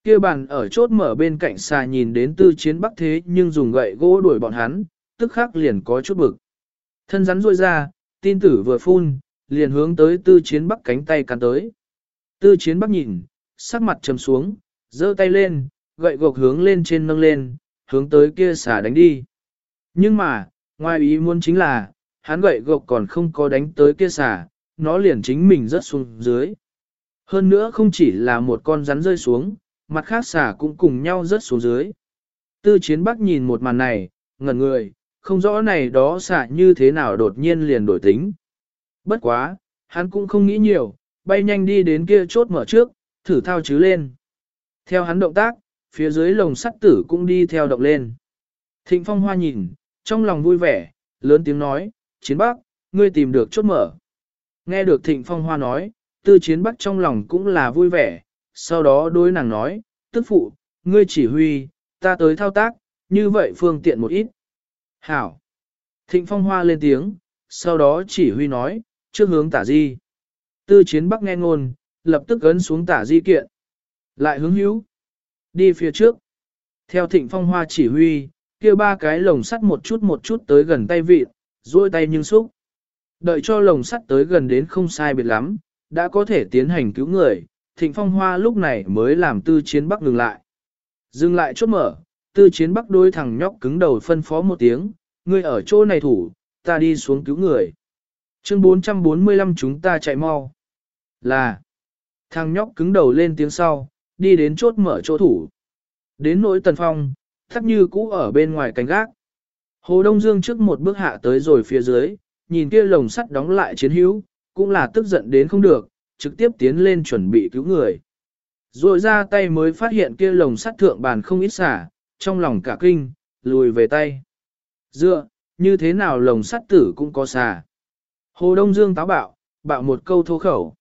Kia bàn ở chốt mở bên cạnh xà nhìn đến tư chiến bắc thế nhưng dùng gậy gỗ đuổi bọn hắn, tức khắc liền có chút bực. Thân rắn ruôi ra, tin tử vừa phun, liền hướng tới tư chiến bắc cánh tay cắn tới. Tư chiến bắc nhìn, sắc mặt trầm xuống, giơ tay lên, gậy gộc hướng lên trên nâng lên, hướng tới kia xà đánh đi. Nhưng mà, ngoài ý muốn chính là, hắn gậy gộc còn không có đánh tới kia xà, nó liền chính mình rớt xuống dưới. Hơn nữa không chỉ là một con rắn rơi xuống, mặt khác xà cũng cùng nhau rớt xuống dưới. Tư chiến bắc nhìn một màn này, ngẩn người, không rõ này đó xả như thế nào đột nhiên liền đổi tính. Bất quá, hắn cũng không nghĩ nhiều, bay nhanh đi đến kia chốt mở trước, thử thao chứ lên. Theo hắn động tác, phía dưới lồng sắt tử cũng đi theo động lên. Thịnh phong hoa nhìn, trong lòng vui vẻ, lớn tiếng nói, chiến bắc, ngươi tìm được chốt mở. Nghe được thịnh phong hoa nói, tư chiến bắc trong lòng cũng là vui vẻ, sau đó đối nàng nói, tức phụ, ngươi chỉ huy, ta tới thao tác, như vậy phương tiện một ít. Hảo. Thịnh phong hoa lên tiếng, sau đó chỉ huy nói, trước hướng tả di. Tư chiến bắc nghe ngôn, lập tức ấn xuống tả di kiện. Lại hướng hữu. Đi phía trước. Theo thịnh phong hoa chỉ huy, kia ba cái lồng sắt một chút một chút tới gần tay vịt, duỗi tay nhưng xúc. Đợi cho lồng sắt tới gần đến không sai biệt lắm, đã có thể tiến hành cứu người, thịnh phong hoa lúc này mới làm tư chiến bắc ngừng lại. Dừng lại chốt mở, tư chiến bắc đôi thằng nhóc cứng đầu phân phó một tiếng, ngươi ở chỗ này thủ, ta đi xuống cứu người. Chương 445 chúng ta chạy mau. Là, thằng nhóc cứng đầu lên tiếng sau, đi đến chốt mở chỗ thủ. Đến nỗi tần phong, thắc như cũ ở bên ngoài cánh gác. Hồ Đông Dương trước một bước hạ tới rồi phía dưới, nhìn kia lồng sắt đóng lại chiến hữu, cũng là tức giận đến không được, trực tiếp tiến lên chuẩn bị cứu người. Rồi ra tay mới phát hiện kia lồng sắt thượng bàn không ít xả, trong lòng cả kinh, lùi về tay. Dựa, như thế nào lồng sắt tử cũng có xả. Hồ Đông Dương táo bạo, bạo một câu thô khẩu.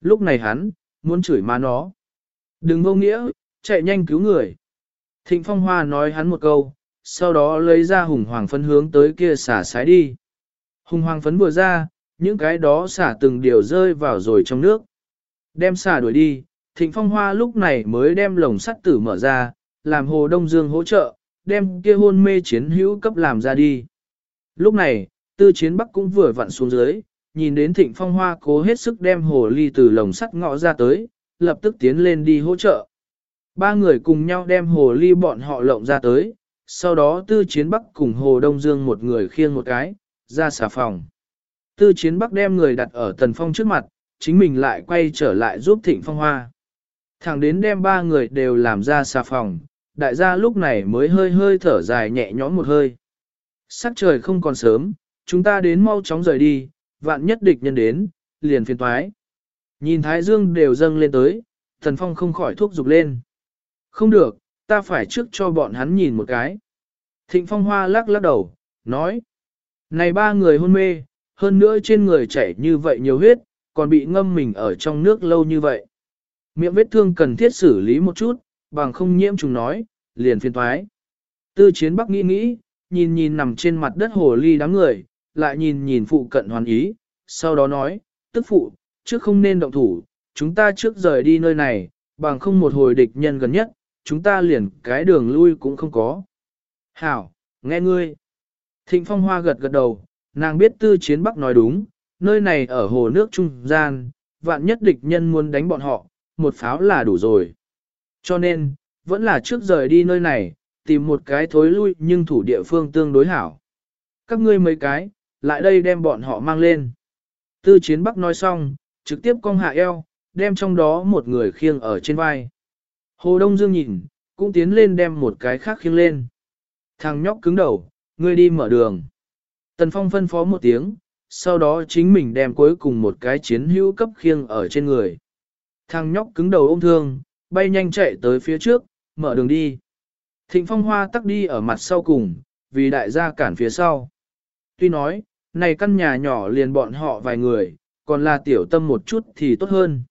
Lúc này hắn, muốn chửi má nó. Đừng vô nghĩa, chạy nhanh cứu người. Thịnh Phong Hoa nói hắn một câu, sau đó lấy ra hùng hoàng phấn hướng tới kia xả sái đi. Hùng hoàng phấn vừa ra, những cái đó xả từng điều rơi vào rồi trong nước. Đem xả đuổi đi, Thịnh Phong Hoa lúc này mới đem lồng sắt tử mở ra, làm Hồ Đông Dương hỗ trợ, đem kia hôn mê chiến hữu cấp làm ra đi. Lúc này, tư chiến bắc cũng vừa vặn xuống dưới, nhìn đến Thịnh Phong Hoa cố hết sức đem hồ ly từ lồng sắt ngõ ra tới, lập tức tiến lên đi hỗ trợ. Ba người cùng nhau đem hồ ly bọn họ lộng ra tới, sau đó tư chiến bắc cùng hồ đông dương một người khiêng một cái, ra xà phòng. Tư chiến bắc đem người đặt ở tần phong trước mặt, chính mình lại quay trở lại giúp thịnh phong hoa. Thẳng đến đem ba người đều làm ra xà phòng, đại gia lúc này mới hơi hơi thở dài nhẹ nhõm một hơi. Sắc trời không còn sớm, chúng ta đến mau chóng rời đi, vạn nhất địch nhân đến, liền phiền toái. Nhìn Thái Dương đều dâng lên tới, Tần Phong không khỏi thuốc dục lên. Không được, ta phải trước cho bọn hắn nhìn một cái. Thịnh Phong Hoa lắc lắc đầu, nói. Này ba người hôn mê, hơn nữa trên người chảy như vậy nhiều huyết, còn bị ngâm mình ở trong nước lâu như vậy. Miệng vết thương cần thiết xử lý một chút, bằng không nhiễm trùng nói, liền phiền thoái. Tư chiến bắc nghĩ nghĩ, nhìn nhìn nằm trên mặt đất hồ ly đám người, lại nhìn nhìn phụ cận hoàn ý, sau đó nói, tức phụ, trước không nên động thủ, chúng ta trước rời đi nơi này, bằng không một hồi địch nhân gần nhất, chúng ta liền cái đường lui cũng không có. Hảo, nghe ngươi. Thịnh Phong Hoa gật gật đầu, nàng biết tư chiến bắc nói đúng, nơi này ở hồ nước trung gian, vạn nhất địch nhân muốn đánh bọn họ, một pháo là đủ rồi. Cho nên, vẫn là trước rời đi nơi này, tìm một cái thối lui nhưng thủ địa phương tương đối hảo. Các ngươi mấy cái, lại đây đem bọn họ mang lên. Tư chiến bắc nói xong, trực tiếp cong hạ eo, đem trong đó một người khiêng ở trên vai. Hồ Đông Dương nhìn, cũng tiến lên đem một cái khác khiêng lên. Thằng nhóc cứng đầu, ngươi đi mở đường. Tần Phong phân phó một tiếng, sau đó chính mình đem cuối cùng một cái chiến hữu cấp khiêng ở trên người. Thằng nhóc cứng đầu ôm thương, bay nhanh chạy tới phía trước, mở đường đi. Thịnh Phong Hoa tắc đi ở mặt sau cùng, vì đại gia cản phía sau. Tuy nói, này căn nhà nhỏ liền bọn họ vài người, còn là tiểu tâm một chút thì tốt hơn.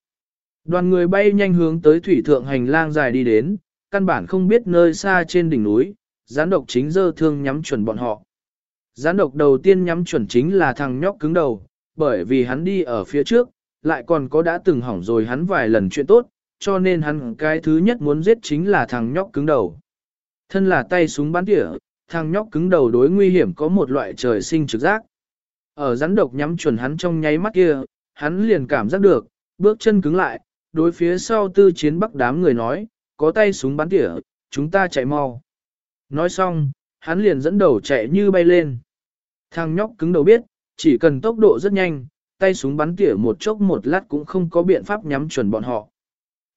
Đoàn người bay nhanh hướng tới thủy thượng hành lang dài đi đến, căn bản không biết nơi xa trên đỉnh núi, gián độc chính dơ thương nhắm chuẩn bọn họ. Gián độc đầu tiên nhắm chuẩn chính là thằng nhóc cứng đầu, bởi vì hắn đi ở phía trước, lại còn có đã từng hỏng rồi hắn vài lần chuyện tốt, cho nên hắn cái thứ nhất muốn giết chính là thằng nhóc cứng đầu. Thân là tay súng bắn tỉa, thằng nhóc cứng đầu đối nguy hiểm có một loại trời sinh trực giác. Ở rắn độc nhắm chuẩn hắn trong nháy mắt kia, hắn liền cảm giác được, bước chân cứng lại, đối phía sau tư chiến bắc đám người nói, có tay súng bắn tỉa, chúng ta chạy mau. Nói xong, hắn liền dẫn đầu chạy như bay lên. Thằng nhóc cứng đầu biết, chỉ cần tốc độ rất nhanh, tay súng bắn tỉa một chốc một lát cũng không có biện pháp nhắm chuẩn bọn họ.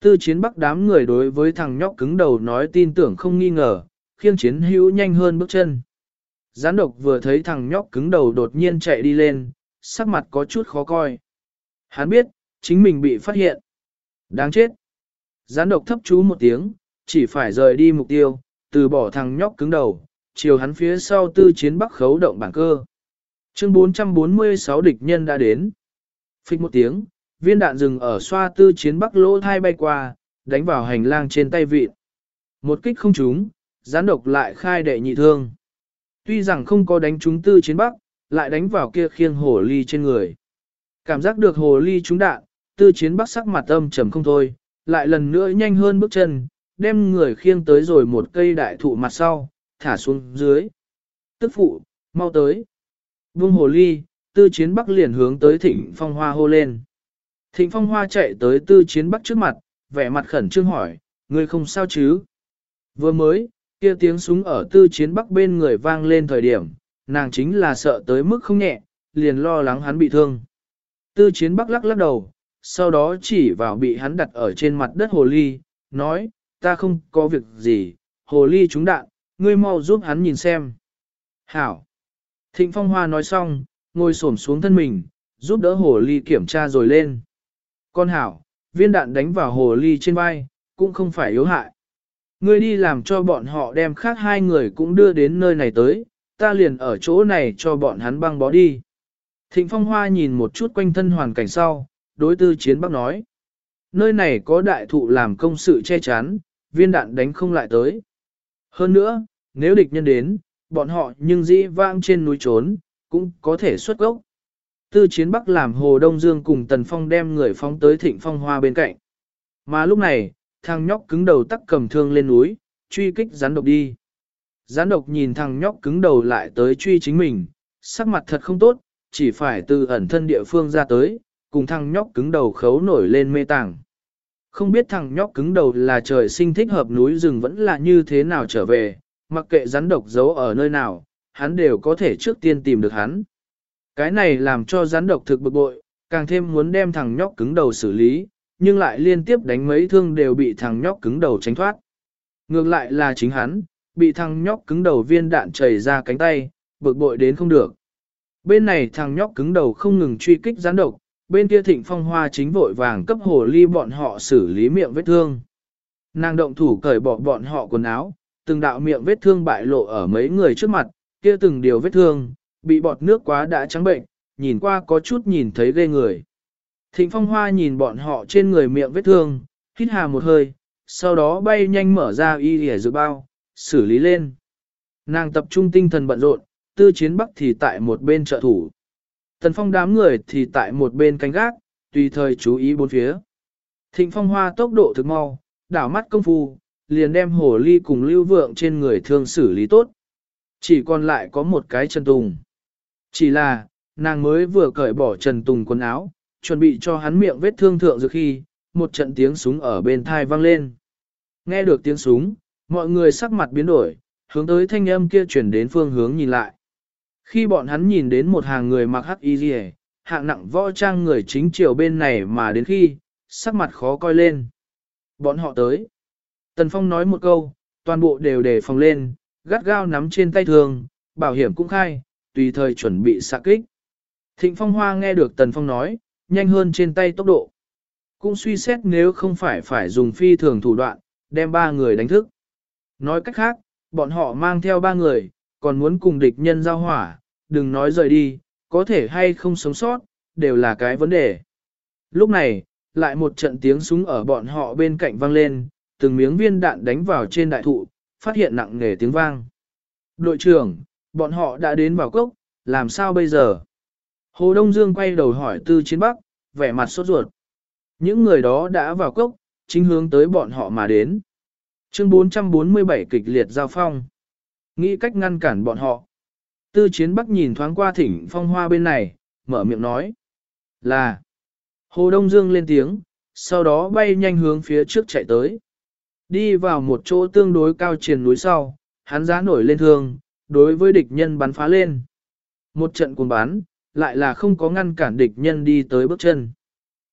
Tư chiến bắc đám người đối với thằng nhóc cứng đầu nói tin tưởng không nghi ngờ, khiêng chiến hữu nhanh hơn bước chân. Gián độc vừa thấy thằng nhóc cứng đầu đột nhiên chạy đi lên, sắc mặt có chút khó coi. Hắn biết, chính mình bị phát hiện. Đáng chết. Gián độc thấp chú một tiếng, chỉ phải rời đi mục tiêu, từ bỏ thằng nhóc cứng đầu, chiều hắn phía sau tư chiến bắc khấu động bản cơ. Chương 446 địch nhân đã đến. Phích một tiếng, viên đạn rừng ở xoa tư chiến bắc lỗ thai bay qua, đánh vào hành lang trên tay vịt. Một kích không trúng, gián độc lại khai đệ nhị thương. Tuy rằng không có đánh trúng tư chiến bắc, lại đánh vào kia khiêng hồ ly trên người. Cảm giác được hồ ly trúng đạn, tư chiến bắc sắc mặt âm trầm không thôi, lại lần nữa nhanh hơn bước chân, đem người khiêng tới rồi một cây đại thụ mặt sau, thả xuống dưới. Tức phụ, mau tới. Vung hồ ly, tư chiến bắc liền hướng tới thịnh phong hoa hô lên. Thịnh phong hoa chạy tới tư chiến bắc trước mặt, vẻ mặt khẩn trương hỏi, người không sao chứ? Vừa mới, kia tiếng súng ở tư chiến bắc bên người vang lên thời điểm, nàng chính là sợ tới mức không nhẹ, liền lo lắng hắn bị thương. Tư chiến bắc lắc lắc đầu, sau đó chỉ vào bị hắn đặt ở trên mặt đất hồ ly, nói, ta không có việc gì, hồ ly trúng đạn, ngươi mau giúp hắn nhìn xem. Hảo. Thịnh Phong Hoa nói xong, ngồi xổm xuống thân mình, giúp đỡ hồ ly kiểm tra rồi lên. Con Hảo, viên đạn đánh vào hồ ly trên vai, cũng không phải yếu hại. Ngươi đi làm cho bọn họ đem khác hai người cũng đưa đến nơi này tới, ta liền ở chỗ này cho bọn hắn băng bó đi. Thịnh Phong Hoa nhìn một chút quanh thân hoàn cảnh sau, đối tư chiến bắc nói. Nơi này có đại thụ làm công sự che chắn, viên đạn đánh không lại tới. Hơn nữa, nếu địch nhân đến, bọn họ nhưng dĩ vang trên núi trốn, cũng có thể xuất gốc. Tư chiến bắc làm Hồ Đông Dương cùng Tần Phong đem người phóng tới thịnh phong hoa bên cạnh. Mà lúc này, thằng nhóc cứng đầu tắc cầm thương lên núi, truy kích rắn độc đi. Rắn độc nhìn thằng nhóc cứng đầu lại tới truy chính mình, sắc mặt thật không tốt, chỉ phải từ ẩn thân địa phương ra tới, cùng thằng nhóc cứng đầu khấu nổi lên mê tàng. Không biết thằng nhóc cứng đầu là trời sinh thích hợp núi rừng vẫn là như thế nào trở về, mặc kệ rắn độc giấu ở nơi nào, hắn đều có thể trước tiên tìm được hắn. Cái này làm cho rắn độc thực bực bội, càng thêm muốn đem thằng nhóc cứng đầu xử lý, nhưng lại liên tiếp đánh mấy thương đều bị thằng nhóc cứng đầu tránh thoát. Ngược lại là chính hắn, bị thằng nhóc cứng đầu viên đạn chảy ra cánh tay, bực bội đến không được. Bên này thằng nhóc cứng đầu không ngừng truy kích gián độc, bên kia thịnh phong hoa chính vội vàng cấp hồ ly bọn họ xử lý miệng vết thương. Nàng động thủ cởi bỏ bọn họ quần áo, từng đạo miệng vết thương bại lộ ở mấy người trước mặt, kia từng điều vết thương, bị bọt nước quá đã trắng bệnh, nhìn qua có chút nhìn thấy ghê người. Thịnh phong hoa nhìn bọn họ trên người miệng vết thương, hít hà một hơi, sau đó bay nhanh mở ra y hề dự bao, xử lý lên. Nàng tập trung tinh thần bận rộn, tư chiến bắc thì tại một bên trợ thủ. Tần phong đám người thì tại một bên canh gác, tùy thời chú ý bốn phía. Thịnh phong hoa tốc độ thực mau, đảo mắt công phu, liền đem hồ ly cùng lưu vượng trên người thương xử lý tốt. Chỉ còn lại có một cái chân tùng. Chỉ là, nàng mới vừa cởi bỏ Trần Tùng quần áo, chuẩn bị cho hắn miệng vết thương thượng dược khi, một trận tiếng súng ở bên thai vang lên. Nghe được tiếng súng, mọi người sắc mặt biến đổi, hướng tới thanh âm kia chuyển đến phương hướng nhìn lại. Khi bọn hắn nhìn đến một hàng người mặc hắc y rìa, hạng nặng võ trang người chính chiều bên này mà đến khi, sắc mặt khó coi lên. Bọn họ tới. Tần Phong nói một câu, toàn bộ đều đề phòng lên, gắt gao nắm trên tay thường, bảo hiểm cũng khai, tùy thời chuẩn bị xạ kích. Thịnh Phong Hoa nghe được Tần Phong nói, nhanh hơn trên tay tốc độ. Cũng suy xét nếu không phải phải dùng phi thường thủ đoạn, đem ba người đánh thức. Nói cách khác, bọn họ mang theo ba người, còn muốn cùng địch nhân giao hỏa, đừng nói rời đi, có thể hay không sống sót, đều là cái vấn đề. Lúc này, lại một trận tiếng súng ở bọn họ bên cạnh vang lên, từng miếng viên đạn đánh vào trên đại thụ, phát hiện nặng nề tiếng vang. Đội trưởng, bọn họ đã đến vào cốc, làm sao bây giờ? Hồ Đông Dương quay đầu hỏi Tư Chiến Bắc, vẻ mặt sốt ruột. Những người đó đã vào cốc, chính hướng tới bọn họ mà đến. Chương 447 kịch liệt giao phong. Nghĩ cách ngăn cản bọn họ. Tư Chiến Bắc nhìn thoáng qua thỉnh phong hoa bên này, mở miệng nói. Là. Hồ Đông Dương lên tiếng, sau đó bay nhanh hướng phía trước chạy tới. Đi vào một chỗ tương đối cao triền núi sau, hắn giá nổi lên thương, đối với địch nhân bắn phá lên. Một trận cuồng bắn, lại là không có ngăn cản địch nhân đi tới bước chân.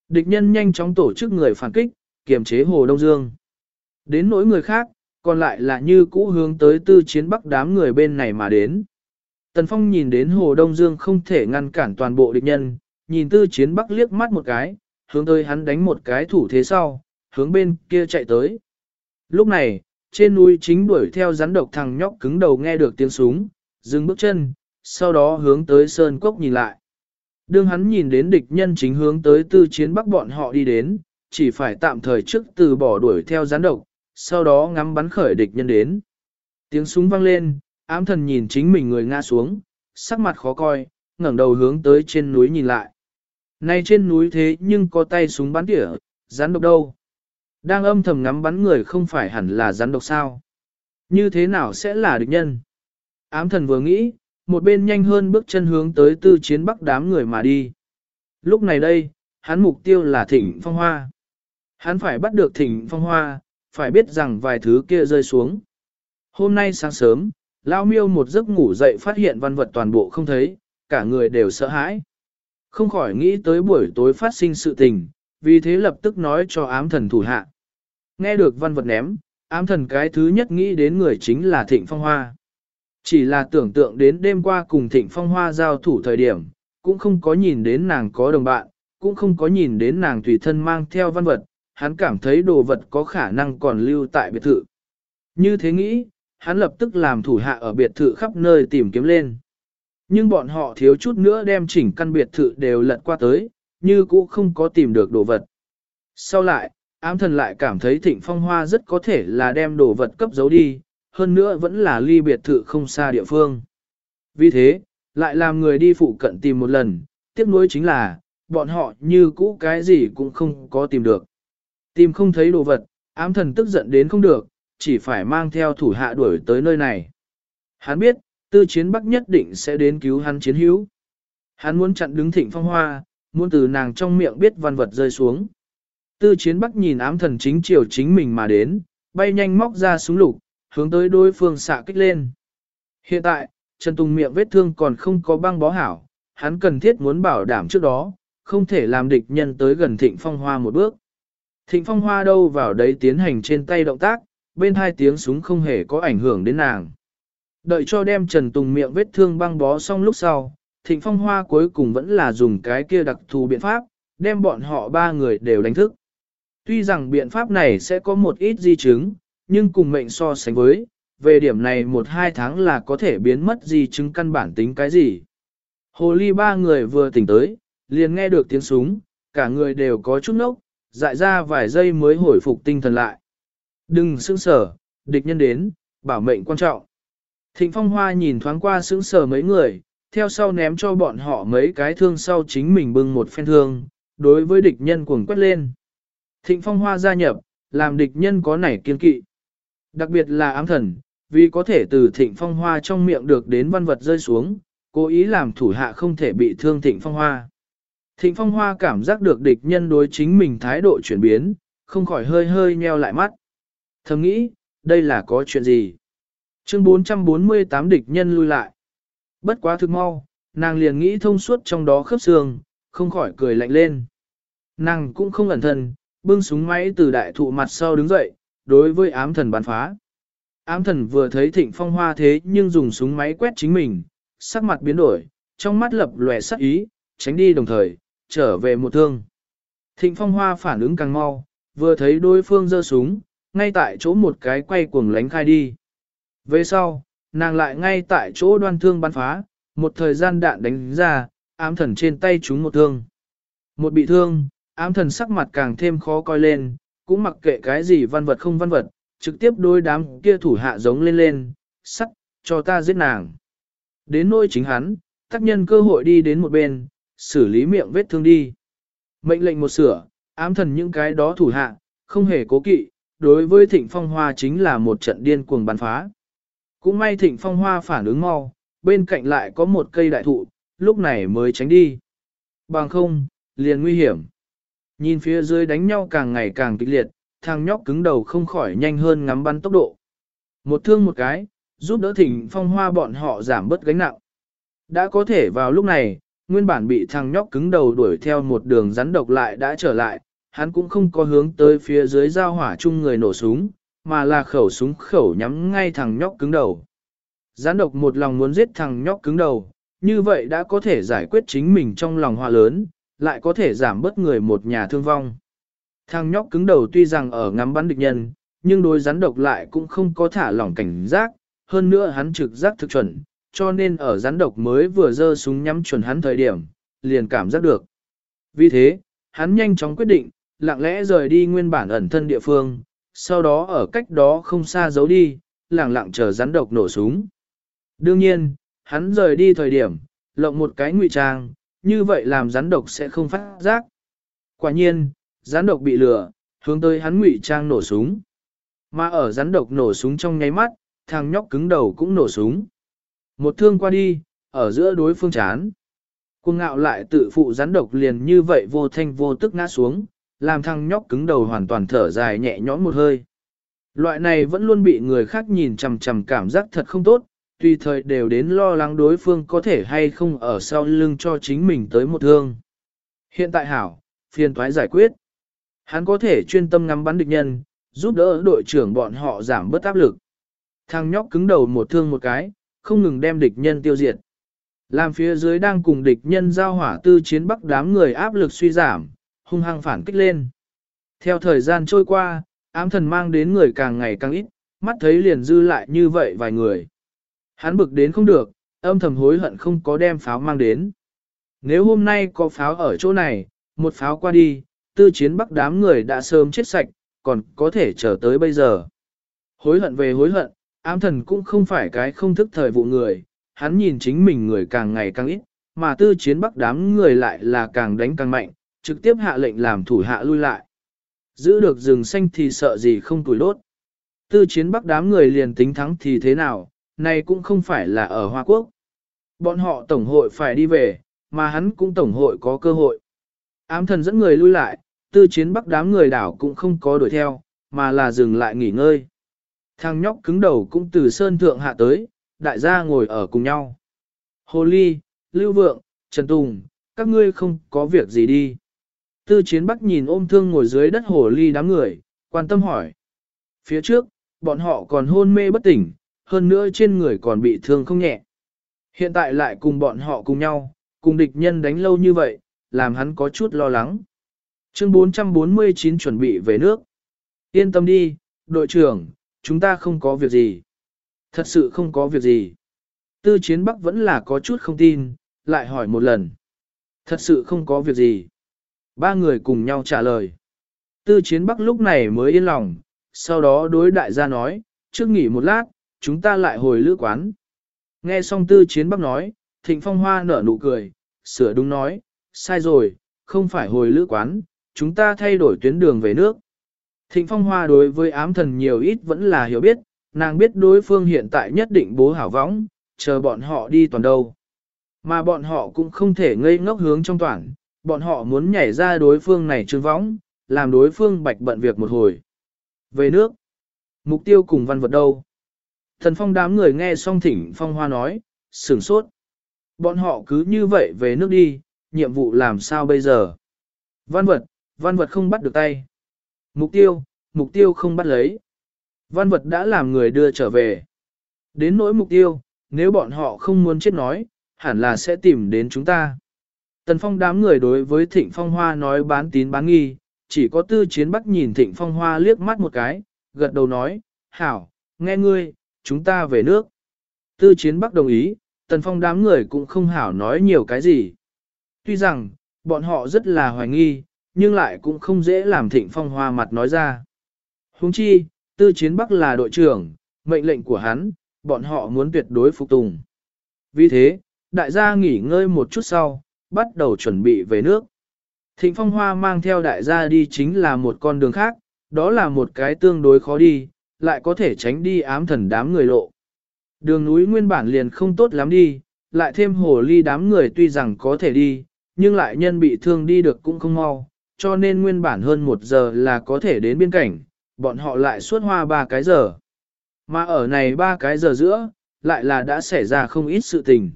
Địch nhân nhanh chóng tổ chức người phản kích, kiềm chế Hồ Đông Dương. Đến nỗi người khác, Còn lại là như cũ hướng tới tư chiến bắc đám người bên này mà đến. Tần Phong nhìn đến Hồ Đông Dương không thể ngăn cản toàn bộ địch nhân, nhìn tư chiến bắc liếc mắt một cái, hướng tới hắn đánh một cái thủ thế sau, hướng bên kia chạy tới. Lúc này, trên núi chính đuổi theo rắn độc thằng nhóc cứng đầu nghe được tiếng súng, dừng bước chân, sau đó hướng tới sơn cốc nhìn lại. Đương hắn nhìn đến địch nhân chính hướng tới tư chiến bắc bọn họ đi đến, chỉ phải tạm thời trước từ bỏ đuổi theo gián độc, sau đó ngắm bắn khởi địch nhân đến. Tiếng súng vang lên, ám thần nhìn chính mình người ngã xuống, sắc mặt khó coi, ngẩng đầu hướng tới trên núi nhìn lại. Nay trên núi thế nhưng có tay súng bắn tỉa, rắn độc đâu. Đang âm thầm ngắm bắn người không phải hẳn là rắn độc sao. Như thế nào sẽ là địch nhân? Ám thần vừa nghĩ, một bên nhanh hơn bước chân hướng tới tư chiến bắc đám người mà đi. Lúc này đây, hắn mục tiêu là thỉnh phong hoa. Hắn phải bắt được thỉnh phong hoa, phải biết rằng vài thứ kia rơi xuống. Hôm nay sáng sớm, Lao miêu một giấc ngủ dậy phát hiện văn vật toàn bộ không thấy, cả người đều sợ hãi. Không khỏi nghĩ tới buổi tối phát sinh sự tình, vì thế lập tức nói cho ám thần thủ hạ. Nghe được văn vật ném, ám thần cái thứ nhất nghĩ đến người chính là Thịnh Phong Hoa. Chỉ là tưởng tượng đến đêm qua cùng Thịnh Phong Hoa giao thủ thời điểm, cũng không có nhìn đến nàng có đồng bạn, cũng không có nhìn đến nàng tùy thân mang theo văn vật, hắn cảm thấy đồ vật có khả năng còn lưu tại biệt thự. Như thế nghĩ, hắn lập tức làm thủ hạ ở biệt thự khắp nơi tìm kiếm lên. Nhưng bọn họ thiếu chút nữa đem chỉnh căn biệt thự đều lật qua tới, như cũ không có tìm được đồ vật. Sau lại, ám thần lại cảm thấy thịnh phong hoa rất có thể là đem đồ vật cấp giấu đi, hơn nữa vẫn là ly biệt thự không xa địa phương. Vì thế, lại làm người đi phụ cận tìm một lần, tiếc nuối chính là, bọn họ như cũ cái gì cũng không có tìm được. Tìm không thấy đồ vật, ám thần tức giận đến không được, chỉ phải mang theo thủ hạ đuổi tới nơi này. Hắn biết, tư chiến bắc nhất định sẽ đến cứu hắn chiến hữu. Hắn muốn chặn đứng thịnh phong hoa, muốn từ nàng trong miệng biết văn vật rơi xuống. Tư chiến bắc nhìn ám thần chính chiều chính mình mà đến, bay nhanh móc ra súng lục, hướng tới đối phương xạ kích lên. Hiện tại, Trần Tùng miệng vết thương còn không có băng bó hảo, hắn cần thiết muốn bảo đảm trước đó, không thể làm địch nhân tới gần thịnh phong hoa một bước. Thịnh phong hoa đâu vào đấy tiến hành trên tay động tác, bên hai tiếng súng không hề có ảnh hưởng đến nàng. Đợi cho đem Trần Tùng miệng vết thương băng bó xong lúc sau, Thịnh Phong Hoa cuối cùng vẫn là dùng cái kia đặc thù biện pháp, đem bọn họ ba người đều đánh thức. Tuy rằng biện pháp này sẽ có một ít di chứng, nhưng cùng mệnh so sánh với, về điểm này một hai tháng là có thể biến mất di chứng căn bản tính cái gì. Hồ ly ba người vừa tỉnh tới, liền nghe được tiếng súng, cả người đều có chút nốc, dại ra vài giây mới hồi phục tinh thần lại. Đừng sững sở, địch nhân đến, bảo mệnh quan trọng. Thịnh Phong Hoa nhìn thoáng qua sững sở mấy người, theo sau ném cho bọn họ mấy cái thương sau chính mình bưng một phen thương, đối với địch nhân cuồng quét lên. Thịnh Phong Hoa gia nhập, làm địch nhân có nảy kiên kỵ. Đặc biệt là ám thần, vì có thể từ Thịnh Phong Hoa trong miệng được đến văn vật rơi xuống, cố ý làm thủ hạ không thể bị thương Thịnh Phong Hoa. Thịnh Phong Hoa cảm giác được địch nhân đối chính mình thái độ chuyển biến, không khỏi hơi hơi nheo lại mắt. Thầm nghĩ, đây là có chuyện gì? Chương 448 địch nhân lui lại. Bất quá thực mau, nàng liền nghĩ thông suốt trong đó khớp xương, không khỏi cười lạnh lên. Nàng cũng không ẩn thân, bưng súng máy từ đại thụ mặt sau đứng dậy, đối với ám thần bắn phá. Ám thần vừa thấy thịnh phong hoa thế nhưng dùng súng máy quét chính mình, sắc mặt biến đổi, trong mắt lập lòe sắc ý, tránh đi đồng thời, trở về một thương. Thịnh phong hoa phản ứng càng mau, vừa thấy đối phương giơ súng, ngay tại chỗ một cái quay cuồng lánh khai đi. Về sau, nàng lại ngay tại chỗ đoan thương bắn phá, một thời gian đạn đánh ra, ám thần trên tay chúng một thương. Một bị thương, ám thần sắc mặt càng thêm khó coi lên, cũng mặc kệ cái gì văn vật không văn vật, trực tiếp đôi đám kia thủ hạ giống lên lên, sắt, cho ta giết nàng. Đến nôi chính hắn, tác nhân cơ hội đi đến một bên, xử lý miệng vết thương đi. Mệnh lệnh một sửa, ám thần những cái đó thủ hạ, không hề cố kỵ, đối với thịnh phong hoa chính là một trận điên cuồng bắn phá. Cũng may thịnh phong hoa phản ứng mau, bên cạnh lại có một cây đại thụ, lúc này mới tránh đi. Bằng không, liền nguy hiểm. Nhìn phía dưới đánh nhau càng ngày càng kịch liệt, thằng nhóc cứng đầu không khỏi nhanh hơn ngắm bắn tốc độ. Một thương một cái, giúp đỡ thịnh phong hoa bọn họ giảm bớt gánh nặng. Đã có thể vào lúc này, nguyên bản bị thằng nhóc cứng đầu đuổi theo một đường rắn độc lại đã trở lại, hắn cũng không có hướng tới phía dưới giao hỏa chung người nổ súng, mà là khẩu súng khẩu nhắm ngay thằng nhóc cứng đầu. Gián độc một lòng muốn giết thằng nhóc cứng đầu, như vậy đã có thể giải quyết chính mình trong lòng họa lớn, lại có thể giảm bớt người một nhà thương vong. Thằng nhóc cứng đầu tuy rằng ở ngắm bắn địch nhân, nhưng đối rắn độc lại cũng không có thả lỏng cảnh giác, hơn nữa hắn trực giác thực chuẩn, cho nên ở rắn độc mới vừa dơ súng nhắm chuẩn hắn thời điểm, liền cảm giác được. Vì thế, hắn nhanh chóng quyết định, lặng lẽ rời đi nguyên bản ẩn thân địa phương, sau đó ở cách đó không xa giấu đi, lặng lặng chờ rắn độc nổ súng. Đương nhiên, hắn rời đi thời điểm, lộng một cái ngụy trang, như vậy làm rắn độc sẽ không phát giác. Quả nhiên, rắn độc bị lừa, hướng tới hắn ngụy trang nổ súng. Mà ở rắn độc nổ súng trong nháy mắt, thằng nhóc cứng đầu cũng nổ súng. Một thương qua đi, ở giữa đối phương chán. Cuồng ngạo lại tự phụ rắn độc liền như vậy vô thanh vô tức ngã xuống, làm thằng nhóc cứng đầu hoàn toàn thở dài nhẹ nhõm một hơi. Loại này vẫn luôn bị người khác nhìn chằm chằm cảm giác thật không tốt, tùy thời đều đến lo lắng đối phương có thể hay không ở sau lưng cho chính mình tới một thương. Hiện tại hảo, phiền toái giải quyết. Hắn có thể chuyên tâm ngắm bắn địch nhân, giúp đỡ đội trưởng bọn họ giảm bớt áp lực. Thằng nhóc cứng đầu một thương một cái, không ngừng đem địch nhân tiêu diệt. Làm phía dưới đang cùng địch nhân giao hỏa tư chiến bắc đám người áp lực suy giảm, hung hăng phản kích lên. Theo thời gian trôi qua, ám thần mang đến người càng ngày càng ít, mắt thấy liền dư lại như vậy vài người. Hắn bực đến không được, âm thầm hối hận không có đem pháo mang đến. Nếu hôm nay có pháo ở chỗ này, một pháo qua đi, tư chiến bắc đám người đã sớm chết sạch, còn có thể chờ tới bây giờ. Hối hận về hối hận, ám thần cũng không phải cái không thức thời vụ người, hắn nhìn chính mình người càng ngày càng ít, mà tư chiến bắc đám người lại là càng đánh càng mạnh, trực tiếp hạ lệnh làm thủ hạ lui lại. Giữ được rừng xanh thì sợ gì không tuổi lốt. Tư chiến bắc đám người liền tính thắng thì thế nào, này cũng không phải là ở Hoa Quốc. Bọn họ tổng hội phải đi về, mà hắn cũng tổng hội có cơ hội. Ám thần dẫn người lui lại, tư chiến bắc đám người đảo cũng không có đuổi theo, mà là dừng lại nghỉ ngơi. Thằng nhóc cứng đầu cũng từ sơn thượng hạ tới, đại gia ngồi ở cùng nhau. Hồ Ly, Lưu Vượng, Trần Tùng, các ngươi không có việc gì đi. Tư chiến bắc nhìn ôm thương ngồi dưới đất hồ ly đám người, quan tâm hỏi. Phía trước, bọn họ còn hôn mê bất tỉnh, hơn nữa trên người còn bị thương không nhẹ. Hiện tại lại cùng bọn họ cùng nhau, cùng địch nhân đánh lâu như vậy, làm hắn có chút lo lắng. Chương 449 chuẩn bị về nước. Yên tâm đi, đội trưởng, chúng ta không có việc gì. Thật sự không có việc gì. Tư chiến bắc vẫn là có chút không tin, lại hỏi một lần. Thật sự không có việc gì. Ba người cùng nhau trả lời. Tư chiến bắc lúc này mới yên lòng, sau đó đối đại gia nói, trước nghỉ một lát, chúng ta lại hồi lữ quán. Nghe xong tư chiến bắc nói, thịnh phong hoa nở nụ cười, sửa đúng nói, sai rồi, không phải hồi lữ quán, chúng ta thay đổi tuyến đường về nước. Thịnh phong hoa đối với ám thần nhiều ít vẫn là hiểu biết, nàng biết đối phương hiện tại nhất định bố hảo võng, chờ bọn họ đi toàn đâu. Mà bọn họ cũng không thể ngây ngốc hướng trong toàn, bọn họ muốn nhảy ra đối phương này trương võng, làm đối phương bạch bận việc một hồi. Về nước, mục tiêu cùng văn vật đâu? Thần phong đám người nghe xong thỉnh phong hoa nói, sửng sốt. Bọn họ cứ như vậy về nước đi, nhiệm vụ làm sao bây giờ? Văn vật, văn vật không bắt được tay. Mục tiêu, mục tiêu không bắt lấy. Văn vật đã làm người đưa trở về. Đến nỗi mục tiêu, nếu bọn họ không muốn chết nói, hẳn là sẽ tìm đến chúng ta. Tần phong đám người đối với thịnh phong hoa nói bán tín bán nghi, chỉ có tư chiến bắc nhìn thịnh phong hoa liếc mắt một cái, gật đầu nói, hảo, nghe ngươi, chúng ta về nước. Tư chiến bắc đồng ý, tần phong đám người cũng không hảo nói nhiều cái gì. Tuy rằng, bọn họ rất là hoài nghi, nhưng lại cũng không dễ làm thịnh phong hoa mặt nói ra. Huống chi, tư chiến bắc là đội trưởng, mệnh lệnh của hắn, bọn họ muốn tuyệt đối phục tùng. Vì thế, đại gia nghỉ ngơi một chút sau, bắt đầu chuẩn bị về nước. Thịnh phong hoa mang theo đại gia đi chính là một con đường khác, đó là một cái tương đối khó đi, lại có thể tránh đi ám thần đám người lộ. Đường núi nguyên bản liền không tốt lắm đi, lại thêm hồ ly đám người tuy rằng có thể đi, nhưng lại nhân bị thương đi được cũng không mau, cho nên nguyên bản hơn một giờ là có thể đến biên cảnh, bọn họ lại suốt hoa ba cái giờ. Mà ở này ba cái giờ giữa, lại là đã xảy ra không ít sự tình.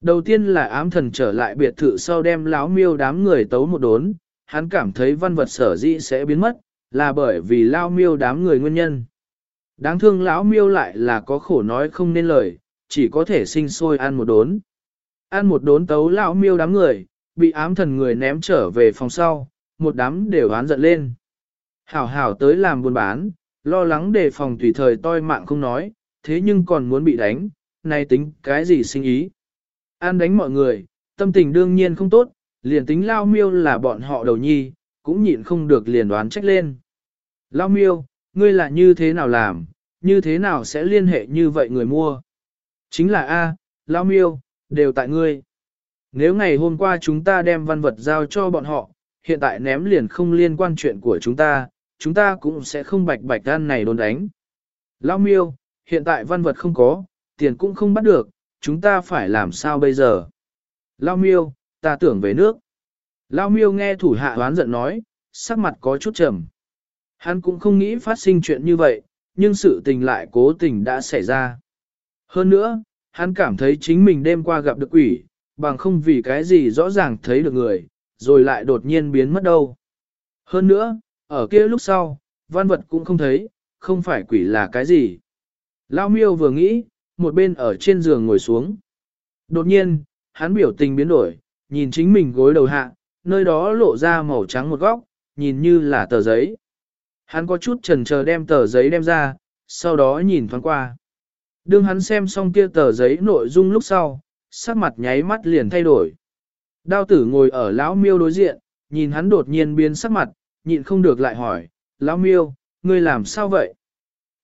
Đầu tiên là ám thần trở lại biệt thự sau đem láo miêu đám người tấu một đốn, hắn cảm thấy văn vật sở dĩ sẽ biến mất, là bởi vì lao miêu đám người nguyên nhân. Đáng thương lão miêu lại là có khổ nói không nên lời, chỉ có thể sinh sôi ăn một đốn. Ăn một đốn tấu lão miêu đám người, bị ám thần người ném trở về phòng sau, một đám đều oán giận lên. Hảo hảo tới làm buôn bán, lo lắng đề phòng tùy thời toi mạng không nói, thế nhưng còn muốn bị đánh, nay tính cái gì sinh ý. An đánh mọi người, tâm tình đương nhiên không tốt, liền tính lao miêu là bọn họ đầu nhi, cũng nhịn không được liền đoán trách lên. Lao miêu, ngươi là như thế nào làm, như thế nào sẽ liên hệ như vậy người mua? Chính là A, Lao miêu, đều tại ngươi. Nếu ngày hôm qua chúng ta đem văn vật giao cho bọn họ, hiện tại ném liền không liên quan chuyện của chúng ta, chúng ta cũng sẽ không bạch bạch gan này đồn đánh. Lao miêu, hiện tại văn vật không có, tiền cũng không bắt được, chúng ta phải làm sao bây giờ? Lao miêu, ta tưởng về nước. Lao miêu nghe thủ hạ hoán giận nói, sắc mặt có chút trầm. Hắn cũng không nghĩ phát sinh chuyện như vậy, nhưng sự tình lại cố tình đã xảy ra. Hơn nữa, hắn cảm thấy chính mình đêm qua gặp được quỷ, bằng không vì cái gì rõ ràng thấy được người, rồi lại đột nhiên biến mất đâu. Hơn nữa, ở kia lúc sau, văn vật cũng không thấy, không phải quỷ là cái gì. Lao miêu vừa nghĩ, một bên ở trên giường ngồi xuống. Đột nhiên, hắn biểu tình biến đổi, nhìn chính mình gối đầu hạ, nơi đó lộ ra màu trắng một góc, nhìn như là tờ giấy. Hắn có chút chần chờ đem tờ giấy đem ra, sau đó nhìn thoáng qua. Đương hắn xem xong kia tờ giấy nội dung lúc sau, sắc mặt nháy mắt liền thay đổi. Đao tử ngồi ở lão miêu đối diện, nhìn hắn đột nhiên biến sắc mặt, nhịn không được lại hỏi, lão miêu, ngươi làm sao vậy?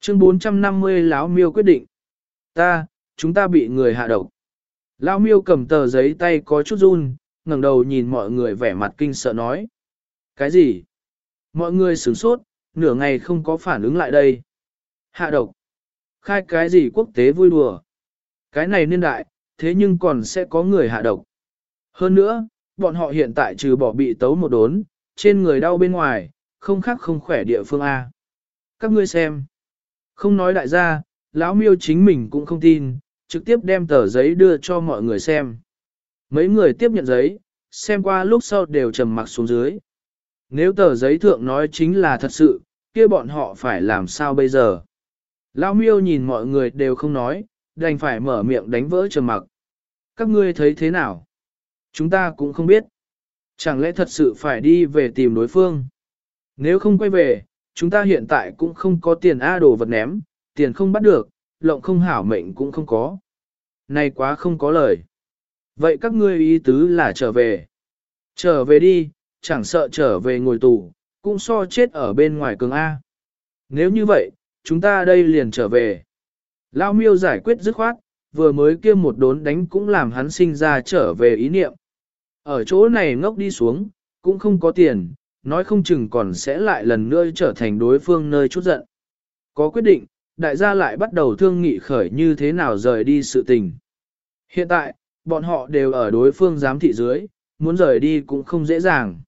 Chương 450 lão miêu quyết định. Ta, chúng ta bị người hạ độc. Lão miêu cầm tờ giấy tay có chút run, ngẩng đầu nhìn mọi người vẻ mặt kinh sợ nói. Cái gì? Mọi người sửng sốt, nửa ngày không có phản ứng lại đây. Hạ độc. Khai cái gì quốc tế vui đùa. Cái này niên đại, thế nhưng còn sẽ có người hạ độc. Hơn nữa, bọn họ hiện tại trừ bỏ bị tấu một đốn, trên người đau bên ngoài, không khác không khỏe địa phương A. Các ngươi xem. Không nói đại gia, lão miêu chính mình cũng không tin, trực tiếp đem tờ giấy đưa cho mọi người xem. Mấy người tiếp nhận giấy, xem qua lúc sau đều trầm mặc xuống dưới. Nếu tờ giấy thượng nói chính là thật sự, kia bọn họ phải làm sao bây giờ? Lão miêu nhìn mọi người đều không nói, đành phải mở miệng đánh vỡ trầm mặc. Các ngươi thấy thế nào? Chúng ta cũng không biết. Chẳng lẽ thật sự phải đi về tìm đối phương? Nếu không quay về, chúng ta hiện tại cũng không có tiền A đồ vật ném, tiền không bắt được, lộng không hảo mệnh cũng không có. Này quá không có lời. Vậy các ngươi ý tứ là trở về. Trở về đi, chẳng sợ trở về ngồi tù, cũng so chết ở bên ngoài cường A. Nếu như vậy, chúng ta đây liền trở về. Lao miêu giải quyết dứt khoát, vừa mới kia một đốn đánh cũng làm hắn sinh ra trở về ý niệm. Ở chỗ này ngốc đi xuống, cũng không có tiền, nói không chừng còn sẽ lại lần nữa trở thành đối phương nơi chút giận. Có quyết định, đại gia lại bắt đầu thương nghị khởi như thế nào rời đi sự tình. Hiện tại, bọn họ đều ở đối phương giám thị dưới, muốn rời đi cũng không dễ dàng.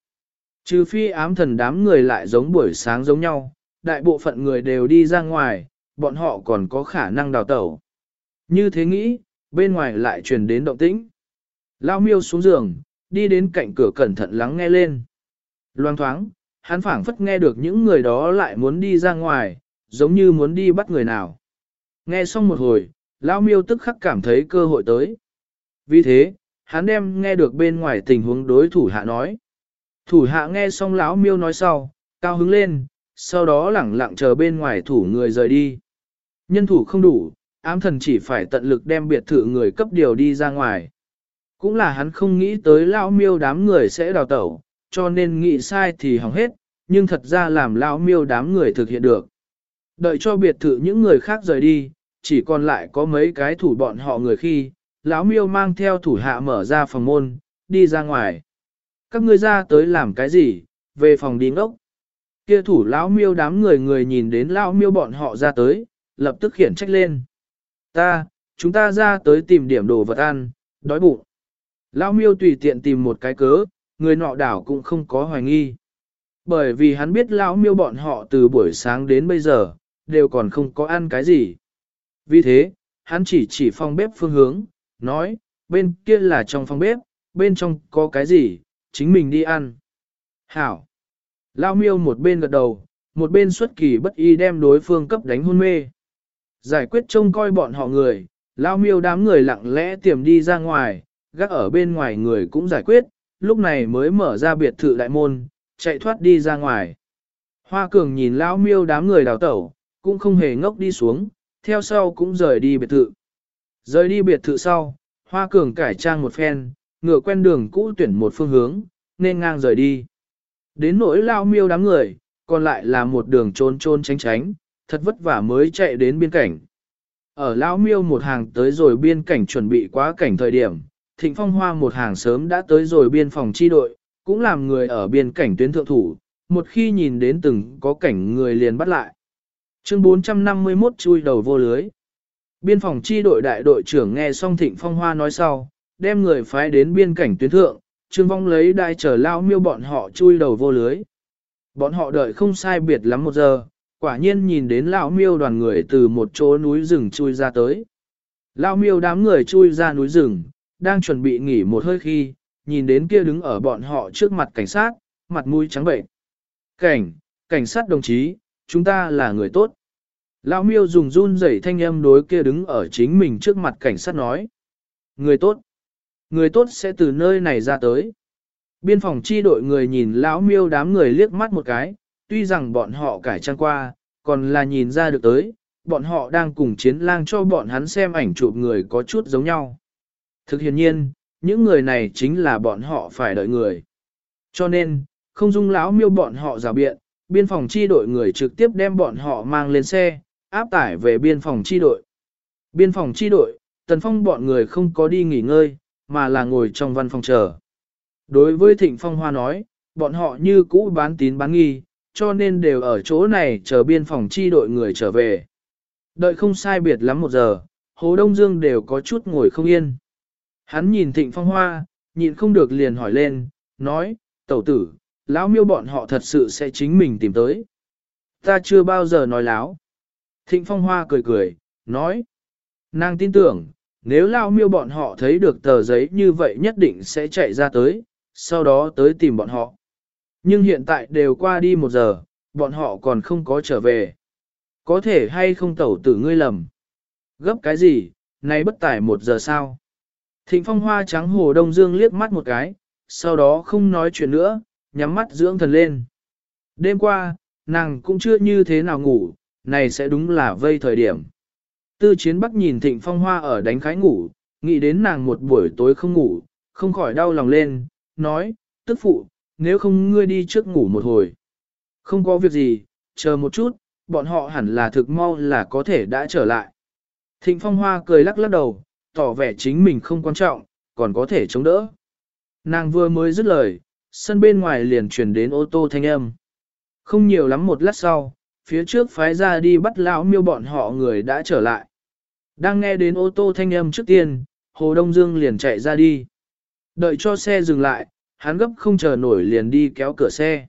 Trừ phi ám thần đám người lại giống buổi sáng giống nhau, đại bộ phận người đều đi ra ngoài, bọn họ còn có khả năng đào tẩu. Như thế nghĩ, bên ngoài lại truyền đến động tĩnh. Lao miêu xuống giường, đi đến cạnh cửa cẩn thận lắng nghe lên. Loang thoáng, hắn phảng phất nghe được những người đó lại muốn đi ra ngoài, giống như muốn đi bắt người nào. Nghe xong một hồi, Lao miêu tức khắc cảm thấy cơ hội tới. Vì thế, hắn đem nghe được bên ngoài tình huống đối thủ hạ nói. Thủ hạ nghe xong lão miêu nói sau, cao hứng lên, sau đó lẳng lặng chờ bên ngoài thủ người rời đi. Nhân thủ không đủ, ám thần chỉ phải tận lực đem biệt thự người cấp điều đi ra ngoài. Cũng là hắn không nghĩ tới lão miêu đám người sẽ đào tẩu, cho nên nghĩ sai thì hỏng hết, nhưng thật ra làm lão miêu đám người thực hiện được. Đợi cho biệt thự những người khác rời đi, chỉ còn lại có mấy cái thủ bọn họ người khi, lão miêu mang theo thủ hạ mở ra phòng môn, đi ra ngoài. Các ngươi ra tới làm cái gì, về phòng đi ngốc. Kia thủ lão miêu đám người người nhìn đến lão miêu bọn họ ra tới, lập tức khiển trách lên. Ta, chúng ta ra tới tìm điểm đồ vật ăn, đói bụng. Lão miêu tùy tiện tìm một cái cớ, người nọ đảo cũng không có hoài nghi. Bởi vì hắn biết lão miêu bọn họ từ buổi sáng đến bây giờ, đều còn không có ăn cái gì. Vì thế, hắn chỉ chỉ phòng bếp phương hướng, nói, bên kia là trong phòng bếp, bên trong có cái gì, chính mình đi ăn. Hảo! Lao miêu một bên gật đầu, một bên xuất kỳ bất y đem đối phương cấp đánh hôn mê. Giải quyết trông coi bọn họ người, lao miêu đám người lặng lẽ tiềm đi ra ngoài, gác ở bên ngoài người cũng giải quyết, lúc này mới mở ra biệt thự đại môn, chạy thoát đi ra ngoài. Hoa cường nhìn lão miêu đám người đào tẩu, cũng không hề ngốc đi xuống, theo sau cũng rời đi biệt thự. Rời đi biệt thự sau, hoa cường cải trang một phen, ngựa quen đường cũ tuyển một phương hướng, nên ngang rời đi. Đến nỗi lao miêu đám người, còn lại là một đường trôn trôn tránh tránh, thật vất vả mới chạy đến biên cảnh. Ở lao miêu một hàng tới rồi biên cảnh chuẩn bị quá cảnh thời điểm, thịnh phong hoa một hàng sớm đã tới rồi biên phòng chi đội, cũng làm người ở biên cảnh tuyến thượng thủ, một khi nhìn đến từng có cảnh người liền bắt lại. Chương 451 chui đầu vô lưới. Biên phòng chi đội đại đội trưởng nghe xong thịnh phong hoa nói sau, đem người phái đến biên cảnh tuyến thượng, trương vong lấy đai trở lao miêu bọn họ chui đầu vô lưới. Bọn họ đợi không sai biệt lắm một giờ, quả nhiên nhìn đến lão miêu đoàn người từ một chỗ núi rừng chui ra tới. Lão miêu đám người chui ra núi rừng, đang chuẩn bị nghỉ một hơi khi, nhìn đến kia đứng ở bọn họ trước mặt cảnh sát, mặt mũi trắng bệnh. Cảnh, cảnh sát đồng chí, chúng ta là người tốt. Lão miêu dùng run rẩy thanh âm đối kia đứng ở chính mình trước mặt cảnh sát nói. Người tốt. Người tốt sẽ từ nơi này ra tới. Biên phòng chi đội người nhìn lão miêu đám người liếc mắt một cái, tuy rằng bọn họ cải trang qua, còn là nhìn ra được tới, bọn họ đang cùng chiến lang cho bọn hắn xem ảnh chụp người có chút giống nhau. Thực hiện nhiên, những người này chính là bọn họ phải đợi người. Cho nên, không dung lão miêu bọn họ rào biện, biên phòng chi đội người trực tiếp đem bọn họ mang lên xe, áp tải về biên phòng chi đội. Biên phòng chi đội, tần phong bọn người không có đi nghỉ ngơi, mà là ngồi trong văn phòng chờ. Đối với thịnh phong hoa nói, bọn họ như cũ bán tín bán nghi, cho nên đều ở chỗ này chờ biên phòng chi đội người trở về. Đợi không sai biệt lắm một giờ, Hồ Đông Dương đều có chút ngồi không yên. Hắn nhìn thịnh phong hoa, nhịn không được liền hỏi lên, nói, tẩu tử, lão miêu bọn họ thật sự sẽ chính mình tìm tới. Ta chưa bao giờ nói láo. Thịnh phong hoa cười cười, nói, nàng tin tưởng, nếu lao miêu bọn họ thấy được tờ giấy như vậy nhất định sẽ chạy ra tới, sau đó tới tìm bọn họ. Nhưng hiện tại đều qua đi một giờ, bọn họ còn không có trở về. Có thể hay không tẩu tử ngươi lầm. Gấp cái gì, nay bất tải một giờ sao? Thịnh phong hoa trắng hồ đông dương liếc mắt một cái, sau đó không nói chuyện nữa, nhắm mắt dưỡng thần lên. Đêm qua, nàng cũng chưa như thế nào ngủ, này sẽ đúng là vây thời điểm. Tư chiến bắc nhìn thịnh phong hoa ở đánh khái ngủ, nghĩ đến nàng một buổi tối không ngủ, không khỏi đau lòng lên, nói, tức phụ, nếu không ngươi đi trước ngủ một hồi. Không có việc gì, chờ một chút, bọn họ hẳn là thực mau là có thể đã trở lại. Thịnh phong hoa cười lắc lắc đầu, tỏ vẻ chính mình không quan trọng, còn có thể chống đỡ. Nàng vừa mới dứt lời, sân bên ngoài liền truyền đến ô tô thanh âm. Không nhiều lắm một lát sau, phía trước phái ra đi bắt lão miêu bọn họ người đã trở lại. Đang nghe đến ô tô thanh âm trước tiên, Hồ Đông Dương liền chạy ra đi. Đợi cho xe dừng lại, hắn gấp không chờ nổi liền đi kéo cửa xe.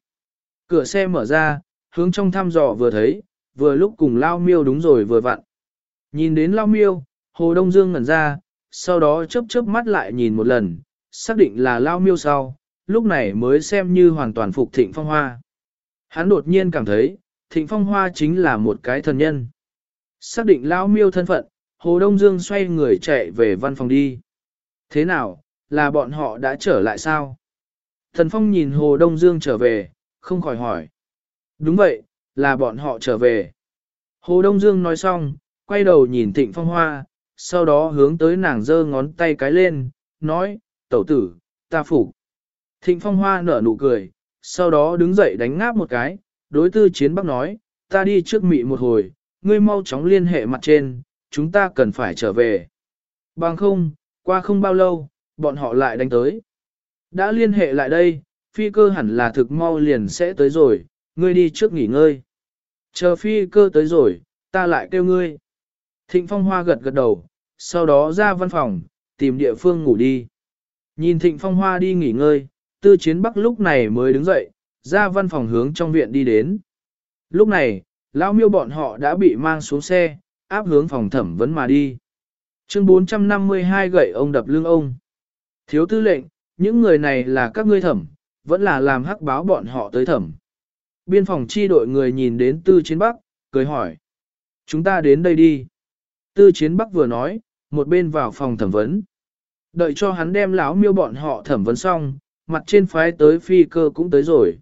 Cửa xe mở ra, hướng trong thăm dò vừa thấy, vừa lúc cùng lao miêu đúng rồi vừa vặn. Nhìn đến lao miêu, Hồ Đông Dương ngẩn ra, sau đó chớp chớp mắt lại nhìn một lần, xác định là lao miêu sau, lúc này mới xem như hoàn toàn phục thịnh phong hoa. Hắn đột nhiên cảm thấy, thịnh phong hoa chính là một cái thần nhân. Xác định lão miêu thân phận, Hồ Đông Dương xoay người chạy về văn phòng đi. Thế nào, là bọn họ đã trở lại sao? Thần Phong nhìn Hồ Đông Dương trở về, không khỏi hỏi. Đúng vậy, là bọn họ trở về. Hồ Đông Dương nói xong, quay đầu nhìn Thịnh Phong Hoa, sau đó hướng tới nàng giơ ngón tay cái lên, nói, tẩu tử, ta phục. Thịnh Phong Hoa nở nụ cười, sau đó đứng dậy đánh ngáp một cái, đối tư chiến bắc nói, ta đi trước mị một hồi, ngươi mau chóng liên hệ mặt trên, chúng ta cần phải trở về. Bằng không, qua không bao lâu, bọn họ lại đánh tới. Đã liên hệ lại đây, phi cơ hẳn là thực mau liền sẽ tới rồi, ngươi đi trước nghỉ ngơi. Chờ phi cơ tới rồi, ta lại kêu ngươi. Thịnh Phong Hoa gật gật đầu, sau đó ra văn phòng, tìm địa phương ngủ đi. Nhìn Thịnh Phong Hoa đi nghỉ ngơi, tư chiến bắc lúc này mới đứng dậy, ra văn phòng hướng trong viện đi đến. Lúc này, lão miêu bọn họ đã bị mang xuống xe, áp hướng phòng thẩm vấn mà đi. Chương 452 gậy ông đập lưng ông. Thiếu tư lệnh, những người này là các ngươi thẩm, vẫn là làm hắc báo bọn họ tới thẩm. Biên phòng chi đội người nhìn đến tư chiến bắc, cười hỏi. Chúng ta đến đây đi. Tư chiến bắc vừa nói, một bên vào phòng thẩm vấn. Đợi cho hắn đem lão miêu bọn họ thẩm vấn xong, mặt trên phái tới phi cơ cũng tới rồi.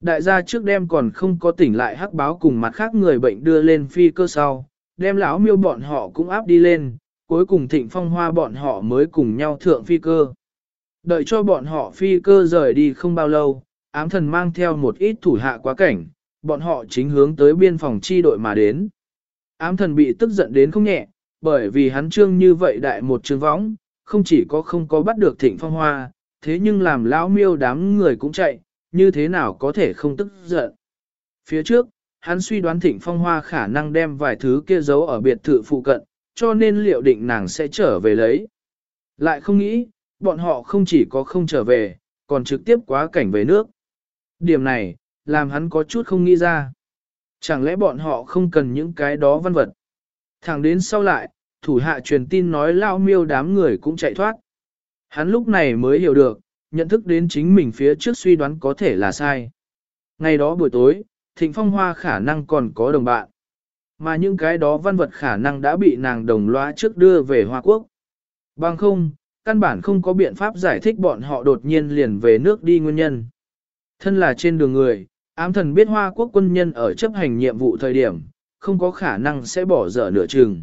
Đại gia trước đêm còn không có tỉnh lại hắc báo cùng mặt khác người bệnh đưa lên phi cơ sau, đem lão miêu bọn họ cũng áp đi lên, cuối cùng thịnh phong hoa bọn họ mới cùng nhau thượng phi cơ. Đợi cho bọn họ phi cơ rời đi không bao lâu, ám thần mang theo một ít thủ hạ quá cảnh, bọn họ chính hướng tới biên phòng chi đội mà đến. Ám thần bị tức giận đến không nhẹ, bởi vì hắn trương như vậy đại một trường võng, không chỉ có không có bắt được thịnh phong hoa, thế nhưng làm lão miêu đám người cũng chạy, như thế nào có thể không tức giận. Phía trước, hắn suy đoán thịnh phong hoa khả năng đem vài thứ kia giấu ở biệt thự phụ cận, cho nên liệu định nàng sẽ trở về lấy. Lại không nghĩ, bọn họ không chỉ có không trở về, còn trực tiếp quá cảnh về nước. Điểm này, làm hắn có chút không nghĩ ra. Chẳng lẽ bọn họ không cần những cái đó văn vật. Thẳng đến sau lại, thủ hạ truyền tin nói lao miêu đám người cũng chạy thoát. Hắn lúc này mới hiểu được, nhận thức đến chính mình phía trước suy đoán có thể là sai. Ngày đó buổi tối, Thịnh Phong Hoa khả năng còn có đồng bạn. Mà những cái đó văn vật khả năng đã bị nàng đồng loa trước đưa về Hoa Quốc. Bằng không, căn bản không có biện pháp giải thích bọn họ đột nhiên liền về nước đi nguyên nhân. Thân là trên đường người, ám thần biết Hoa Quốc quân nhân ở chấp hành nhiệm vụ thời điểm, không có khả năng sẽ bỏ dở nửa chừng.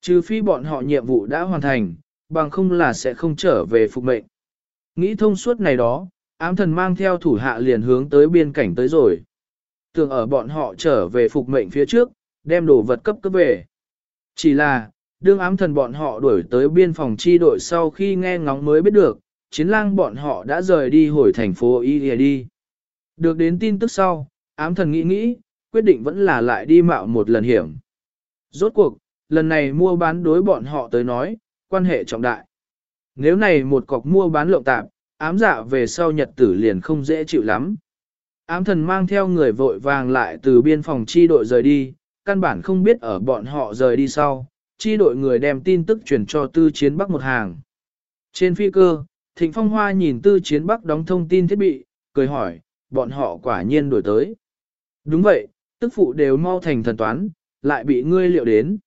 Trừ phi bọn họ nhiệm vụ đã hoàn thành, bằng không là sẽ không trở về phục mệnh. Nghĩ thông suốt này đó, ám thần mang theo thủ hạ liền hướng tới biên cảnh tới rồi. Tưởng ở bọn họ trở về phục mệnh phía trước, đem đồ vật cấp cấp về. Chỉ là, đương ám thần bọn họ đuổi tới biên phòng chi đội sau khi nghe ngóng mới biết được, chiến lang bọn họ đã rời đi hồi thành phố Y đi. Được đến tin tức sau, ám thần nghĩ nghĩ, quyết định vẫn là lại đi mạo một lần hiểm. Rốt cuộc, lần này mua bán đối bọn họ tới nói, quan hệ trọng đại. Nếu này một cọc mua bán lộng tạp, ám dạ về sau nhật tử liền không dễ chịu lắm. Ám thần mang theo người vội vàng lại từ biên phòng chi đội rời đi, căn bản không biết ở bọn họ rời đi sau, chi đội người đem tin tức truyền cho tư chiến bắc một hàng. Trên phi cơ, Thịnh Phong Hoa nhìn tư chiến bắc đóng thông tin thiết bị, cười hỏi, bọn họ quả nhiên đổi tới. Đúng vậy, tức phụ đều mau thành thần toán, lại bị ngươi liệu đến.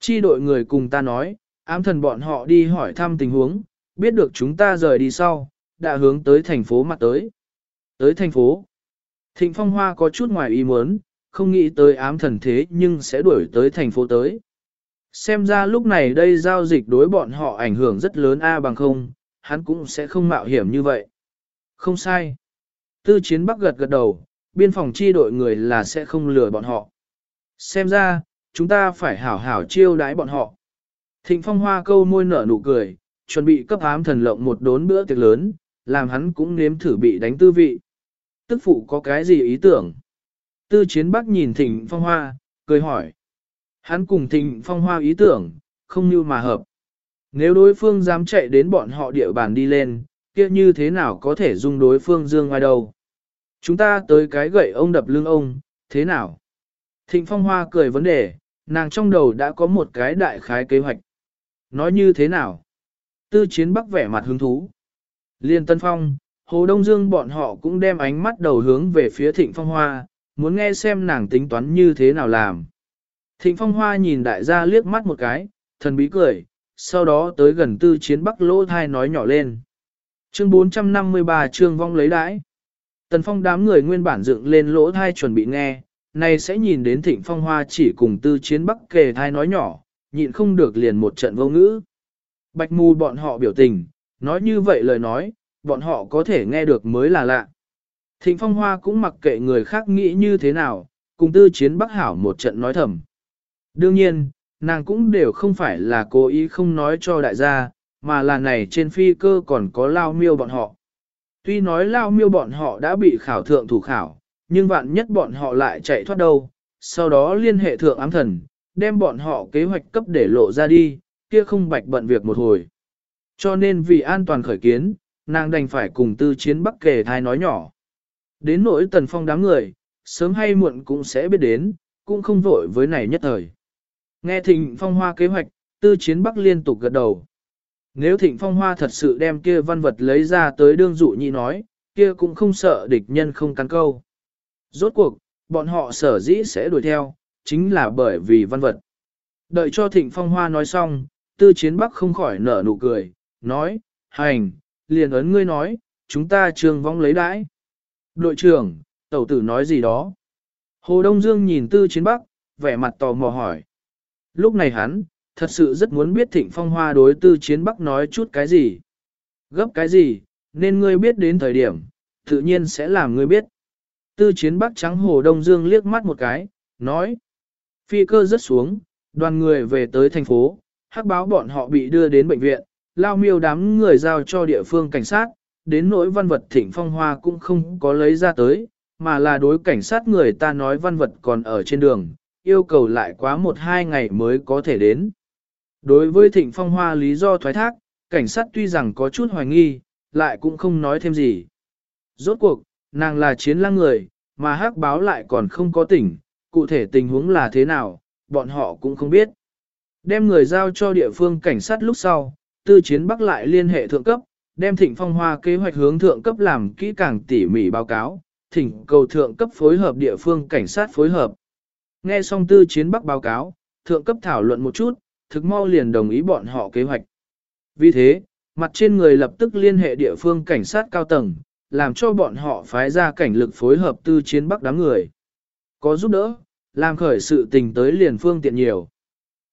Chi đội người cùng ta nói, ám thần bọn họ đi hỏi thăm tình huống, biết được chúng ta rời đi sau, đã hướng tới thành phố mặt tới. Tới thành phố, Thịnh Phong Hoa có chút ngoài ý muốn, không nghĩ tới ám thần thế nhưng sẽ đuổi tới thành phố tới. Xem ra lúc này đây giao dịch đối bọn họ ảnh hưởng rất lớn A bằng không, hắn cũng sẽ không mạo hiểm như vậy. Không sai. Tư chiến bắc gật gật đầu, biên phòng chi đội người là sẽ không lừa bọn họ. Xem ra, chúng ta phải hảo hảo chiêu đái bọn họ. Thịnh phong hoa câu môi nở nụ cười, chuẩn bị cấp ám thần lộng một đốn bữa tiệc lớn, làm hắn cũng nếm thử bị đánh tư vị. Tức phụ có cái gì ý tưởng? Tư chiến bắc nhìn thịnh phong hoa, cười hỏi. Hắn cùng thịnh phong hoa ý tưởng, không như mà hợp. Nếu đối phương dám chạy đến bọn họ địa bàn đi lên, kia như thế nào có thể dung đối phương dương ngoài đâu. Chúng ta tới cái gậy ông đập lưng ông, thế nào? Thịnh phong hoa cười vấn đề, nàng trong đầu đã có một cái đại khái kế hoạch. Nói như thế nào? Tư chiến bắc vẻ mặt hứng thú. Liên Tân Phong, Hồ Đông Dương bọn họ cũng đem ánh mắt đầu hướng về phía Thịnh Phong Hoa, muốn nghe xem nàng tính toán như thế nào làm. Thịnh Phong Hoa nhìn đại gia liếc mắt một cái, thần bí cười, sau đó tới gần tư chiến bắc lỗ thai nói nhỏ lên. Chương 453 chương vong lấy đãi. Tần Phong đám người nguyên bản dựng lên lỗ thai chuẩn bị nghe, này sẽ nhìn đến Thịnh Phong Hoa chỉ cùng tư chiến bắc kề thai nói nhỏ, nhịn không được liền một trận vô ngữ. Bạch mù bọn họ biểu tình, nói như vậy lời nói, bọn họ có thể nghe được mới là lạ. Thịnh Phong Hoa cũng mặc kệ người khác nghĩ như thế nào, cùng tư chiến bắc hảo một trận nói thầm. Đương nhiên, nàng cũng đều không phải là cố ý không nói cho đại gia, mà là này trên phi cơ còn có lao miêu bọn họ. Tuy nói lao miêu bọn họ đã bị khảo thượng thủ khảo, nhưng vạn nhất bọn họ lại chạy thoát đâu, sau đó liên hệ thượng ám thần, đem bọn họ kế hoạch cấp để lộ ra đi, kia không bạch bận việc một hồi. Cho nên vì an toàn khởi kiến, nàng đành phải cùng tư chiến bắc kề thai nói nhỏ. Đến nỗi tần phong đám người, sớm hay muộn cũng sẽ biết đến, cũng không vội với này nhất thời. Nghe thịnh phong hoa kế hoạch, tư chiến bắc liên tục gật đầu. Nếu thịnh phong hoa thật sự đem kia văn vật lấy ra tới đương dụ nhị nói, kia cũng không sợ địch nhân không cắn câu. Rốt cuộc, bọn họ sở dĩ sẽ đuổi theo, chính là bởi vì văn vật. Đợi cho Thịnh Phong Hoa nói xong, Tư Chiến Bắc không khỏi nở nụ cười, nói, hành, liền ấn ngươi nói, chúng ta trường vong lấy đãi. Đội trưởng, tẩu tử nói gì đó? Hồ Đông Dương nhìn Tư Chiến Bắc, vẻ mặt tò mò hỏi. Lúc này hắn, thật sự rất muốn biết Thịnh Phong Hoa đối Tư Chiến Bắc nói chút cái gì. Gấp cái gì, nên ngươi biết đến thời điểm, tự nhiên sẽ làm ngươi biết. Tư Chiến Bắc trắng Hồ Đông Dương liếc mắt một cái, nói. Phi cơ rất xuống, đoàn người về tới thành phố, hắc báo bọn họ bị đưa đến bệnh viện, lao miêu đám người giao cho địa phương cảnh sát, đến nỗi văn vật thịnh phong hoa cũng không có lấy ra tới, mà là đối cảnh sát người ta nói văn vật còn ở trên đường, yêu cầu lại quá một hai ngày mới có thể đến. Đối với thịnh phong hoa lý do thoái thác, cảnh sát tuy rằng có chút hoài nghi, lại cũng không nói thêm gì. Rốt cuộc, nàng là chiến lang người, mà hắc báo lại còn không có tỉnh, cụ thể tình huống là thế nào, bọn họ cũng không biết. Đem người giao cho địa phương cảnh sát lúc sau, tư chiến bắc lại liên hệ thượng cấp, đem thịnh phong hoa kế hoạch hướng thượng cấp làm kỹ càng tỉ mỉ báo cáo, thỉnh cầu thượng cấp phối hợp địa phương cảnh sát phối hợp. Nghe xong tư chiến bắc báo cáo, thượng cấp thảo luận một chút, thực mau liền đồng ý bọn họ kế hoạch. Vì thế, mặt trên người lập tức liên hệ địa phương cảnh sát cao tầng, làm cho bọn họ phái ra cảnh lực phối hợp tư chiến bắc đám người. Có giúp đỡ, làm khởi sự tình tới liền phương tiện nhiều.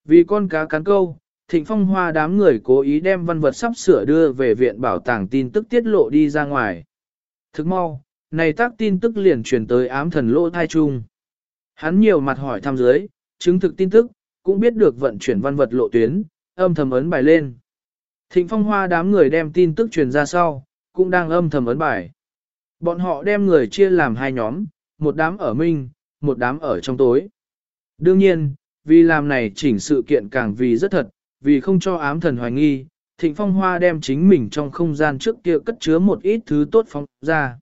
Vì con cá cắn câu, Thịnh Phong Hoa đám người cố ý đem văn vật sắp sửa đưa về viện bảo tàng tin tức tiết lộ đi ra ngoài. Thức mau, này tác tin tức liền truyền tới ám thần lỗ thai trung Hắn nhiều mặt hỏi thăm dưới, chứng thực tin tức, cũng biết được vận chuyển văn vật lộ tuyến, âm thầm ấn bài lên. Thịnh Phong Hoa đám người đem tin tức truyền ra sau, cũng đang âm thầm ấn bài. Bọn họ đem người chia làm hai nhóm, một đám ở minh, một đám ở trong tối. Đương nhiên, vì làm này chỉnh sự kiện càng vì rất thật, vì không cho ám thần hoài nghi, Thịnh Phong Hoa đem chính mình trong không gian trước kia cất chứa một ít thứ tốt phóng ra.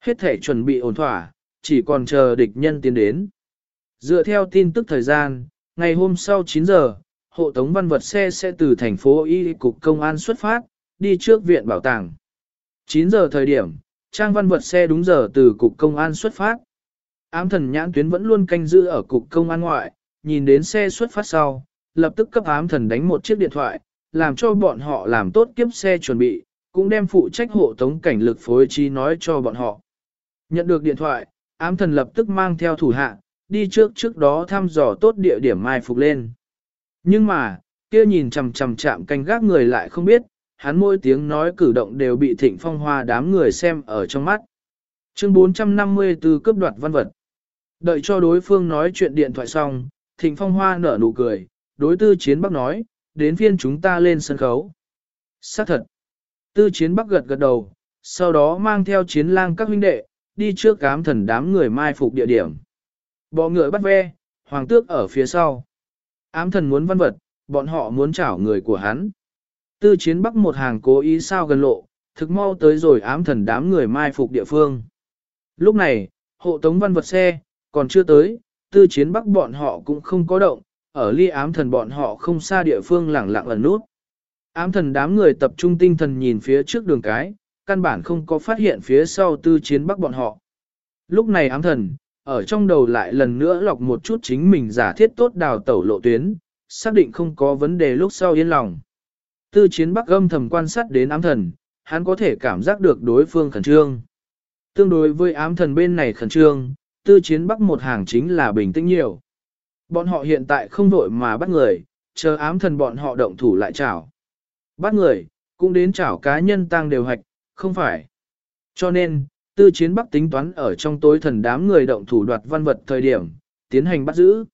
Hết thể chuẩn bị ổn thỏa, chỉ còn chờ địch nhân tiến đến. Dựa theo tin tức thời gian, ngày hôm sau 9 giờ, hộ tống văn vật xe sẽ từ thành phố Y cục công an xuất phát, đi trước viện bảo tàng. 9 giờ thời điểm, trang văn vật xe đúng giờ từ cục công an xuất phát. Ám thần nhãn tuyến vẫn luôn canh giữ ở cục công an ngoại, nhìn đến xe xuất phát sau, lập tức cấp ám thần đánh một chiếc điện thoại, làm cho bọn họ làm tốt kiếp xe chuẩn bị, cũng đem phụ trách hộ tống cảnh lực phối trí nói cho bọn họ. Nhận được điện thoại, ám thần lập tức mang theo thủ hạ, đi trước trước đó thăm dò tốt địa điểm mai phục lên. Nhưng mà, kia nhìn chằm chằm chạm canh gác người lại không biết, hắn mỗi tiếng nói cử động đều bị thịnh phong hoa đám người xem ở trong mắt. Chương 454 cướp đoạt văn vật. Đợi cho đối phương nói chuyện điện thoại xong, thịnh phong hoa nở nụ cười, đối tư chiến bắc nói, đến phiên chúng ta lên sân khấu. Xác thật. Tư chiến bắc gật gật đầu, sau đó mang theo chiến lang các huynh đệ, đi trước cám thần đám người mai phục địa điểm. Bọ người bắt ve, hoàng tước ở phía sau. Ám thần muốn văn vật, bọn họ muốn chảo người của hắn. Tư chiến bắc một hàng cố ý sao gần lộ, thực mau tới rồi ám thần đám người mai phục địa phương. Lúc này, hộ tống văn vật xe, còn chưa tới, tư chiến bắc bọn họ cũng không có động, ở ly ám thần bọn họ không xa địa phương lẳng lặng ẩn nút. Ám thần đám người tập trung tinh thần nhìn phía trước đường cái, căn bản không có phát hiện phía sau tư chiến bắc bọn họ. Lúc này ám thần, ở trong đầu lại lần nữa lọc một chút chính mình giả thiết tốt đào tẩu lộ tuyến, xác định không có vấn đề lúc sau yên lòng. Tư chiến bắc âm thầm quan sát đến ám thần, hắn có thể cảm giác được đối phương khẩn trương. Tương đối với ám thần bên này khẩn trương, tư chiến bắc một hàng chính là bình tĩnh nhiều. Bọn họ hiện tại không vội mà bắt người, chờ ám thần bọn họ động thủ lại chảo. Bắt người, cũng đến chảo cá nhân tăng đều hạch, không phải. Cho nên, tư chiến bắc tính toán ở trong tối thần đám người động thủ đoạt văn vật thời điểm, tiến hành bắt giữ.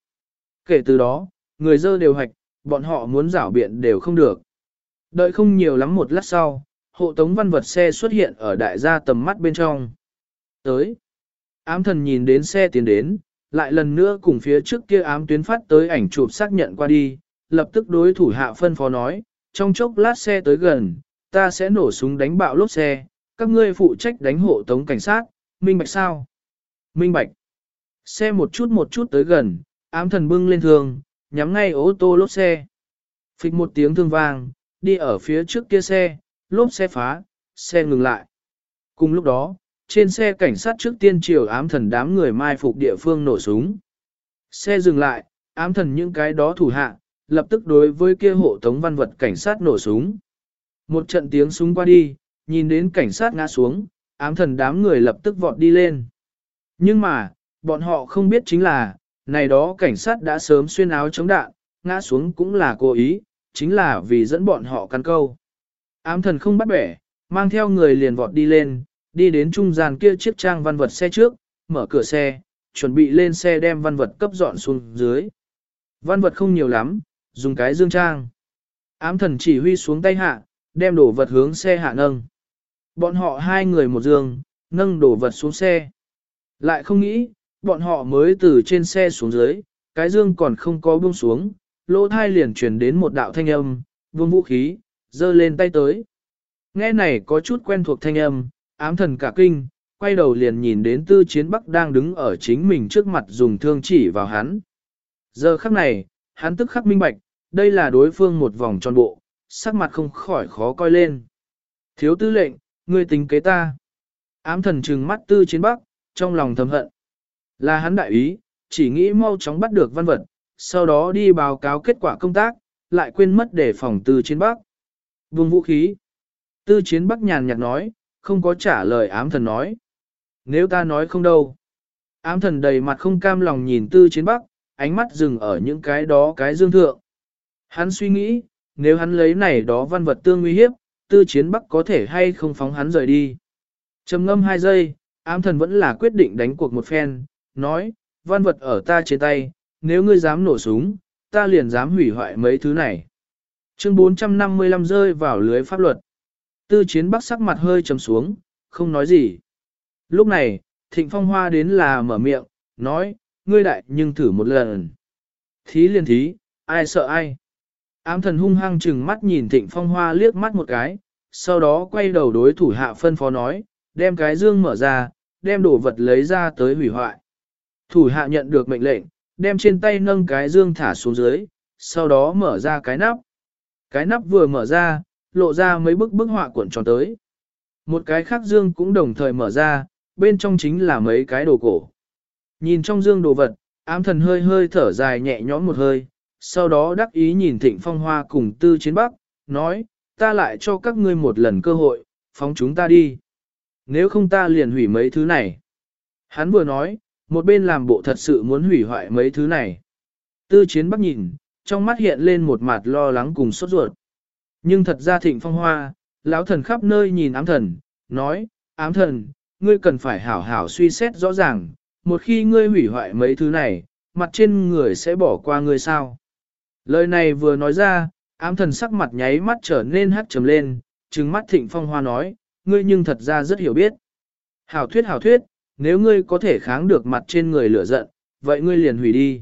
Kể từ đó, người dơ đều hạch, bọn họ muốn rảo biện đều không được. Đợi không nhiều lắm một lát sau, hộ tống văn vật xe xuất hiện ở đại gia tầm mắt bên trong. Tới. Ám thần nhìn đến xe tiến đến, lại lần nữa cùng phía trước kia ám tuyến phát tới ảnh chụp xác nhận qua đi, lập tức đối thủ hạ phân phó nói, trong chốc lát xe tới gần, ta sẽ nổ súng đánh bạo lốp xe, các ngươi phụ trách đánh hộ tống cảnh sát, minh bạch sao? Minh bạch. Xe một chút một chút tới gần, ám thần bưng lên thường, nhắm ngay ô tô lốp xe. Phịch một tiếng thương vang, đi ở phía trước kia xe, lốp xe phá, xe ngừng lại. Cùng lúc đó, trên xe cảnh sát trước tiên triều ám thần đám người mai phục địa phương nổ súng. Xe dừng lại, ám thần những cái đó thủ hạ, lập tức đối với kia hộ tống văn vật cảnh sát nổ súng. Một trận tiếng súng qua đi, nhìn đến cảnh sát ngã xuống, ám thần đám người lập tức vọt đi lên. Nhưng mà, bọn họ không biết chính là, này đó cảnh sát đã sớm xuyên áo chống đạn, ngã xuống cũng là cố ý, chính là vì dẫn bọn họ căn câu. Ám thần không bắt bẻ, mang theo người liền vọt đi lên, đi đến trung gian kia chiếc trang văn vật xe trước, mở cửa xe, chuẩn bị lên xe đem văn vật cấp dọn xuống dưới. Văn vật không nhiều lắm, dùng cái dương trang. Ám thần chỉ huy xuống tay hạ, đem đổ vật hướng xe hạ nâng. Bọn họ hai người một giường, nâng đổ vật xuống xe. Lại không nghĩ, bọn họ mới từ trên xe xuống dưới, cái dương còn không có buông xuống, lỗ thai liền truyền đến một đạo thanh âm, vương vũ khí, giơ lên tay tới. Nghe này có chút quen thuộc thanh âm, ám thần cả kinh, quay đầu liền nhìn đến tư chiến bắc đang đứng ở chính mình trước mặt dùng thương chỉ vào hắn. Giờ khắc này, hắn tức khắc minh bạch, đây là đối phương một vòng tròn bộ, sắc mặt không khỏi khó coi lên. Thiếu tư lệnh, ngươi tính kế ta. Ám thần trừng mắt tư chiến bắc, trong lòng thầm hận. Là hắn đại ý, chỉ nghĩ mau chóng bắt được văn vật, sau đó đi báo cáo kết quả công tác, lại quên mất để phòng tư chiến bắc. Vùng vũ khí. Tư chiến bắc nhàn nhạt nói, không có trả lời ám thần nói. Nếu ta nói không đâu. Ám thần đầy mặt không cam lòng nhìn tư chiến bắc, ánh mắt dừng ở những cái đó cái dương thượng. Hắn suy nghĩ, nếu hắn lấy này đó văn vật tương nguy hiếp, tư chiến bắc có thể hay không phóng hắn rời đi. trầm ngâm hai giây, ám thần vẫn là quyết định đánh cuộc một phen, nói, văn vật ở ta trên tay, nếu ngươi dám nổ súng, ta liền dám hủy hoại mấy thứ này. Chương 455 rơi vào lưới pháp luật. Tư chiến bắc sắc mặt hơi trầm xuống, không nói gì. Lúc này, thịnh phong hoa đến là mở miệng, nói, ngươi đại nhưng thử một lần. Thí liền thí, ai sợ ai. Ám thần hung hăng chừng mắt nhìn thịnh phong hoa liếc mắt một cái, sau đó quay đầu đối thủ hạ phân phó nói, đem cái dương mở ra, đem đồ vật lấy ra tới hủy hoại. Thủ hạ nhận được mệnh lệnh, đem trên tay nâng cái dương thả xuống dưới, sau đó mở ra cái nắp. Cái nắp vừa mở ra, lộ ra mấy bức bức họa cuộn tròn tới. Một cái khác dương cũng đồng thời mở ra, bên trong chính là mấy cái đồ cổ. Nhìn trong dương đồ vật, ám thần hơi hơi thở dài nhẹ nhõm một hơi, sau đó đắc ý nhìn thịnh phong hoa cùng tư chiến bắc, nói, ta lại cho các ngươi một lần cơ hội, phóng chúng ta đi. Nếu không ta liền hủy mấy thứ này. Hắn vừa nói, một bên làm bộ thật sự muốn hủy hoại mấy thứ này. Tư chiến bắc nhìn, trong mắt hiện lên một mặt lo lắng cùng sốt ruột. Nhưng thật ra thịnh phong hoa, lão thần khắp nơi nhìn ám thần, nói, ám thần, ngươi cần phải hảo hảo suy xét rõ ràng, một khi ngươi hủy hoại mấy thứ này, mặt trên người sẽ bỏ qua ngươi sao. Lời này vừa nói ra, ám thần sắc mặt nháy mắt trở nên hắt trầm lên, trừng mắt thịnh phong hoa nói, ngươi nhưng thật ra rất hiểu biết. Hảo thuyết hảo thuyết, nếu ngươi có thể kháng được mặt trên người lửa giận, vậy ngươi liền hủy đi.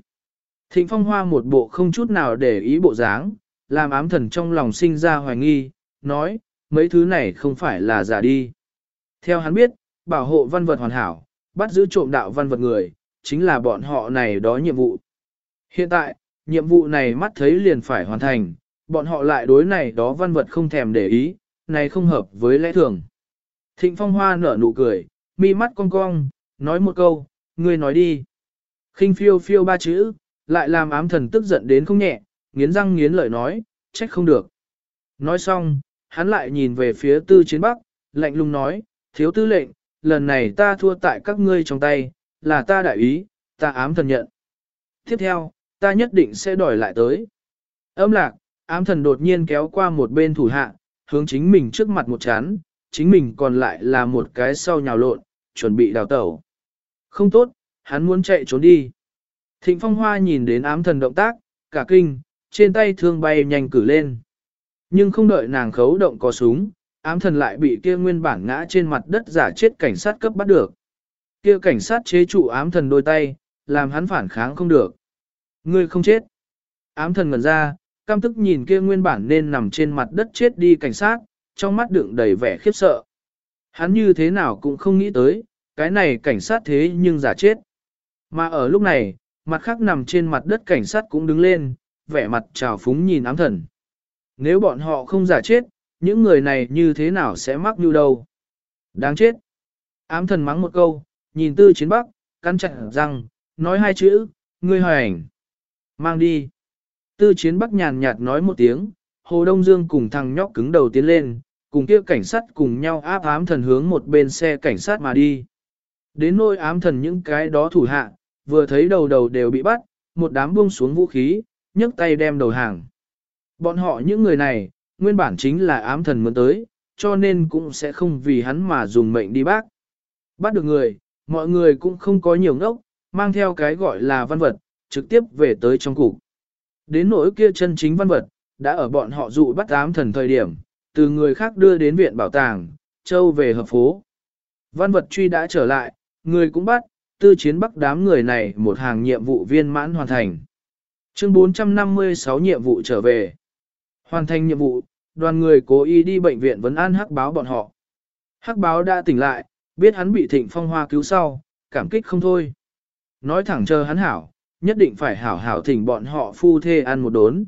Thịnh phong hoa một bộ không chút nào để ý bộ dáng, làm ám thần trong lòng sinh ra hoài nghi, nói, mấy thứ này không phải là giả đi. Theo hắn biết, bảo hộ văn vật hoàn hảo, bắt giữ trộm đạo văn vật người, chính là bọn họ này đó nhiệm vụ. Hiện tại, nhiệm vụ này mắt thấy liền phải hoàn thành, bọn họ lại đối này đó văn vật không thèm để ý, này không hợp với lẽ thường. Thịnh Phong Hoa nở nụ cười, mi mắt cong cong, nói một câu, ngươi nói đi. khinh phiêu phiêu ba chữ, lại làm ám thần tức giận đến không nhẹ, nghiến răng nghiến lợi nói, trách không được. Nói xong, hắn lại nhìn về phía tư chiến bắc, lạnh lùng nói, thiếu tư lệnh, lần này ta thua tại các ngươi trong tay, là ta đại ý, ta ám thần nhận. Tiếp theo, ta nhất định sẽ đòi lại tới. Âm lạc, ám thần đột nhiên kéo qua một bên thủ hạ, hướng chính mình trước mặt một chán, chính mình còn lại là một cái sau nhào lộn, chuẩn bị đào tẩu. Không tốt, hắn muốn chạy trốn đi. Thịnh phong hoa nhìn đến ám thần động tác, cả kinh, trên tay thương bay nhanh cử lên. Nhưng không đợi nàng khấu động có súng, ám thần lại bị kia nguyên bản ngã trên mặt đất giả chết cảnh sát cấp bắt được. Kia cảnh sát chế trụ ám thần đôi tay, làm hắn phản kháng không được. Ngươi không chết. Ám thần ngẩn ra, cam tức nhìn kia nguyên bản nên nằm trên mặt đất chết đi cảnh sát, trong mắt đựng đầy vẻ khiếp sợ. Hắn như thế nào cũng không nghĩ tới, cái này cảnh sát thế nhưng giả chết. Mà ở lúc này, mặt khác nằm trên mặt đất cảnh sát cũng đứng lên, vẻ mặt trào phúng nhìn ám thần. Nếu bọn họ không giả chết, những người này như thế nào sẽ mắc như đâu? Đáng chết! Ám thần mắng một câu, nhìn tư chiến bắc, căn chặt răng, nói hai chữ, ngươi hoành. Mang đi. Tư chiến bắc nhàn nhạt nói một tiếng, Hồ Đông Dương cùng thằng nhóc cứng đầu tiến lên, cùng kia cảnh sát cùng nhau áp ám thần hướng một bên xe cảnh sát mà đi. Đến nôi ám thần những cái đó thủ hạ, vừa thấy đầu đầu đều bị bắt, một đám buông xuống vũ khí, nhấc tay đem đầu hàng. Bọn họ những người này, nguyên bản chính là ám thần muốn tới, cho nên cũng sẽ không vì hắn mà dùng mệnh đi bác. Bắt được người, mọi người cũng không có nhiều ngốc, mang theo cái gọi là văn vật, trực tiếp về tới trong cục. Đến nỗi kia chân chính văn vật, đã ở bọn họ dụ bắt ám thần thời điểm, từ người khác đưa đến viện bảo tàng, châu về hợp phố. Văn vật truy đã trở lại, người cũng bắt, tư chiến bắc đám người này một hàng nhiệm vụ viên mãn hoàn thành. Chương 456 nhiệm vụ trở về. Hoàn thành nhiệm vụ, đoàn người cố ý đi bệnh viện vấn an hắc báo bọn họ. Hắc báo đã tỉnh lại, biết hắn bị thịnh phong hoa cứu sau, cảm kích không thôi. Nói thẳng chờ hắn hảo, nhất định phải hảo hảo thỉnh bọn họ phu thê ăn một đốn.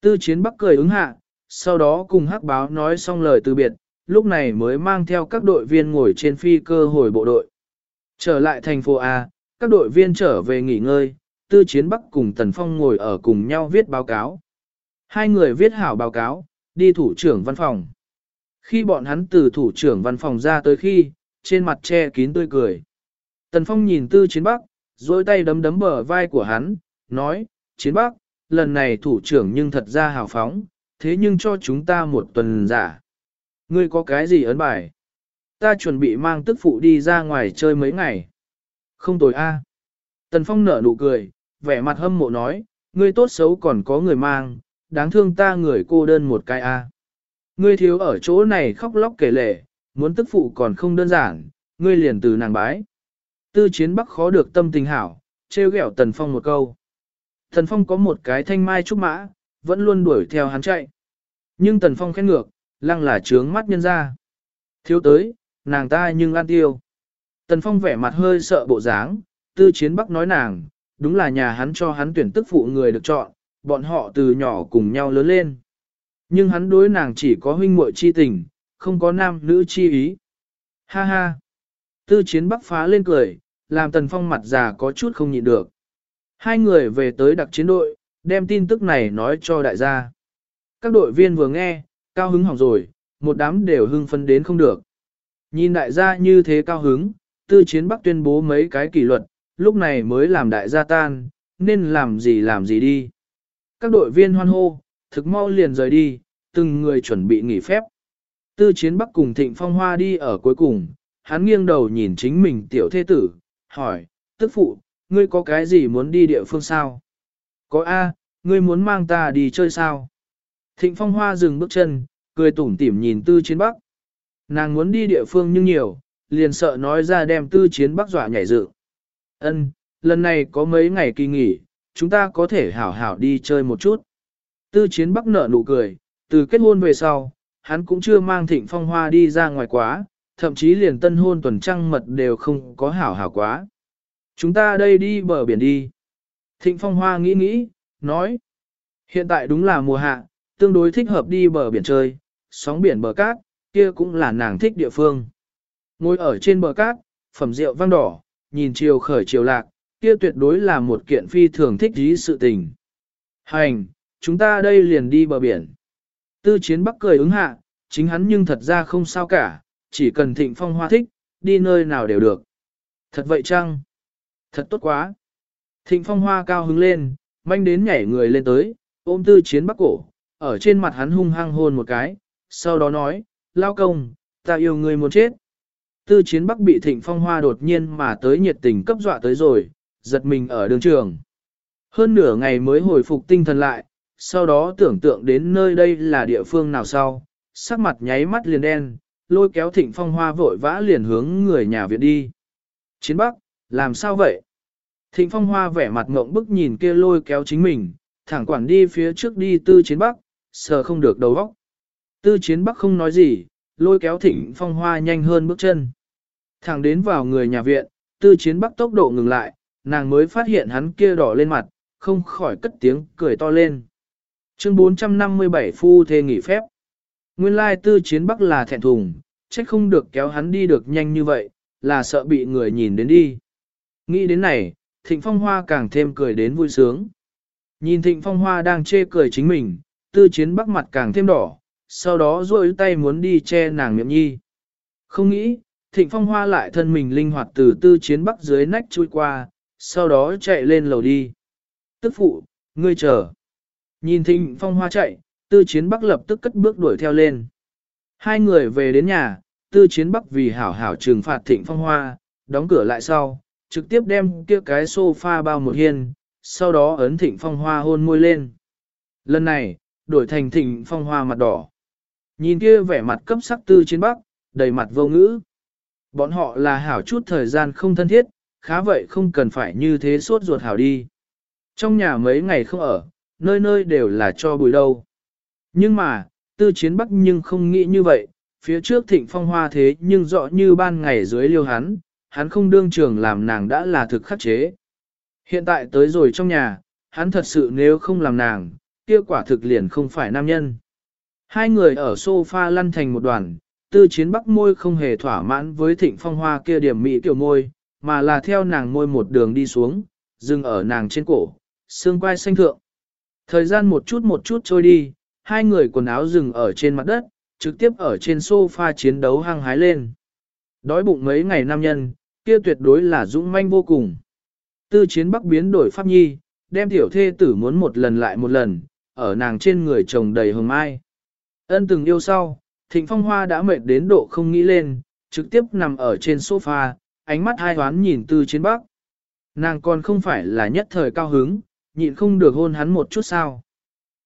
Tư chiến bắc cười ứng hạ, sau đó cùng hắc báo nói xong lời từ biệt, lúc này mới mang theo các đội viên ngồi trên phi cơ hồi bộ đội. Trở lại thành phố A, các đội viên trở về nghỉ ngơi, tư chiến bắc cùng Tần Phong ngồi ở cùng nhau viết báo cáo. Hai người viết hảo báo cáo, đi thủ trưởng văn phòng. Khi bọn hắn từ thủ trưởng văn phòng ra tới khi, trên mặt che kín tươi cười. Tần Phong nhìn tư chiến bắc, dôi tay đấm đấm bờ vai của hắn, nói, chiến bắc, lần này thủ trưởng nhưng thật ra hào phóng, thế nhưng cho chúng ta một tuần giả. Ngươi có cái gì ấn bài? Ta chuẩn bị mang tức phụ đi ra ngoài chơi mấy ngày. Không tồi a. Tần Phong nở nụ cười, vẻ mặt hâm mộ nói, ngươi tốt xấu còn có người mang, đáng thương ta người cô đơn một cái a. Ngươi thiếu ở chỗ này khóc lóc kể lệ muốn tức phụ còn không đơn giản, ngươi liền từ nàng bái. Tư chiến bắc khó được tâm tình hảo, trêu ghẹo Tần Phong một câu. Tần Phong có một cái thanh mai trúc mã, vẫn luôn đuổi theo hắn chạy. Nhưng Tần Phong khen ngược, lăng là trướng mắt nhân ra. Thiếu tới, nàng ta nhưng an tiêu. Tần Phong vẻ mặt hơi sợ bộ dáng, tư chiến bắc nói nàng, đúng là nhà hắn cho hắn tuyển tức phụ người được chọn, bọn họ từ nhỏ cùng nhau lớn lên. Nhưng hắn đối nàng chỉ có huynh muội chi tình, không có nam nữ chi ý. Ha ha! Tư chiến bắc phá lên cười, làm tần phong mặt già có chút không nhịn được. Hai người về tới đặc chiến đội, đem tin tức này nói cho đại gia. Các đội viên vừa nghe, cao hứng hỏng rồi, một đám đều hưng phấn đến không được. Nhìn đại gia như thế cao hứng, tư chiến bắc tuyên bố mấy cái kỷ luật, lúc này mới làm đại gia tan, nên làm gì làm gì đi. Các đội viên hoan hô, thực mau liền rời đi, từng người chuẩn bị nghỉ phép. Tư chiến bắc cùng thịnh phong hoa đi ở cuối cùng, hắn nghiêng đầu nhìn chính mình tiểu thế tử, hỏi, tức phụ, ngươi có cái gì muốn đi địa phương sao? Có A, ngươi muốn mang ta đi chơi sao? Thịnh phong hoa dừng bước chân, cười tủm tỉm nhìn tư chiến bắc. Nàng muốn đi địa phương nhưng nhiều, liền sợ nói ra đem tư chiến bắc dọa nhảy dựng Ân, lần này có mấy ngày kỳ nghỉ, chúng ta có thể hảo hảo đi chơi một chút. Tư chiến bắc nở nụ cười, từ kết hôn về sau, hắn cũng chưa mang thịnh phong hoa đi ra ngoài quá, thậm chí liền tân hôn tuần trăng mật đều không có hảo hảo quá. Chúng ta đây đi bờ biển đi. Thịnh phong hoa nghĩ nghĩ, nói. Hiện tại đúng là mùa hạ, tương đối thích hợp đi bờ biển chơi, sóng biển bờ cát, kia cũng là nàng thích địa phương. Ngồi ở trên bờ cát, phẩm rượu vang đỏ, nhìn chiều khởi chiều lạc, kia tuyệt đối là một kiện phi thường thích dí sự tình. Hành, chúng ta đây liền đi bờ biển. Tư chiến bắc cười ứng hạ, chính hắn nhưng thật ra không sao cả, chỉ cần thịnh phong hoa thích, đi nơi nào đều được. Thật vậy chăng? Thật tốt quá. Thịnh phong hoa cao hứng lên, manh đến nhảy người lên tới, ôm tư chiến bắc cổ, ở trên mặt hắn hung hăng hôn một cái, sau đó nói, lao công, ta yêu người muốn chết. Tư chiến bắc bị thịnh phong hoa đột nhiên mà tới nhiệt tình cấp dọa tới rồi, giật mình ở đường trường. Hơn nửa ngày mới hồi phục tinh thần lại, sau đó tưởng tượng đến nơi đây là địa phương nào sau, sắc mặt nháy mắt liền đen, lôi kéo thịnh phong hoa vội vã liền hướng người nhà viện đi. Chiến bắc, làm sao vậy? Thịnh phong hoa vẻ mặt ngộng bức nhìn kia lôi kéo chính mình, thẳng quản đi phía trước đi tư chiến bắc, sờ không được đầu óc. Tư chiến bắc không nói gì, lôi kéo thịnh phong hoa nhanh hơn bước chân. Thẳng đến vào người nhà viện, tư chiến bắc tốc độ ngừng lại, nàng mới phát hiện hắn kia đỏ lên mặt, không khỏi cất tiếng cười to lên. Chương 457 Phu Thê nghỉ phép Nguyên lai tư chiến bắc là thẹn thùng, trách không được kéo hắn đi được nhanh như vậy, là sợ bị người nhìn đến đi. Nghĩ đến này, thịnh phong hoa càng thêm cười đến vui sướng. Nhìn thịnh phong hoa đang chê cười chính mình, tư chiến bắc mặt càng thêm đỏ, sau đó rôi tay muốn đi che nàng miệng nhi. Không nghĩ, thịnh phong hoa lại thân mình linh hoạt từ tư chiến bắc dưới nách chui qua, sau đó chạy lên lầu đi. Tức phụ, ngươi chờ. Nhìn thịnh phong hoa chạy, tư chiến bắc lập tức cất bước đuổi theo lên. Hai người về đến nhà, tư chiến bắc vì hảo hảo trừng phạt thịnh phong hoa, đóng cửa lại sau, trực tiếp đem kia cái sofa bao một hiên, sau đó ấn thịnh phong hoa hôn môi lên. Lần này, đổi thành thịnh phong hoa mặt đỏ. Nhìn kia vẻ mặt cấp sắc tư chiến bắc, đầy mặt vô ngữ. Bọn họ là hảo chút thời gian không thân thiết, khá vậy không cần phải như thế suốt ruột hảo đi. Trong nhà mấy ngày không ở, nơi nơi đều là cho bùi đâu. Nhưng mà, tư chiến bắc nhưng không nghĩ như vậy, phía trước thịnh phong hoa thế nhưng rõ như ban ngày dưới liêu hắn, hắn không đương trường làm nàng đã là thực khắc chế. Hiện tại tới rồi trong nhà, hắn thật sự nếu không làm nàng, kia quả thực liền không phải nam nhân. Hai người ở sofa lăn thành một đoàn, tư chiến bắc môi không hề thỏa mãn với thịnh phong hoa kia điểm mỹ tiểu môi, mà là theo nàng môi một đường đi xuống, dừng ở nàng trên cổ, xương quai xanh thượng. Thời gian một chút một chút trôi đi, hai người quần áo dừng ở trên mặt đất, trực tiếp ở trên sofa chiến đấu hăng hái lên. Đói bụng mấy ngày nam nhân, kia tuyệt đối là dũng manh vô cùng. Tư chiến bắc biến đổi pháp nhi, đem tiểu thê tử muốn một lần lại một lần, ở nàng trên người chồng đầy hồng mai. Ân từng yêu sau, thịnh phong hoa đã mệt đến độ không nghĩ lên, trực tiếp nằm ở trên sofa, ánh mắt hai hoán nhìn từ trên bắc. Nàng còn không phải là nhất thời cao hứng, nhịn không được hôn hắn một chút sao.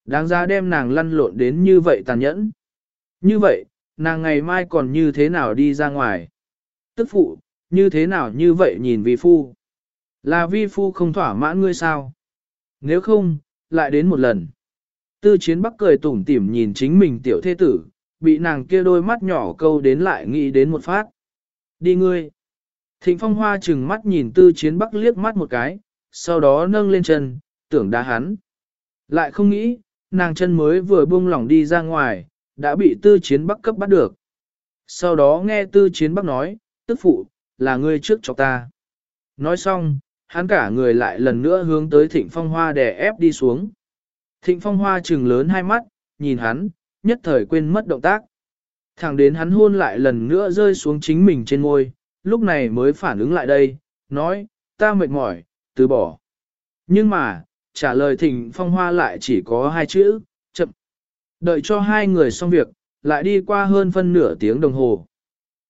Đáng ra đem nàng lăn lộn đến như vậy tàn nhẫn. Như vậy, nàng ngày mai còn như thế nào đi ra ngoài? Tức phụ, như thế nào như vậy nhìn vi phu? Là vi phu không thỏa mãn ngươi sao? Nếu không, lại đến một lần. Tư chiến bắc cười tủm tỉm nhìn chính mình tiểu thế tử, bị nàng kia đôi mắt nhỏ câu đến lại nghĩ đến một phát. Đi ngươi. Thịnh phong hoa chừng mắt nhìn tư chiến bắc liếc mắt một cái, sau đó nâng lên chân, tưởng đá hắn. Lại không nghĩ, nàng chân mới vừa buông lỏng đi ra ngoài, đã bị tư chiến bắc cấp bắt được. Sau đó nghe tư chiến bắc nói, tức phụ, là ngươi trước cho ta. Nói xong, hắn cả người lại lần nữa hướng tới thịnh phong hoa đè ép đi xuống. Thịnh phong hoa trừng lớn hai mắt, nhìn hắn, nhất thời quên mất động tác. Thẳng đến hắn hôn lại lần nữa rơi xuống chính mình trên ngôi, lúc này mới phản ứng lại đây, nói, ta mệt mỏi, từ bỏ. Nhưng mà, trả lời thịnh phong hoa lại chỉ có hai chữ, chậm. Đợi cho hai người xong việc, lại đi qua hơn phân nửa tiếng đồng hồ.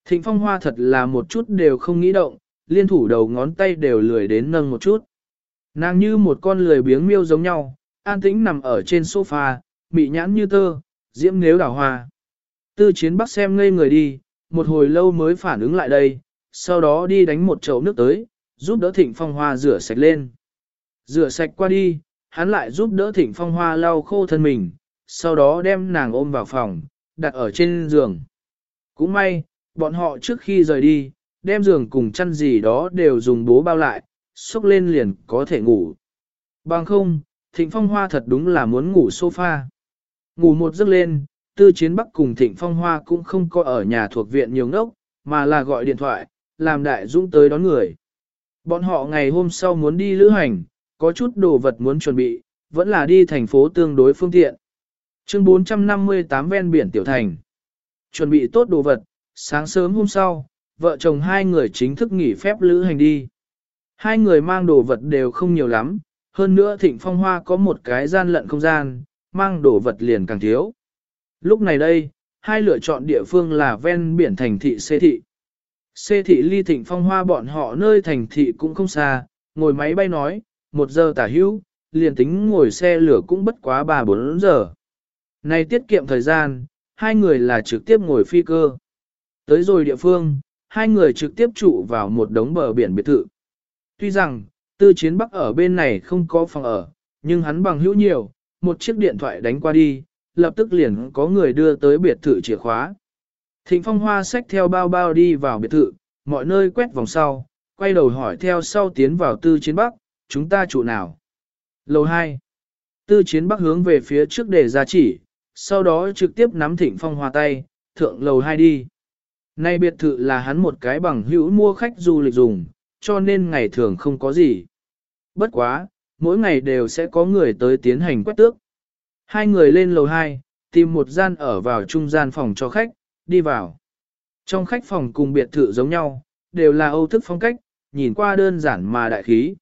Thịnh phong hoa thật là một chút đều không nghĩ động, liên thủ đầu ngón tay đều lười đến nâng một chút. Nàng như một con lười biếng miêu giống nhau, an tĩnh nằm ở trên sofa, mị nhãn như tơ, diễm nếu đào hoa. Tư chiến bắc xem ngây người đi, một hồi lâu mới phản ứng lại đây, sau đó đi đánh một chậu nước tới, giúp đỡ thịnh phong hoa rửa sạch lên. Rửa sạch qua đi, hắn lại giúp đỡ thịnh phong hoa lau khô thân mình, sau đó đem nàng ôm vào phòng, đặt ở trên giường. Cũng may, bọn họ trước khi rời đi, đem giường cùng chăn gì đó đều dùng bố bao lại, xúc lên liền có thể ngủ. Bằng không, thịnh phong hoa thật đúng là muốn ngủ sofa. Ngủ một giấc lên, tư chiến bắc cùng thịnh phong hoa cũng không có ở nhà thuộc viện nhiều ngốc, mà là gọi điện thoại, làm đại dũng tới đón người. Bọn họ ngày hôm sau muốn đi lữ hành, có chút đồ vật muốn chuẩn bị, vẫn là đi thành phố tương đối phương tiện. Chương 458 ven biển Tiểu Thành Chuẩn bị tốt đồ vật, sáng sớm hôm sau, vợ chồng hai người chính thức nghỉ phép lữ hành đi. Hai người mang đồ vật đều không nhiều lắm, hơn nữa thịnh phong hoa có một cái gian lận không gian, mang đồ vật liền càng thiếu. Lúc này đây, hai lựa chọn địa phương là ven biển thành thị xê thị. Xê thị ly thịnh phong hoa bọn họ nơi thành thị cũng không xa, ngồi máy bay nói, một giờ tả hữu, liền tính ngồi xe lửa cũng bất quá 3-4 giờ. Này tiết kiệm thời gian, hai người là trực tiếp ngồi phi cơ. Tới rồi địa phương, hai người trực tiếp trụ vào một đống bờ biển biệt thự. Tuy rằng, tư chiến bắc ở bên này không có phòng ở, nhưng hắn bằng hữu nhiều, một chiếc điện thoại đánh qua đi, lập tức liền có người đưa tới biệt thự chìa khóa. Thịnh phong hoa xách theo bao bao đi vào biệt thự, mọi nơi quét vòng sau, quay đầu hỏi theo sau tiến vào tư chiến bắc, chúng ta trụ nào? Lầu 2. Tư chiến bắc hướng về phía trước để ra chỉ, sau đó trực tiếp nắm thịnh phong hoa tay, thượng lầu 2 đi. Nay biệt thự là hắn một cái bằng hữu mua khách du lịch dùng, cho nên ngày thường không có gì. Bất quá, mỗi ngày đều sẽ có người tới tiến hành quét tước. Hai người lên lầu 2, tìm một gian ở vào trung gian phòng cho khách, đi vào. Trong khách phòng cùng biệt thự giống nhau, đều là âu thức phong cách, nhìn qua đơn giản mà đại khí.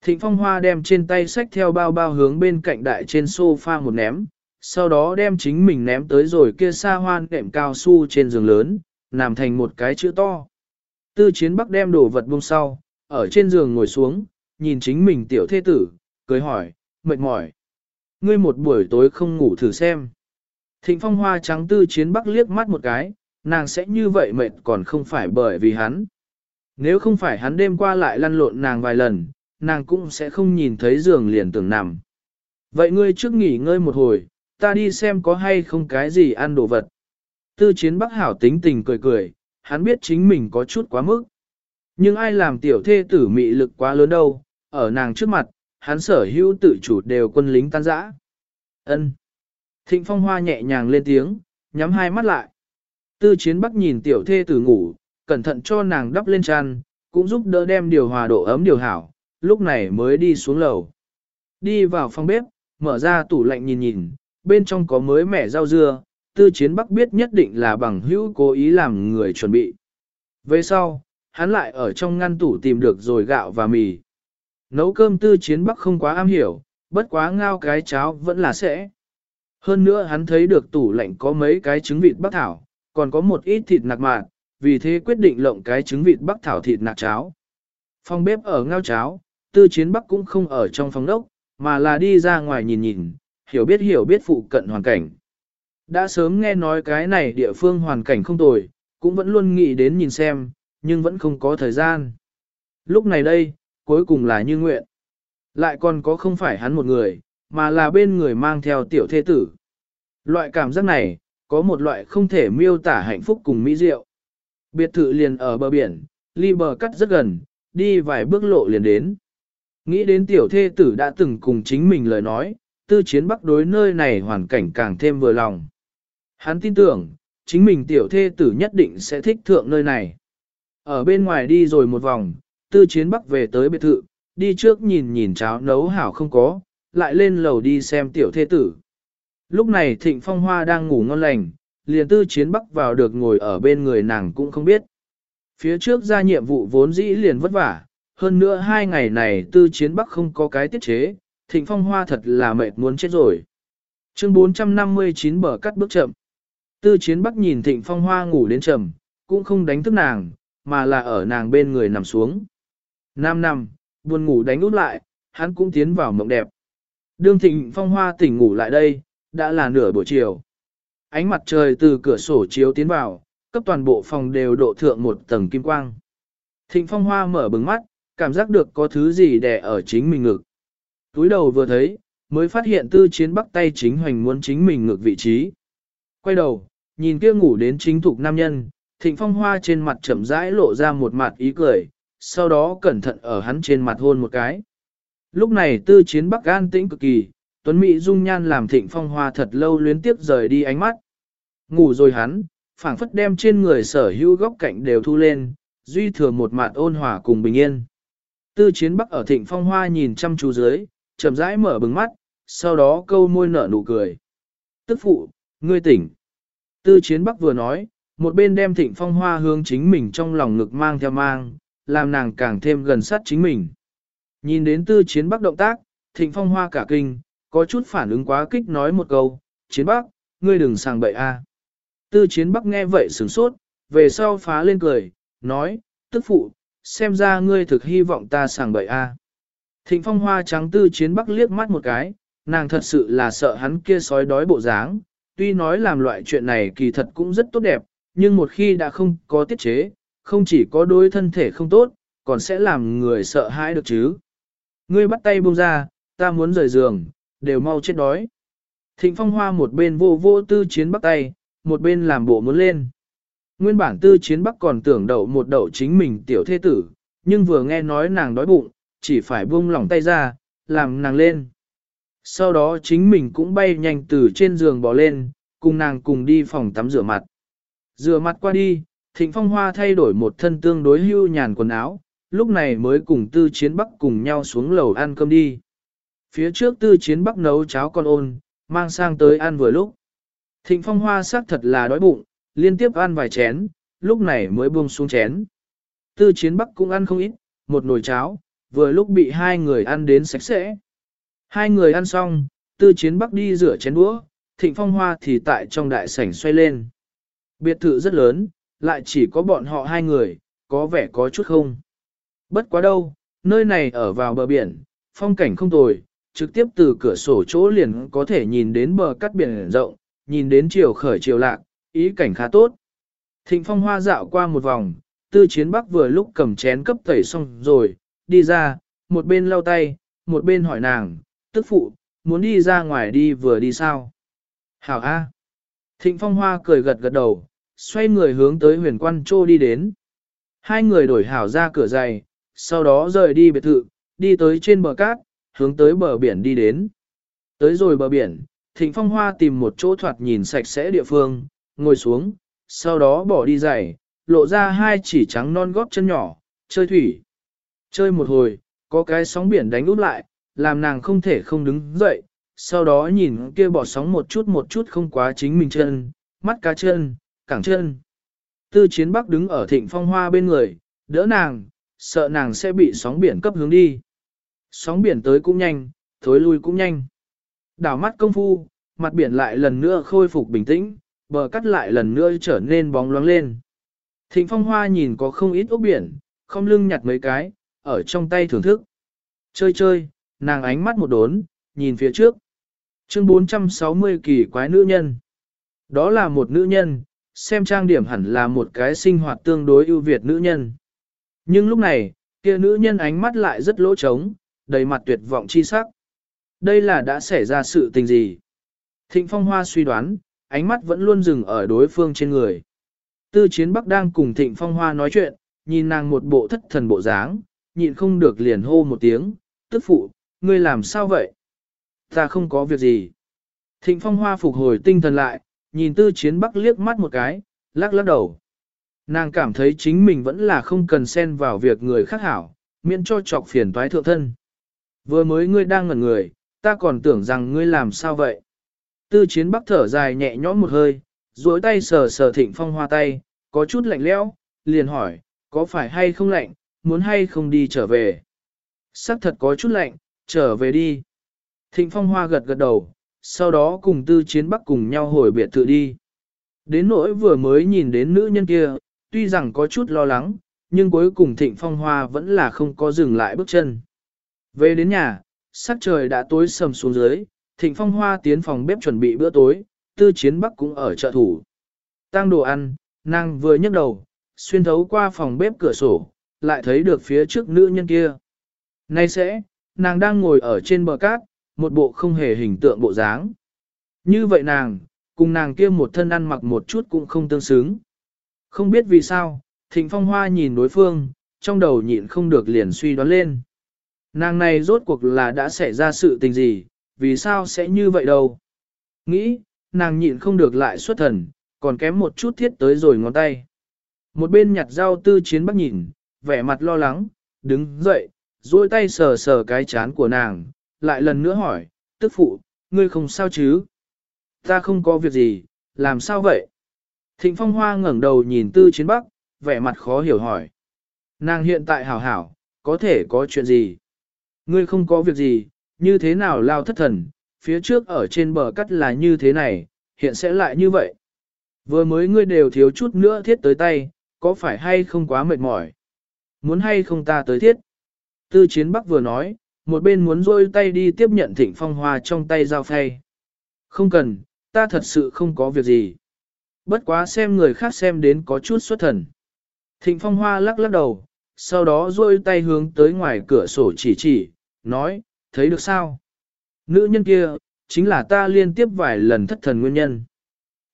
Thịnh Phong Hoa đem trên tay sách theo bao bao hướng bên cạnh đại trên sofa một ném, sau đó đem chính mình ném tới rồi kia xa hoan đệm cao su trên giường lớn, làm thành một cái chữ to. Tư chiến bắc đem đồ vật buông sau, ở trên giường ngồi xuống, nhìn chính mình tiểu thế tử, cười hỏi, mệt mỏi. Ngươi một buổi tối không ngủ thử xem. Thịnh phong hoa trắng tư chiến bắc liếc mắt một cái, nàng sẽ như vậy mệt còn không phải bởi vì hắn. Nếu không phải hắn đêm qua lại lăn lộn nàng vài lần, nàng cũng sẽ không nhìn thấy giường liền tưởng nằm. Vậy ngươi trước nghỉ ngơi một hồi, ta đi xem có hay không cái gì ăn đồ vật. Tư chiến bắc hảo tính tình cười cười, hắn biết chính mình có chút quá mức. Nhưng ai làm tiểu thê tử mị lực quá lớn đâu, ở nàng trước mặt, hắn sở hữu tự chủ đều quân lính tan rã. Ân. Thịnh phong hoa nhẹ nhàng lên tiếng, nhắm hai mắt lại. Tư chiến bắc nhìn tiểu thê tử ngủ, cẩn thận cho nàng đắp lên chăn, cũng giúp đỡ đem điều hòa độ ấm điều hảo, lúc này mới đi xuống lầu. Đi vào phòng bếp, mở ra tủ lạnh nhìn nhìn, bên trong có mới mẻ rau dưa, tư chiến bắc biết nhất định là bằng hữu cố ý làm người chuẩn bị. Về sau, hắn lại ở trong ngăn tủ tìm được rồi gạo và mì. Nấu cơm tư chiến bắc không quá am hiểu, bất quá ngao cái cháo vẫn là sẽ. Hơn nữa hắn thấy được tủ lạnh có mấy cái trứng vịt bắc thảo, còn có một ít thịt nạc mạn, vì thế quyết định lộng cái trứng vịt bắc thảo thịt nạc cháo. Phòng bếp ở ngao cháo, tư chiến bắc cũng không ở trong phòng đốc, mà là đi ra ngoài nhìn nhìn, hiểu biết hiểu biết phụ cận hoàn cảnh. Đã sớm nghe nói cái này địa phương hoàn cảnh không tồi, cũng vẫn luôn nghĩ đến nhìn xem, nhưng vẫn không có thời gian. Lúc này đây, cuối cùng là như nguyện. Lại còn có không phải hắn một người, mà là bên người mang theo tiểu thế tử. Loại cảm giác này, có một loại không thể miêu tả hạnh phúc cùng mỹ diệu. Biệt thự liền ở bờ biển, ly bờ cắt rất gần, đi vài bước lộ liền đến. Nghĩ đến tiểu thê tử đã từng cùng chính mình lời nói, tư chiến bắc đối nơi này hoàn cảnh càng thêm vừa lòng. Hắn tin tưởng, chính mình tiểu thê tử nhất định sẽ thích thượng nơi này. Ở bên ngoài đi rồi một vòng, tư chiến bắc về tới biệt thự, đi trước nhìn nhìn cháo nấu hảo không có, lại lên lầu đi xem tiểu thê tử. Lúc này thịnh phong hoa đang ngủ ngon lành, liền tư chiến bắc vào được ngồi ở bên người nàng cũng không biết. Phía trước ra nhiệm vụ vốn dĩ liền vất vả, hơn nữa hai ngày này tư chiến bắc không có cái tiết chế, thịnh phong hoa thật là mệt muốn chết rồi. Chương 459 bờ cắt bước chậm. Tư chiến bắc nhìn thịnh phong hoa ngủ đến trầm, cũng không đánh thức nàng, mà là ở nàng bên người nằm xuống. Nam nằm, buồn ngủ đánh út lại, hắn cũng tiến vào mộng đẹp. Đương thịnh phong hoa tỉnh ngủ lại đây, đã là nửa buổi chiều. Ánh mặt trời từ cửa sổ chiếu tiến vào, cấp toàn bộ phòng đều độ thượng một tầng kim quang. Thịnh phong hoa mở bừng mắt, cảm giác được có thứ gì đè ở chính mình ngực. Túi đầu vừa thấy, mới phát hiện tư chiến bắc tay chính hoành muốn chính mình ngược vị trí. Quay đầu, nhìn kia ngủ đến chính thục nam nhân, thịnh phong hoa trên mặt chậm rãi lộ ra một mặt ý cười, sau đó cẩn thận ở hắn trên mặt hôn một cái. Lúc này tư chiến bắc an tĩnh cực kỳ, tuấn mỹ dung nhan làm thịnh phong hoa thật lâu luyến tiếp rời đi ánh mắt. Ngủ rồi hắn, phảng phất đem trên người sở hữu góc cạnh đều thu lên, duy thừa một mặt ôn hòa cùng bình yên. Tư chiến bắc ở thịnh phong hoa nhìn chăm chú dưới, chậm rãi mở bừng mắt, sau đó câu môi nở nụ cười. Tức phụ, ngươi tỉnh. Tư chiến bắc vừa nói, một bên đem thịnh phong hoa hướng chính mình trong lòng ngực mang theo mang, làm nàng càng thêm gần sát chính mình. Nhìn đến tư chiến bắc động tác, thịnh phong hoa cả kinh, có chút phản ứng quá kích nói một câu, chiến bắc, ngươi đừng sàng bậy a. Tư chiến bắc nghe vậy sửng sốt, về sau phá lên cười, nói, tức phụ, xem ra ngươi thực hy vọng ta sàng bậy a. Thịnh phong hoa trắng tư chiến bắc liếc mắt một cái, nàng thật sự là sợ hắn kia sói đói bộ dáng, tuy nói làm loại chuyện này kỳ thật cũng rất tốt đẹp, nhưng một khi đã không có tiết chế, không chỉ có đối thân thể không tốt, còn sẽ làm người sợ hãi được chứ. Ngươi bắt tay buông ra, ta muốn rời giường, đều mau chết đói. Thịnh phong hoa một bên vô vô tư chiến bắt tay, một bên làm bộ muốn lên. Nguyên bản tư chiến bắc còn tưởng đậu một đậu chính mình tiểu thế tử, nhưng vừa nghe nói nàng đói bụng, chỉ phải buông lỏng tay ra, làm nàng lên. Sau đó chính mình cũng bay nhanh từ trên giường bò lên, cùng nàng cùng đi phòng tắm rửa mặt. Rửa mặt qua đi, Thịnh Phong Hoa thay đổi một thân tương đối hưu nhàn quần áo, lúc này mới cùng tư chiến bắc cùng nhau xuống lầu ăn cơm đi. phía trước tư chiến bắc nấu cháo con ôn, mang sang tới ăn vừa lúc. Thịnh phong hoa xác thật là đói bụng, liên tiếp ăn vài chén, lúc này mới buông xuống chén. Tư chiến bắc cũng ăn không ít, một nồi cháo, vừa lúc bị hai người ăn đến sạch sẽ. Hai người ăn xong, tư chiến bắc đi rửa chén đũa, thịnh phong hoa thì tại trong đại sảnh xoay lên. Biệt thự rất lớn, lại chỉ có bọn họ hai người, có vẻ có chút không. Bất quá đâu, nơi này ở vào bờ biển, phong cảnh không tồi, trực tiếp từ cửa sổ chỗ liền có thể nhìn đến bờ cắt biển rộng, nhìn đến chiều khởi chiều lạc, ý cảnh khá tốt. Thịnh phong hoa dạo qua một vòng, tư chiến bắc vừa lúc cầm chén cấp tẩy xong rồi, đi ra, một bên lau tay, một bên hỏi nàng, tức phụ, muốn đi ra ngoài đi vừa đi sao? Hảo A. Thịnh phong hoa cười gật gật đầu, xoay người hướng tới huyền quan trô đi đến. Hai người đổi hảo ra cửa dày, sau đó rời đi biệt thự, đi tới trên bờ cát, hướng tới bờ biển đi đến. Tới rồi bờ biển, Thịnh Phong Hoa tìm một chỗ thoạt nhìn sạch sẽ địa phương, ngồi xuống, sau đó bỏ đi giày, lộ ra hai chỉ trắng non gót chân nhỏ, chơi thủy. Chơi một hồi, có cái sóng biển đánh út lại, làm nàng không thể không đứng dậy, sau đó nhìn kia bỏ sóng một chút một chút không quá chính mình chân, mắt cá chân, cẳng chân. Tư chiến bắc đứng ở thịnh phong hoa bên người, đỡ nàng, sợ nàng sẽ bị sóng biển cấp hướng đi. Sóng biển tới cũng nhanh, thối lui cũng nhanh. Đảo mắt công phu, mặt biển lại lần nữa khôi phục bình tĩnh, bờ cắt lại lần nữa trở nên bóng loáng lên. Thịnh phong hoa nhìn có không ít ốc biển, không lưng nhặt mấy cái, ở trong tay thưởng thức. Chơi chơi, nàng ánh mắt một đốn, nhìn phía trước. Chương 460 kỳ quái nữ nhân. Đó là một nữ nhân, xem trang điểm hẳn là một cái sinh hoạt tương đối ưu việt nữ nhân. Nhưng lúc này, kia nữ nhân ánh mắt lại rất lỗ trống, đầy mặt tuyệt vọng chi sắc. Đây là đã xảy ra sự tình gì? Thịnh Phong Hoa suy đoán, ánh mắt vẫn luôn dừng ở đối phương trên người. Tư Chiến Bắc đang cùng Thịnh Phong Hoa nói chuyện, nhìn nàng một bộ thất thần bộ dáng, nhịn không được liền hô một tiếng, tức phụ, ngươi làm sao vậy? Ta không có việc gì. Thịnh Phong Hoa phục hồi tinh thần lại, nhìn Tư Chiến Bắc liếc mắt một cái, lắc lắc đầu. Nàng cảm thấy chính mình vẫn là không cần xen vào việc người khác hảo, miễn cho chọc phiền toái thượng thân. Vừa mới ngươi đang ngẩn người, ta còn tưởng rằng ngươi làm sao vậy. Tư chiến bắc thở dài nhẹ nhõm một hơi, duỗi tay sờ sờ thịnh phong hoa tay, có chút lạnh lẽo, liền hỏi, có phải hay không lạnh, muốn hay không đi trở về. Sắc thật có chút lạnh, trở về đi. Thịnh phong hoa gật gật đầu, sau đó cùng tư chiến bắc cùng nhau hồi biệt thự đi. Đến nỗi vừa mới nhìn đến nữ nhân kia, tuy rằng có chút lo lắng, nhưng cuối cùng thịnh phong hoa vẫn là không có dừng lại bước chân. Về đến nhà, sắc trời đã tối sầm xuống dưới, thịnh phong hoa tiến phòng bếp chuẩn bị bữa tối, tư chiến bắc cũng ở chợ thủ. Tăng đồ ăn, nàng vừa nhấc đầu, xuyên thấu qua phòng bếp cửa sổ, lại thấy được phía trước nữ nhân kia. Nay sẽ, nàng đang ngồi ở trên bờ cát, một bộ không hề hình tượng bộ dáng. Như vậy nàng, cùng nàng kia một thân ăn mặc một chút cũng không tương xứng. Không biết vì sao, thịnh phong hoa nhìn đối phương, trong đầu nhịn không được liền suy đoán lên. Nàng này rốt cuộc là đã xảy ra sự tình gì, vì sao sẽ như vậy đâu. Nghĩ, nàng nhịn không được lại xuất thần, còn kém một chút thiết tới rồi ngón tay. Một bên nhặt rau tư chiến bắt nhìn, vẻ mặt lo lắng, đứng dậy, duỗi tay sờ sờ cái chán của nàng, lại lần nữa hỏi, tức phụ, ngươi không sao chứ? Ta không có việc gì, làm sao vậy? Thịnh Phong Hoa ngẩng đầu nhìn Tư Chiến Bắc, vẻ mặt khó hiểu hỏi. Nàng hiện tại hảo hảo, có thể có chuyện gì? Ngươi không có việc gì, như thế nào lao thất thần, phía trước ở trên bờ cắt là như thế này, hiện sẽ lại như vậy. Vừa mới ngươi đều thiếu chút nữa thiết tới tay, có phải hay không quá mệt mỏi? Muốn hay không ta tới thiết? Tư Chiến Bắc vừa nói, một bên muốn rôi tay đi tiếp nhận Thịnh Phong Hoa trong tay dao phay. Không cần, ta thật sự không có việc gì. Bất quá xem người khác xem đến có chút xuất thần. Thịnh phong hoa lắc lắc đầu, sau đó duỗi tay hướng tới ngoài cửa sổ chỉ chỉ, nói, thấy được sao? Nữ nhân kia, chính là ta liên tiếp vài lần thất thần nguyên nhân.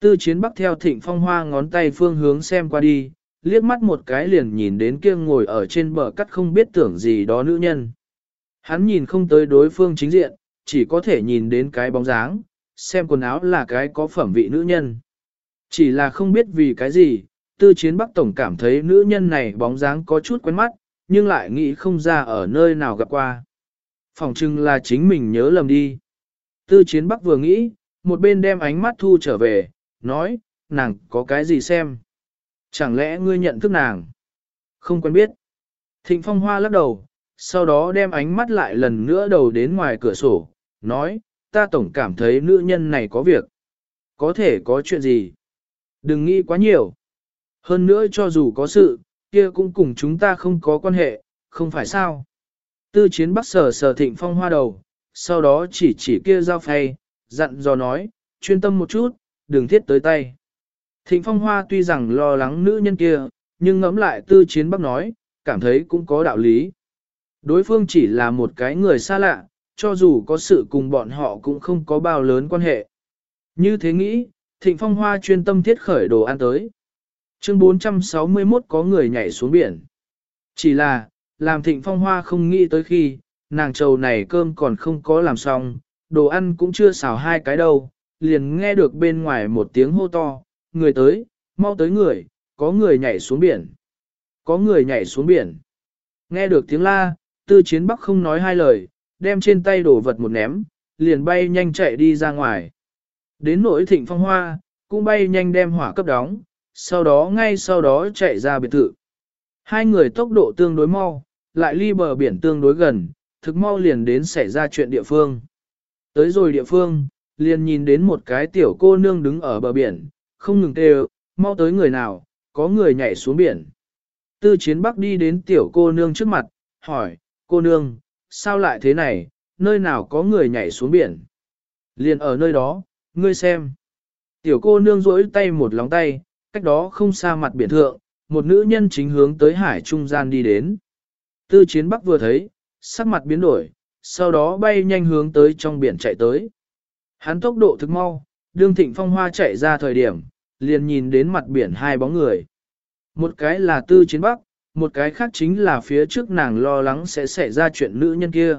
Tư chiến bắc theo thịnh phong hoa ngón tay phương hướng xem qua đi, liếc mắt một cái liền nhìn đến kia ngồi ở trên bờ cắt không biết tưởng gì đó nữ nhân. Hắn nhìn không tới đối phương chính diện, chỉ có thể nhìn đến cái bóng dáng, xem quần áo là cái có phẩm vị nữ nhân. Chỉ là không biết vì cái gì, tư chiến bắc tổng cảm thấy nữ nhân này bóng dáng có chút quen mắt, nhưng lại nghĩ không ra ở nơi nào gặp qua. Phòng chừng là chính mình nhớ lầm đi. Tư chiến bắc vừa nghĩ, một bên đem ánh mắt thu trở về, nói, nàng có cái gì xem? Chẳng lẽ ngươi nhận thức nàng? Không quen biết. Thịnh phong hoa lắc đầu, sau đó đem ánh mắt lại lần nữa đầu đến ngoài cửa sổ, nói, ta tổng cảm thấy nữ nhân này có việc. Có thể có chuyện gì? Đừng nghĩ quá nhiều. Hơn nữa cho dù có sự, kia cũng cùng chúng ta không có quan hệ, không phải sao? Tư chiến bắc sở sở thịnh phong hoa đầu, sau đó chỉ chỉ kia giao phay, dặn dò nói, chuyên tâm một chút, đừng thiết tới tay. Thịnh phong hoa tuy rằng lo lắng nữ nhân kia, nhưng ngẫm lại tư chiến bắc nói, cảm thấy cũng có đạo lý. Đối phương chỉ là một cái người xa lạ, cho dù có sự cùng bọn họ cũng không có bao lớn quan hệ. Như thế nghĩ, thịnh phong hoa chuyên tâm thiết khởi đồ ăn tới. Chương 461 có người nhảy xuống biển. Chỉ là, làm thịnh phong hoa không nghĩ tới khi, nàng trầu này cơm còn không có làm xong, đồ ăn cũng chưa xào hai cái đâu, liền nghe được bên ngoài một tiếng hô to, người tới, mau tới người, có người nhảy xuống biển. Có người nhảy xuống biển. Nghe được tiếng la, tư chiến bắc không nói hai lời, đem trên tay đổ vật một ném, liền bay nhanh chạy đi ra ngoài. Đến nỗi thịnh phong hoa, cũng bay nhanh đem hỏa cấp đóng, sau đó ngay sau đó chạy ra biệt thự. Hai người tốc độ tương đối mau, lại ly bờ biển tương đối gần, thực mau liền đến xảy ra chuyện địa phương. Tới rồi địa phương, liền nhìn đến một cái tiểu cô nương đứng ở bờ biển, không ngừng kêu, mau tới người nào, có người nhảy xuống biển. Tư chiến bắc đi đến tiểu cô nương trước mặt, hỏi, cô nương, sao lại thế này, nơi nào có người nhảy xuống biển? Liền ở nơi đó, ngươi xem. Tiểu cô nương rỗi tay một lóng tay, cách đó không xa mặt biển thượng, một nữ nhân chính hướng tới hải trung gian đi đến. Tư chiến bắc vừa thấy, sắc mặt biến đổi, sau đó bay nhanh hướng tới trong biển chạy tới. Hắn tốc độ thực mau, đương thịnh phong hoa chạy ra thời điểm, liền nhìn đến mặt biển hai bóng người. Một cái là tư chiến bắc, một cái khác chính là phía trước nàng lo lắng sẽ xảy ra chuyện nữ nhân kia.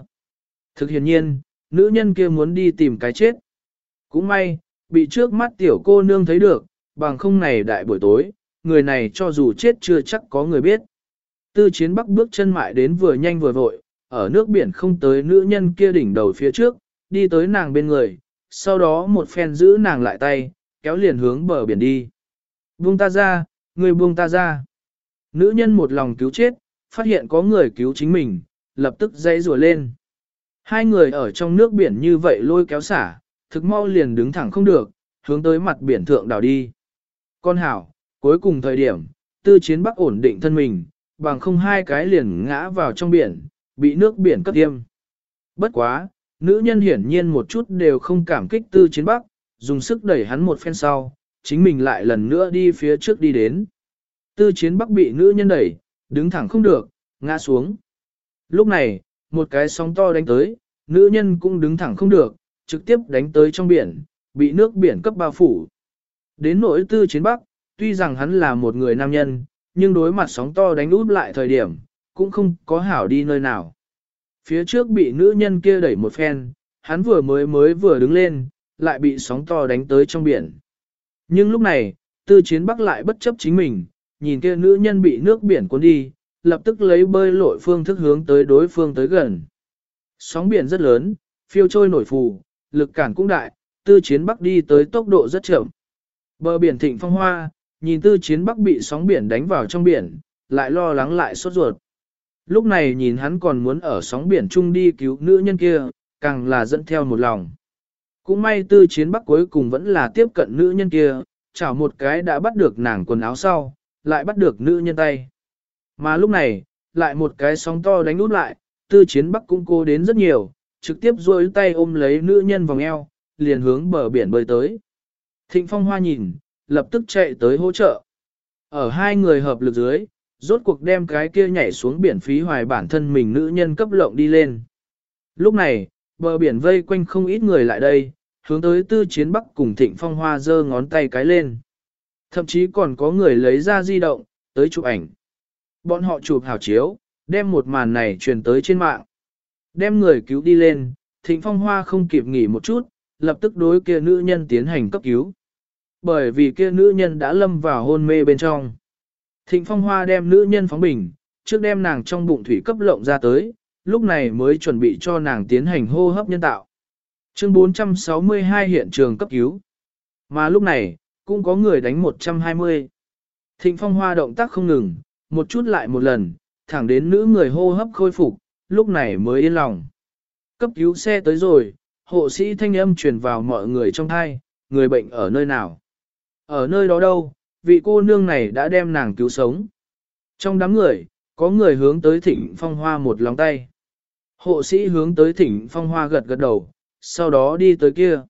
Thực hiện nhiên, nữ nhân kia muốn đi tìm cái chết. Cũng may, bị trước mắt tiểu cô nương thấy được, bằng không này đại buổi tối, người này cho dù chết chưa chắc có người biết. Tư chiến bắc bước chân mại đến vừa nhanh vừa vội, ở nước biển không tới nữ nhân kia đỉnh đầu phía trước, đi tới nàng bên người, sau đó một phen giữ nàng lại tay, kéo liền hướng bờ biển đi. Buông ta ra, người buông ta ra. Nữ nhân một lòng cứu chết, phát hiện có người cứu chính mình, lập tức dãy rùa lên. Hai người ở trong nước biển như vậy lôi kéo xả, thực mau liền đứng thẳng không được, hướng tới mặt biển thượng đảo đi. Con hảo, cuối cùng thời điểm, tư chiến bắc ổn định thân mình, bằng không hai cái liền ngã vào trong biển, bị nước biển cấp tiêm. Bất quá, nữ nhân hiển nhiên một chút đều không cảm kích tư chiến bắc, dùng sức đẩy hắn một phen sau, chính mình lại lần nữa đi phía trước đi đến. Tư chiến bắc bị nữ nhân đẩy, đứng thẳng không được, ngã xuống. Lúc này, một cái sóng to đánh tới, nữ nhân cũng đứng thẳng không được, trực tiếp đánh tới trong biển, bị nước biển cấp bao phủ. Đến nỗi tư chiến bắc, tuy rằng hắn là một người nam nhân, nhưng đối mặt sóng to đánh út lại thời điểm, cũng không có hảo đi nơi nào. Phía trước bị nữ nhân kia đẩy một phen, hắn vừa mới mới vừa đứng lên, lại bị sóng to đánh tới trong biển. Nhưng lúc này, tư chiến bắc lại bất chấp chính mình, nhìn kia nữ nhân bị nước biển cuốn đi, lập tức lấy bơi lội phương thức hướng tới đối phương tới gần. Sóng biển rất lớn, phiêu trôi nổi phù, lực cản cũng đại, tư chiến bắc đi tới tốc độ rất chậm. Bờ biển thịnh phong hoa, nhìn tư chiến bắc bị sóng biển đánh vào trong biển, lại lo lắng lại sốt ruột. Lúc này nhìn hắn còn muốn ở sóng biển chung đi cứu nữ nhân kia, càng là dẫn theo một lòng. Cũng may tư chiến bắc cuối cùng vẫn là tiếp cận nữ nhân kia, chảo một cái đã bắt được nàng quần áo sau, lại bắt được nữ nhân tay. Mà lúc này, lại một cái sóng to đánh út lại, tư chiến bắc cũng cô đến rất nhiều, trực tiếp duỗi tay ôm lấy nữ nhân vòng eo, liền hướng bờ biển bơi tới. Thịnh phong hoa nhìn, lập tức chạy tới hỗ trợ. Ở hai người hợp lực dưới, rốt cuộc đem cái kia nhảy xuống biển phí hoài bản thân mình nữ nhân cấp lộng đi lên. Lúc này, bờ biển vây quanh không ít người lại đây, hướng tới tư chiến bắc cùng thịnh phong hoa giơ ngón tay cái lên. Thậm chí còn có người lấy ra di động, tới chụp ảnh. Bọn họ chụp hào chiếu, đem một màn này truyền tới trên mạng. Đem người cứu đi lên, thịnh phong hoa không kịp nghỉ một chút, lập tức đối kia nữ nhân tiến hành cấp cứu. Bởi vì kia nữ nhân đã lâm vào hôn mê bên trong. Thịnh phong hoa đem nữ nhân phóng bình, trước đem nàng trong bụng thủy cấp lộng ra tới, lúc này mới chuẩn bị cho nàng tiến hành hô hấp nhân tạo. Chương 462 hiện trường cấp cứu. Mà lúc này, cũng có người đánh 120. Thịnh phong hoa động tác không ngừng, một chút lại một lần, thẳng đến nữ người hô hấp khôi phục, lúc này mới yên lòng. Cấp cứu xe tới rồi, hộ sĩ thanh âm truyền vào mọi người trong thai, người bệnh ở nơi nào. Ở nơi đó đâu, vị cô nương này đã đem nàng cứu sống. Trong đám người, có người hướng tới thịnh phong hoa một lòng tay. Hộ sĩ hướng tới thịnh phong hoa gật gật đầu, sau đó đi tới kia.